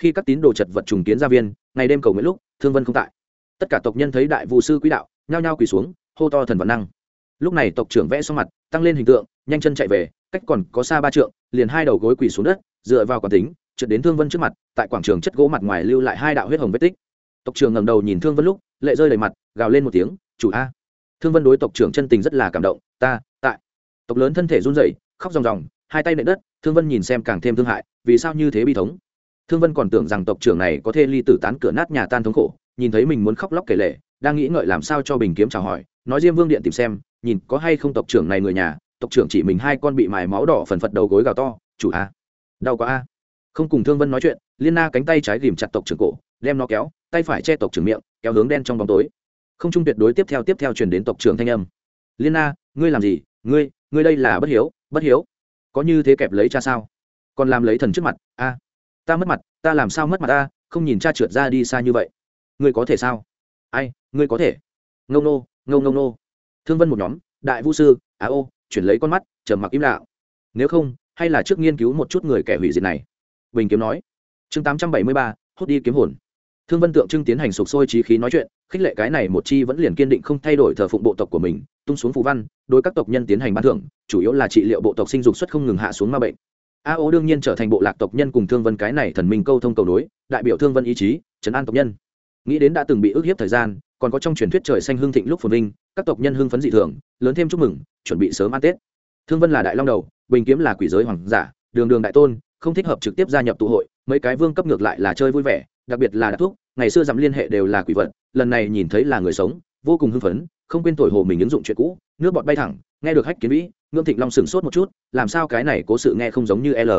khi các tín đồ chật vật trùng kiến gia viên, ngày đêm cầu nguyện lúc, thương vân không tại. Tất cả tộc nhân thấy đại vụ sư quý đạo, nhao nhao quỳ xuống, hô to thần văn năng. Lúc này tộc trưởng vẽ xong mặt, tăng lên hình tượng, nhanh chân chạy về, cách còn có xa ba trượng, liền hai đầu gối quỳ xuống đất, dựa vào quán tính, trượt đến thương vân trước mặt, tại quảng trường chất gỗ mặt ngoài lưu lại hai đạo huyết hồng vết tích. Tộc trưởng ngẩng đầu nhìn thương vân lúc, lệ rơi đầy mặt, gào lên một tiếng, chủ a. Thương vân đối tộc trưởng chân tình rất là cảm động, ta, tại. Tộc lớn thân thể run rẩy, khóc ròng ròng, hai tay nệ đất, thương vân nhìn xem càng thêm thương hại, vì sao như thế bi thống? Thương vân còn tưởng rằng tộc trưởng này có thể ly tử tán cửa nát nhà tan thống khổ, nhìn thấy mình muốn khóc lóc kể lệ đang nghĩ ngợi làm sao cho bình kiếm chào hỏi, nói diêm vương điện tìm xem, nhìn có hay không tộc trưởng này người nhà, tộc trưởng chỉ mình hai con bị mài máu đỏ phần phật đầu gối gào to, chủ a, đau quá a. Không cùng thương vân nói chuyện, liên na cánh tay trái ghìm chặt tộc trưởng cổ, đem nó kéo, tay phải che tộc trưởng miệng, kéo hướng đen trong bóng tối. Không trung tuyệt đối tiếp theo tiếp theo truyền đến tộc trưởng thanh âm. Liên na, ngươi làm gì? Ngươi ngươi đây là bất hiếu bất hiếu. Có như thế kẹp lấy cha sao? Còn làm lấy thần trước mặt, a ta mất mặt, ta làm sao mất mặt ta, không nhìn cha trượt ra đi xa như vậy. Ngươi có thể sao? Ai, ngươi có thể. Ngâu nô ngâu ngâu nô. Thương vân một nhóm, đại vũ sư á ô, chuyển lấy con mắt, trầm mặc im lạo nếu không, hay là trước nghiên cứu một chút người kẻ hủy diệt này. Bình kiếm nói. Chương tám trăm bảy mươi ba hốt đi kiếm hồn. Thương vân tượng trưng tiến hành sục sôi trí khí nói chuyện, khích lệ cái này một chi vẫn liền kiên định không thay đổi thờ phụng bộ tộc của mình, tung xuống phù văn, đối các tộc nhân tiến hành ban thưởng, chủ yếu là trị liệu bộ tộc sinh dục xuất không ngừng hạ xuống ma bệnh a ô đương nhiên trở thành bộ lạc tộc nhân cùng thương vân cái này thần minh câu thông cầu nối, đại biểu thương vân ý chí, trấn an tộc nhân. Nghĩ đến đã từng bị ức hiếp thời gian, còn có trong truyền thuyết trời xanh hưng thịnh lúc phồn vinh, các tộc nhân hưng phấn dị thường, lớn thêm chúc mừng, chuẩn bị sớm ăn tết. Thương vân là đại long đầu, bình kiếm là quỷ giới hoàng giả, đường đường đại tôn, không thích hợp trực tiếp gia nhập tụ hội, mấy cái vương cấp ngược lại là chơi vui vẻ, đặc biệt là đặc thuốc ngày xưa dặm liên hệ đều là quỷ vật, lần này nhìn thấy là người sống, vô cùng hưng phấn, không quên tuổi hồ mình ứng dụng chuyện cũ, nước bọt bay thẳng, nghe được hách kiến vĩ ngưỡng thịnh long sửng sốt một chút, làm sao cái này cố sự nghe không giống như l?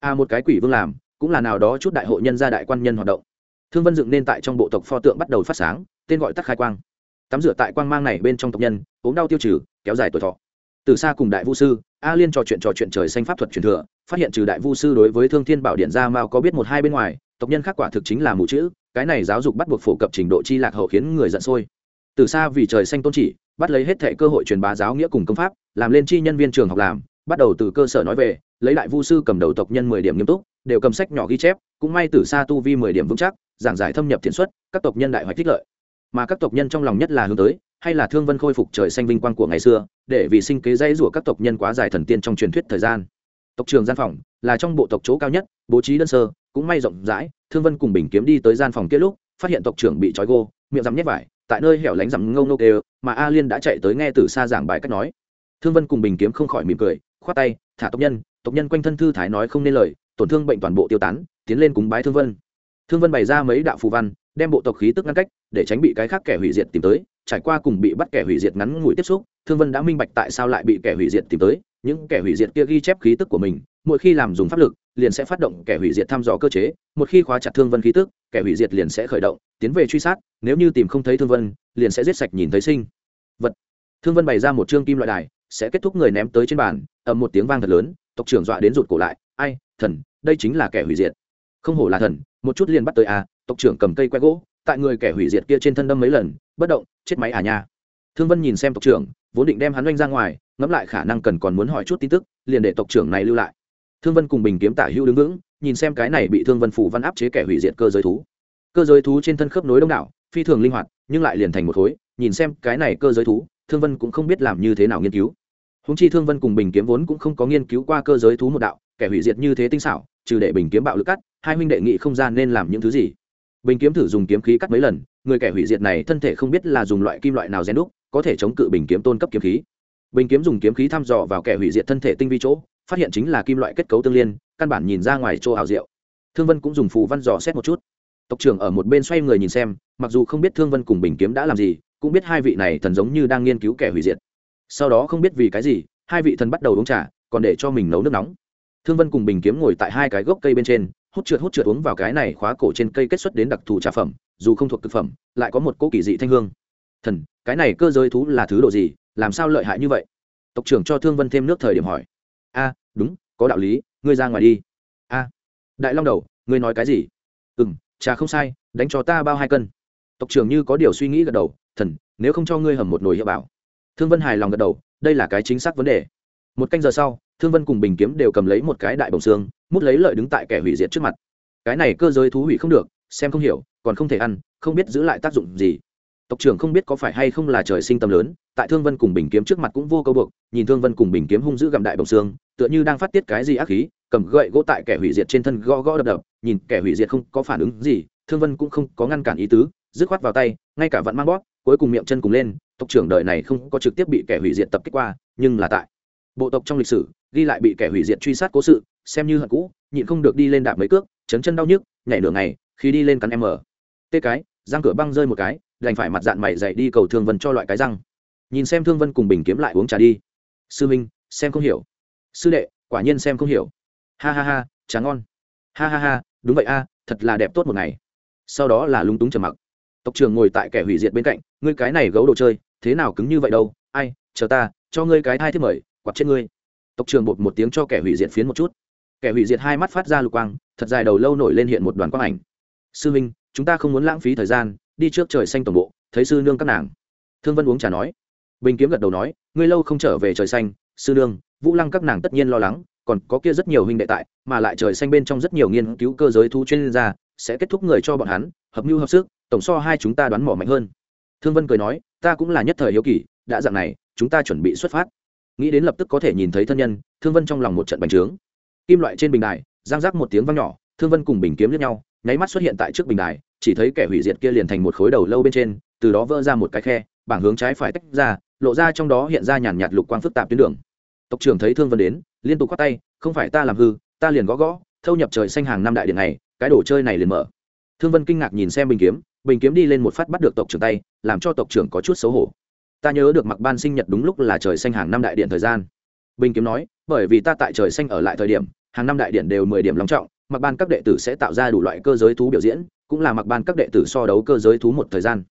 A một cái quỷ vương làm, cũng là nào đó chút đại hội nhân gia đại quan nhân hoạt động. Thương vân dựng nên tại trong bộ tộc pho tượng bắt đầu phát sáng, tên gọi tắc khai quang. Tắm rửa tại quang mang này bên trong tộc nhân, ốm đau tiêu trừ, kéo dài tuổi thọ. Từ xa cùng đại vu sư, a liên trò chuyện trò chuyện trời xanh pháp thuật truyền thừa, phát hiện trừ đại vu sư đối với thương thiên bảo điện gia mao có biết một hai bên ngoài, tộc nhân khác quả thực chính là mù chữ, cái này giáo dục bắt buộc phổ cập trình độ chi lạc hậu khiến người giận sôi từ xa vì trời xanh tôn chỉ, bắt lấy hết thệ cơ hội truyền bá giáo nghĩa cùng công pháp, làm lên chi nhân viên trường học làm, bắt đầu từ cơ sở nói về, lấy đại vu sư cầm đầu tộc nhân mười điểm nghiêm túc, đều cầm sách nhỏ ghi chép, cũng may từ xa tu vi mười điểm vững chắc, giảng giải thâm nhập thiện xuất, các tộc nhân đại hoạch thích lợi. Mà các tộc nhân trong lòng nhất là hướng tới, hay là thương vân khôi phục trời xanh vinh quang của ngày xưa, để vì sinh kế dây rủa các tộc nhân quá dài thần tiên trong truyền thuyết thời gian. Tộc trường gian phòng là trong bộ tộc chỗ cao nhất, bố trí đơn sơ, cũng may rộng rãi, thương vân cùng bình kiếm đi tới gian phòng kia lúc, phát hiện tộc trưởng bị trói gô, miệng rắm nhét vải tại nơi hẻo lánh rằm ngâu nô đều mà a liên đã chạy tới nghe từ xa giảng bài cách nói. Thương vân cùng bình kiếm không khỏi mỉm cười, khoát tay, thả tộc nhân tộc nhân quanh thân thư thái nói không nên lời, tổn thương bệnh toàn bộ tiêu tán, tiến lên cúng bái thương vân. Thương vân bày ra mấy đạo phù văn, đem bộ tộc khí tức ngăn cách, để tránh bị cái khác kẻ hủy diệt tìm tới. Trải qua cùng bị bắt kẻ hủy diệt ngắn ngủi tiếp xúc, thương vân đã minh bạch tại sao lại bị kẻ hủy diệt tìm tới. Những kẻ hủy diệt kia ghi chép khí tức của mình, mỗi khi làm dùng pháp lực liền sẽ phát động kẻ hủy diệt thăm dò cơ chế, một khi khóa chặt thương vân khí tức, kẻ hủy diệt liền sẽ khởi động, tiến về truy sát, nếu như tìm không thấy thương vân, liền sẽ giết sạch nhìn thấy sinh. Vật. Thương vân bày ra một chương kim loại đài, sẽ kết thúc người ném tới trên bàn, ầm một tiếng vang thật lớn, tộc trưởng dọa đến rụt cổ lại, ai, thần, đây chính là kẻ hủy diệt. Không hổ là thần, một chút liền bắt tới à tộc trưởng cầm cây que gỗ, tại người kẻ hủy diệt kia trên thân đâm mấy lần, bất động, chết máy à nha. Thương vân nhìn xem tộc trưởng, vốn định đem hắn oanh ra ngoài, ngẫm lại khả năng cần còn muốn hỏi chút tin tức, liền để tộc trưởng này lưu lại thương vân cùng bình kiếm tả hữu đứng vững, nhìn xem cái này bị thương vân phủ văn áp chế kẻ hủy diệt cơ giới thú. Cơ giới thú trên thân khớp nối đông đảo, phi thường linh hoạt, nhưng lại liền thành một khối, nhìn xem cái này cơ giới thú, thương vân cũng không biết làm như thế nào nghiên cứu. Húng chi thương vân cùng bình kiếm vốn cũng không có nghiên cứu qua cơ giới thú một đạo, kẻ hủy diệt như thế tinh xảo, trừ để bình kiếm bạo lực cắt, hai huynh đệ nghị không gian nên làm những thứ gì. Bình kiếm thử dùng kiếm khí cắt mấy lần, người kẻ hủy diệt này thân thể không biết là dùng loại kim loại nào rèn đúc, có thể chống cự bình kiếm tôn cấp kiếm khí. Bình kiếm dùng kiếm khí thăm dò vào kẻ hủy diệt thân thể tinh vi chỗ phát hiện chính là kim loại kết cấu tương liên, căn bản nhìn ra ngoài chỗ ảo diệu. Thương vân cũng dùng phù văn dò xét một chút. Tộc trưởng ở một bên xoay người nhìn xem, mặc dù không biết thương vân cùng bình kiếm đã làm gì, cũng biết hai vị này thần giống như đang nghiên cứu kẻ hủy diệt. Sau đó không biết vì cái gì, hai vị thần bắt đầu uống trà, còn để cho mình nấu nước nóng. Thương vân cùng bình kiếm ngồi tại hai cái gốc cây bên trên, hút trượt hút trượt uống vào cái này khóa cổ trên cây kết xuất đến đặc thù trà phẩm, dù không thuộc thực phẩm, lại có một cỗ kỳ dị thanh hương. Thần, cái này cơ giới thú là thứ độ gì, làm sao lợi hại như vậy? Tộc trưởng cho thương vân thêm nước thời điểm hỏi. A đúng, có đạo lý, ngươi ra ngoài đi. A, đại long đầu, ngươi nói cái gì? Ừ m trà không sai, đánh cho ta bao hai cân. Tộc trưởng như có điều suy nghĩ gật đầu, thần, nếu không cho ngươi hầm một nồi hiệu bảo. Thương vân hài lòng gật đầu, đây là cái chính xác vấn đề. Một canh giờ sau, thương vân cùng bình kiếm đều cầm lấy một cái đại bồng xương, mút lấy lợi đứng tại kẻ hủy diệt trước mặt. Cái này cơ giới thú hủy không được, xem không hiểu, còn không thể ăn, không biết giữ lại tác dụng gì. Tộc trưởng không biết có phải hay không là trời sinh tâm lớn tại thương vân cùng bình kiếm trước mặt cũng vô câu buộc, nhìn thương vân cùng bình kiếm hung dữ gặm đại bồng xương, tựa như đang phát tiết cái gì ác khí, cầm gậy gỗ tại kẻ hủy diệt trên thân gõ gõ đập đập, nhìn kẻ hủy diệt không có phản ứng gì, thương vân cũng không có ngăn cản ý tứ, dứt khoát vào tay, ngay cả vẫn mang bóp, cuối cùng miệng chân cùng lên, tộc trưởng đời này không có trực tiếp bị kẻ hủy diệt tập kích qua, nhưng là tại bộ tộc trong lịch sử, ghi lại bị kẻ hủy diệt truy sát cố sự, xem như hận cũ, nhịn không được đi lên đạp mấy cước, chấn chân đau nhức, nhảy nửa ngày, khi đi lên cắn em mở tê cái, răng cửa băng rơi một cái, đành phải mặt dạng mày dậy đi cầu thương vân cho loại cái răng nhìn xem thương vân cùng bình kiếm lại uống trà đi. Sư minh, xem không hiểu. Sư đệ, quả nhiên xem không hiểu. Ha ha ha, trà ngon. Ha ha ha, đúng vậy a, thật là đẹp tốt một ngày. Sau đó là lúng túng trầm mặc. Tộc trường ngồi tại kẻ hủy diệt bên cạnh, ngươi cái này gấu đồ chơi, thế nào cứng như vậy đâu? Ai, chờ ta, cho ngươi cái thai thiết mời quạt trên ngươi. Tộc trường bột một tiếng cho kẻ hủy diệt phiến một chút. Kẻ hủy diệt hai mắt phát ra lục quang, thật dài đầu lâu nổi lên hiện một đoàn quang ảnh. Sư minh, chúng ta không muốn lãng phí thời gian, đi trước trời xanh tổng bộ, thấy sư nương các nàng. Thương vân uống trà nói bình kiếm gật đầu nói, ngươi lâu không trở về trời xanh, sư nương, vũ lăng các nàng tất nhiên lo lắng, còn có kia rất nhiều huynh đệ tại, mà lại trời xanh bên trong rất nhiều nghiên cứu cơ giới thu chuyên gia, sẽ kết thúc người cho bọn hắn, hợp mưu hợp sức, tổng so hai chúng ta đoán mỏ mạnh hơn. Thương vân cười nói, ta cũng là nhất thời hiếu kỳ, đã dạng này, chúng ta chuẩn bị xuất phát. Nghĩ đến lập tức có thể nhìn thấy thân nhân, thương vân trong lòng một trận bành trướng. Kim loại trên bình đài, giang giác một tiếng vang nhỏ, thương vân cùng bình kiếm lẫn nhau, nháy mắt xuất hiện tại trước bình đài, chỉ thấy kẻ hủy diệt kia liền thành một khối đầu lâu bên trên, từ đó vỡ ra một cái khe, bảng hướng trái phải tách ra lộ ra trong đó hiện ra nhàn nhạt lục quang phức tạp tuyến đường. Tộc trưởng thấy thương vân đến, liên tục quát tay, không phải ta làm hư, ta liền gõ gõ, thâu nhập trời xanh hàng năm đại điện này, cái đồ chơi này liền mở. Thương vân kinh ngạc nhìn xem bình kiếm bình kiếm đi lên một phát bắt được tộc trưởng tay, làm cho tộc trưởng có chút xấu hổ. Ta nhớ được mặc ban sinh nhật đúng lúc là trời xanh hàng năm đại điện thời gian. Bình kiếm nói, bởi vì ta tại trời xanh ở lại thời điểm, hàng năm đại điện đều mười điểm long trọng mặc ban các đệ tử sẽ tạo ra đủ loại cơ giới thú biểu diễn, cũng là mặc ban các đệ tử so đấu cơ giới thú một thời gian.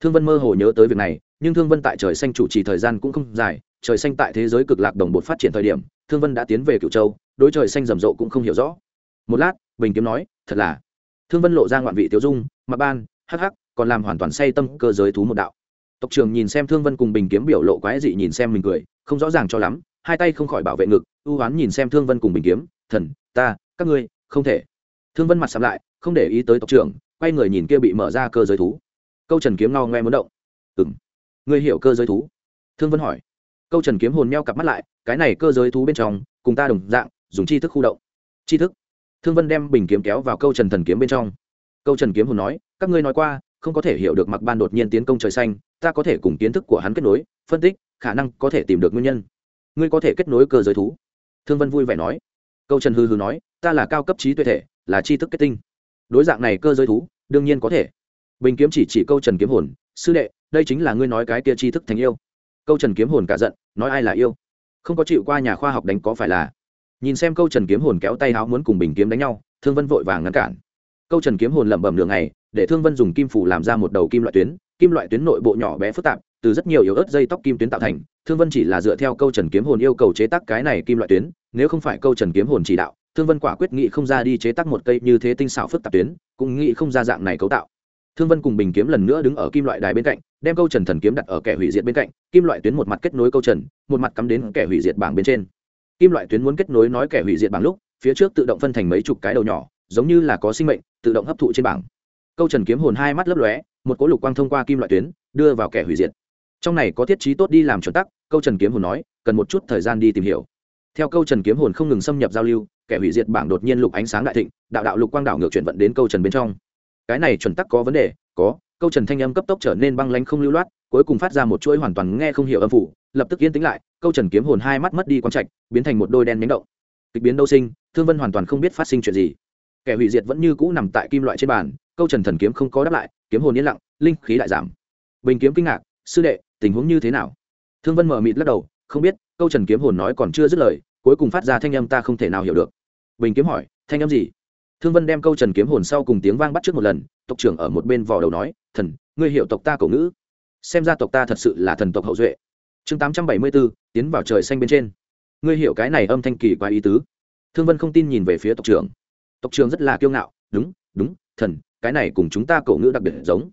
Thương vân mơ hồ nhớ tới việc này nhưng thương vân tại trời xanh chủ trì thời gian cũng không dài, trời xanh tại thế giới cực lạc đồng bột phát triển thời điểm, thương vân đã tiến về cựu châu, đối trời xanh rầm rộ cũng không hiểu rõ. Một lát, bình kiếm nói, thật là. Thương vân lộ ra ngoạn vị tiêu dung, mặc ban, hắc hắc, còn làm hoàn toàn say tâm cơ giới thú một đạo. Tộc trưởng nhìn xem thương vân cùng bình kiếm biểu lộ quái dị nhìn xem mình cười, không rõ ràng cho lắm, hai tay không khỏi bảo vệ ngực, ưu oán nhìn xem thương vân cùng bình kiếm, thần, ta, các ngươi, không thể. Thương vân mặt sắm lại, không để ý tới tộc trưởng, quay người nhìn kia bị mở ra cơ giới thú. Câu trần kiếm no ngoe muốn động. Ừng ngươi hiểu cơ giới thú? Thương vân hỏi. Câu trần kiếm hồn meo cặp mắt lại, cái này cơ giới thú bên trong, cùng ta đồng dạng, dùng chi thức khu động. Chi thức? Thương vân đem bình kiếm kéo vào câu trần thần kiếm bên trong. Câu trần kiếm hồn nói, các ngươi nói qua, không có thể hiểu được mặc ban đột nhiên tiến công trời xanh, ta có thể cùng kiến thức của hắn kết nối, phân tích, khả năng có thể tìm được nguyên nhân. Ngươi có thể kết nối cơ giới thú? Thương vân vui vẻ nói. Câu trần hư hư nói, ta là cao cấp trí tuệ thể, là tri thức kết tinh. Đối dạng này cơ giới thú, đương nhiên có thể. Bình kiếm chỉ chỉ câu trần kiếm hồn, sư đệ đây chính là ngươi nói cái kia tri thức thành yêu. Câu trần kiếm hồn cả giận, nói ai là yêu? Không có chịu qua nhà khoa học đánh có phải là? Nhìn xem câu trần kiếm hồn kéo tay áo muốn cùng bình kiếm đánh nhau, thương vân vội vàng ngăn cản. Câu trần kiếm hồn lẩm bẩm đường này để thương vân dùng kim phủ làm ra một đầu kim loại tuyến, kim loại tuyến nội bộ nhỏ bé phức tạp, từ rất nhiều yếu ớt dây tóc kim tuyến tạo thành, thương vân chỉ là dựa theo câu trần kiếm hồn yêu cầu chế tác cái này kim loại tuyến, nếu không phải câu trần kiếm hồn chỉ đạo, thương vân quả quyết nghị không ra đi chế tác một cây như thế tinh xảo phức tạp tuyến, cũng nghĩ không ra dạng này cấu tạo thương vân cùng bình kiếm lần nữa đứng ở kim loại đài bên cạnh, đem câu trần thần kiếm đặt ở kẻ hủy diệt bên cạnh, kim loại tuyến một mặt kết nối câu trần, một mặt cắm đến kẻ hủy diệt bảng bên trên. Kim loại tuyến muốn kết nối nói kẻ hủy diệt bảng lúc, phía trước tự động phân thành mấy chục cái đầu nhỏ, giống như là có sinh mệnh, tự động hấp thụ trên bảng. Câu trần kiếm hồn hai mắt lấp lóe, một cỗ lục quang thông qua kim loại tuyến, đưa vào kẻ hủy diệt. Trong này có thiết trí tốt đi làm chuẩn tắc, câu trần kiếm hồn nói, cần một chút thời gian đi tìm hiểu. Theo câu trần kiếm hồn không ngừng xâm nhập giao lưu, kẻ hủy diệt bảng đột nhiên lục ánh sáng đại thịnh, đạo đạo lục quang đảo ngược chuyển vận đến câu trần bên trong cái này chuẩn tắc có vấn đề, có, câu trần thanh âm cấp tốc trở nên băng lánh không lưu loát, cuối cùng phát ra một chuỗi hoàn toàn nghe không hiểu âm phủ, lập tức yên tĩnh lại, câu trần kiếm hồn hai mắt mất đi quang trạch, biến thành một đôi đen nhánh động. Kịch biến đâu sinh, thương vân hoàn toàn không biết phát sinh chuyện gì. Kẻ hủy diệt vẫn như cũ nằm tại kim loại trên bàn, câu trần thần kiếm không có đáp lại, kiếm hồn yên lặng, linh khí lại giảm. Bình kiếm kinh ngạc, sư đệ, tình huống như thế nào? Thương vân mở mịt lắc đầu, không biết, câu trần kiếm hồn nói còn chưa dứt lời, cuối cùng phát ra thanh âm ta không thể nào hiểu được. Bình kiếm hỏi, thanh âm gì? Thương vân đem câu trần kiếm hồn sau cùng tiếng vang bắt trước một lần, tộc trưởng ở một bên vò đầu nói, thần, ngươi hiểu tộc ta cổ ngữ. Xem ra tộc ta thật sự là thần tộc hậu duệ. Chương tám trăm bảy mươi bốn tiến vào trời xanh bên trên. Ngươi hiểu cái này âm thanh kỳ quá ý tứ? Thương vân không tin nhìn về phía tộc trưởng. Tộc trưởng rất là kiêu ngạo, đúng đúng, thần, cái này cùng chúng ta cổ ngữ đặc biệt giống.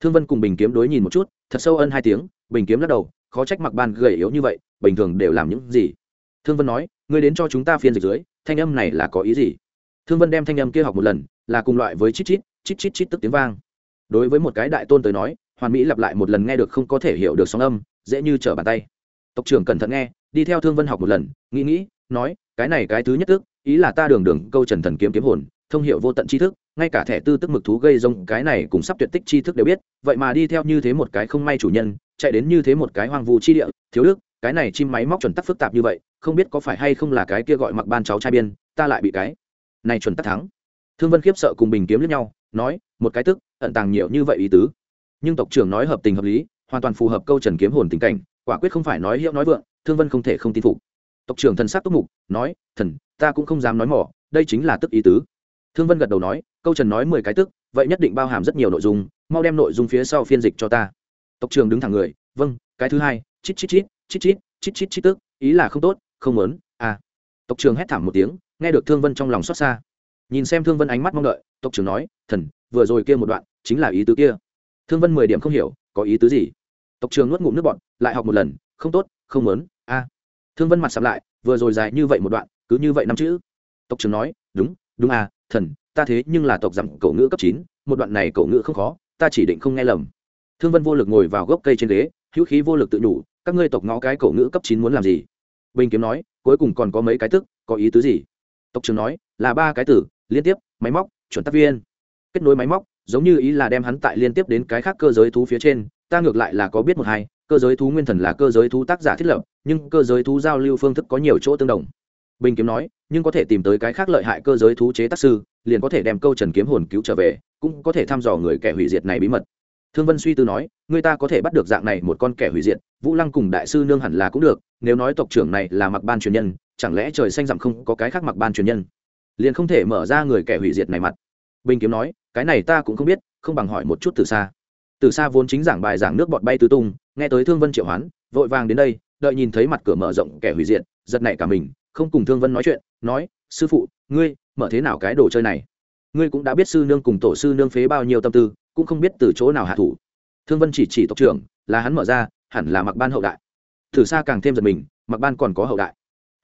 Thương vân cùng bình kiếm đối nhìn một chút, thật sâu ân hai tiếng, bình kiếm lắc đầu, khó trách mặc ban gầy yếu như vậy, bình thường đều làm những gì. Thương vân nói, ngươi đến cho chúng ta phiên dịch dưới, thanh âm này là có ý gì? Thương vân đem thanh âm kia học một lần, là cùng loại với chít chít chít chít chít tức tiếng vang. Đối với một cái đại tôn tới nói, hoàn mỹ lặp lại một lần nghe được không có thể hiểu được sóng âm, dễ như trở bàn tay. Tộc trưởng cẩn thận nghe, đi theo thương vân học một lần, nghĩ nghĩ, nói, cái này cái thứ nhất tức, ý là ta đường đường câu trần thần kiếm kiếm hồn, thông hiệu vô tận tri thức, ngay cả thẻ tư tức mực thú gây rông, cái này cũng sắp tuyệt tích tri thức đều biết, vậy mà đi theo như thế một cái không may chủ nhân, chạy đến như thế một cái hoang vu chi địa, thiếu đức, cái này chim máy móc chuẩn tắc phức tạp như vậy, không biết có phải hay không là cái kia gọi mặc ban cháu trai biên, ta lại bị cái này chuẩn tắc thắng. Thương vân khiếp sợ cùng bình kiếm lẫn nhau, nói, một cái tức, ẩn tàng nhiều như vậy ý tứ. Nhưng tộc trưởng nói hợp tình hợp lý, hoàn toàn phù hợp câu trần kiếm hồn tình cảnh, quả quyết không phải nói hiệu nói vượng, thương vân không thể không tin phục. Tộc trưởng thần sắc túc mục, nói, thần, ta cũng không dám nói mỏ, đây chính là tức ý tứ. Thương vân gật đầu nói, câu trần nói mười cái tức, vậy nhất định bao hàm rất nhiều nội dung, mau đem nội dung phía sau phiên dịch cho ta. Tộc trưởng đứng thẳng người vâng cái thứ hai, chít chít chít chít chít chít chít chít tức, ý là không tốt, không muốn à. Tộc trưởng hét thảm một tiếng nghe được thương vân trong lòng xót xa. Nhìn xem thương vân ánh mắt mong đợi, tộc trưởng nói, thần, vừa rồi kia một đoạn, chính là ý tứ kia. Thương vân mười điểm không hiểu, có ý tứ gì? Tộc trưởng nuốt ngụm nước bọn lại học một lần, không tốt, không muốn, a. Thương vân mặt sắm lại, vừa rồi dài như vậy một đoạn, cứ như vậy năm chữ. Tộc trưởng nói, đúng đúng à thần, ta thế nhưng là tộc giảm cậu ngữ cấp chín, một đoạn này cậu ngữ không khó, ta chỉ định không nghe lầm. Thương vân vô lực ngồi vào gốc cây trên ghế, hữu khí vô lực tự nhủ, các ngươi tộc ngõ cái cậu ngữ cấp chín muốn làm gì? Bình kiếm nói, cuối cùng còn có mấy cái tức, có ý tứ gì? Tộc trưởng nói, là ba cái tử, liên tiếp, máy móc, chuẩn tác viên. Kết nối máy móc, giống như ý là đem hắn tại liên tiếp đến cái khác cơ giới thú phía trên, ta ngược lại là có biết một hai, cơ giới thú nguyên thần là cơ giới thú tác giả thiết lập, nhưng cơ giới thú giao lưu phương thức có nhiều chỗ tương đồng. Bình kiếm nói, nhưng có thể tìm tới cái khác lợi hại cơ giới thú chế tác sư, liền có thể đem câu trần kiếm hồn cứu trở về, cũng có thể thăm dò người kẻ hủy diệt này bí mật. Thương vân suy tư nói, người ta có thể bắt được dạng này một con kẻ hủy diệt, vũ lăng cùng đại sư nương hẳn là cũng được, nếu nói tộc trưởng này là mặc ban truyền nhân chẳng lẽ trời xanh dặm không có cái khác mặc ban truyền nhân? Liền không thể mở ra người kẻ hủy diệt này mặt. Bình kiếm nói, cái này ta cũng không biết, không bằng hỏi một chút từ xa từ xa vốn chính giảng bài giảng nước bọt bay tứ tung, nghe tới thương vân triệu hoán, vội vàng đến đây, đợi nhìn thấy mặt cửa mở rộng kẻ hủy diệt, giật nảy cả mình, không cùng thương vân nói chuyện, nói, sư phụ, ngươi, mở thế nào cái đồ chơi này? Ngươi cũng đã biết sư nương cùng tổ sư nương phế bao nhiêu tâm tư, cũng không biết từ chỗ nào hạ thủ. Thương vân chỉ chỉ tộc trưởng, là hắn mở ra, hẳn là mặc ban hậu đại. Thử xa càng thêm giật mình, mặc ban còn có hậu đại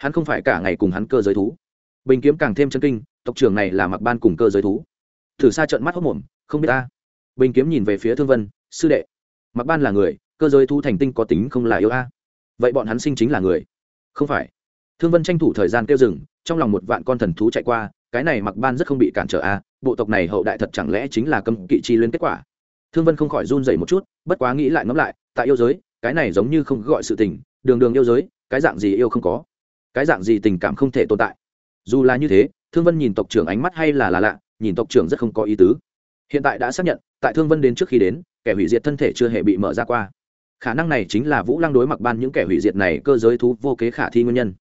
hắn không phải cả ngày cùng hắn cơ giới thú. Bình kiếm càng thêm chân kinh, tộc trưởng này là mặc ban cùng cơ giới thú. Thử xa trợn mắt hốc mồm, không biết ta bình kiếm nhìn về phía thương vân, sư đệ mặc ban là người, cơ giới thú thành tinh có tính không là yêu a? Vậy bọn hắn sinh chính là người. Không phải. Thương vân tranh thủ thời gian kêu dừng, trong lòng một vạn con thần thú chạy qua, cái này mặc ban rất không bị cản trở a, bộ tộc này hậu đại thật chẳng lẽ chính là cấm kỵ chi liên kết quả? Thương vân không khỏi run dày một chút, bất quá nghĩ lại ngẫm lại, tại yêu giới, cái này giống như không gọi sự tình, đường đường yêu giới, cái dạng gì yêu không có cái dạng gì tình cảm không thể tồn tại. Dù là như thế, thương vân nhìn tộc trưởng ánh mắt hay là là lạ, nhìn tộc trưởng rất không có ý tứ. Hiện tại đã xác nhận, tại thương vân đến trước khi đến, kẻ hủy diệt thân thể chưa hề bị mở ra qua. Khả năng này chính là vũ lăng đối mặc ban những kẻ hủy diệt này cơ giới thú vô kế khả thi nguyên nhân.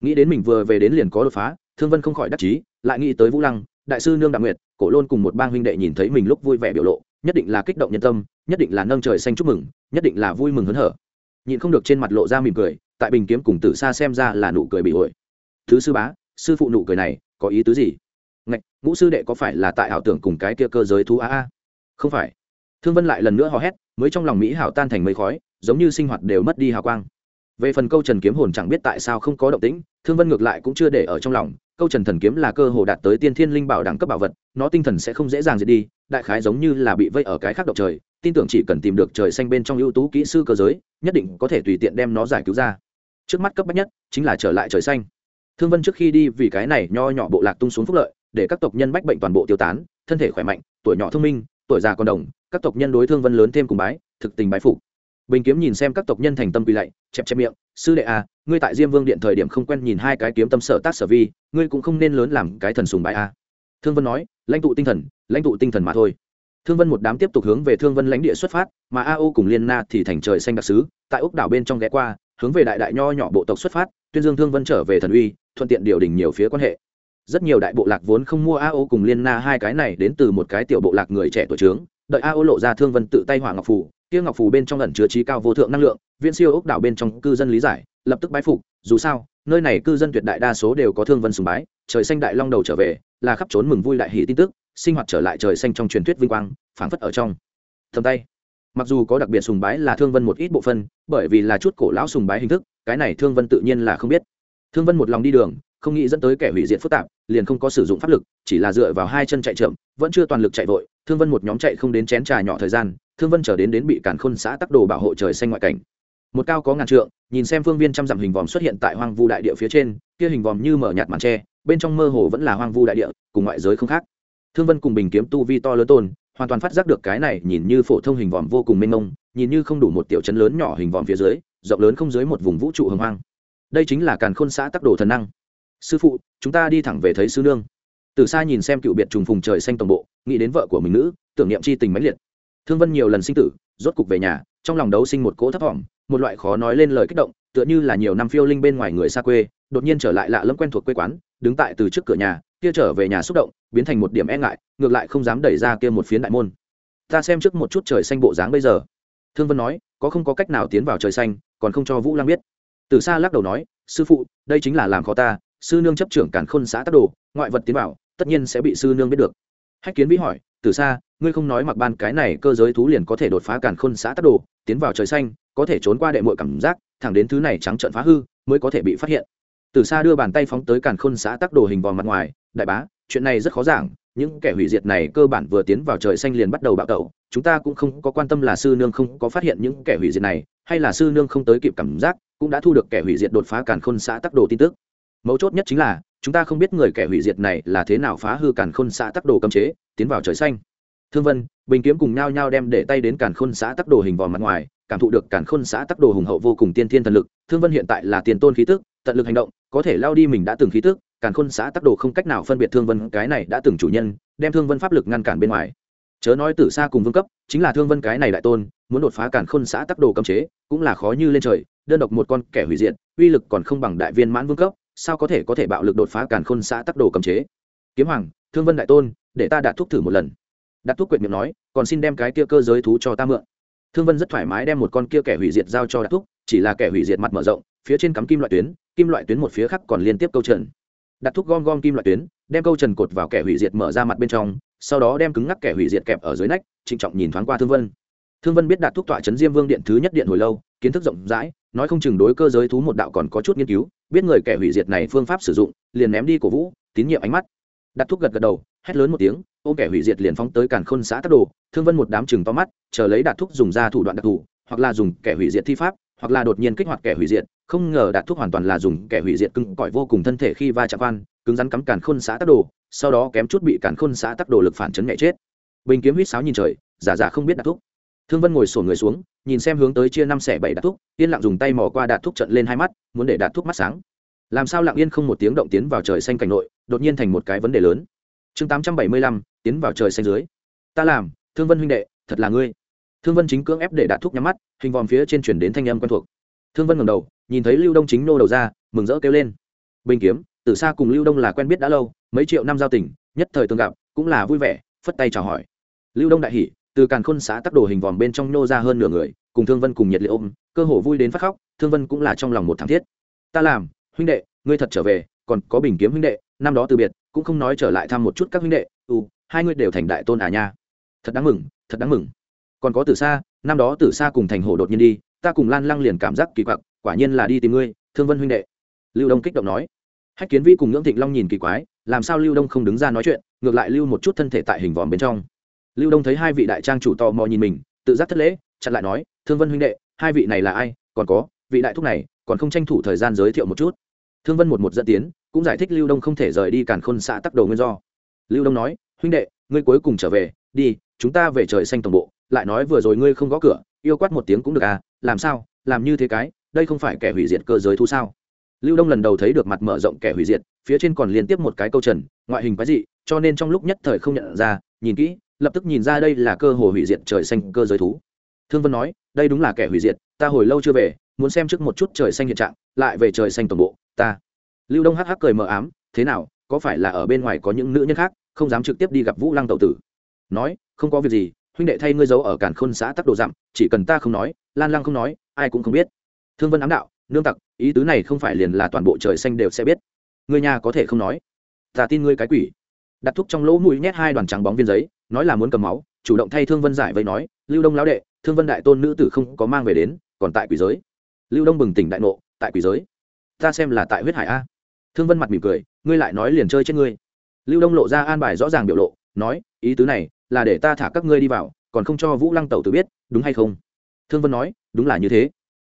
Nghĩ đến mình vừa về đến liền có đột phá, thương vân không khỏi đắc chí, lại nghĩ tới vũ lăng, đại sư nương đặng nguyệt, cổ lôn cùng một bang huynh đệ nhìn thấy mình lúc vui vẻ biểu lộ, nhất định là kích động nhân tâm, nhất định là nâng trời xanh chúc mừng, nhất định là vui mừng hớn hở. Nhìn không được trên mặt lộ ra mỉm cười tại bình kiếm cùng tử xa xem ra là nụ cười bị ổi thứ sư bá, sư phụ nụ cười này, có ý tứ gì? Ngạch, ngũ sư đệ có phải là tại ảo tưởng cùng cái kia cơ giới thú a a? Không phải. Thương vân lại lần nữa hò hét, mới trong lòng mỹ hảo tan thành mây khói, giống như sinh hoạt đều mất đi hào quang. Về phần câu trần kiếm hồn chẳng biết tại sao không có động tĩnh, thương vân ngược lại cũng chưa để ở trong lòng, câu trần thần kiếm là cơ hồ đạt tới tiên thiên linh bảo đẳng cấp bảo vật, nó tinh thần sẽ không dễ dàng diệt đi, đại khái giống như là bị vây ở cái khác động trời, tin tưởng chỉ cần tìm được trời xanh bên trong ưu tú kỹ sư cơ giới, nhất định có thể tùy tiện đem nó giải cứu ra trước mắt cấp bách nhất chính là trở lại trời xanh. Thương vân trước khi đi vì cái này nho nhỏ bộ lạc tung xuống phúc lợi, để các tộc nhân bách bệnh toàn bộ tiêu tán, thân thể khỏe mạnh, tuổi nhỏ thông minh, tuổi già còn đồng, các tộc nhân đối thương vân lớn thêm cùng bái, thực tình bái phục. Bình kiếm nhìn xem các tộc nhân thành tâm quỳ lạy, chẹp chẹp miệng, sư đệ à ngươi tại diêm vương điện thời điểm không quen nhìn hai cái kiếm tâm sở tác sở vi, ngươi cũng không nên lớn làm cái thần sùng bái à. thương vân nói, lãnh tụ tinh thần, lãnh tụ tinh thần mà thôi. Thương vân một đám tiếp tục hướng về thương vân lãnh địa xuất phát, mà a ô cùng liên na thì thành trời xanh đặc sứ, tại ốc đảo bên trong ghé qua hướng về đại đại nho nhỏ bộ tộc xuất phát, tuyên dương thương vân trở về thần uy, thuận tiện điều đình nhiều phía quan hệ. Rất nhiều đại bộ lạc vốn không mua a ô cùng liên na hai cái này đến từ một cái tiểu bộ lạc người trẻ tuổi trướng, đợi a ô lộ ra thương vân tự tay hỏa ngọc phủ kia ngọc phù bên trong ẩn chứa trí cao vô thượng năng lượng, viễn siêu ốc đảo bên trong cư dân lý giải, lập tức bái phục, dù sao, nơi này cư dân tuyệt đại đa số đều có thương vân sùng bái, trời xanh đại long đầu trở về, là khắp trốn mừng vui đại hỷ tin tức, sinh hoạt trở lại trời xanh trong truyền thuyết vinh quang, phảng phất ở trong. Thầm tay mặc dù có đặc biệt sùng bái là thương vân một ít bộ phân, bởi vì là chút cổ lão sùng bái hình thức, cái này thương vân tự nhiên là không biết. Thương vân một lòng đi đường, không nghĩ dẫn tới kẻ hủy diệt phức tạp, liền không có sử dụng pháp lực, chỉ là dựa vào hai chân chạy chậm, vẫn chưa toàn lực chạy vội, thương vân một nhóm chạy không đến chén trà nhỏ thời gian, thương vân trở đến đến bị cản khôn xã tắc đồ bảo hộ trời xanh ngoại cảnh. Một cao có ngàn trượng, nhìn xem phương viên trăm dặm hình vòm xuất hiện tại hoang vu đại địa phía trên, kia hình vòm như mở nhạt màn tre, bên trong mơ hồ vẫn là hoang vu đại địa, cùng ngoại giới không khác. Thương vân cùng bình kiếm tu vi to lớn tôn hoàn toàn phát giác được cái này nhìn như phổ thông hình vòm vô cùng mênh mông, nhìn như không đủ một tiểu chấn lớn nhỏ hình vòm phía dưới, rộng lớn không dưới một vùng vũ trụ hồng hoang. Đây chính là càn khôn xã tắc đồ thần năng. Sư phụ, chúng ta đi thẳng về thấy sư nương. Từ xa nhìn xem cựu biệt trùng phùng trời xanh tổng bộ, nghĩ đến vợ của mình nữ, tưởng niệm c h i tình mãnh liệt. Thương vân nhiều lần sinh tử, rốt cục về nhà, trong lòng đấu sinh một cỗ thấp thỏm một loại khó nói lên lời kích động, tựa như là nhiều năm phiêu linh bên ngoài người xa quê, đột nhiên trở lại lạ lẫm quen thuộc quê quán đứng tại từ trước cửa nhà, kia trở về nhà xúc động, biến thành một điểm e ngại, ngược lại không dám đẩy ra kia một phiến đại môn. Ta xem trước một chút trời xanh bộ dáng bây giờ. Thương vân nói, có không có cách nào tiến vào trời xanh, còn không cho vũ lang biết. Từ xa lắc đầu nói, sư phụ, đây chính là làm khó ta, sư nương chấp trưởng cản khôn xã tắc đồ, ngoại vật tiến vào, tất nhiên sẽ bị sư nương biết được. Hách kiến vĩ hỏi, từ xa ngươi không nói mặc ban cái này cơ giới thú liền có thể đột phá cản khôn xã tắc đồ, tiến vào trời xanh, có thể trốn qua đệ mội cảm giác, thẳng đến thứ này trắng trợn phá hư, mới có thể bị phát hiện từ xa đưa bàn tay phóng tới cản khôn xã tắc đồ hình vòng mặt ngoài, đại bá, chuyện này rất khó giảng, những kẻ hủy diệt này cơ bản vừa tiến vào trời xanh liền bắt đầu bạo tẩu, chúng ta cũng không có quan tâm là sư nương không có phát hiện những kẻ hủy diệt này, hay là sư nương không tới kịp cảm giác, cũng đã thu được kẻ hủy diệt đột phá càn khôn xã tắc đồ tin tức. Mấu chốt nhất chính là, chúng ta không biết người kẻ hủy diệt này là thế nào phá hư càn khôn xã tắc đồ cấm chế, tiến vào trời xanh. Thương vân, bình kiếm cùng nhau nhau đem để tay đến càn khôn xã tắc đồ hình vòm mặt ngoài, cảm thụ được càn khôn xã tắc đồ hùng hậu vô cùng tiên thiên thần lực, thương vân hiện tại là tiền tôn khí tức tận lực hành động, có thể lao đi mình đã từng khí tức, càn khôn xã tắc đồ không cách nào phân biệt thương vân, cái này đã từng chủ nhân, đem thương vân pháp lực ngăn cản bên ngoài. Chớ nói từ xa cùng vương cấp, chính là thương vân cái này đại tôn, muốn đột phá càn khôn xã tắc đồ cấm chế, cũng là khó như lên trời, đơn độc một con kẻ hủy diệt, uy lực còn không bằng đại viên mãn vương cấp, sao có thể có thể bạo lực đột phá càn khôn xã tắc đồ cấm chế? Kiếm hoàng, thương vân đại tôn, để ta đạt thuốc thử một lần. Đạt thuốc quyệt miệng nói, còn xin đem cái kia cơ giới thú cho ta mượn. Thương vân rất thoải mái đem một con kia kẻ hủy diệt giao cho đạt thuốc, chỉ là kẻ hủy diệt mặt mở rộng, phía trên cắm kim loại tuyến kim loại tuyến một phía khác còn liên tiếp câu trần. Đặt thuốc gom gom kim loại tuyến, đem câu trần cột vào kẻ hủy diệt mở ra mặt bên trong, sau đó đem cứng ngắc kẻ hủy diệt kẹp ở dưới nách, trịnh trọng nhìn thoáng qua thương vân. Thương vân biết đạt thuốc tọa chấn diêm vương điện thứ nhất điện hồi lâu, kiến thức rộng rãi, nói không chừng đối cơ giới thú một đạo còn có chút nghiên cứu, biết người kẻ hủy diệt này phương pháp sử dụng, liền ném đi cổ vũ, tín nhiệm ánh mắt. Đặt thuốc gật gật đầu, hét lớn một tiếng, ôm kẻ hủy diệt liền phóng tới càn khôn xã tắc đồ. Thương vân một đám chừng to mắt, chờ lấy đạt thuốc dùng ra thủ đoạn đặc thù, hoặc là dùng kẻ hủy diệt thi pháp, hoặc là đột nhiên kích hoạt kẻ hủy diệt không ngờ đạt thuốc hoàn toàn là dùng kẻ hủy diệt cưng cõi vô cùng thân thể khi va chạm quan, cứng rắn cắm càn khôn xã tắc đồ, sau đó kém chút bị càn khôn xã tắc đồ lực phản chấn nhẹ chết. Bình kiếm huýt sáo nhìn trời, giả giả không biết đạt thuốc. Thương vân ngồi sổ người xuống, nhìn xem hướng tới chia năm xẻ bảy đạt thuốc, yên lặng dùng tay mò qua đạt thuốc trận lên hai mắt, muốn để đạt thuốc mắt sáng. Làm sao lặng yên không một tiếng động tiến vào trời xanh cảnh nội, đột nhiên thành một cái vấn đề lớn. Chương tám trăm bảy mươi lăm, tiến vào trời xanh dưới. Ta làm, thương vân huynh đệ, thật là ngươi. Thương vân chính cưỡng ép để đạt thuốc nhắm mắt, hình vòm phía trên chuyển đến thanh âm quen thuộc thương vân ngầm đầu, nhìn thấy lưu đông chính nô đầu ra, mừng rỡ kêu lên. Bình kiếm từ xa cùng lưu đông là quen biết đã lâu, mấy triệu năm giao tình, nhất thời tương gặp, cũng là vui vẻ, phất tay chào hỏi. Lưu đông đại hỉ, từ càn khôn xã tắc đồ hình vòm bên trong nô ra hơn nửa người, cùng thương vân cùng nhiệt liệt ôm, cơ hồ vui đến phát khóc, thương vân cũng là trong lòng một thảm thiết. Ta làm, huynh đệ, ngươi thật trở về, còn có bình kiếm huynh đệ, năm đó từ biệt, cũng không nói trở lại thăm một chút các huynh đệ ừ hai ngươi đều thành đại tôn à nha. Thật đáng mừng, thật đáng mừng. Còn có từ xa năm đó từ xa cùng thành hồ đột nhiên đi ta cùng lan lăng liền cảm giác kỳ quặc, quả nhiên là đi tìm ngươi, thương vân huynh đệ. Lưu đông kích động nói. Hách kiến vi cùng ngưỡng thịnh long nhìn kỳ quái, làm sao lưu đông không đứng ra nói chuyện, ngược lại lưu một chút thân thể tại hình vòm bên trong. Lưu đông thấy hai vị đại trang chủ tò mò nhìn mình, tự giác thất lễ, chặn lại nói, thương vân huynh đệ, hai vị này là ai? Còn có, vị đại thúc này, còn không tranh thủ thời gian giới thiệu một chút. Thương vân một một dẫn tiến, cũng giải thích lưu đông không thể rời đi càn khôn xã tắc đầu nguyên do. Lưu đông nói, huynh đệ, ngươi cuối cùng trở về, đi, chúng ta về trời xanh tổng bộ, lại nói vừa rồi ngươi không gõ cửa, yêu quát một tiếng cũng được à làm sao, làm như thế cái, đây không phải kẻ hủy diệt cơ giới thu sao? Lưu đông lần đầu thấy được mặt mở rộng kẻ hủy diệt, phía trên còn liên tiếp một cái câu trần, ngoại hình quái dị, cho nên trong lúc nhất thời không nhận ra, nhìn kỹ, lập tức nhìn ra đây là cơ hồ hủy diệt trời xanh cơ giới thú. Thương vân nói, đây đúng là kẻ hủy diệt, ta hồi lâu chưa về, muốn xem trước một chút trời xanh hiện trạng, lại về trời xanh toàn bộ, ta. Lưu đông hắc hắc cười mờ ám, thế nào, có phải là ở bên ngoài có những nữ nhân khác, không dám trực tiếp đi gặp vũ lăng tậu tử? Nói, không có việc gì huynh đệ thay ngươi giấu ở cản khôn xã tắc đồ dặm, chỉ cần ta không nói, lan lăng không nói, ai cũng không biết. Thương vân ám đạo, nương tặc, ý tứ này không phải liền là toàn bộ trời xanh đều sẽ biết. Người nhà có thể không nói. Ta tin ngươi cái quỷ. Đặt thuốc trong lỗ mũi nhét hai đoàn trắng bóng viên giấy, nói là muốn cầm máu, chủ động thay thương vân giải vây nói, lưu đông lão đệ, thương vân đại tôn nữ tử không có mang về đến, còn tại quỷ giới. Lưu đông bừng tỉnh đại nộ tại quỷ giới? Ta xem là tại huyết hải a. Thương vân mặt mỉm cười, ngươi lại nói liền chơi chết ngươi. Lưu đông lộ ra an bài rõ ràng biểu lộ, nói, ý tứ này là để ta thả các ngươi đi vào, còn không cho vũ lăng tẩu tự biết, đúng hay không? Thương vân nói, đúng là như thế.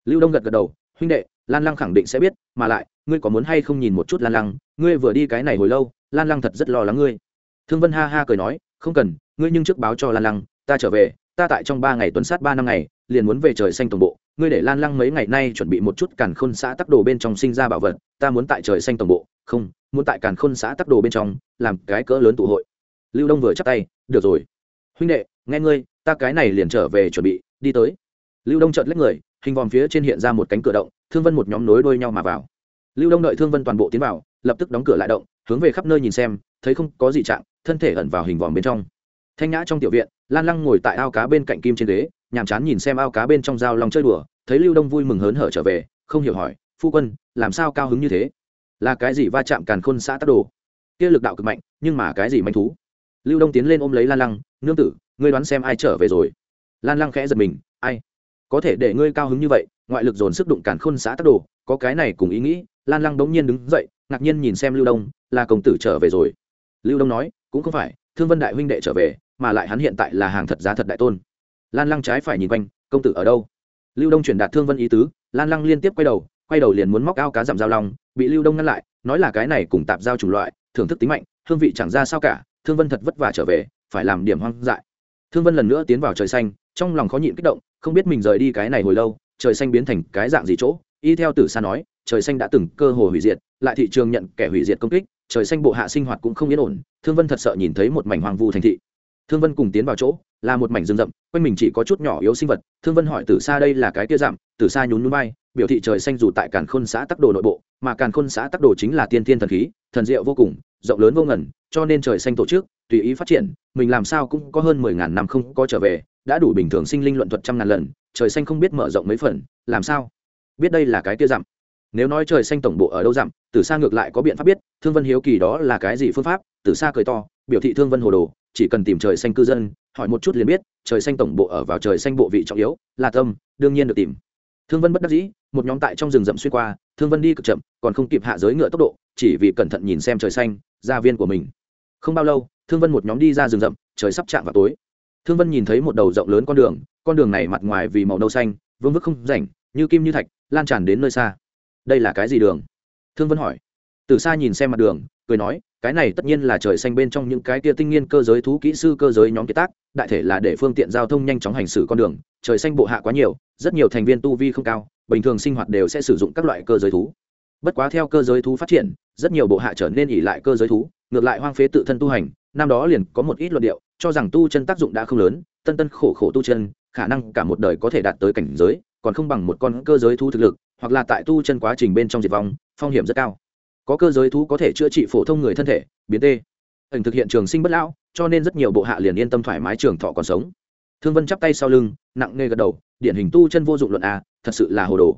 Lưu đông gật gật đầu, huynh đệ, lan lăng khẳng định sẽ biết, mà lại, ngươi có muốn hay không nhìn một chút lan lăng? Ngươi vừa đi cái này hồi lâu, lan lăng thật rất lo lắng ngươi. Thương vân ha ha cười nói, không cần, ngươi nhưng trước báo cho lan lăng, ta trở về, ta tại trong ba ngày tuần sát ba năm ngày, liền muốn về trời xanh tổng bộ, ngươi để lan lăng mấy ngày nay chuẩn bị một chút càn khôn xã tắc đồ bên trong sinh ra bảo vật, ta muốn tại trời xanh tổng bộ, không, muốn tại càn khôn xã tắc đồ bên trong, làm cái cỡ lớn tụ hội lưu đông vừa chắp tay, được rồi. Huynh đệ, nghe ngươi, ta cái này liền trở về chuẩn bị, đi tới. Lưu đông chợt lấy người, hình vòm phía trên hiện ra một cánh cửa động, thương vân một nhóm nối đuôi nhau mà vào. Lưu đông đợi thương vân toàn bộ tiến vào, lập tức đóng cửa lại động, hướng về khắp nơi nhìn xem, thấy không có gì trạng thân thể ẩn vào hình vòm bên trong. Thanh nhã trong tiểu viện, lan lăng ngồi tại ao cá bên cạnh kim trên ghế, nhàm chán nhìn xem ao cá bên trong dao lòng chơi đùa, thấy lưu đông vui mừng hớn hở trở về, không hiểu hỏi, phu quân, làm sao cao hứng như thế? Là cái gì va chạm càn khôn xã tắc đồ? Kia lực đạo cực mạnh, nhưng mà cái gì manh thú? Lưu đông tiến lên ôm lấy lan lăng, nương tử, ngươi đoán xem ai trở về rồi? Lan lăng khẽ giật mình, ai? Có thể để ngươi cao hứng như vậy, ngoại lực dồn sức đụng cản khôn xã tắc đồ, có cái này cùng ý nghĩ. Lan lăng bỗng nhiên đứng dậy, ngạc nhiên nhìn xem lưu đông, là công tử trở về rồi. Lưu đông nói, cũng không phải, thương vân đại huynh đệ trở về, mà lại hắn hiện tại là hàng thật giá thật đại tôn. Lan lăng trái phải nhìn quanh, công tử ở đâu? Lưu đông chuyển đạt thương vân ý tứ, lan lăng liên tiếp quay đầu quay đầu liền muốn móc ao cá giảm giao long, bị lưu đông ngăn lại, nói là cái này cùng tạp giao chủng loại, thưởng thức tính mạnh, hương vị chẳng ra sao cả thương vân thật vất vả trở về, phải làm điểm hoang dại. Thương vân lần nữa tiến vào trời xanh, trong lòng khó nhịn kích động, không biết mình rời đi cái này hồi lâu, trời xanh biến thành cái dạng gì chỗ. Y theo tử sa nói, trời xanh đã từng cơ hồ hủy diệt, lại thị trường nhận kẻ hủy diệt công kích, trời xanh bộ hạ sinh hoạt cũng không yên ổn. Thương vân thật sợ nhìn thấy một mảnh hoang vu thành thị. Thương vân cùng tiến vào chỗ, là một mảnh rừng rậm, quanh mình chỉ có chút nhỏ yếu sinh vật. Thương vân hỏi từ xa đây là cái kia giảm từ xa nhún núi bay, biểu thị trời xanh dù tại càn khôn xã tắc đồ nội bộ, mà càn khôn xã tắc đồ chính là tiên tiên thần khí, thần diệu vô cùng, rộng lớn vô ngần cho nên trời xanh tổ chức, tùy ý phát triển, mình làm sao cũng có hơn mười ngàn năm không có trở về, đã đủ bình thường sinh linh luận thuật trăm ngàn lần, trời xanh không biết mở rộng mấy phần, làm sao? Biết đây là cái kia dặm. Nếu nói trời xanh tổng bộ ở đâu dặm từ xa ngược lại có biện pháp biết, thương vân hiếu kỳ đó là cái gì phương pháp? Từ xa cười to, biểu thị thương vân hồ đồ, chỉ cần tìm trời xanh cư dân, hỏi một chút liền biết, trời xanh tổng bộ ở vào trời xanh bộ vị trọng yếu, là tâm, đương nhiên được tìm. Thương vân bất đắc dĩ, một nhóm tại trong rừng rậm xuyên qua, thương vân đi cực chậm, còn không kịp hạ giới ngựa tốc độ, chỉ vì cẩn thận nhìn xem trời xanh, gia viên của mình không bao lâu, thương vân một nhóm đi ra rừng rậm, trời sắp chạm vào tối. Thương vân nhìn thấy một đầu rộng lớn con đường con đường này mặt ngoài vì màu nâu xanh, vương vức không rảnh, như kim như thạch, lan tràn đến nơi xa. Đây là cái gì đường? Thương vân hỏi. Từ xa nhìn xem mặt đường, cười nói, cái này tất nhiên là trời xanh bên trong những cái kia tinh nghiên cơ giới thú kỹ sư cơ giới nhóm kiệt tác, đại thể là để phương tiện giao thông nhanh chóng hành xử con đường, trời xanh bộ hạ quá nhiều, rất nhiều thành viên tu vi không cao, bình thường sinh hoạt đều sẽ sử dụng các loại cơ giới thú. Bất quá theo cơ giới thú phát triển, rất nhiều bộ hạ trở nên ỉ lại cơ giới thú ngược lại hoang phế tự thân tu hành, năm đó liền có một ít luận điệu, cho rằng tu chân tác dụng đã không lớn, tân tân khổ khổ tu chân, khả năng cả một đời có thể đạt tới cảnh giới, còn không bằng một con cơ giới thú thực lực, hoặc là tại tu chân quá trình bên trong diệt vong, phong hiểm rất cao. Có cơ giới thú có thể chữa trị phổ thông người thân thể, biến tê. Ảnh thực hiện trường sinh bất lão, cho nên rất nhiều bộ hạ liền yên tâm thoải mái trường thọ còn sống. Thương vân chắp tay sau lưng, nặng nề gật đầu, điển hình tu chân vô dụng luận a, thật sự là hồ đồ.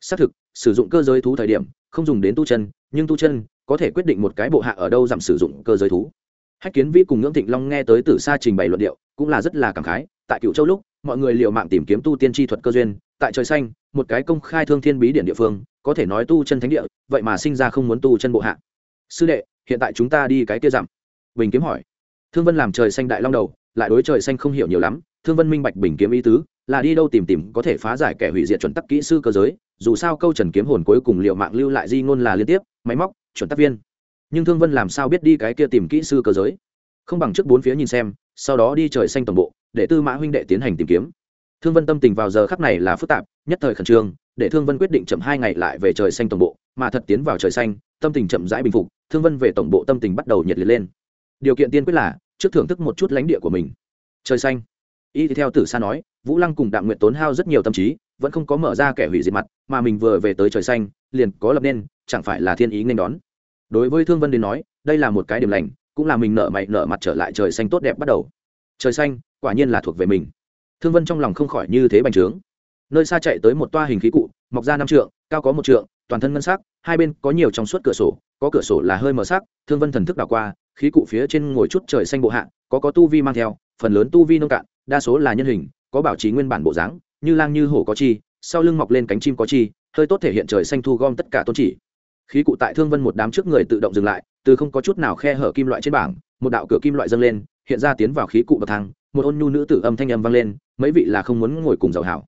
Xác thực, sử dụng cơ giới thú thời điểm, không dùng đến tu chân, nhưng tu chân có thể quyết định một cái bộ hạ ở đâu giảm sử dụng cơ giới thú. Hách kiến vĩ cùng ngưỡng thịnh long nghe tới từ xa trình bày luận điệu, cũng là rất là cảm khái, tại cựu châu lúc, mọi người liệu mạng tìm kiếm tu tiên tri thuật cơ duyên, tại trời xanh, một cái công khai thương thiên bí điển địa phương, có thể nói tu chân thánh địa, vậy mà sinh ra không muốn tu chân bộ hạ. Sư đệ, hiện tại chúng ta đi cái kia dặm. Bình kiếm hỏi. Thương vân làm trời xanh đại long đầu, lại đối trời xanh không hiểu nhiều lắm, thương vân minh bạch bình kiếm ý tứ, là đi đâu tìm tìm có thể phá giải kẻ hủy diệt chuẩn tắc kỹ sư cơ giới dù sao câu trần kiếm hồn cuối cùng liệu mạng lưu lại di ngôn là liên tiếp, máy móc, chuẩn tác viên. Nhưng thương vân làm sao biết đi cái kia tìm kỹ sư cơ giới? Không bằng trước bốn phía nhìn xem, sau đó đi trời xanh toàn bộ, để tư mã huynh đệ tiến hành tìm kiếm. Thương vân tâm tình vào giờ khắc này là phức tạp, nhất thời khẩn trương, để thương vân quyết định chậm hai ngày lại về trời xanh tổng bộ, mà thật tiến vào trời xanh, tâm tình chậm rãi bình phục, thương vân về tổng bộ tâm tình bắt đầu nhiệt liệt lên. Điều kiện tiên quyết là, trước thưởng thức một chút lãnh địa của mình. Trời xanh. Y theo tử sa nói, vũ lăng cùng đạm nguyện tốn hao rất nhiều tâm trí vẫn không có mở ra kẻ hủy diệt mặt, mà mình vừa về tới trời xanh, liền có lập nên, chẳng phải là thiên ý nên đón. Đối với thương vân đến nói, đây là một cái điểm lành, cũng là mình nợ mày nợ mặt trở lại trời xanh tốt đẹp bắt đầu. Trời xanh, quả nhiên là thuộc về mình. Thương vân trong lòng không khỏi như thế bành trướng. Nơi xa chạy tới một toa hình khí cụ, mọc ra năm trượng, cao có một trượng, toàn thân ngân sắc, hai bên có nhiều trong suốt cửa sổ, có cửa sổ là hơi mờ sắc, thương vân thần thức đảo qua, khí cụ phía trên ngồi chút trời xanh bộ hạ, có có tu vi mang theo, phần lớn tu vi nông cạn, đa số là nhân hình, có bảo trì nguyên bản bộ dáng như lang như hổ có chi, sau lưng mọc lên cánh chim có chi, hơi tốt thể hiện trời xanh thu gom tất cả tôn chỉ. Khí cụ tại thương vân một đám trước người tự động dừng lại, từ không có chút nào khe hở kim loại trên bảng, một đạo cửa kim loại dâng lên, hiện ra tiến vào khí cụ bậc thang, một ôn nhu nữ tử âm thanh âm vang lên, mấy vị là không muốn ngồi cùng giàu hảo.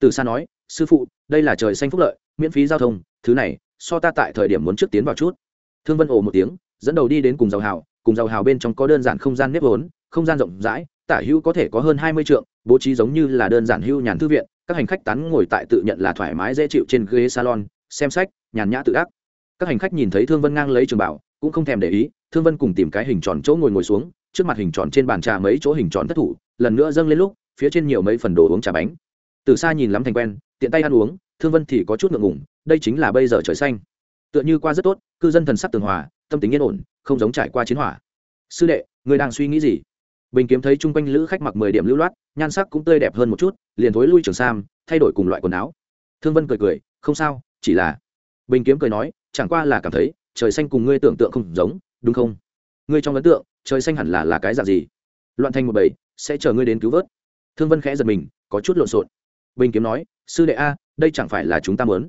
Từ xa nói, sư phụ, đây là trời xanh phúc lợi, miễn phí giao thông, thứ này, so ta tại thời điểm muốn trước tiến vào chút. Thương vân ồ một tiếng, dẫn đầu đi đến cùng giàu hảo, cùng giàu hào bên trong có đơn giản không gian nếp vốn, không gian rộng rãi, tả hữu có thể có hơn hai mươi trượng bố trí giống như là đơn giản hưu nhàn thư viện, các hành khách tán ngồi tại tự nhận là thoải mái dễ chịu trên ghế salon, xem sách, nhàn nhã tự ác. Các hành khách nhìn thấy thương vân ngang lấy trường bảo, cũng không thèm để ý, thương vân cùng tìm cái hình tròn chỗ ngồi ngồi xuống, trước mặt hình tròn trên bàn trà mấy chỗ hình tròn thất thủ, lần nữa dâng lên lúc, phía trên nhiều mấy phần đồ uống trà bánh. Từ xa nhìn lắm thành quen, tiện tay ăn uống, thương vân thì có chút ngượng ngủng đây chính là bây giờ trời xanh. Tựa như qua rất tốt, cư dân thần sắc tường hòa, tâm tính yên ổn, không giống trải qua chiến hỏa. Sư đệ, người đang suy nghĩ gì? Bình kiếm thấy chung quanh lữ khách mặc mười điểm lưu loát, nhan sắc cũng tươi đẹp hơn một chút, liền thối lui trường sam, thay đổi cùng loại quần áo. Thương vân cười cười, không sao, chỉ là bình kiếm cười nói, chẳng qua là cảm thấy, trời xanh cùng ngươi tưởng tượng không giống, đúng không? Ngươi trong ấn tượng, trời xanh hẳn là là cái dạng gì? Loạn thành một bầy, sẽ chờ ngươi đến cứu vớt. Thương vân khẽ giật mình, có chút lộn xộn. Bình kiếm nói, sư đệ a, đây chẳng phải là chúng ta muốn.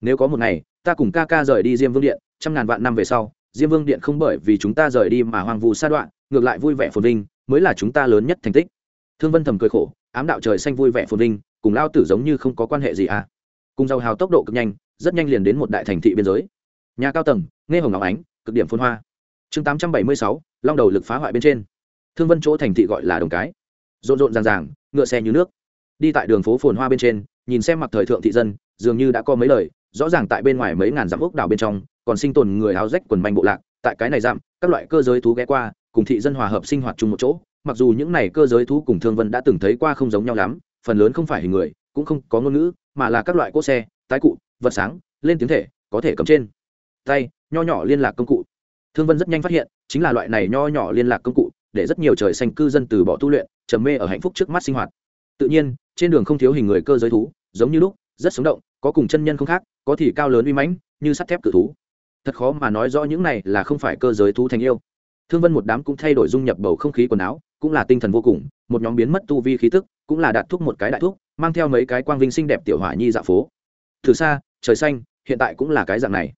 Nếu có một ngày, ta cùng ca ca rời đi diêm vương điện, trăm ngàn vạn năm về sau, diêm vương điện không bởi vì chúng ta rời đi mà hoàng vù sa đoạn, ngược lại vui vẻ phồn vinh mới là chúng ta lớn nhất thành tích. Thương vân thầm cười khổ, ám đạo trời xanh vui vẻ phồn vinh, cùng lao tử giống như không có quan hệ gì à. Cùng giàu hào tốc độ cực nhanh, rất nhanh liền đến một đại thành thị biên giới. Nhà cao tầng, nghe hồng ngọc ánh, cực điểm phôn hoa. Chương tám trăm bảy mươi sáu, long đầu lực phá hoại bên trên. Thương vân chỗ thành thị gọi là đồng cái. Rộn rộn ràng ràng, ngựa xe như nước. Đi tại đường phố phồn hoa bên trên, nhìn xem mặc thời thượng thị dân, dường như đã có mấy lời, rõ ràng tại bên ngoài mấy ngàn dặm ốc đảo bên trong, còn sinh tồn người áo rách quần manh bộ lạc, tại cái này dặm, các loại cơ giới thú ghé qua cùng thị dân hòa hợp sinh hoạt chung một chỗ, mặc dù những này cơ giới thú cùng thương vân đã từng thấy qua không giống nhau lắm, phần lớn không phải hình người, cũng không có ngôn ngữ, mà là các loại cỗ xe, tái cụ, vật sáng, lên tiếng thể, có thể cầm trên. Tay, nho nhỏ liên lạc công cụ. Thương vân rất nhanh phát hiện, chính là loại này nho nhỏ liên lạc công cụ, để rất nhiều trời xanh cư dân từ bỏ tu luyện, trầm mê ở hạnh phúc trước mắt sinh hoạt. Tự nhiên, trên đường không thiếu hình người cơ giới thú, giống như lúc, rất sống động, có cùng chân nhân không khác, có thì cao lớn uy mãnh, như sắt thép cự thú. Thật khó mà nói rõ những này là không phải cơ giới thú thành yêu thương vân một đám cũng thay đổi dung nhập bầu không khí quần áo, cũng là tinh thần vô cùng, một nhóm biến mất tu vi khí tức, cũng là đạt thuốc một cái đại thuốc mang theo mấy cái quang vinh xinh đẹp tiểu hỏa nhi dạ phố. Từ xa, trời xanh, hiện tại cũng là cái dạng này.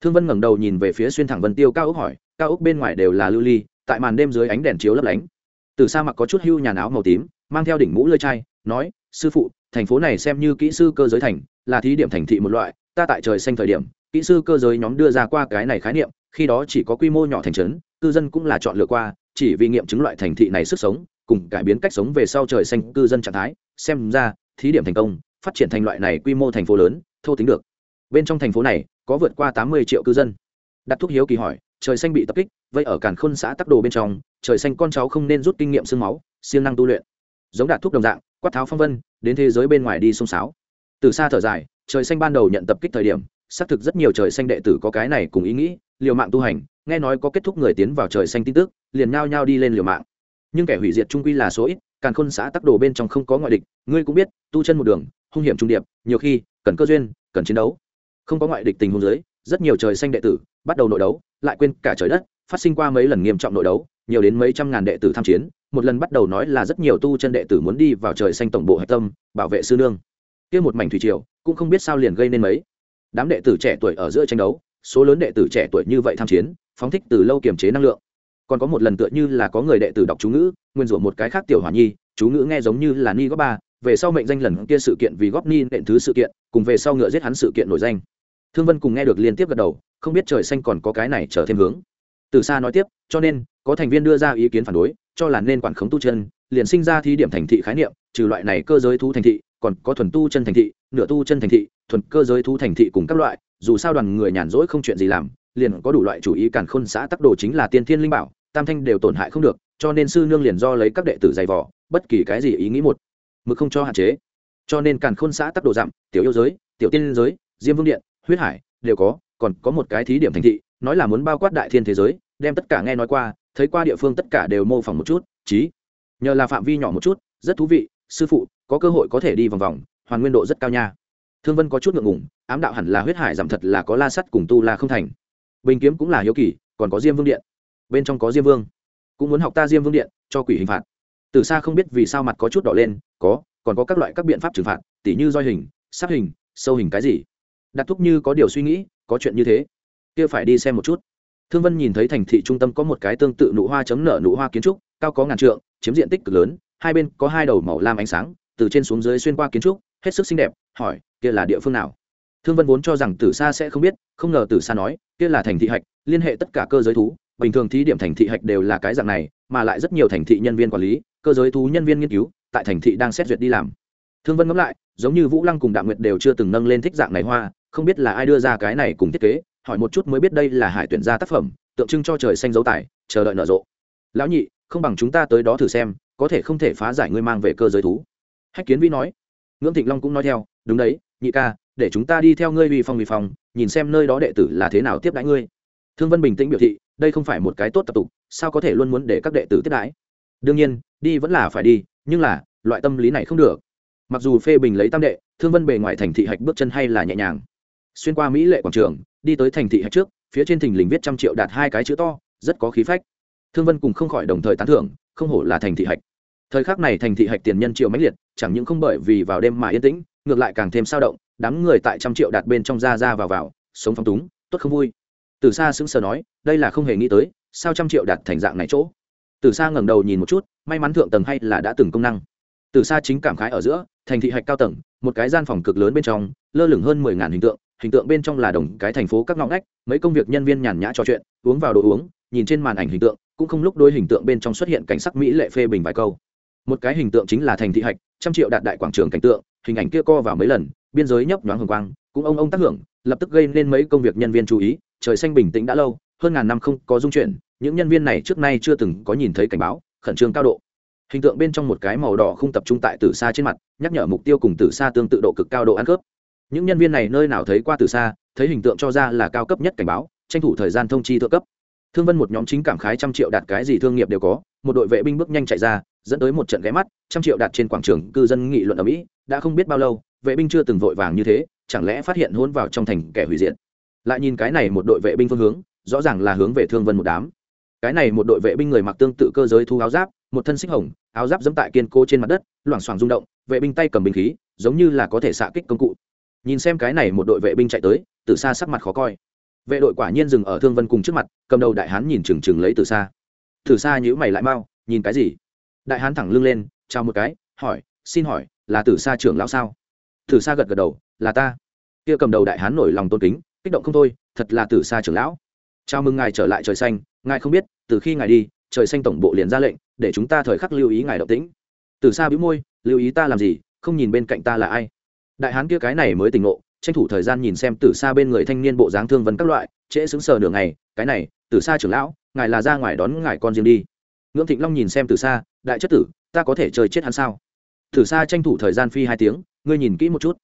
Thương vân ngẩng đầu nhìn về phía xuyên thẳng vân tiêu cao ốc hỏi, cao ốc bên ngoài đều là lưu ly, tại màn đêm dưới ánh đèn chiếu lấp lánh. Từ xa mặc có chút hưu nhà áo màu tím, mang theo đỉnh mũ lơi chai, nói, sư phụ, thành phố này xem như kỹ sư cơ giới thành, là thí điểm thành thị một loại, ta tại trời xanh thời điểm, kỹ sư cơ giới nhóm đưa ra qua cái này khái niệm, khi đó chỉ có quy mô nhỏ thành trấn cư dân cũng là chọn lựa qua, chỉ vì nghiệm chứng loại thành thị này sức sống, cùng cải biến cách sống về sau trời xanh cư dân trạng thái, xem ra, thí điểm thành công, phát triển thành loại này quy mô thành phố lớn, thô tính được. Bên trong thành phố này, có vượt qua tám mươi triệu cư dân. Đặt thuốc hiếu kỳ hỏi, trời xanh bị tập kích vậy ở cản khôn xã tắc đồ bên trong, trời xanh con cháu không nên rút kinh nghiệm sương máu, siêng năng tu luyện. Giống đạt thuốc đồng dạng, quát tháo phong vân, đến thế giới bên ngoài đi sông sáo. Từ xa thở dài, trời xanh ban đầu nhận tập kích thời điểm, xác thực rất nhiều trời xanh đệ tử có cái này cùng ý nghĩ, liều mạng tu hành nghe nói có kết thúc người tiến vào trời xanh tin tức, liền nhao nhao đi lên liều mạng. Nhưng kẻ hủy diệt trung quy là số ít, càn khôn xã tắc đồ bên trong không có ngoại địch, ngươi cũng biết, tu chân một đường, hung hiểm trung điệp, nhiều khi, cần cơ duyên, cần chiến đấu. Không có ngoại địch tình huống giới rất nhiều trời xanh đệ tử bắt đầu nội đấu, lại quên cả trời đất, phát sinh qua mấy lần nghiêm trọng nội đấu, nhiều đến mấy trăm ngàn đệ tử tham chiến, một lần bắt đầu nói là rất nhiều tu chân đệ tử muốn đi vào trời xanh tổng bộ hạch tâm, bảo vệ sư nương. Kia một mảnh thủy triều, cũng không biết sao liền gây nên mấy đám đệ tử trẻ tuổi ở giữa tranh đấu, số lớn đệ tử trẻ tuổi như vậy tham chiến phóng thích từ lâu kiềm chế năng lượng. Còn có một lần tựa như là có người đệ tử đọc chú ngữ, nguyên rủa một cái khác tiểu hỏa nhi, chú ngữ nghe giống như là ni góp ba, về sau mệnh danh lần kia sự kiện vì góp ni nện thứ sự kiện, cùng về sau ngựa giết hắn sự kiện nổi danh. Thương vân cùng nghe được liên tiếp gật đầu, không biết trời xanh còn có cái này trở thêm hướng. Từ xa nói tiếp, cho nên, có thành viên đưa ra ý kiến phản đối, cho là nên quản khống tu chân, liền sinh ra thí điểm thành thị khái niệm, trừ loại này cơ giới thú thành thị, còn có thuần tu chân thành thị, nửa tu chân thành thị, thuần cơ giới thú thành thị cùng các loại, dù sao đoàn người nhàn rỗi không chuyện gì làm liền có đủ loại chủ ý cản khôn xã tắc đồ chính là tiên thiên linh bảo, tam thanh đều tổn hại không được, cho nên sư nương liền do lấy các đệ tử dày vỏ bất kỳ cái gì ý nghĩ một, mực không cho hạn chế. Cho nên càn khôn xã tắc đồ giảm, tiểu yêu giới, tiểu tiên giới, diêm vương điện, huyết hải, đều có, còn có một cái thí điểm thành thị, nói là muốn bao quát đại thiên thế giới, đem tất cả nghe nói qua, thấy qua địa phương tất cả đều mô phỏng một chút trí nhờ là phạm vi nhỏ một chút, rất thú vị, sư phụ, có cơ hội có thể đi vòng vòng, hoàn nguyên độ rất cao nha. Thương vân có chút ngượng ngùng, ám đạo hẳn là huyết hải giảm thật là có la sắt cùng tu la không thành bình kiếm cũng là hiếu kỳ, còn có diêm vương điện. Bên trong có diêm vương. Cũng muốn học ta diêm vương điện, cho quỷ hình phạt. Từ xa không biết vì sao mặt có chút đỏ lên, có, còn có các loại các biện pháp trừng phạt, tỉ như roi hình, sắp hình, sâu hình cái gì. Đặt thúc như có điều suy nghĩ, có chuyện như thế. Kia phải đi xem một chút. Thương vân nhìn thấy thành thị trung tâm có một cái tương tự nụ hoa chấm nở nụ hoa kiến trúc, cao có ngàn trượng, chiếm diện tích cực lớn, hai bên có hai đầu màu lam ánh sáng, từ trên xuống dưới xuyên qua kiến trúc, hết sức xinh đẹp, hỏi, kia là địa phương nào? Thương vân vốn cho rằng tử sa sẽ không biết, không ngờ tử sa nói, kia là thành thị hạch, liên hệ tất cả cơ giới thú, bình thường thí điểm thành thị hạch đều là cái dạng này, mà lại rất nhiều thành thị nhân viên quản lý, cơ giới thú nhân viên nghiên cứu, tại thành thị đang xét duyệt đi làm. Thương vân ngẫm lại, giống như vũ lăng cùng đạm nguyệt đều chưa từng nâng lên thích dạng này hoa, không biết là ai đưa ra cái này cùng thiết kế, hỏi một chút mới biết đây là hải tuyển gia tác phẩm, tượng trưng cho trời xanh dấu tài, chờ đợi nở rộ. Lão nhị, không bằng chúng ta tới đó thử xem, có thể không thể phá giải ngươi mang về cơ giới thú. Hách kiến vi nói. Ngưỡng thịnh long cũng nói theo, đúng đấy, nhị ca để chúng ta đi theo ngươi vì phong vì phong, nhìn xem nơi đó đệ tử là thế nào tiếp đãi ngươi. Thương vân bình tĩnh biểu thị, đây không phải một cái tốt tập tục, sao có thể luôn muốn để các đệ tử tiếp đãi? Đương nhiên, đi vẫn là phải đi, nhưng là, loại tâm lý này không được. Mặc dù phê bình lấy tam đệ, thương vân bề ngoài thành thị hạch bước chân hay là nhẹ nhàng. Xuyên qua mỹ lệ quảng trường, đi tới thành thị hạch trước, phía trên thình lình viết trăm triệu đạt hai cái chữ to, rất có khí phách. Thương vân cùng không khỏi đồng thời tán thưởng, không hổ là thành thị hạch. Thời khắc này thành thị hạch tiền nhân triệu mãnh liệt, chẳng những không bởi vì vào đêm mà yên tĩnh, ngược lại càng thêm sao động đám người tại trăm triệu đạt bên trong ra ra vào vào, sống phong túng, tốt không vui. Từ xa sững sờ nói, đây là không hề nghĩ tới, sao trăm triệu đạt thành dạng này chỗ? Từ xa ngẩng đầu nhìn một chút, may mắn thượng tầng hay là đã từng công năng. Từ xa chính cảm khái ở giữa, thành thị hạch cao tầng, một cái gian phòng cực lớn bên trong, lơ lửng hơn mười ngàn hình tượng hình tượng bên trong là đồng cái thành phố các ngõ ngách, mấy công việc nhân viên nhàn nhã trò chuyện, uống vào đồ uống, nhìn trên màn ảnh hình tượng, cũng không lúc đôi hình tượng bên trong xuất hiện cảnh sắc mỹ lệ phê bình vài câu. Một cái hình tượng chính là thành thị hạch, trăm triệu đạt đại quảng trường cảnh tượng hình ảnh kia co vào mấy lần, biên giới nhấp nhoáng hồng quang, cũng ông ông tác hưởng, lập tức gây nên mấy công việc nhân viên chú ý, trời xanh bình tĩnh đã lâu, hơn ngàn năm không có dung chuyển, những nhân viên này trước nay chưa từng có nhìn thấy cảnh báo, khẩn trương cao độ. Hình tượng bên trong một cái màu đỏ không tập trung tại từ xa trên mặt, nhắc nhở mục tiêu cùng từ xa tương tự độ cực cao độ ăn cướp. Những nhân viên này nơi nào thấy qua từ xa thấy hình tượng cho ra là cao cấp nhất cảnh báo, tranh thủ thời gian thông chi thượng cấp. Thương vân một nhóm chính cảm khái trăm triệu đạt cái gì thương nghiệp đều có, một đội vệ binh bước nhanh chạy ra dẫn tới một trận ghé mắt, trăm triệu đạt trên quảng trường cư dân nghị luận ở mỹ, đã không biết bao lâu, vệ binh chưa từng vội vàng như thế, chẳng lẽ phát hiện hôn vào trong thành kẻ hủy diệt. Lại nhìn cái này một đội vệ binh phương hướng, rõ ràng là hướng về thương vân một đám. Cái này một đội vệ binh người mặc tương tự cơ giới thu áo giáp, một thân xích hồng, áo giáp dẫm tại kiên cố trên mặt đất, loảng xoảng rung động, vệ binh tay cầm binh khí, giống như là có thể xạ kích công cụ. Nhìn xem cái này một đội vệ binh chạy tới từ xa sắc mặt khó coi. Vệ đội quả nhiên dừng ở thương vân cùng trước mặt, cầm đầu đại hán nhìn trừng trừng lấy từ xa từ xa nhữ mày lại mau, nhìn cái gì? Đại hán thẳng lưng lên, chào một cái, hỏi, xin hỏi, là Tử Sa trưởng lão sao? Tử Sa gật gật đầu, là ta. Kia cầm đầu đại hán nổi lòng tôn kính, kích động không thôi, thật là Tử Sa trưởng lão. Chào mừng ngài trở lại trời xanh, ngài không biết, từ khi ngài đi, trời xanh tổng bộ liền ra lệnh, để chúng ta thời khắc lưu ý ngài động tĩnh. Tử Sa bĩu môi, lưu ý ta làm gì, không nhìn bên cạnh ta là ai? Đại hán kia cái này mới tỉnh ngộ, tranh thủ thời gian nhìn xem từ xa bên người thanh niên bộ dáng thương vấn các loại, trễ xứng sờ nửa ngày, cái này từ xa trưởng lão, ngài là ra ngoài đón ngài con riêng đi ngưỡng thịnh long nhìn xem từ xa đại chất tử, ta có thể chơi chết hắn sao? Từ xa tranh thủ thời gian phi hai tiếng, ngươi nhìn kỹ một chút.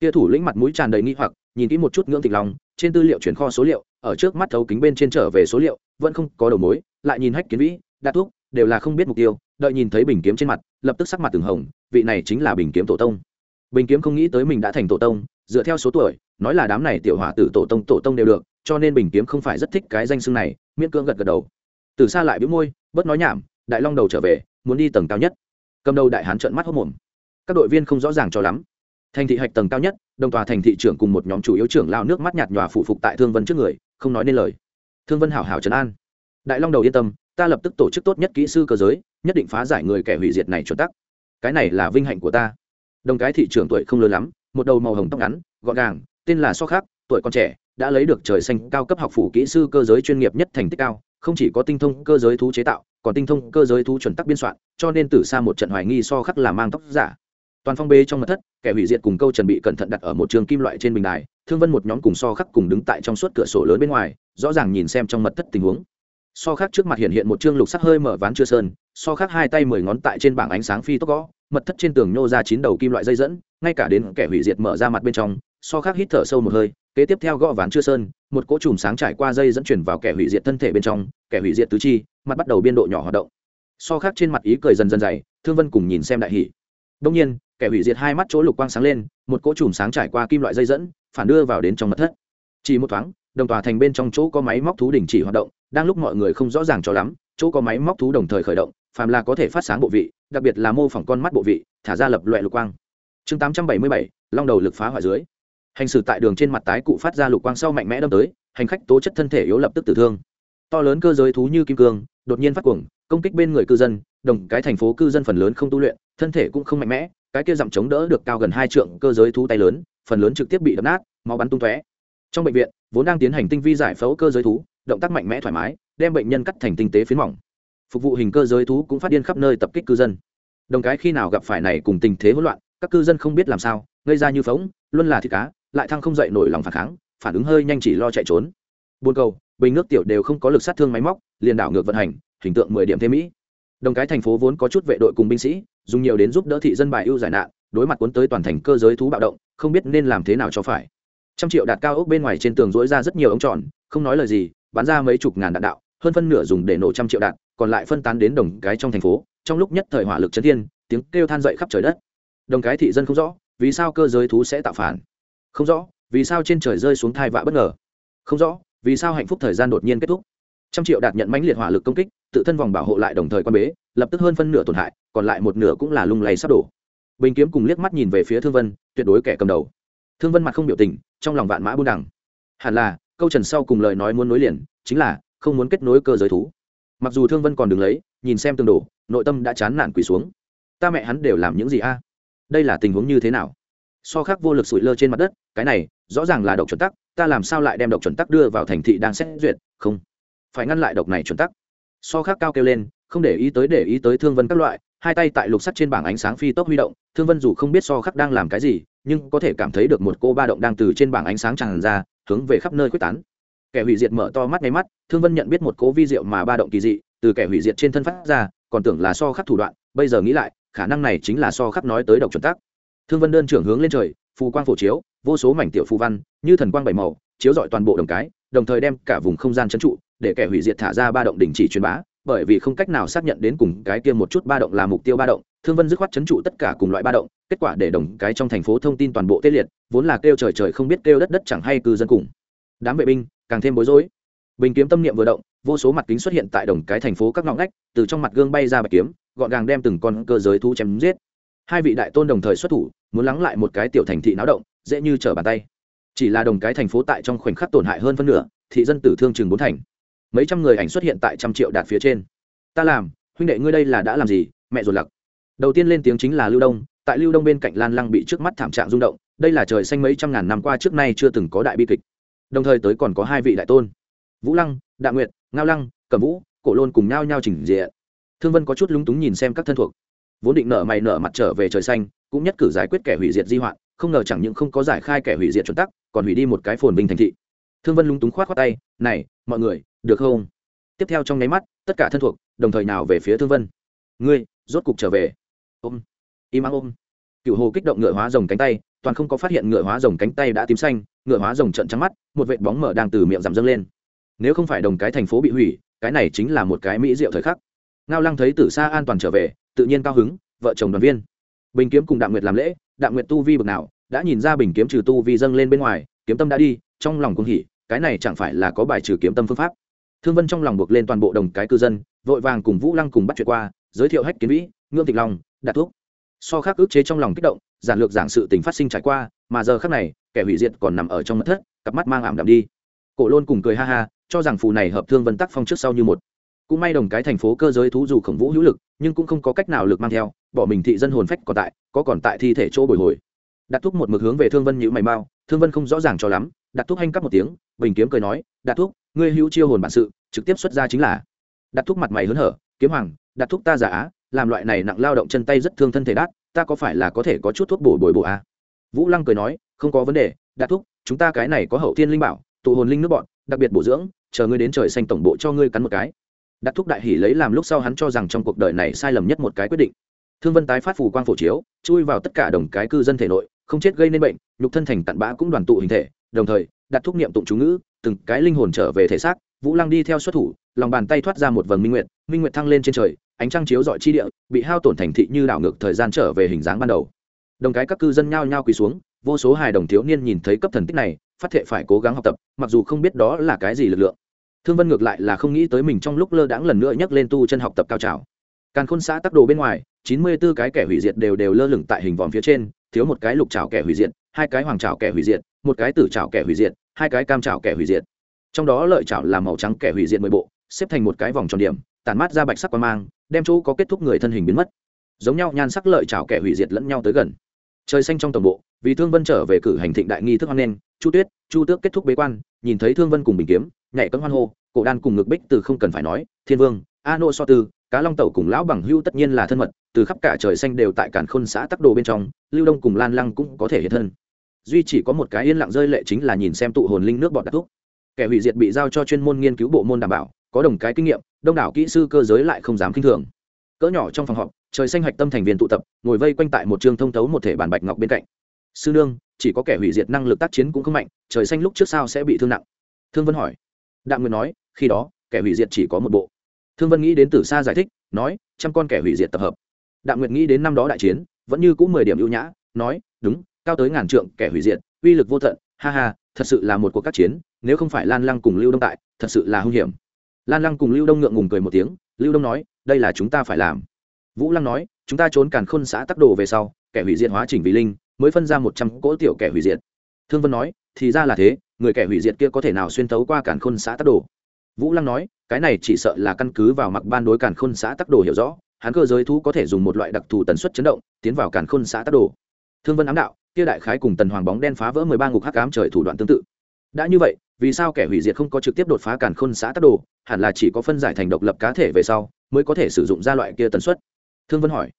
Kia thủ lĩnh mặt mũi tràn đầy nghi hoặc, nhìn kỹ một chút ngưỡng thịnh long, trên tư liệu chuyển kho số liệu, ở trước mắt thấu kính bên trên trở về số liệu, vẫn không có đầu mối, lại nhìn hách kiến vĩ, đa thuốc, đều là không biết mục tiêu, đợi nhìn thấy bình kiếm trên mặt, lập tức sắc mặt từng hồng, vị này chính là bình kiếm tổ tông. Bình kiếm không nghĩ tới mình đã thành tổ tông, dựa theo số tuổi, nói là đám này tiểu hỏa tử tổ tông tổ tông đều được, cho nên bình kiếm không phải rất thích cái danh xưng này, miễn cưỡng gật gật đầu từ xa lại bĩu môi, bớt nói nhảm, đại long đầu trở về, muốn đi tầng cao nhất. Cầm đầu đại hán trợn mắt hốc mồm. Các đội viên không rõ ràng cho lắm. Thành thị hạch tầng cao nhất, đồng tòa thành thị trưởng cùng một nhóm chủ yếu trưởng lao nước mắt nhạt nhòa phụ phục tại thương vân trước người, không nói nên lời. Thương vân hảo hảo trấn an. Đại long đầu yên tâm, ta lập tức tổ chức tốt nhất kỹ sư cơ giới, nhất định phá giải người kẻ hủy diệt này chuẩn tắc. Cái này là vinh hạnh của ta. Đồng cái thị trưởng tuổi không lớn lắm, một đầu màu hồng tóc ngắn, gọn gàng, tên là so khác tuổi còn trẻ đã lấy được trời xanh cao cấp học phủ kỹ sư cơ giới chuyên nghiệp nhất thành tích cao, không chỉ có tinh thông cơ giới thú chế tạo, còn tinh thông cơ giới thú chuẩn tắc biên soạn, cho nên từ xa một trận hoài nghi so khắc là mang tóc giả. Toàn phong bê trong mật thất, kẻ hủy diệt cùng câu chuẩn bị cẩn thận đặt ở một trường kim loại trên bình đài, thương vân một nhóm cùng so khắc cùng đứng tại trong suốt cửa sổ lớn bên ngoài, rõ ràng nhìn xem trong mật thất tình huống. So khắc trước mặt hiện hiện một chương lục sắc hơi mở ván chưa sơn, so khắc hai tay mười ngón tại trên bảng ánh sáng phi tốc gõ, mật thất trên tường nhô ra chín đầu kim loại dây dẫn, ngay cả đến kẻ hủy diệt mở ra mặt bên trong, so khắc hít thở sâu một hơi kế tiếp theo gõ ván chưa sơn, một cỗ chùm sáng trải qua dây dẫn chuyển vào kẻ hủy diệt thân thể bên trong, kẻ hủy diệt tứ chi, mặt bắt đầu biên độ nhỏ hoạt động. So khác trên mặt ý cười dần dần dày, thương vân cùng nhìn xem đại hỷ đông nhiên, kẻ hủy diệt hai mắt chỗ lục quang sáng lên, một cỗ chùm sáng trải qua kim loại dây dẫn, phản đưa vào đến trong mật thất. Chỉ một thoáng, đồng tòa thành bên trong chỗ có máy móc thú đình chỉ hoạt động, đang lúc mọi người không rõ ràng cho lắm, chỗ có máy móc thú đồng thời khởi động, phàm là có thể phát sáng bộ vị, đặc biệt là mô phỏng con mắt bộ vị, thả ra lập loại lục quang. Chương tám trăm bảy mươi bảy, long đầu lực phá hoại dưới hành xử tại đường trên mặt tái cụ phát ra lục quang sau mạnh mẽ đâm tới, hành khách tố chất thân thể yếu lập tức tử thương. To lớn cơ giới thú như kim cương, đột nhiên phát cuồng, công kích bên người cư dân, đồng cái thành phố cư dân phần lớn không tu luyện, thân thể cũng không mạnh mẽ, cái kia dặm chống đỡ được cao gần hai trượng cơ giới thú tay lớn, phần lớn trực tiếp bị đập nát, máu bắn tung tóe. Trong bệnh viện, vốn đang tiến hành tinh vi giải phẫu cơ giới thú, động tác mạnh mẽ thoải mái, đem bệnh nhân cắt thành tinh tế phiến mỏng. Phục vụ hình cơ giới thú cũng phát điên khắp nơi tập kích cư dân. Đồng cái khi nào gặp phải này cùng tình thế hỗn loạn, các cư dân không biết làm sao gây ra như phóng luôn là thịt cá lại thăng không dậy nổi lòng phản kháng, phản ứng hơi nhanh chỉ lo chạy trốn. Buôn cầu, bình nước tiểu đều không có lực sát thương máy móc, liền đảo ngược vận hành, hình tượng mười điểm thêm mỹ. Đồng cái thành phố vốn có chút vệ đội cùng binh sĩ, dùng nhiều đến giúp đỡ thị dân bài ưu giải nạn, đối mặt cuốn tới toàn thành cơ giới thú bạo động, không biết nên làm thế nào cho phải. Trăm triệu đạt cao ốc bên ngoài trên tường dỗi ra rất nhiều ống tròn, không nói lời gì, bắn ra mấy chục ngàn đạn đạo, hơn phân nửa dùng để nổ trăm triệu đạn, còn lại phân tán đến đồng cái trong thành phố, trong lúc nhất thời hỏa lực chấn thiên, tiếng kêu than dậy khắp trời đất. Đồng cái thị dân không rõ, vì sao cơ giới thú sẽ tạo phản không rõ, vì sao trên trời rơi xuống thai vạ bất ngờ. Không rõ, vì sao hạnh phúc thời gian đột nhiên kết thúc. Trăm triệu đạt nhận mãnh liệt hỏa lực công kích, tự thân vòng bảo hộ lại đồng thời quan bế, lập tức hơn phân nửa tổn hại, còn lại một nửa cũng là lung lay sắp đổ. Bình kiếm cùng liếc mắt nhìn về phía thương vân, tuyệt đối kẻ cầm đầu. Thương vân mặt không biểu tình, trong lòng vạn mã buôn đẳng hẳn là, câu trần sau cùng lời nói muốn nối liền, chính là, không muốn kết nối cơ giới thú. Mặc dù thương vân còn đứng lấy, nhìn xem tương đổ, nội tâm đã chán nản quỳ xuống. Ta mẹ hắn đều làm những gì a? Đây là tình huống như thế nào? So khác vô lực sủi lơ trên mặt đất, cái này, rõ ràng là độc chuẩn tắc, ta làm sao lại đem độc chuẩn tắc đưa vào thành thị đang xét duyệt, không phải ngăn lại độc này chuẩn tắc. So khác cao kêu lên, không để ý tới để ý tới thương vân các loại, hai tay tại lục sắt trên bảng ánh sáng phi tốc huy động, thương vân dù không biết so khắc đang làm cái gì, nhưng có thể cảm thấy được một cô ba động đang từ trên bảng ánh sáng tràn ra, hướng về khắp nơi quyết tán. Kẻ hủy diệt mở to mắt ngay mắt, thương vân nhận biết một cố vi diệu mà ba động kỳ dị, từ kẻ hủy diệt trên thân phát ra, còn tưởng là so khắc thủ đoạn, bây giờ nghĩ lại, khả năng này chính là so khắc nói tới độc chuẩn tắc thương vân đơn trưởng hướng lên trời, phù quang phổ chiếu, vô số mảnh tiểu phù văn, như thần quang bảy màu, chiếu dọi toàn bộ đồng cái, đồng thời đem cả vùng không gian trấn trụ, để kẻ hủy diệt thả ra ba động đình chỉ truyền bá, bởi vì không cách nào xác nhận đến cùng cái kia một chút ba động là mục tiêu ba động, thương vân dứt khoát chấn trụ tất cả cùng loại ba động, kết quả để đồng cái trong thành phố thông tin toàn bộ tê liệt, vốn là kêu trời trời không biết kêu đất đất chẳng hay cư dân cùng. Đám vệ binh, càng thêm bối rối. Bình kiếm tâm niệm vừa động, vô số mặt kính xuất hiện tại đồng cái thành phố các ngõ ngách, từ trong mặt gương bay ra bạch kiếm, gọn gàng đem từng con cơ giới thu chém giết hai vị đại tôn đồng thời xuất thủ, muốn lắng lại một cái tiểu thành thị náo động, dễ như trở bàn tay. Chỉ là đồng cái thành phố tại trong khoảnh khắc tổn hại hơn phân nửa, thị dân tử thương chừng bốn thành. Mấy trăm người ảnh xuất hiện tại trăm triệu đạt phía trên. Ta làm, huynh đệ ngươi đây là đã làm gì? Mẹ ruột lặc. Đầu tiên lên tiếng chính là lưu đông, tại lưu đông bên cạnh lan lăng bị trước mắt thảm trạng rung động, đây là trời xanh mấy trăm ngàn năm qua trước nay chưa từng có đại bi kịch. Đồng thời tới còn có hai vị đại tôn. Vũ lăng đạ nguyệt, ngao lăng, cẩm vũ, cổ lôn cùng nhau nhau chỉnh diện. Thương vân có chút lúng túng nhìn xem các thân thuộc vốn định nở mày nở mặt trở về trời xanh, cũng nhất cử giải quyết kẻ hủy diệt di hoạn, không ngờ chẳng những không có giải khai kẻ hủy diệt chuẩn tắc, còn hủy đi một cái phồn binh thành thị. Thương vân lúng túng khoát khoát tay, này, mọi người, được không? Tiếp theo trong nháy mắt, tất cả thân thuộc, đồng thời nào về phía thương vân. Ngươi, rốt cục trở về. Ôm, im ắng ôm. Cựu hồ kích động ngựa hóa rồng cánh tay, toàn không có phát hiện ngựa hóa rồng cánh tay đã tím xanh, ngựa hóa rồng trận trắng mắt, một vệt bóng mở đang từ miệng giảm dâng lên. Nếu không phải đồng cái thành phố bị hủy, cái này chính là một cái mỹ diệu thời khắc ngao lăng thấy Tử xa an toàn trở về, tự nhiên cao hứng, vợ chồng đoàn viên. Bình kiếm cùng đạm nguyệt làm lễ, đạm nguyệt tu vi bực nào, đã nhìn ra bình kiếm trừ tu vi dâng lên bên ngoài, kiếm tâm đã đi, trong lòng cũng hỉ, cái này chẳng phải là có bài trừ kiếm tâm phương pháp. Thương vân trong lòng buộc lên toàn bộ đồng cái cư dân, vội vàng cùng vũ lăng cùng bắt chuyện qua, giới thiệu hách kiến vĩ, ngưỡng thịnh long, đạt thuốc so khác ước chế trong lòng kích động, giản lược giảng sự tình phát sinh trải qua, mà giờ khác này, kẻ hủy diệt còn nằm ở trong mật thất, cặp mắt mang ảm đạm đi. Cổ lôn cùng cười ha ha, cho rằng phù này hợp thương vân tắc phong trước sau như một cũng may đồng cái thành phố cơ giới thú dù khổng vũ hữu lực, nhưng cũng không có cách nào lực mang theo, bỏ mình thị dân hồn phách còn tại, có còn tại thi thể chỗ bồi hồi. Đặt thuốc một mực hướng về thương vân nhữ mày mau, thương vân không rõ ràng cho lắm đặt thuốc hanh cắp một tiếng, bình kiếm cười nói đặt thuốc ngươi hữu chiêu hồn bản sự, trực tiếp xuất ra chính là. Đặt thuốc mặt mày hớn hở, kiếm hoàng đặt thuốc ta giả á, làm loại này nặng lao động chân tay rất thương thân thể đát, ta có phải là có thể có chút thuốc bổ bồi bổ à? vũ lăng cười nói, không có vấn đề đặt thuốc chúng ta cái này có hậu thiên linh bảo, tụ hồn linh nước bọn, đặc biệt bổ dưỡng, chờ ngươi đến trời xanh tổng bộ cho ngươi cắn một cái đặt thuốc đại hỉ lấy làm lúc sau hắn cho rằng trong cuộc đời này sai lầm nhất một cái quyết định. Thương vân tái phát phù quang phổ chiếu, chui vào tất cả đồng cái cư dân thể nội, không chết gây nên bệnh, nhục thân thành tận bã cũng đoàn tụ hình thể. Đồng thời, đặt thuốc niệm tụng chú ngữ, từng cái linh hồn trở về thể xác, vũ lăng đi theo xuất thủ, lòng bàn tay thoát ra một vầng minh nguyệt minh nguyệt thăng lên trên trời, ánh trăng chiếu dọi chi địa, bị hao tổn thành thị như đảo ngược thời gian trở về hình dáng ban đầu. Đồng cái các cư dân nhao nhao quỳ xuống, vô số hài đồng thiếu niên nhìn thấy cấp thần tích này, phát thệ phải cố gắng học tập, mặc dù không biết đó là cái gì lực lượng thương vân ngược lại là không nghĩ tới mình trong lúc lơ đãng lần nữa nhắc lên tu chân học tập cao trào. Càn khôn xã tắc đồ bên ngoài, chín mươi 94 cái kẻ hủy diệt đều đều lơ lửng tại hình vòm phía trên, thiếu một cái lục trào kẻ hủy diệt, hai cái hoàng trào kẻ hủy diệt, một cái tử trào kẻ hủy diệt, hai cái cam trào kẻ hủy diệt. Trong đó lợi trào là màu trắng kẻ hủy diệt mười bộ, xếp thành một cái vòng tròn điểm, tản mát ra bạch sắc quan mang, đem chỗ có kết thúc người thân hình biến mất. Giống nhau nhan sắc lợi trào kẻ hủy diệt lẫn nhau tới gần. Trời xanh trong tổng bộ, vì thương vân trở về cử hành thịnh đại nghi thức hoan nghênh chu tuyết, chu tước kết thúc bế quan, nhìn thấy thương vân cùng bình kiếm, nhảy cân hoan hô, cổ đan cùng ngực bích từ không cần phải nói, thiên vương, a nô so tư, cá long tẩu cùng lão bằng hưu tất nhiên là thân mật, từ khắp cả trời xanh đều tại cản khôn xã tắc đồ bên trong, lưu đông cùng lan lăng cũng có thể hiện thân. Duy chỉ có một cái yên lặng rơi lệ chính là nhìn xem tụ hồn linh nước bọt đặc thuốc. kẻ hủy diệt bị giao cho chuyên môn nghiên cứu bộ môn đảm bảo, có đồng cái kinh nghiệm, đông đảo kỹ sư cơ giới lại không dám kinh thường. Cỡ nhỏ trong phòng họp, trời xanh hạch tâm thành viên tụ tập, ngồi vây quanh tại một trường thông thấu một thể bản bạch ngọc bên cạnh. Sư nương chỉ có kẻ hủy diệt năng lực tác chiến cũng không mạnh, trời xanh lúc trước sao sẽ bị thương nặng? Thương vân hỏi. Đạm nguyệt nói, khi đó, kẻ hủy diệt chỉ có một bộ. Thương vân nghĩ đến từ xa giải thích, nói, trăm con kẻ hủy diệt tập hợp. Đạm nguyệt nghĩ đến năm đó đại chiến, vẫn như cũng mười điểm ưu nhã, nói, đúng, cao tới ngàn trượng, kẻ hủy diệt, uy lực vô tận, ha ha, thật sự là một cuộc các chiến, nếu không phải lan lăng cùng lưu đông tại, thật sự là hung hiểm. Lan lăng cùng lưu đông ngượng ngùng cười một tiếng, lưu đông nói, đây là chúng ta phải làm. Vũ lăng nói, chúng ta trốn càn khôn xã tắc đồ về sau, kẻ hủy diệt hóa chỉnh vì linh mới phân ra một trăm cỗ tiểu kẻ hủy diệt. Thương vân nói, thì ra là thế, người kẻ hủy diệt kia có thể nào xuyên tấu qua cản khôn xã tắc đồ? Vũ lăng nói, cái này chỉ sợ là căn cứ vào mặc ban đối cản khôn xã tắc đồ hiểu rõ, hắn cơ giới thú có thể dùng một loại đặc thù tần suất chấn động, tiến vào cản khôn xã tắc đồ. Thương vân ám đạo, kia đại khái cùng tần hoàng bóng đen phá vỡ mười ba ngục hắc ám trời thủ đoạn tương tự. Đã như vậy, vì sao kẻ hủy diệt không có trực tiếp đột phá cản khôn xã tắc đồ, hẳn là chỉ có phân giải thành độc lập cá thể về sau, mới có thể sử dụng ra loại kia tần suất? Thương vân hỏi.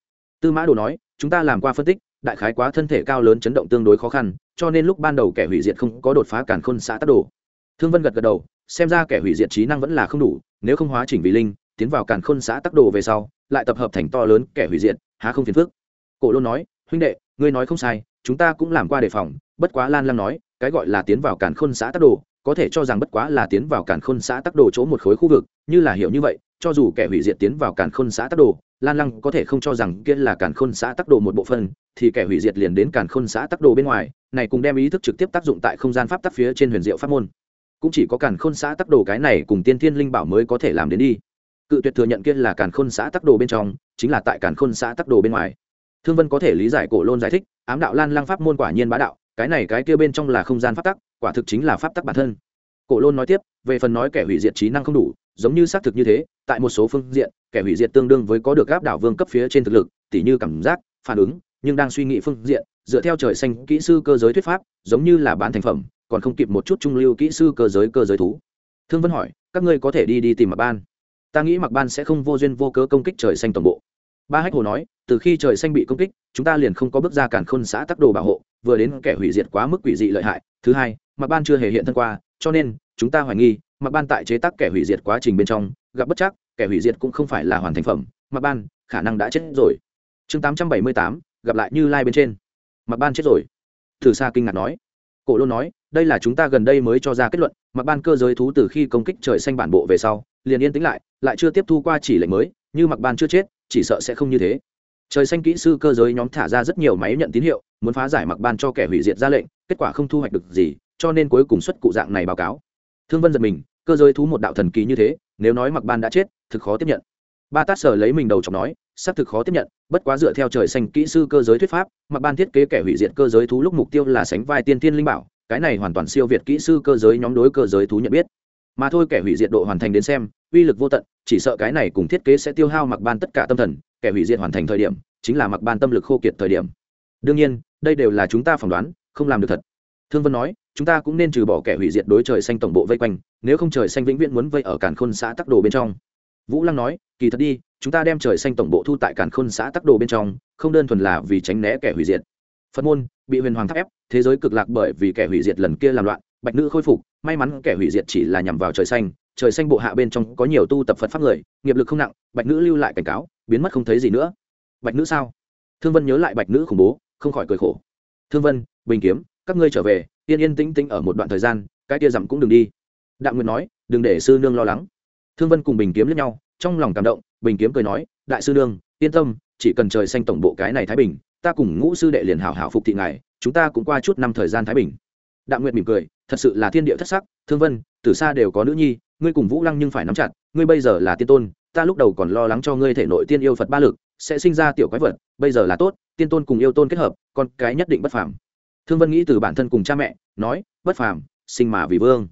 Tư mã đồ nói, chúng ta làm qua phân tích đại khái quá thân thể cao lớn chấn động tương đối khó khăn, cho nên lúc ban đầu kẻ hủy diệt không có đột phá càn khôn xã tắc đồ. Thương vân gật gật đầu, xem ra kẻ hủy diệt trí năng vẫn là không đủ, nếu không hóa chỉnh vì linh, tiến vào càn khôn xã tắc đồ về sau, lại tập hợp thành to lớn kẻ hủy diệt, há không phiền phức. Cổ lôn nói, huynh đệ, ngươi nói không sai, chúng ta cũng làm qua đề phòng, bất quá lan lam nói, cái gọi là tiến vào càn khôn xã tắc đồ, có thể cho rằng bất quá là tiến vào càn khôn xã tắc đồ chỗ một khối khu vực, như là hiểu như vậy, cho dù kẻ hủy diệt tiến vào càn khôn xã tắc đồ lan lăng có thể không cho rằng kia là càn khôn xã tắc đồ một bộ phân thì kẻ hủy diệt liền đến càn khôn xã tắc đồ bên ngoài, này cùng đem ý thức trực tiếp tác dụng tại không gian pháp tắc phía trên huyền diệu pháp môn. Cũng chỉ có càn khôn xã tắc đồ cái này cùng tiên thiên linh bảo mới có thể làm đến đi. Cự tuyệt thừa nhận kia là càn khôn xã tắc đồ bên trong, chính là tại càn khôn xã tắc đồ bên ngoài. Thương vân có thể lý giải cổ lôn giải thích, ám đạo lan lăng pháp môn quả nhiên bá đạo, cái này cái kia bên trong là không gian pháp tắc, quả thực chính là pháp tắc bản thân. Cổ lôn nói tiếp, về phần nói kẻ hủy diệt trí năng không đủ, giống như xác thực như thế, tại một số phương diện kẻ hủy diệt tương đương với có được gáp đảo vương cấp phía trên thực lực, tỉ như cảm giác, phản ứng, nhưng đang suy nghĩ phương diện, dựa theo trời xanh kỹ sư cơ giới thuyết pháp, giống như là bán thành phẩm, còn không kịp một chút trung lưu kỹ sư cơ giới cơ giới thú. Thương vân hỏi, các ngươi có thể đi đi tìm mặc ban. Ta nghĩ mặc ban sẽ không vô duyên vô cớ công kích trời xanh toàn bộ. Ba hách hồ nói, từ khi trời xanh bị công kích, chúng ta liền không có bước ra cản khôn xã tắc đồ bảo hộ, vừa đến kẻ hủy diệt quá mức quỷ dị lợi hại. Thứ hai mặc ban chưa hề hiện thân qua, cho nên, chúng ta hoài nghi mặc ban tại chế tác kẻ hủy diệt quá trình bên trong, gặp bất chắc kẻ hủy diệt cũng không phải là hoàn thành phẩm mặc ban khả năng đã chết rồi. Chương tám trăm bảy mươi tám, gặp lại như lai bên trên. Mặc ban chết rồi. Thử xa kinh ngạc nói. Cổ lô nói, đây là chúng ta gần đây mới cho ra kết luận mặc ban cơ giới thú từ khi công kích trời xanh bản bộ về sau, liền yên tĩnh lại lại chưa tiếp thu qua chỉ lệnh mới, như mặc ban chưa chết, chỉ sợ sẽ không như thế. Trời xanh kỹ sư cơ giới nhóm thả ra rất nhiều máy nhận tín hiệu, muốn phá giải mặc ban cho kẻ hủy diệt ra lệnh, kết quả không thu hoạch được gì, cho nên cuối cùng xuất cụ dạng này báo cáo. Thương vân giật mình cơ giới thú một đạo thần kỳ như thế, nếu nói mặc ban đã chết, thực khó tiếp nhận. Ba tát sở lấy mình đầu chọc nói, xác thực khó tiếp nhận, bất quá dựa theo trời xanh kỹ sư cơ giới thuyết pháp mặc ban thiết kế kẻ hủy diệt cơ giới thú lúc mục tiêu là sánh vai tiên thiên linh bảo, cái này hoàn toàn siêu việt kỹ sư cơ giới nhóm đối cơ giới thú nhận biết. Mà thôi kẻ hủy diệt độ hoàn thành đến xem, uy lực vô tận, chỉ sợ cái này cùng thiết kế sẽ tiêu hao mặc ban tất cả tâm thần, kẻ hủy diệt hoàn thành thời điểm, chính là mặc ban tâm lực khô kiệt thời điểm. Đương nhiên, đây đều là chúng ta phỏng đoán, không làm được thật. Thương vân nói chúng ta cũng nên trừ bỏ kẻ hủy diệt đối trời xanh tổng bộ vây quanh, nếu không trời xanh vĩnh viễn muốn vây ở cản khôn xã tắc đồ bên trong. Vũ lăng nói, kỳ thật đi, chúng ta đem trời xanh tổng bộ thu tại cản khôn xã tắc đồ bên trong, không đơn thuần là vì tránh né kẻ hủy diệt. Phật môn, bị huyền hoàng tháp ép, thế giới cực lạc bởi vì kẻ hủy diệt lần kia làm loạn, bạch nữ khôi phục, may mắn kẻ hủy diệt chỉ là nhằm vào trời xanh trời xanh bộ hạ bên trong có nhiều tu tập phật pháp người, nghiệp lực không nặng, bạch nữ lưu lại cảnh cáo, biến mất không thấy gì nữa. Bạch nữ sao? Thương vân nhớ lại bạch nữ khủng bố, không khỏi cười khổ. Thương vân, bình kiếm, các ngươi trở về yên yên tĩnh tĩnh ở một đoạn thời gian, cái tia dặm cũng đừng đi. Đặng nguyệt nói, đừng để sư nương lo lắng. Thương vân cùng bình kiếm lẫn nhau, trong lòng cảm động, bình kiếm cười nói, đại sư nương, yên tâm, chỉ cần trời xanh tổng bộ cái này thái bình, ta cùng ngũ sư đệ liền hảo hảo phục thị ngài, chúng ta cũng qua chút năm thời gian thái bình. Đạo nguyệt mỉm cười, thật sự là thiên địa thất sắc, thương vân, từ xa đều có nữ nhi, ngươi cùng vũ lăng nhưng phải nắm chặt, ngươi bây giờ là tiên tôn, ta lúc đầu còn lo lắng cho ngươi thể nội tiên yêu phật ba lực, sẽ sinh ra tiểu quái vật, bây giờ là tốt, tiên tôn cùng yêu tôn kết hợp, con cái nhất định bất phàm thương vân nghĩ từ bản thân cùng cha mẹ, nói, bất phàm, sinh mà vì vương.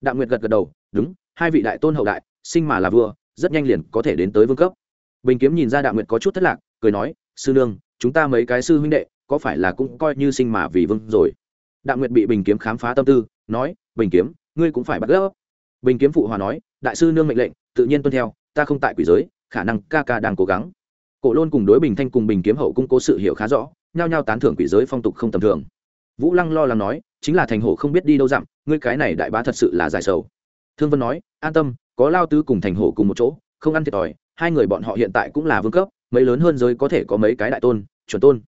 Đạm nguyệt gật gật đầu, đúng, hai vị đại tôn hậu đại, sinh mà là vua, rất nhanh liền có thể đến tới vương cấp. Bình kiếm nhìn ra đạm nguyệt có chút thất lạc, cười nói, sư nương, chúng ta mấy cái sư huynh đệ, có phải là cũng coi như sinh mà vì vương rồi? Đạm nguyệt bị bình kiếm khám phá tâm tư, nói, bình kiếm, ngươi cũng phải bắt gỡ bình kiếm phụ hòa nói, đại sư nương mệnh lệnh, tự nhiên tuân theo, ta không tại quỷ giới, khả năng ca ca đang cố gắng. Cổ lôn cùng đối bình thanh cùng bình kiếm hậu cung cố sự hiểu khá rõ, nhao nhao tán thưởng quỷ giới phong tục không tầm thường vũ lăng lo lắng nói, chính là thành hổ không biết đi đâu dặm, ngươi cái này đại bá thật sự là dài sầu. Thương vân nói, an tâm, có lao tứ cùng thành hổ cùng một chỗ, không ăn thiệt thòi, hai người bọn họ hiện tại cũng là vương cấp, mấy lớn hơn giới có thể có mấy cái đại tôn, chuẩn tôn.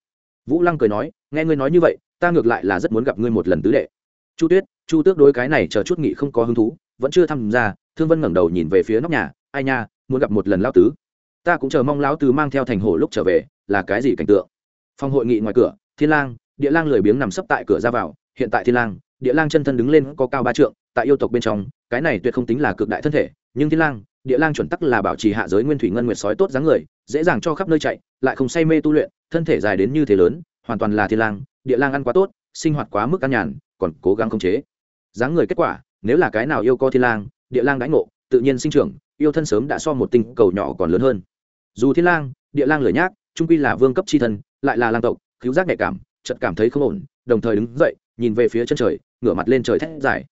Vũ lăng cười nói, nghe ngươi nói như vậy, ta ngược lại là rất muốn gặp ngươi một lần tứ đệ. Chu tuyết, chu tước đối cái này chờ chút nghị không có hứng thú, vẫn chưa tham gia, thương vân ngẩng đầu nhìn về phía nóc nhà, ai nha, muốn gặp một lần lao tứ. Ta cũng chờ mong lão tứ mang theo thành hổ lúc trở về, là cái gì cảnh tượng? Phòng hội nghị ngoài cửa, thiên lang địa lang lười biếng nằm sấp tại cửa ra vào, hiện tại thiên lang, địa lang chân thân đứng lên có cao ba trượng, tại yêu tộc bên trong, cái này tuyệt không tính là cực đại thân thể, nhưng thiên lang, địa lang chuẩn tắc là bảo trì hạ giới nguyên thủy ngân nguyệt sói tốt dáng người, dễ dàng cho khắp nơi chạy, lại không say mê tu luyện, thân thể dài đến như thế lớn, hoàn toàn là thiên lang, địa lang ăn quá tốt, sinh hoạt quá mức ăn nhàn, còn cố gắng khống chế. Dáng người kết quả, nếu là cái nào yêu co thiên lang, địa lang đãi ngộ, tự nhiên sinh trưởng, yêu thân sớm đã so một tinh cầu nhỏ còn lớn hơn. Dù thiên lang, địa lang lười nhác trung quy là vương cấp chi thân, lại là lang tộc cứu giác nhạy cảm chợt cảm thấy không ổn, đồng thời đứng dậy, nhìn về phía chân trời, ngửa mặt lên trời thét dài.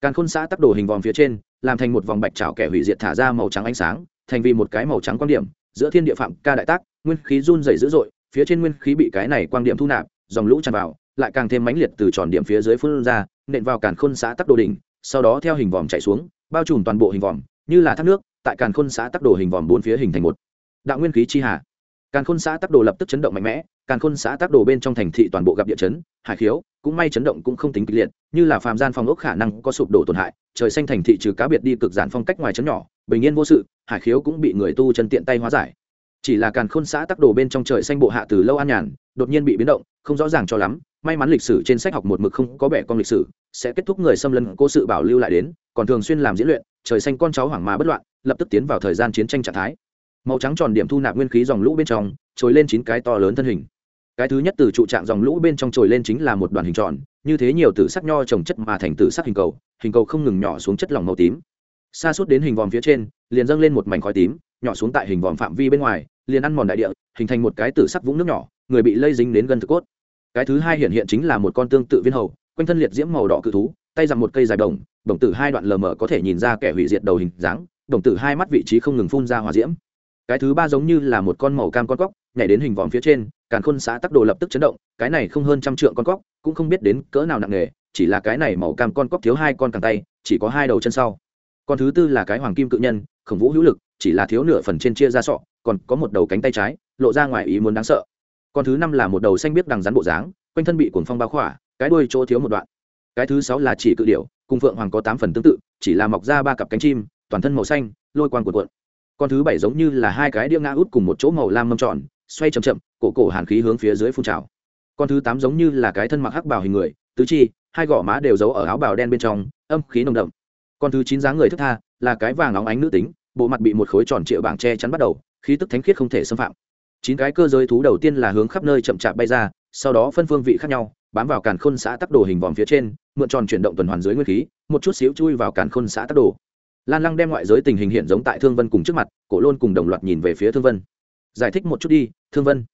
Càn khôn xã tắc đồ hình vòng phía trên, làm thành một vòng bạch trào kẻ hủy diệt thả ra màu trắng ánh sáng, thành vì một cái màu trắng quan điểm, giữa thiên địa phạm ca đại tác, nguyên khí run rẩy dữ dội, phía trên nguyên khí bị cái này quang điểm thu nạp, dòng lũ tràn vào, lại càng thêm mãnh liệt từ tròn điểm phía dưới phun ra, nện vào càn khôn xã tắc đồ đỉnh, sau đó theo hình vòm chạy xuống, bao trùm toàn bộ hình vòm, như là thác nước, tại càn khôn xã tắc đồ hình vòm bốn phía hình thành một đạo nguyên khí chi hà càn khôn xã tắc đồ lập tức chấn động mạnh mẽ, càn khôn xã tắc đồ bên trong thành thị toàn bộ gặp địa chấn, hải khiếu cũng may chấn động cũng không tính kịch liệt, như là phàm gian phòng ốc khả năng có sụp đổ tổn hại, trời xanh thành thị trừ cá biệt đi cực giản phong cách ngoài chấn nhỏ, bình yên vô sự, hải khiếu cũng bị người tu chân tiện tay hóa giải. Chỉ là càn khôn xã tắc đồ bên trong trời xanh bộ hạ từ lâu an nhàn, đột nhiên bị biến động, không rõ ràng cho lắm, may mắn lịch sử trên sách học một mực không có bẻ con lịch sử, sẽ kết thúc người xâm lấn cố sự bảo lưu lại đến, còn thường xuyên làm diễn luyện, trời xanh con cháu hoảng mà bất loạn, lập tức tiến vào thời gian chiến tranh trạng thái màu trắng tròn điểm thu nạp nguyên khí dòng lũ bên trong, trồi lên chín cái to lớn thân hình. Cái thứ nhất từ trụ trạng dòng lũ bên trong trồi lên chính là một đoàn hình tròn, như thế nhiều tử sắc nho trồng chất mà thành tử sắc hình cầu hình cầu không ngừng nhỏ xuống chất lỏng màu tím. Xa suốt đến hình vòm phía trên, liền dâng lên một mảnh khói tím, nhỏ xuống tại hình vòm phạm vi bên ngoài, liền ăn mòn đại địa, hình thành một cái tử sắc vũng nước nhỏ, người bị lây dính đến gần thực cốt. Cái thứ hai hiện hiện chính là một con tương tự viên hầu, quanh thân liệt diễm màu đỏ cự thú, tay dằm một cây dài đồng đồng tử hai đoạn lờ mờ có thể nhìn ra kẻ hủy diệt đầu hình dáng đồng tử hai mắt vị trí không ngừng phun ra hòa diễm cái thứ ba giống như là một con màu cam con cóc, nhảy đến hình vòm phía trên, càn khôn xã tắc đồ lập tức chấn động, cái này không hơn trăm trượng con cóc, cũng không biết đến cỡ nào nặng nề, chỉ là cái này màu cam con cóc thiếu hai con càng tay, chỉ có hai đầu chân sau. Con thứ tư là cái hoàng kim cự nhân, khổng vũ hữu lực, chỉ là thiếu nửa phần trên chia ra sọ, còn có một đầu cánh tay trái, lộ ra ngoài ý muốn đáng sợ. Con thứ năm là một đầu xanh biết đằng rắn bộ dáng, quanh thân bị cuồng phong bao khỏa, cái đuôi chỗ thiếu một đoạn. Cái thứ sáu là chỉ cự điểu, cùng phượng hoàng có tám phần tương tự, chỉ là mọc ra ba cặp cánh chim, toàn thân màu xanh, lôi quan cuộn cuộn con thứ bảy giống như là hai cái đĩa ngã út cùng một chỗ màu lam mâm tròn, xoay chậm chậm, cổ cổ hàn khí hướng phía dưới phun trào. Con thứ tám giống như là cái thân mặc hắc bào hình người, tứ chi, hai gò má đều giấu ở áo bào đen bên trong, âm khí nồng đậm. Con thứ chín dáng người thức tha, là cái vàng óng ánh nữ tính, bộ mặt bị một khối tròn triệu bảng che chắn bắt đầu, khí tức thánh khiết không thể xâm phạm. Chín cái cơ giới thú đầu tiên là hướng khắp nơi chậm chạp bay ra, sau đó phân phương vị khác nhau, bám vào càn khôn xã tắc đồ hình vòm phía trên, mượn tròn chuyển động tuần hoàn dưới nguyên khí, một chút xíu chui vào càn khôn xã tắc đồ lan lăng đem ngoại giới tình hình hiện giống tại thương vân cùng trước mặt, cổ lôn cùng đồng loạt nhìn về phía thương vân. Giải thích một chút đi, thương vân.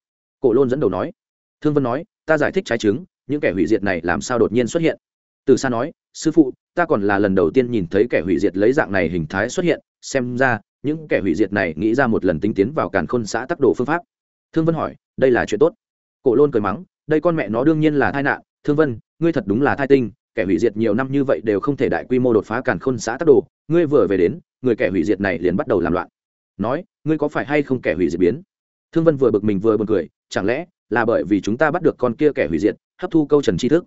Cổ lôn dẫn đầu nói. Thương vân nói, ta giải thích trái chứng, những kẻ hủy diệt này làm sao đột nhiên xuất hiện? Từ xa nói, sư phụ, ta còn là lần đầu tiên nhìn thấy kẻ hủy diệt lấy dạng này hình thái xuất hiện, xem ra, những kẻ hủy diệt này nghĩ ra một lần tinh tiến vào càn khôn xã tắc đồ phương pháp. Thương vân hỏi, đây là chuyện tốt? Cổ lôn cười mắng, đây con mẹ nó đương nhiên là tai nạn, thương vân, ngươi thật đúng là thai tinh kẻ hủy diệt nhiều năm như vậy đều không thể đại quy mô đột phá càn khôn xã tắc đồ, ngươi vừa về đến, người kẻ hủy diệt này liền bắt đầu làm loạn. Nói, ngươi có phải hay không kẻ hủy diệt biến? Thương vân vừa bực mình vừa b u ồ n cười, chẳng lẽ là bởi vì chúng ta bắt được con kia kẻ hủy diệt, hấp thu câu trần tri thức?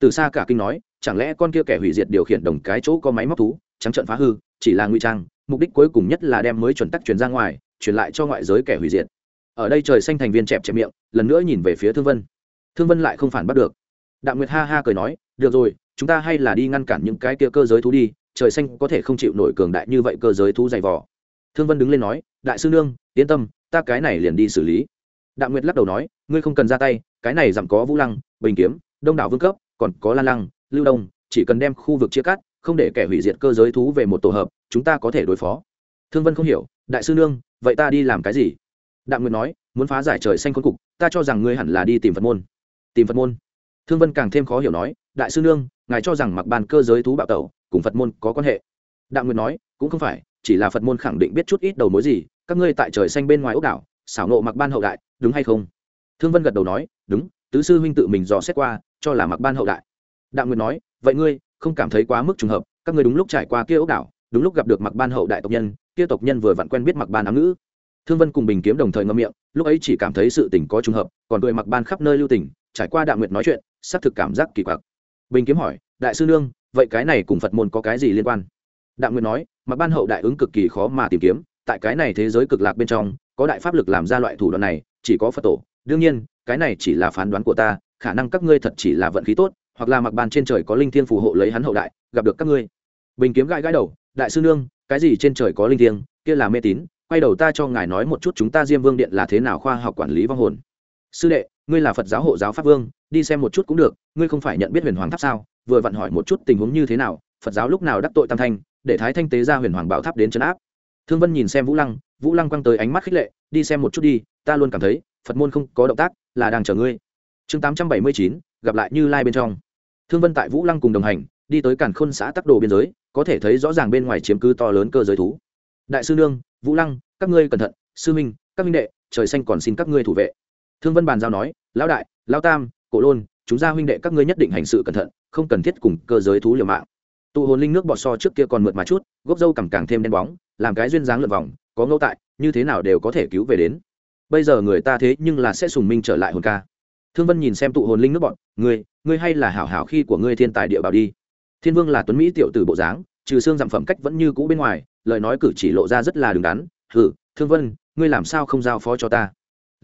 Từ xa cả kinh nói, chẳng lẽ con kia kẻ hủy diệt điều khiển đồng cái chỗ có máy móc thú, trắng trận phá hư, chỉ là nguy trang, mục đích cuối cùng nhất là đem mới chuẩn tắc truyền ra ngoài, truyền lại cho ngoại giới kẻ hủy diệt. Ở đây trời xanh thành viên chẹp chẹp miệng, lần nữa nhìn về phía thương vân. Thương vân lại không phản bắt được. Đạm nguyệt ha ha cười nói, được rồi chúng ta hay là đi ngăn cản những cái kia cơ giới thú đi, trời xanh có thể không chịu nổi cường đại như vậy cơ giới thú dày vỏ thương vân đứng lên nói, đại sư nương, yên tâm, ta cái này liền đi xử lý. Đạo nguyệt lắc đầu nói, ngươi không cần ra tay, cái này giảm có vũ lăng, bình kiếm, đông đảo vương cấp, còn có lan lăng, lưu đông, chỉ cần đem khu vực chia cắt, không để kẻ hủy diệt cơ giới thú về một tổ hợp, chúng ta có thể đối phó. Thương vân không hiểu, đại sư nương, vậy ta đi làm cái gì? Đạm nguyệt nói, muốn phá giải trời xanh khốn cục, ta cho rằng ngươi hẳn là đi tìm phật môn. Tìm phật môn? Thương vân càng thêm khó hiểu nói đại sư nương, ngài cho rằng mặc bàn cơ giới thú bạo tẩu cùng phật môn có quan hệ. Đạm nguyệt nói, cũng không phải, chỉ là phật môn khẳng định biết chút ít đầu mối gì, các ngươi tại trời xanh bên ngoài ốc đảo, xảo nộ mặc ban hậu đại, đúng hay không? Thương vân gật đầu nói, đúng, tứ sư huynh tự mình dò xét qua, cho là mặc ban hậu đại. Đạm nguyệt nói, vậy ngươi, không cảm thấy quá mức trùng hợp, các ngươi đúng lúc trải qua kia ốc đảo, đúng lúc gặp được mặc ban hậu đại tộc nhân, kia tộc nhân vừa vặn quen biết mặc ban ám ngữ. Thương vân cùng bình kiếm đồng thời ngâm miệng, lúc ấy chỉ cảm thấy sự tình có trùng hợp, còn cười mặc ban khắp nơi lưu tình, trải qua đạm nguyệt nói chuyện, xác thực cảm giác kỳ quặc bình kiếm hỏi, đại sư nương, vậy cái này cùng phật môn có cái gì liên quan? Đạm Nguyên nói, mặc ban hậu đại ứng cực kỳ khó mà tìm kiếm, tại cái này thế giới cực lạc bên trong, có đại pháp lực làm ra loại thủ đoạn này, chỉ có phật tổ. Đương nhiên, cái này chỉ là phán đoán của ta, khả năng các ngươi thật chỉ là vận khí tốt, hoặc là mặc ban trên trời có linh thiên phù hộ lấy hắn hậu đại, gặp được các ngươi. Bình kiếm gãi gãi đầu, đại sư nương, cái gì trên trời có linh thiêng, kia là mê tín, quay đầu ta cho ngài nói một chút chúng ta diêm vương điện là thế nào khoa học quản lý vong hồn. Sư đệ, ngươi là phật giáo hộ giáo pháp vương đi xem một chút cũng được, ngươi không phải nhận biết huyền hoàng tháp sao? Vừa vặn hỏi một chút tình huống như thế nào, phật giáo lúc nào đắc tội tam thanh, để thái thanh tế ra huyền hoàng bảo tháp đến trấn áp. Thương vân nhìn xem vũ lăng vũ lăng quăng tới ánh mắt khích lệ, đi xem một chút đi, ta luôn cảm thấy, phật môn không có động tác, là đang chờ ngươi. Chương tám trăm bảy mươi chín, gặp lại như lai bên trong. Thương vân tại vũ lăng cùng đồng hành, đi tới cản khôn xã tắc đồ biên giới, có thể thấy rõ ràng bên ngoài chiếm cứ to lớn cơ giới thú. Đại sư nương, vũ lăng, các ngươi cẩn thận, sư minh, các minh đệ, trời xanh còn xin các ngươi thủ vệ. Thương vân bàn giao nói, lão đại, lão tam cổ lôn, chúng ra huynh đệ các ngươi nhất định hành sự cẩn thận, không cần thiết cùng cơ giới thú liều mạng. Tụ hồn linh nước bọt so trước kia còn mượt mà chút, gốc dâu cằm càng thêm đen bóng, làm cái duyên dáng lượt vòng, có ngẫu tại, như thế nào đều có thể cứu về đến. Bây giờ người ta thế nhưng là sẽ sùng minh trở lại hồn ca. Thương vân nhìn xem tụ hồn linh nước bọn ngươi ngươi hay là hảo hảo khi của ngươi thiên tài địa bảo đi. Thiên vương là tuấn mỹ tiểu tử bộ dáng, trừ xương giảm phẩm cách vẫn như cũ bên ngoài, lời nói cử chỉ lộ ra rất là đứng đắn, hừ, thương vân, ngươi làm sao không giao phó cho ta?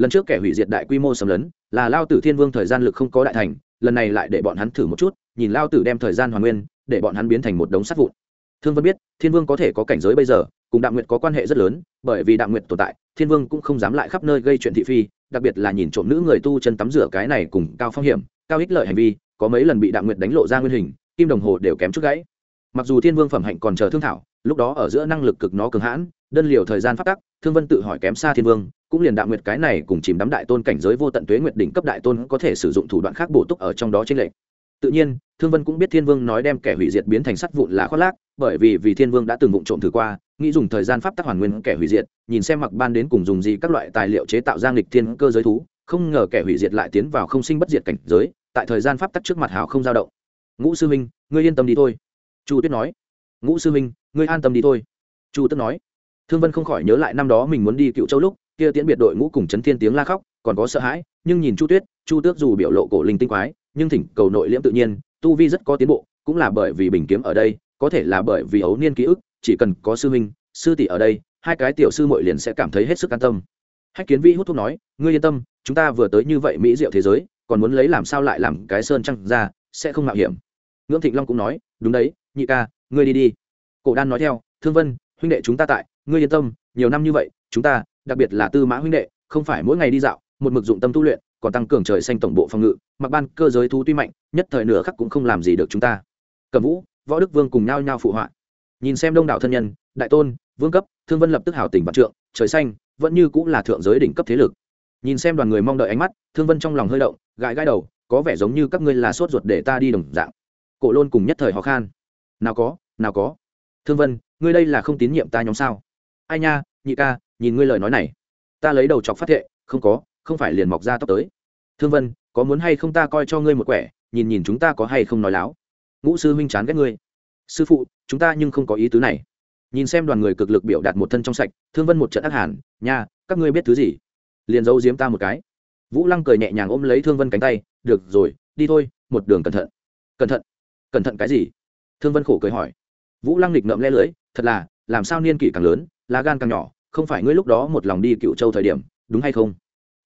Lần trước kẻ hủy diệt đại quy mô xâm lấn, là lao tử thiên vương thời gian lực không có đại thành, lần này lại để bọn hắn thử một chút, nhìn lao tử đem thời gian hoàn nguyên, để bọn hắn biến thành một đống sắt vụn. Thương vân biết, thiên vương có thể có cảnh giới bây giờ, cùng đạm nguyệt có quan hệ rất lớn, bởi vì đạm nguyệt tồn tại, thiên vương cũng không dám lại khắp nơi gây chuyện thị phi, đặc biệt là nhìn trộm nữ người tu chân tắm rửa cái này cùng cao phong hiểm, cao ích lợi hành vi, có mấy lần bị đạm nguyệt đánh lộ ra nguyên hình, kim đồng hồ đều kém chút gãy. Mặc dù thiên vương phẩm hạnh còn chờ thương thảo, lúc đó ở giữa năng lực cực nó cường hãn, đơn liều thời gian phát tắc, thương vân tự hỏi kém xa thiên vương cũng liền đạm nguyệt cái này cùng chìm đắm đại tôn cảnh giới vô tận tuế nguyệt đỉnh cấp đại tôn có thể sử dụng thủ đoạn khác bổ túc ở trong đó trên lệ tự nhiên, thương vân cũng biết thiên vương nói đem kẻ hủy diệt biến thành sắt vụn là khoác lác, bởi vì vì thiên vương đã từng vụng trộm thử qua, nghĩ dùng thời gian pháp tắc hoàn nguyên kẻ hủy diệt, nhìn xem mặc ban đến cùng dùng gì các loại tài liệu chế tạo giang lịch thiên cơ giới thú, không ngờ kẻ hủy diệt lại tiến vào không sinh bất diệt cảnh giới, tại thời gian pháp tắc trước mặt hào không dao động. Ngũ sư minh ngươi yên tâm đi thôi. Chu tuyết nói. Ngũ sư minh ngươi an tâm đi thôi. Chu tức nói. Thương vân không khỏi nhớ lại năm đó mình muốn đi cựu châu lúc kia tiễn biệt đội ngũ cùng chấn thiên tiếng la khóc, còn có sợ hãi, nhưng nhìn chu tuyết, chu tước dù biểu lộ cổ linh tinh quái, nhưng thỉnh cầu nội liễm tự nhiên, tu vi rất có tiến bộ, cũng là bởi vì bình kiếm ở đây, có thể là bởi vì ấu niên ký ức, chỉ cần có sư minh sư tỷ ở đây, hai cái tiểu sư muội liền sẽ cảm thấy hết sức an tâm. Hách kiến vi hút thuốc nói, ngươi yên tâm, chúng ta vừa tới như vậy mỹ diệu thế giới, còn muốn lấy làm sao lại làm cái sơn trăng ra, sẽ không mạo hiểm. Ngưỡng thịnh long cũng nói, đúng đấy, nhị ca, ngươi đi đi. Cổ đan nói theo, thương vân, huynh đệ chúng ta tại, ngươi yên tâm, nhiều năm như vậy, chúng ta đặc biệt là tư mã huynh đệ, không phải mỗi ngày đi dạo, một mực dụng tâm tu luyện, còn tăng cường trời xanh tổng bộ phòng ngự, mặc ban cơ giới thú tuy mạnh, nhất thời nửa khắc cũng không làm gì được chúng ta. Cầm vũ, võ đức vương cùng nhau nhau phụ họa. Nhìn xem đông đảo thân nhân, đại tôn, vương cấp, thương vân lập tức hào tình vạn trượng, trời xanh, vẫn như cũng là thượng giới đỉnh cấp thế lực. Nhìn xem đoàn người mong đợi ánh mắt, thương vân trong lòng hơi động, gãi gãi đầu, có vẻ giống như các ngươi là sốt ruột để ta đi đồng dạng. Cổ lôn cùng nhất thời khó khăn nào có nào có. Thương vân, ngươi đây là không tín nhiệm ta nhóm sao? Ai nha, nhị ca nhìn ngươi lời nói này. Ta lấy đầu chọc phát thệ, không có, không phải liền mọc ra tóc tới. Thương vân, có muốn hay không ta coi cho ngươi một quẻ, nhìn nhìn chúng ta có hay không nói láo. Ngũ sư huynh chán ghét ngươi. Sư phụ, chúng ta nhưng không có ý tứ này. Nhìn xem đoàn người cực lực biểu đạt một thân trong sạch, thương vân một trận ác hàn, nha, các ngươi biết thứ gì? Liền giấu giếm ta một cái. Vũ lăng cười nhẹ nhàng ôm lấy thương vân cánh tay, được rồi, đi thôi, một đường cẩn thận. Cẩn thận? Cẩn thận cái gì? Thương vân khổ cười hỏi. Vũ lăng nghịch ngợm le lưới, thật là, làm sao niên kỷ càng lớn, lá gan càng nhỏ không phải ngươi lúc đó một lòng đi cựu châu thời điểm, đúng hay không?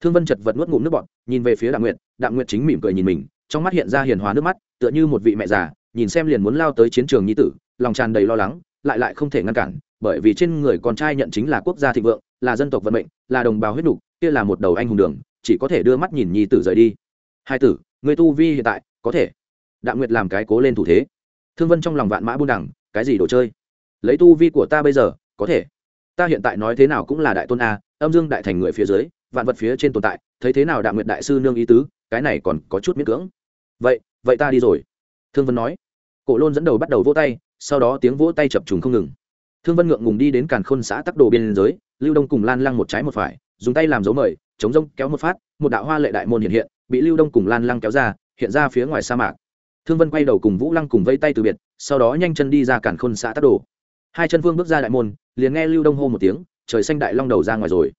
Thương vân chật vật nuốt ngụm nước bọt, nhìn về phía đạm nguyệt đạm nguyệt chính mỉm cười nhìn mình, trong mắt hiện ra hiền hòa nước mắt, tựa như một vị mẹ già, nhìn xem liền muốn lao tới chiến trường nhi tử, lòng tràn đầy lo lắng, lại lại không thể ngăn cản, bởi vì trên người con trai nhận chính là quốc gia thịnh vượng, là dân tộc vận mệnh, là đồng bào huyết đục kia là một đầu anh hùng đường, chỉ có thể đưa mắt nhìn nhi tử rời đi. Hai tử, người tu vi hiện tại, có thể. Đạm nguyệt làm cái cố lên thủ thế. Thương vân trong lòng vạn mã buôn đẳng, cái gì đồ chơi? Lấy tu vi của ta bây giờ, có thể ta hiện tại nói thế nào cũng là đại tôn a, âm dương đại thành người phía dưới, vạn vật phía trên tồn tại, thấy thế nào đạo nguyện đại sư nương ý tứ, cái này còn có chút miễn cưỡng. Vậy vậy ta đi rồi. Thương vân nói. Cổ lôn dẫn đầu bắt đầu vỗ tay, sau đó tiếng vỗ tay chập trùng không ngừng. Thương vân ngượng ngùng đi đến càn khôn xã tắc đồ biên giới, lưu đông cùng lan lăng một trái một phải, dùng tay làm dấu mời, chống rông kéo một phát, một đạo hoa lệ đại môn hiện hiện, bị lưu đông cùng lan lăng kéo ra, hiện ra phía ngoài sa mạc. Thương vân quay đầu cùng vũ lăng cùng vây tay từ biệt, sau đó nhanh chân đi ra cản khôn xã tắc đồ. Hai chân vương bước ra đại môn liền nghe lưu đông hô một tiếng, trời xanh đại long đầu ra ngoài rồi.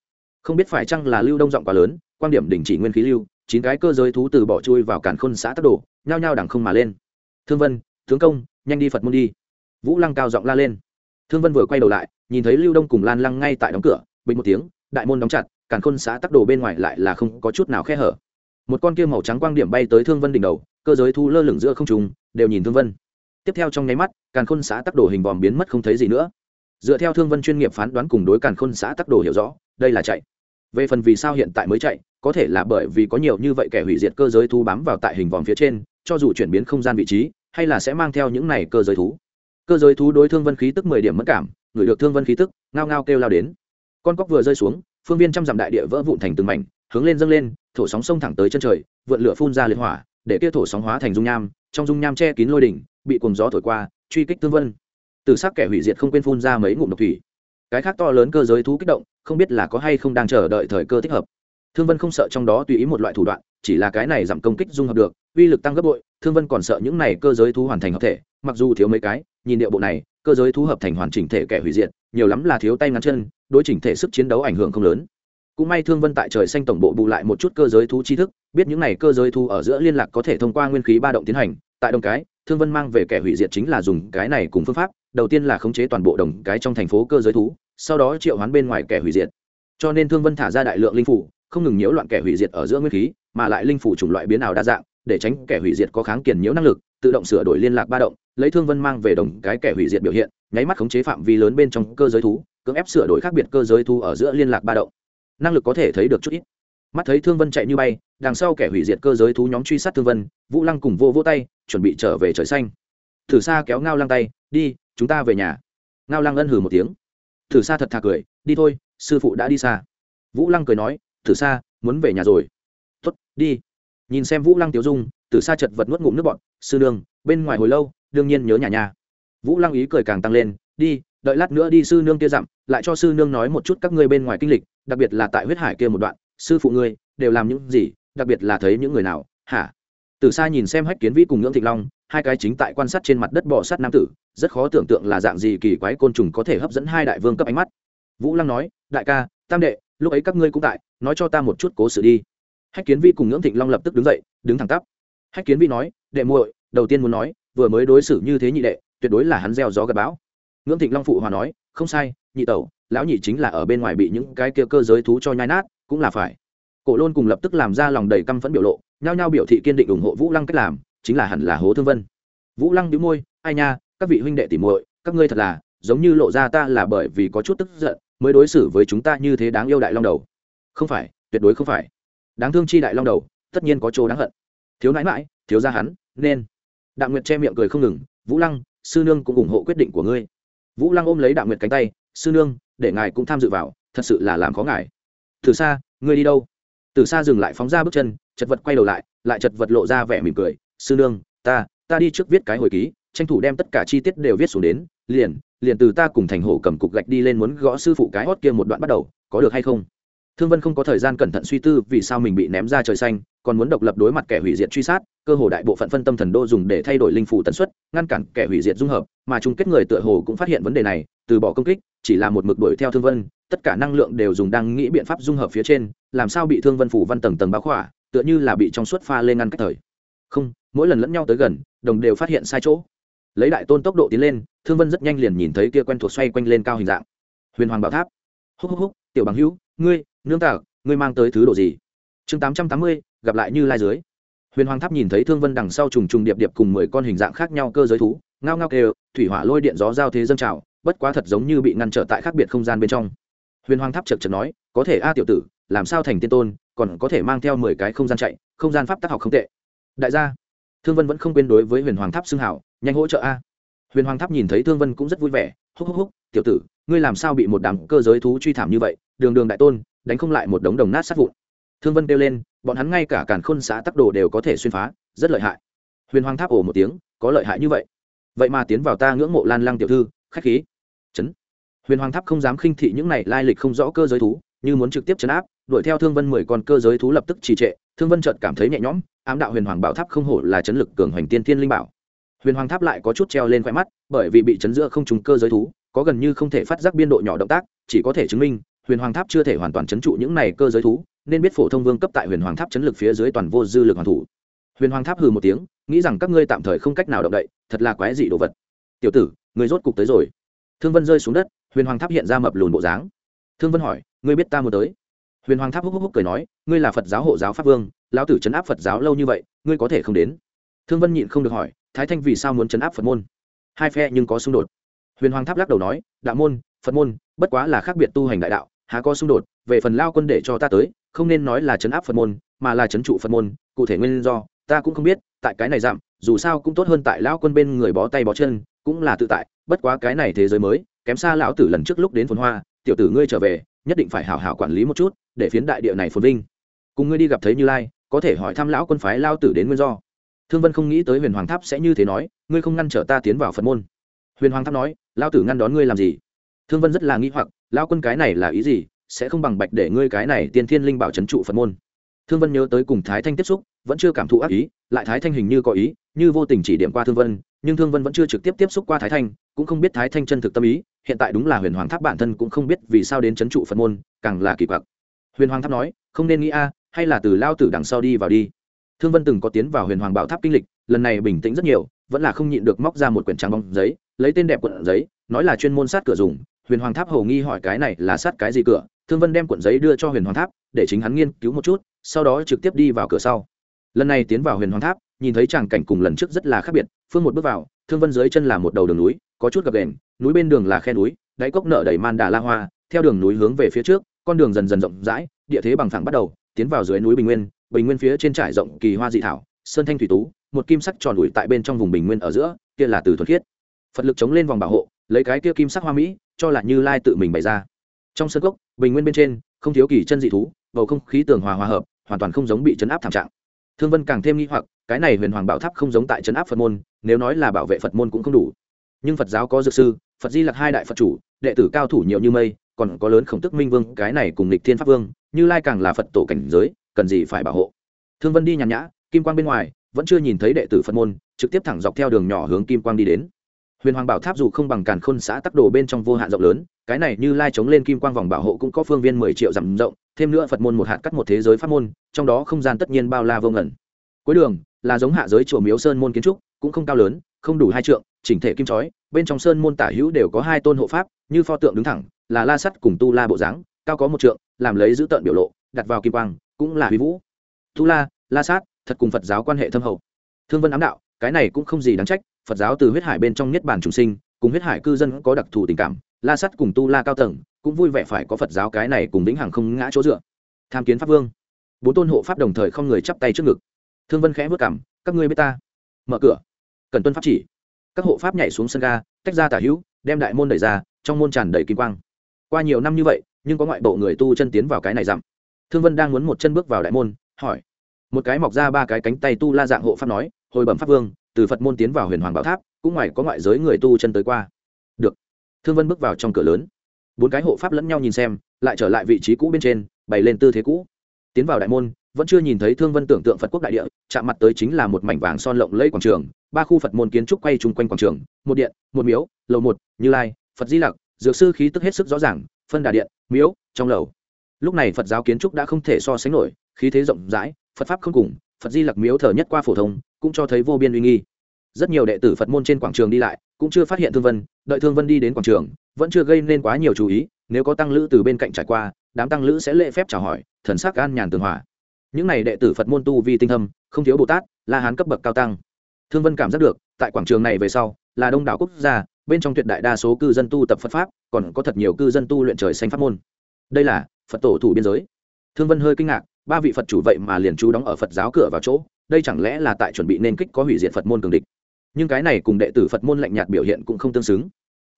Không biết phải chăng là lưu đông giọng quá lớn, quan điểm đình chỉ nguyên khí lưu, chín cái cơ giới thú từ bỏ chui vào cản khôn xã tắc đồ nhao nhao đằng không mà lên. Thương vân, tướng công, nhanh đi phật môn đi. Vũ lăng cao giọng la lên. Thương vân vừa quay đầu lại, nhìn thấy lưu đông cùng lan lăng ngay tại đóng cửa, bình một tiếng, đại môn đóng chặt cản khôn xã tắc đồ bên ngoài lại là không có chút nào khe hở. Một con kia màu trắng quang điểm bay tới thương vân đỉnh đầu, cơ giới thu lơ lửng giữa không trùng đều nhìn thương vân. Tiếp theo trong nháy mắt, càn khôn xã tắc đồ hình vòm biến mất không thấy gì nữa dựa theo thương vân chuyên nghiệp phán đoán cùng đối càn khôn xã tắc đồ hiểu rõ, đây là chạy. Về phần vì sao hiện tại mới chạy, có thể là bởi vì có nhiều như vậy kẻ hủy diệt cơ giới thu bám vào tại hình vòm phía trên, cho dù chuyển biến không gian vị trí, hay là sẽ mang theo những này cơ giới thú. Cơ giới thú đối thương vân khí tức mười điểm mất cảm, người được thương vân khí tức, ngao ngao kêu lao đến. Con cóc vừa rơi xuống, phương viên trăm dặm đại địa vỡ vụn thành từng mảnh, hướng lên dâng lên, thổ sóng sông thẳng tới chân trời, vượn lửa phun ra liệt hỏa, để kia thổ sóng hóa thành dung nham, trong dung nham che kín lôi đỉnh, bị cồn gió thổi qua, truy kích thương vân từ sắc kẻ hủy diệt không quên phun ra mấy ngụm độc thủy. Cái khác to lớn cơ giới thú kích động, không biết là có hay không đang chờ đợi thời cơ thích hợp. Thương vân không sợ trong đó tùy ý một loại thủ đoạn, chỉ là cái này giảm công kích dung hợp được, uy lực tăng gấp bội, thương vân còn sợ những này cơ giới thú hoàn thành hợp thể, mặc dù thiếu mấy cái, nhìn địa bộ này, cơ giới thú hợp thành hoàn chỉnh thể kẻ hủy diệt, nhiều lắm là thiếu tay ngắn chân, đối chỉnh thể sức chiến đấu ảnh hưởng không lớn. Cũng may thương vân tại trời xanh tổng bộ bù lại một chút cơ giới thú tri thức, biết những này cơ giới thú ở giữa liên lạc có thể thông qua nguyên khí ba động tiến hành, tại đồng cái thương vân mang về kẻ hủy diệt chính là dùng cái này cùng phương pháp, đầu tiên là khống chế toàn bộ đồng cái trong thành phố cơ giới thú, sau đó triệu hoán bên ngoài kẻ hủy diệt. Cho nên thương vân thả ra đại lượng linh phủ, không ngừng nhiễu loạn kẻ hủy diệt ở giữa nguyên khí, mà lại linh phủ chủng loại biến ảo đa dạng, để tránh kẻ hủy diệt có kháng kiền nhiễu năng lực, tự động sửa đổi liên lạc ba động, lấy thương vân mang về đồng cái kẻ hủy diệt biểu hiện, nháy mắt khống chế phạm vi lớn bên trong cơ giới thú, cưỡng ép sửa đổi khác biệt cơ giới thú ở giữa liên lạc ba động. Năng lực có thể thấy được chút ít mắt thấy thương vân chạy như bay, đằng sau kẻ hủy diệt cơ giới thú nhóm truy sát thương vân, vũ lăng cùng vô vô tay, chuẩn bị trở về trời xanh. Thử xa kéo ngao lăng tay, đi, chúng ta về nhà. Ngao lăng ân hừ một tiếng. Thử xa thật thà cười, đi thôi, sư phụ đã đi xa. Vũ lăng cười nói, thử xa muốn về nhà rồi. Tuất đi. Nhìn xem vũ lăng tiểu dung tử xa chật vật nuốt ngụm nước bọn sư nương, bên ngoài hồi lâu, đương nhiên nhớ nhà nhà. Vũ lăng ý cười càng tăng lên, đi, đợi lát nữa đi sư nương kia dặm, lại cho sư nương nói một chút các ngươi bên ngoài kinh lịch, đặc biệt là tại huyết hải kia một đoạn sư phụ ngươi, đều làm những gì, đặc biệt là thấy những người nào, hả? Từ xa nhìn xem hách kiến vĩ cùng ngưỡng thịnh long, hai cái chính tại quan sát trên mặt đất bò sát nam tử, rất khó tưởng tượng là dạng gì kỳ quái côn trùng có thể hấp dẫn hai đại vương cấp ánh mắt. Vũ lăng nói, đại ca, tam đệ, lúc ấy các ngươi cũng tại, nói cho ta một chút cố sự đi. Hách kiến vi cùng ngưỡng thịnh long lập tức đứng dậy, đứng thẳng tắp. Hách kiến vi nói, đệ muội, đầu tiên muốn nói, vừa mới đối xử như thế nhị đệ, tuyệt đối là hắn gieo gió gặp bão. Ngưỡng thịnh long phụ hòa nói, không sai, nhị tẩu, lão nhị chính là ở bên ngoài bị những cái kia cơ giới thú cho nhai nát cũng là phải. Cổ lôn cùng lập tức làm ra lòng đầy căm phẫn biểu lộ, nhao nhao biểu thị kiên định ủng hộ vũ lăng cách làm, chính là hẳn là hố thương vân. Vũ lăng đĩu môi, ai nha, các vị huynh đệ tỉ muội, các ngươi thật là, giống như lộ ra ta là bởi vì có chút tức giận, mới đối xử với chúng ta như thế đáng yêu đại long đầu. Không phải, tuyệt đối không phải. Đáng thương chi đại long đầu, tất nhiên có chỗ đáng hận. Thiếu nãi mãi thiếu ra hắn, nên. Đạm nguyệt che miệng cười không ngừng, vũ lăng, sư nương cũng ủng hộ quyết định của ngươi. Vũ lăng ôm lấy đạm nguyệt cánh tay, sư nương, để ngài cũng tham dự vào, thật sự là làm khó ngài từ xa, ngươi đi đâu? Từ xa dừng lại phóng ra bước chân, chật vật quay đầu lại lại chật vật lộ ra vẻ mỉm cười. Sư nương, ta ta đi trước viết cái hồi ký, tranh thủ đem tất cả chi tiết đều viết xuống đến, liền liền từ ta cùng thành hổ cầm cục gạch đi lên muốn gõ sư phụ cái hót kia một đoạn bắt đầu, có được hay không? Thương vân không có thời gian cẩn thận suy tư vì sao mình bị ném ra trời xanh, còn muốn độc lập đối mặt kẻ hủy diệt truy sát, cơ hồ đại bộ phận phân tâm thần đô dùng để thay đổi linh phủ tần suất, ngăn cản kẻ hủy diệt dung hợp, mà chung kết người tựa hồ cũng phát hiện vấn đề này, từ bỏ công kích chỉ là một mực đuổi theo thương vân, tất cả năng lượng đều dùng đang nghĩ biện pháp dung hợp phía trên, làm sao bị thương vân phủ văn tầng tầng báo khỏa, tựa như là bị trong suốt pha lên ngăn cách thời. Không, mỗi lần lẫn nhau tới gần, đồng đều phát hiện sai chỗ. Lấy đại tôn tốc độ tiến lên, thương vân rất nhanh liền nhìn thấy kia quen thuộc xoay quanh lên cao hình dạng. Huyền hoàng bảo tháp. Húc húc húc, tiểu bằng hữu, ngươi, nương tạc ngươi mang tới thứ đồ gì? Chương tám trăm tám mươi, gặp lại như lai dưới. Huyền hoàng tháp nhìn thấy thương vân đằng sau trùng trùng điệp điệp cùng mười con hình dạng khác nhau cơ giới thú, ngao ngao kêu, thủy hỏa lôi điện gió giao thế dân trào bất quá thật giống như bị ngăn trở tại khác biệt không gian bên trong. Huyền hoàng tháp chật chật nói, có thể a tiểu tử, làm sao thành tiên tôn, còn có thể mang theo mười cái không gian chạy, không gian pháp tác học không tệ. Đại gia, thương vân vẫn không quên đối với huyền hoàng tháp xưng hảo nhanh hỗ trợ a. Huyền hoàng tháp nhìn thấy thương vân cũng rất vui vẻ, húc húc húc, tiểu tử, ngươi làm sao bị một đám cơ giới thú truy thảm như vậy, đường đường đại tôn, đánh không lại một đống đồng nát sát vụn. Thương vân kêu lên, bọn hắn ngay cả cản khôn xã tắc đồ đều có thể xuyên phá, rất lợi hại. Huyền hoàng tháp ồ một tiếng, có lợi hại như vậy. Vậy mà tiến vào ta ngưỡng mộ lan lăng tiểu thư, khách khí huyền hoàng tháp không dám khinh thị những này lai lịch không rõ cơ giới thú, như muốn trực tiếp chấn áp, đuổi theo thương vân mười con cơ giới thú lập tức trì trệ. Thương vân chợt cảm thấy nhẹ nhõm, ám đạo huyền hoàng bảo tháp không hổ là chấn lực cường hoành tiên thiên linh bảo. Huyền hoàng tháp lại có chút treo lên khoe mắt, bởi vì bị chấn giữa không trùng cơ giới thú, có gần như không thể phát giác biên độ nhỏ động tác, chỉ có thể chứng minh, huyền hoàng tháp chưa thể hoàn toàn chấn trụ những này cơ giới thú, nên biết phổ thông vương cấp tại huyền hoàng tháp chấn lực phía dưới toàn vô dư lực hoàn thủ. Huyền hoàng tháp hừ một tiếng, nghĩ rằng các ngươi tạm thời không cách nào động đậy, thật là quái dị đồ vật. Tiểu tử người rốt cục tới rồi. Thương vân rơi xuống đất huyền hoàng tháp hiện ra mập lùn bộ dáng. Thương vân hỏi, ngươi biết ta muốn tới? Huyền hoàng tháp húc húc húc cười nói, ngươi là phật giáo hộ giáo pháp vương, lão tử chấn áp phật giáo lâu như vậy, ngươi có thể không đến? Thương vân nhịn không được hỏi, thái thanh vì sao muốn chấn áp phật môn? Hai phe nhưng có xung đột. Huyền hoàng tháp lắc đầu nói, đạo môn, phật môn, bất quá là khác biệt tu hành đại đạo, há có xung đột, về phần lao quân để cho ta tới, không nên nói là chấn áp phật môn, mà là chấn trụ phật môn, cụ thể nguyên do, ta cũng không biết, tại cái này giảm, dù sao cũng tốt hơn tại lao quân bên người bó tay bó chân, cũng là tự tại, bất quá cái này thế giới mới kém xa lão tử lần trước lúc đến phồn hoa, tiểu tử ngươi trở về, nhất định phải hảo hảo quản lý một chút, để phiến đại địa này phồn vinh. Cùng ngươi đi gặp thấy như lai, có thể hỏi thăm lão quân phái lao tử đến nguyên do. Thương vân không nghĩ tới huyền hoàng tháp sẽ như thế nói, ngươi không ngăn trở ta tiến vào phật môn. Huyền hoàng tháp nói lao tử ngăn đón ngươi làm gì? Thương vân rất là nghĩ hoặc lao quân cái này là ý gì? Sẽ không bằng bạch để ngươi cái này tiên thiên linh bảo c trụ phật môn. Thương vân nhớ tới cùng thái thanh tiếp xúc, vẫn chưa cảm thụ ác ý, lại thái thanh hình như có ý, như vô tình chỉ điểm qua thương vân, nhưng thương vân vẫn chưa trực tiếp tiếp xúc qua thái thanh, cũng không biết thái thanh chân thực tâm ý hiện tại đúng là huyền hoàng tháp bản thân cũng không biết vì sao đến c trụ phật môn, càng là kỳ quặc. Huyền hoàng tháp nói, không nên nghĩ a, hay là từ lao tử đằng sau đi vào đi. Thương vân từng có tiến vào huyền hoàng bảo tháp kinh lịch, lần này bình tĩnh rất nhiều, vẫn là không nhịn được móc ra một quyển trắng bóng giấy, lấy tên đẹp quận giấy, nói là chuyên môn sát cửa dùng. Huyền hoàng tháp hầu nghi hỏi cái này là sát cái gì cửa? Thương vân đem cuộn giấy đưa cho huyền hoàng tháp, để chính hắn nghiên cứu một chút, sau đó trực tiếp đi vào cửa sau. Lần này tiến vào huyền hoàng tháp, nhìn thấy tràng cảnh cùng lần trước rất là khác biệt, phương một bước vào, thương vân dưới chân là một đầu đường núi, có chút gập đền núi bên đường là khe núi, đáy cốc nợ đầy man đà la hoa, theo đường núi hướng về phía trước, con đường dần dần rộng rãi, địa thế bằng phẳng bắt đầu, tiến vào dưới núi bình nguyên bình nguyên phía trên trải rộng kỳ hoa dị thảo, sơn thanh thủy tú, một kim sắc tròn đùi tại bên trong vùng bình nguyên ở giữa, kia là từ thuần khiết. Phật lực chống lên vòng bảo hộ, lấy cái kia kim sắc hoa mỹ, cho là như lai tự mình bày ra. Trong sân cốc, bình nguyên bên trên, không thiếu kỳ chân dị thú, bầu không khí tường hòa hòa hợp, hoàn toàn không giống bị chấn áp thảm trạng. Thương vân càng thêm nghi hoặc, cái này huyền hoàng bảo tháp không giống tại chấn áp phật môn, nếu nói là bảo vệ phật môn cũng không đủ. Nhưng phật giáo có dược sư phật di lặc hai đại phật chủ, đệ tử cao thủ nhiều như mây, còn có lớn khổng tức minh vương, cái này cùng lịch thiên pháp vương, như lai càng là phật tổ cảnh giới, cần gì phải bảo hộ? Thương vân đi nhàn nhã, kim quang bên ngoài, vẫn chưa nhìn thấy đệ tử phật môn, trực tiếp thẳng dọc theo đường nhỏ hướng kim quang đi đến. Huyền hoàng bảo tháp dù không bằng càn khôn xã tắc đồ bên trong vô hạn rộng lớn, cái này như lai chống lên kim quang vòng bảo hộ cũng có phương viên mười triệu dặm rộng, thêm nữa phật môn một hạt cắt một thế giới pháp môn, trong đó không gian tất nhiên bao la vô ngẩn cuối đường, là giống hạ giới chùa miếu sơn môn kiến trúc, cũng không cao lớn, không đủ hai trượng, chỉnh thể kim chói bên trong sơn môn tả hữu đều có hai tôn hộ pháp, như pho tượng đứng thẳng, là la sắt cùng tu la bộ dáng, cao có một trượng, làm lấy giữ tợn biểu lộ, đặt vào kim quang, cũng là huy vũ. Tu la la sát thật cùng phật giáo quan hệ thâm hậu. Thương vân ám đạo, cái này cũng không gì đáng trách, phật giáo từ huyết hải bên trong niết bàn trùng sinh, cùng huyết hải cư dân có đặc thù tình cảm, la sắt cùng tu la cao tầng, cũng vui vẻ phải có phật giáo cái này cùng vĩnh hằng không ngã chỗ dựa. Tham kiến pháp vương. Bốn tôn hộ pháp đồng thời không người chắp tay trước ngực. Thương vân khẽ vất cảm các ngươi biết ta. Mở cửa. Cần tuân pháp chỉ các hộ pháp nhảy xuống sân ga, tách ra tả hữu, đem đại môn đẩy ra, trong môn tràn đầy kim quang. Qua nhiều năm như vậy, nhưng có ngoại bộ người tu chân tiến vào cái này dặm. Thương vân đang muốn một chân bước vào đại môn, hỏi. Một cái mọc ra ba cái cánh tay tu la dạng hộ pháp nói, hồi bẩm pháp vương, từ phật môn tiến vào huyền hoàng bảo tháp, cũng ngoài có ngoại giới người tu chân tới qua. Được. Thương vân bước vào trong cửa lớn. Bốn cái hộ pháp lẫn nhau nhìn xem, lại trở lại vị trí cũ bên trên, bày lên tư thế cũ. Tiến vào đại môn vẫn chưa nhìn thấy thương vân tưởng tượng phật quốc đại địa chạm mặt tới chính là một mảnh vàng son lộng lẫy quảng trường ba khu phật môn kiến trúc quay chung quanh quảng trường một điện một miếu lầu một như lai phật di lặc dược sư khí tức hết sức rõ ràng phân đà điện miếu trong lầu lúc này phật giáo kiến trúc đã không thể so sánh nổi khí thế rộng rãi phật pháp không cùng phật di lặc miếu thờ nhất qua phổ thông cũng cho thấy vô biên uy nghi rất nhiều đệ tử phật môn trên quảng trường đi lại cũng chưa phát hiện thương vân đợi thương vân đi đến quảng trường vẫn chưa gây nên quá nhiều chú ý nếu có tăng lữ từ bên cạnh trải qua đám tăng lữ sẽ lễ phép chào hỏi thần sắc an nhàn tường hòa những này đệ tử phật môn tu vi tinh thâm, không thiếu bồ tát, la hán cấp bậc cao tăng. Thương vân cảm giác được, tại quảng trường này về sau, là đông đảo quốc gia, bên trong tuyệt đại đa số cư dân tu tập phật pháp, còn có thật nhiều cư dân tu luyện trời xanh pháp môn. Đây là phật tổ thủ biên giới. Thương vân hơi kinh ngạc, ba vị phật chủ vậy mà liền chú đóng ở phật giáo cửa vào chỗ, đây chẳng lẽ là tại chuẩn bị nên kích có hủy diệt phật môn cường địch? Nhưng cái này cùng đệ tử phật môn lạnh nhạt biểu hiện cũng không tương xứng.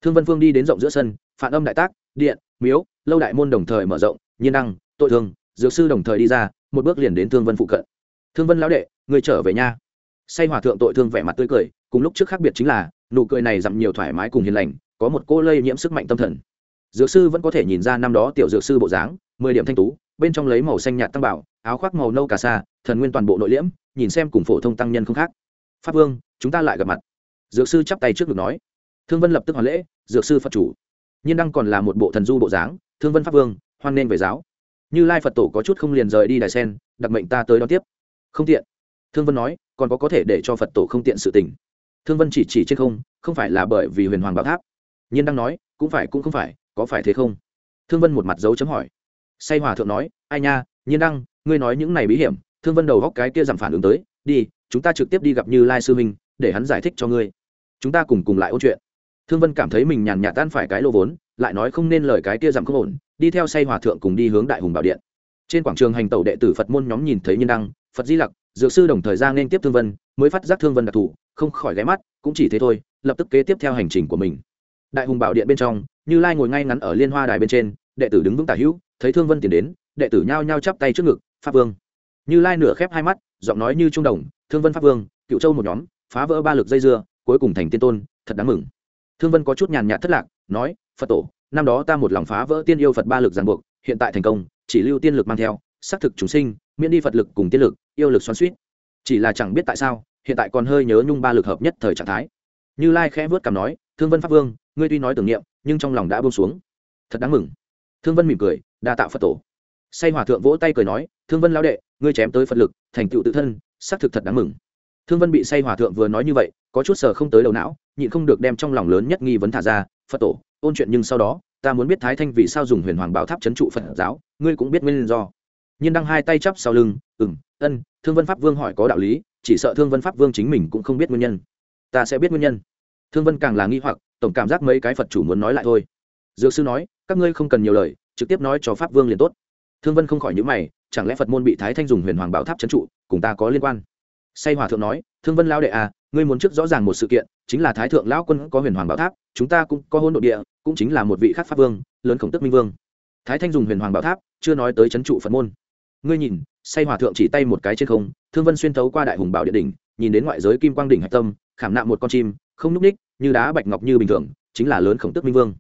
Thương vân phương đi đến rộng giữa sân, phản âm đại tác, điện, miếu, lâu đại môn đồng thời mở rộng, nhiên đăng, tội thương dược sư đồng thời đi ra một bước liền đến thương vân phụ cận. Thương vân lão đệ, người trở về nha. Say hòa thượng tội thương vẻ mặt tươi cười, cùng lúc trước khác biệt chính là, nụ cười này dặm nhiều thoải mái cùng hiền lành, có một cô lây nhiễm sức mạnh tâm thần. Dược sư vẫn có thể nhìn ra năm đó tiểu dược sư bộ dáng, mười điểm thanh tú, bên trong lấy màu xanh nhạt tăng bảo, áo khoác màu nâu cà sa, thần nguyên toàn bộ nội liễm, nhìn xem cùng phổ thông tăng nhân không khác. Pháp vương, chúng ta lại gặp mặt. Dược sư chắp tay trước ngực nói. Thương vân lập tức hoàn lễ, dược sư phật chủ. Nhiên đăng còn là một bộ thần du bộ dáng, thương vân pháp vương, hoan nên về giáo như lai phật tổ có chút không liền rời đi đài sen, đặc mệnh ta tới đón tiếp. Không tiện. Thương vân nói, còn có có thể để cho phật tổ không tiện sự tình. Thương vân chỉ chỉ trên không không phải là bởi vì huyền hoàng bảo tháp. Nhiên đang nói, cũng phải, cũng không phải, có phải thế không? Thương vân một mặt dấu chấm hỏi. Say hòa thượng nói, ai nha, nhiên đăng, ngươi nói những này bí hiểm, thương vân đầu góc cái kia giảm phản ứng tới, đi, chúng ta trực tiếp đi gặp như lai sư minh để hắn giải thích cho ngươi. Chúng ta cùng cùng lại ôn chuyện. Thương vân cảm thấy mình nhàn nhạt tan phải cái lô vốn lại nói không nên lời cái kia giảm không ổn, đi theo say hòa thượng cùng đi hướng đại hùng bảo điện. Trên quảng trường hành tẩu đệ tử phật môn nhóm nhìn thấy nhân đăng, phật di lặc, dược sư đồng thời ra nên tiếp thương vân, mới phát giác thương vân đặc thù, không khỏi ghé mắt, cũng chỉ thế thôi, lập tức kế tiếp theo hành trình của mình. Đại hùng bảo điện bên trong, như lai ngồi ngay ngắn ở liên hoa đài bên trên, đệ tử đứng vững tả hữu, thấy thương vân tiến đến, đệ tử nhao nhao chắp tay trước ngực, pháp vương. Như lai nửa khép hai mắt, giọng nói như trung đồng, thương vân pháp vương, cựu châu một nhóm, phá vỡ ba lực dây dưa, cuối cùng thành tiên tôn, thật đáng mừng. Thương vân có chút nhàn nhạt thất lạc, nói phật tổ, năm đó ta một lòng phá vỡ tiên yêu phật ba lực ràng buộc, hiện tại thành công, chỉ lưu tiên lực mang theo, xác thực chúng sinh, miễn đi phật lực cùng tiên lực, yêu lực xoắn suýt chỉ là chẳng biết tại sao, hiện tại còn hơi nhớ nhung ba lực hợp nhất thời trạng thái. Như lai khẽ vớt cảm nói, thương vân pháp vương, ngươi tuy nói tưởng niệm, nhưng trong lòng đã bông xuống. Thật đáng mừng. Thương vân mỉm cười, đa tạo phật tổ. Say hòa thượng vỗ tay cười nói, thương vân lao đệ, ngươi chém tới phật lực, thành tựu tự thân, xác thực thật đáng mừng. Thương vân bị say hòa thượng vừa nói như vậy, có chút sờ không tới đầu não, nhịn không được đem trong lòng lớn nhất nghi vấn thả ra, phật tổ ôn chuyện nhưng sau đó, ta muốn biết thái thanh vì sao dùng huyền hoàng bảo tháp c h ấ n trụ phật giáo, ngươi cũng biết nguyên do. Nhiên đăng hai tay chắp sau lưng ừng ân, thương vân pháp vương hỏi có đạo lý, chỉ sợ thương vân pháp vương chính mình cũng không biết nguyên nhân. Ta sẽ biết nguyên nhân. Thương vân càng là nghi hoặc, tổng cảm giác mấy cái phật chủ muốn nói lại thôi. Dược sư nói, các ngươi không cần nhiều lời, trực tiếp nói cho pháp vương liền tốt. Thương vân không khỏi nhữ mày, chẳng lẽ phật môn bị thái thanh dùng huyền hoàng bảo tháp trấn trụ, cùng ta có liên quan? Say hòa thượng nói, thương vân lao đệ à ngươi muốn trước rõ ràng một sự kiện, chính là thái thượng lão quân có huyền hoàng bảo tháp, chúng ta cũng có hôn nội địa, cũng chính là một vị khắc pháp vương, lớn khổng tức minh vương. Thái thanh dùng huyền hoàng bảo tháp, chưa nói tới trấn trụ phật môn. Ngươi nhìn, say hòa thượng chỉ tay một cái trên không, thương vân xuyên thấu qua đại hùng bảo địa đỉnh, nhìn đến ngoại giới kim quang đỉnh hạch tâm, khảm nạm một con chim, không n ú c ních, như đá bạch ngọc như bình thường, chính là lớn khổng tức minh vương.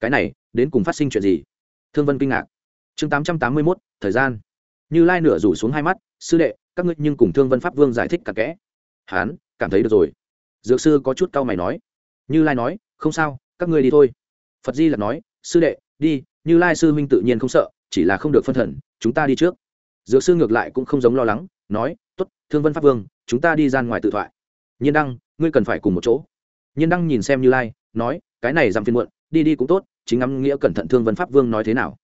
Cái này, đến cùng phát sinh chuyện gì? Thương vân kinh ngạc. Chương tám trăm tám mươi mốt, thời gian. Như lai nửa rủ xuống hai mắt, sư đệ, các ngươi nhưng cùng thương vân pháp vương giải thích cặp kẽ. Hán cảm thấy được rồi. Dược sư có chút cau mày nói. Như lai nói, không sao, các ngươi đi thôi. Phật di là nói, sư đệ, đi. Như lai sư huynh tự nhiên không sợ, chỉ là không được phân thần, chúng ta đi trước. Dược sư ngược lại cũng không giống lo lắng, nói t ố t thương vân pháp vương, chúng ta đi ra ngoài tự thoại. Nhiên đăng, ngươi cần phải cùng một chỗ. Nhiên đăng nhìn xem như lai, nói, cái này dằm phiên muộn, đi đi cũng tốt, chính ngắm nghĩa cẩn thận thương vân pháp vương nói thế nào.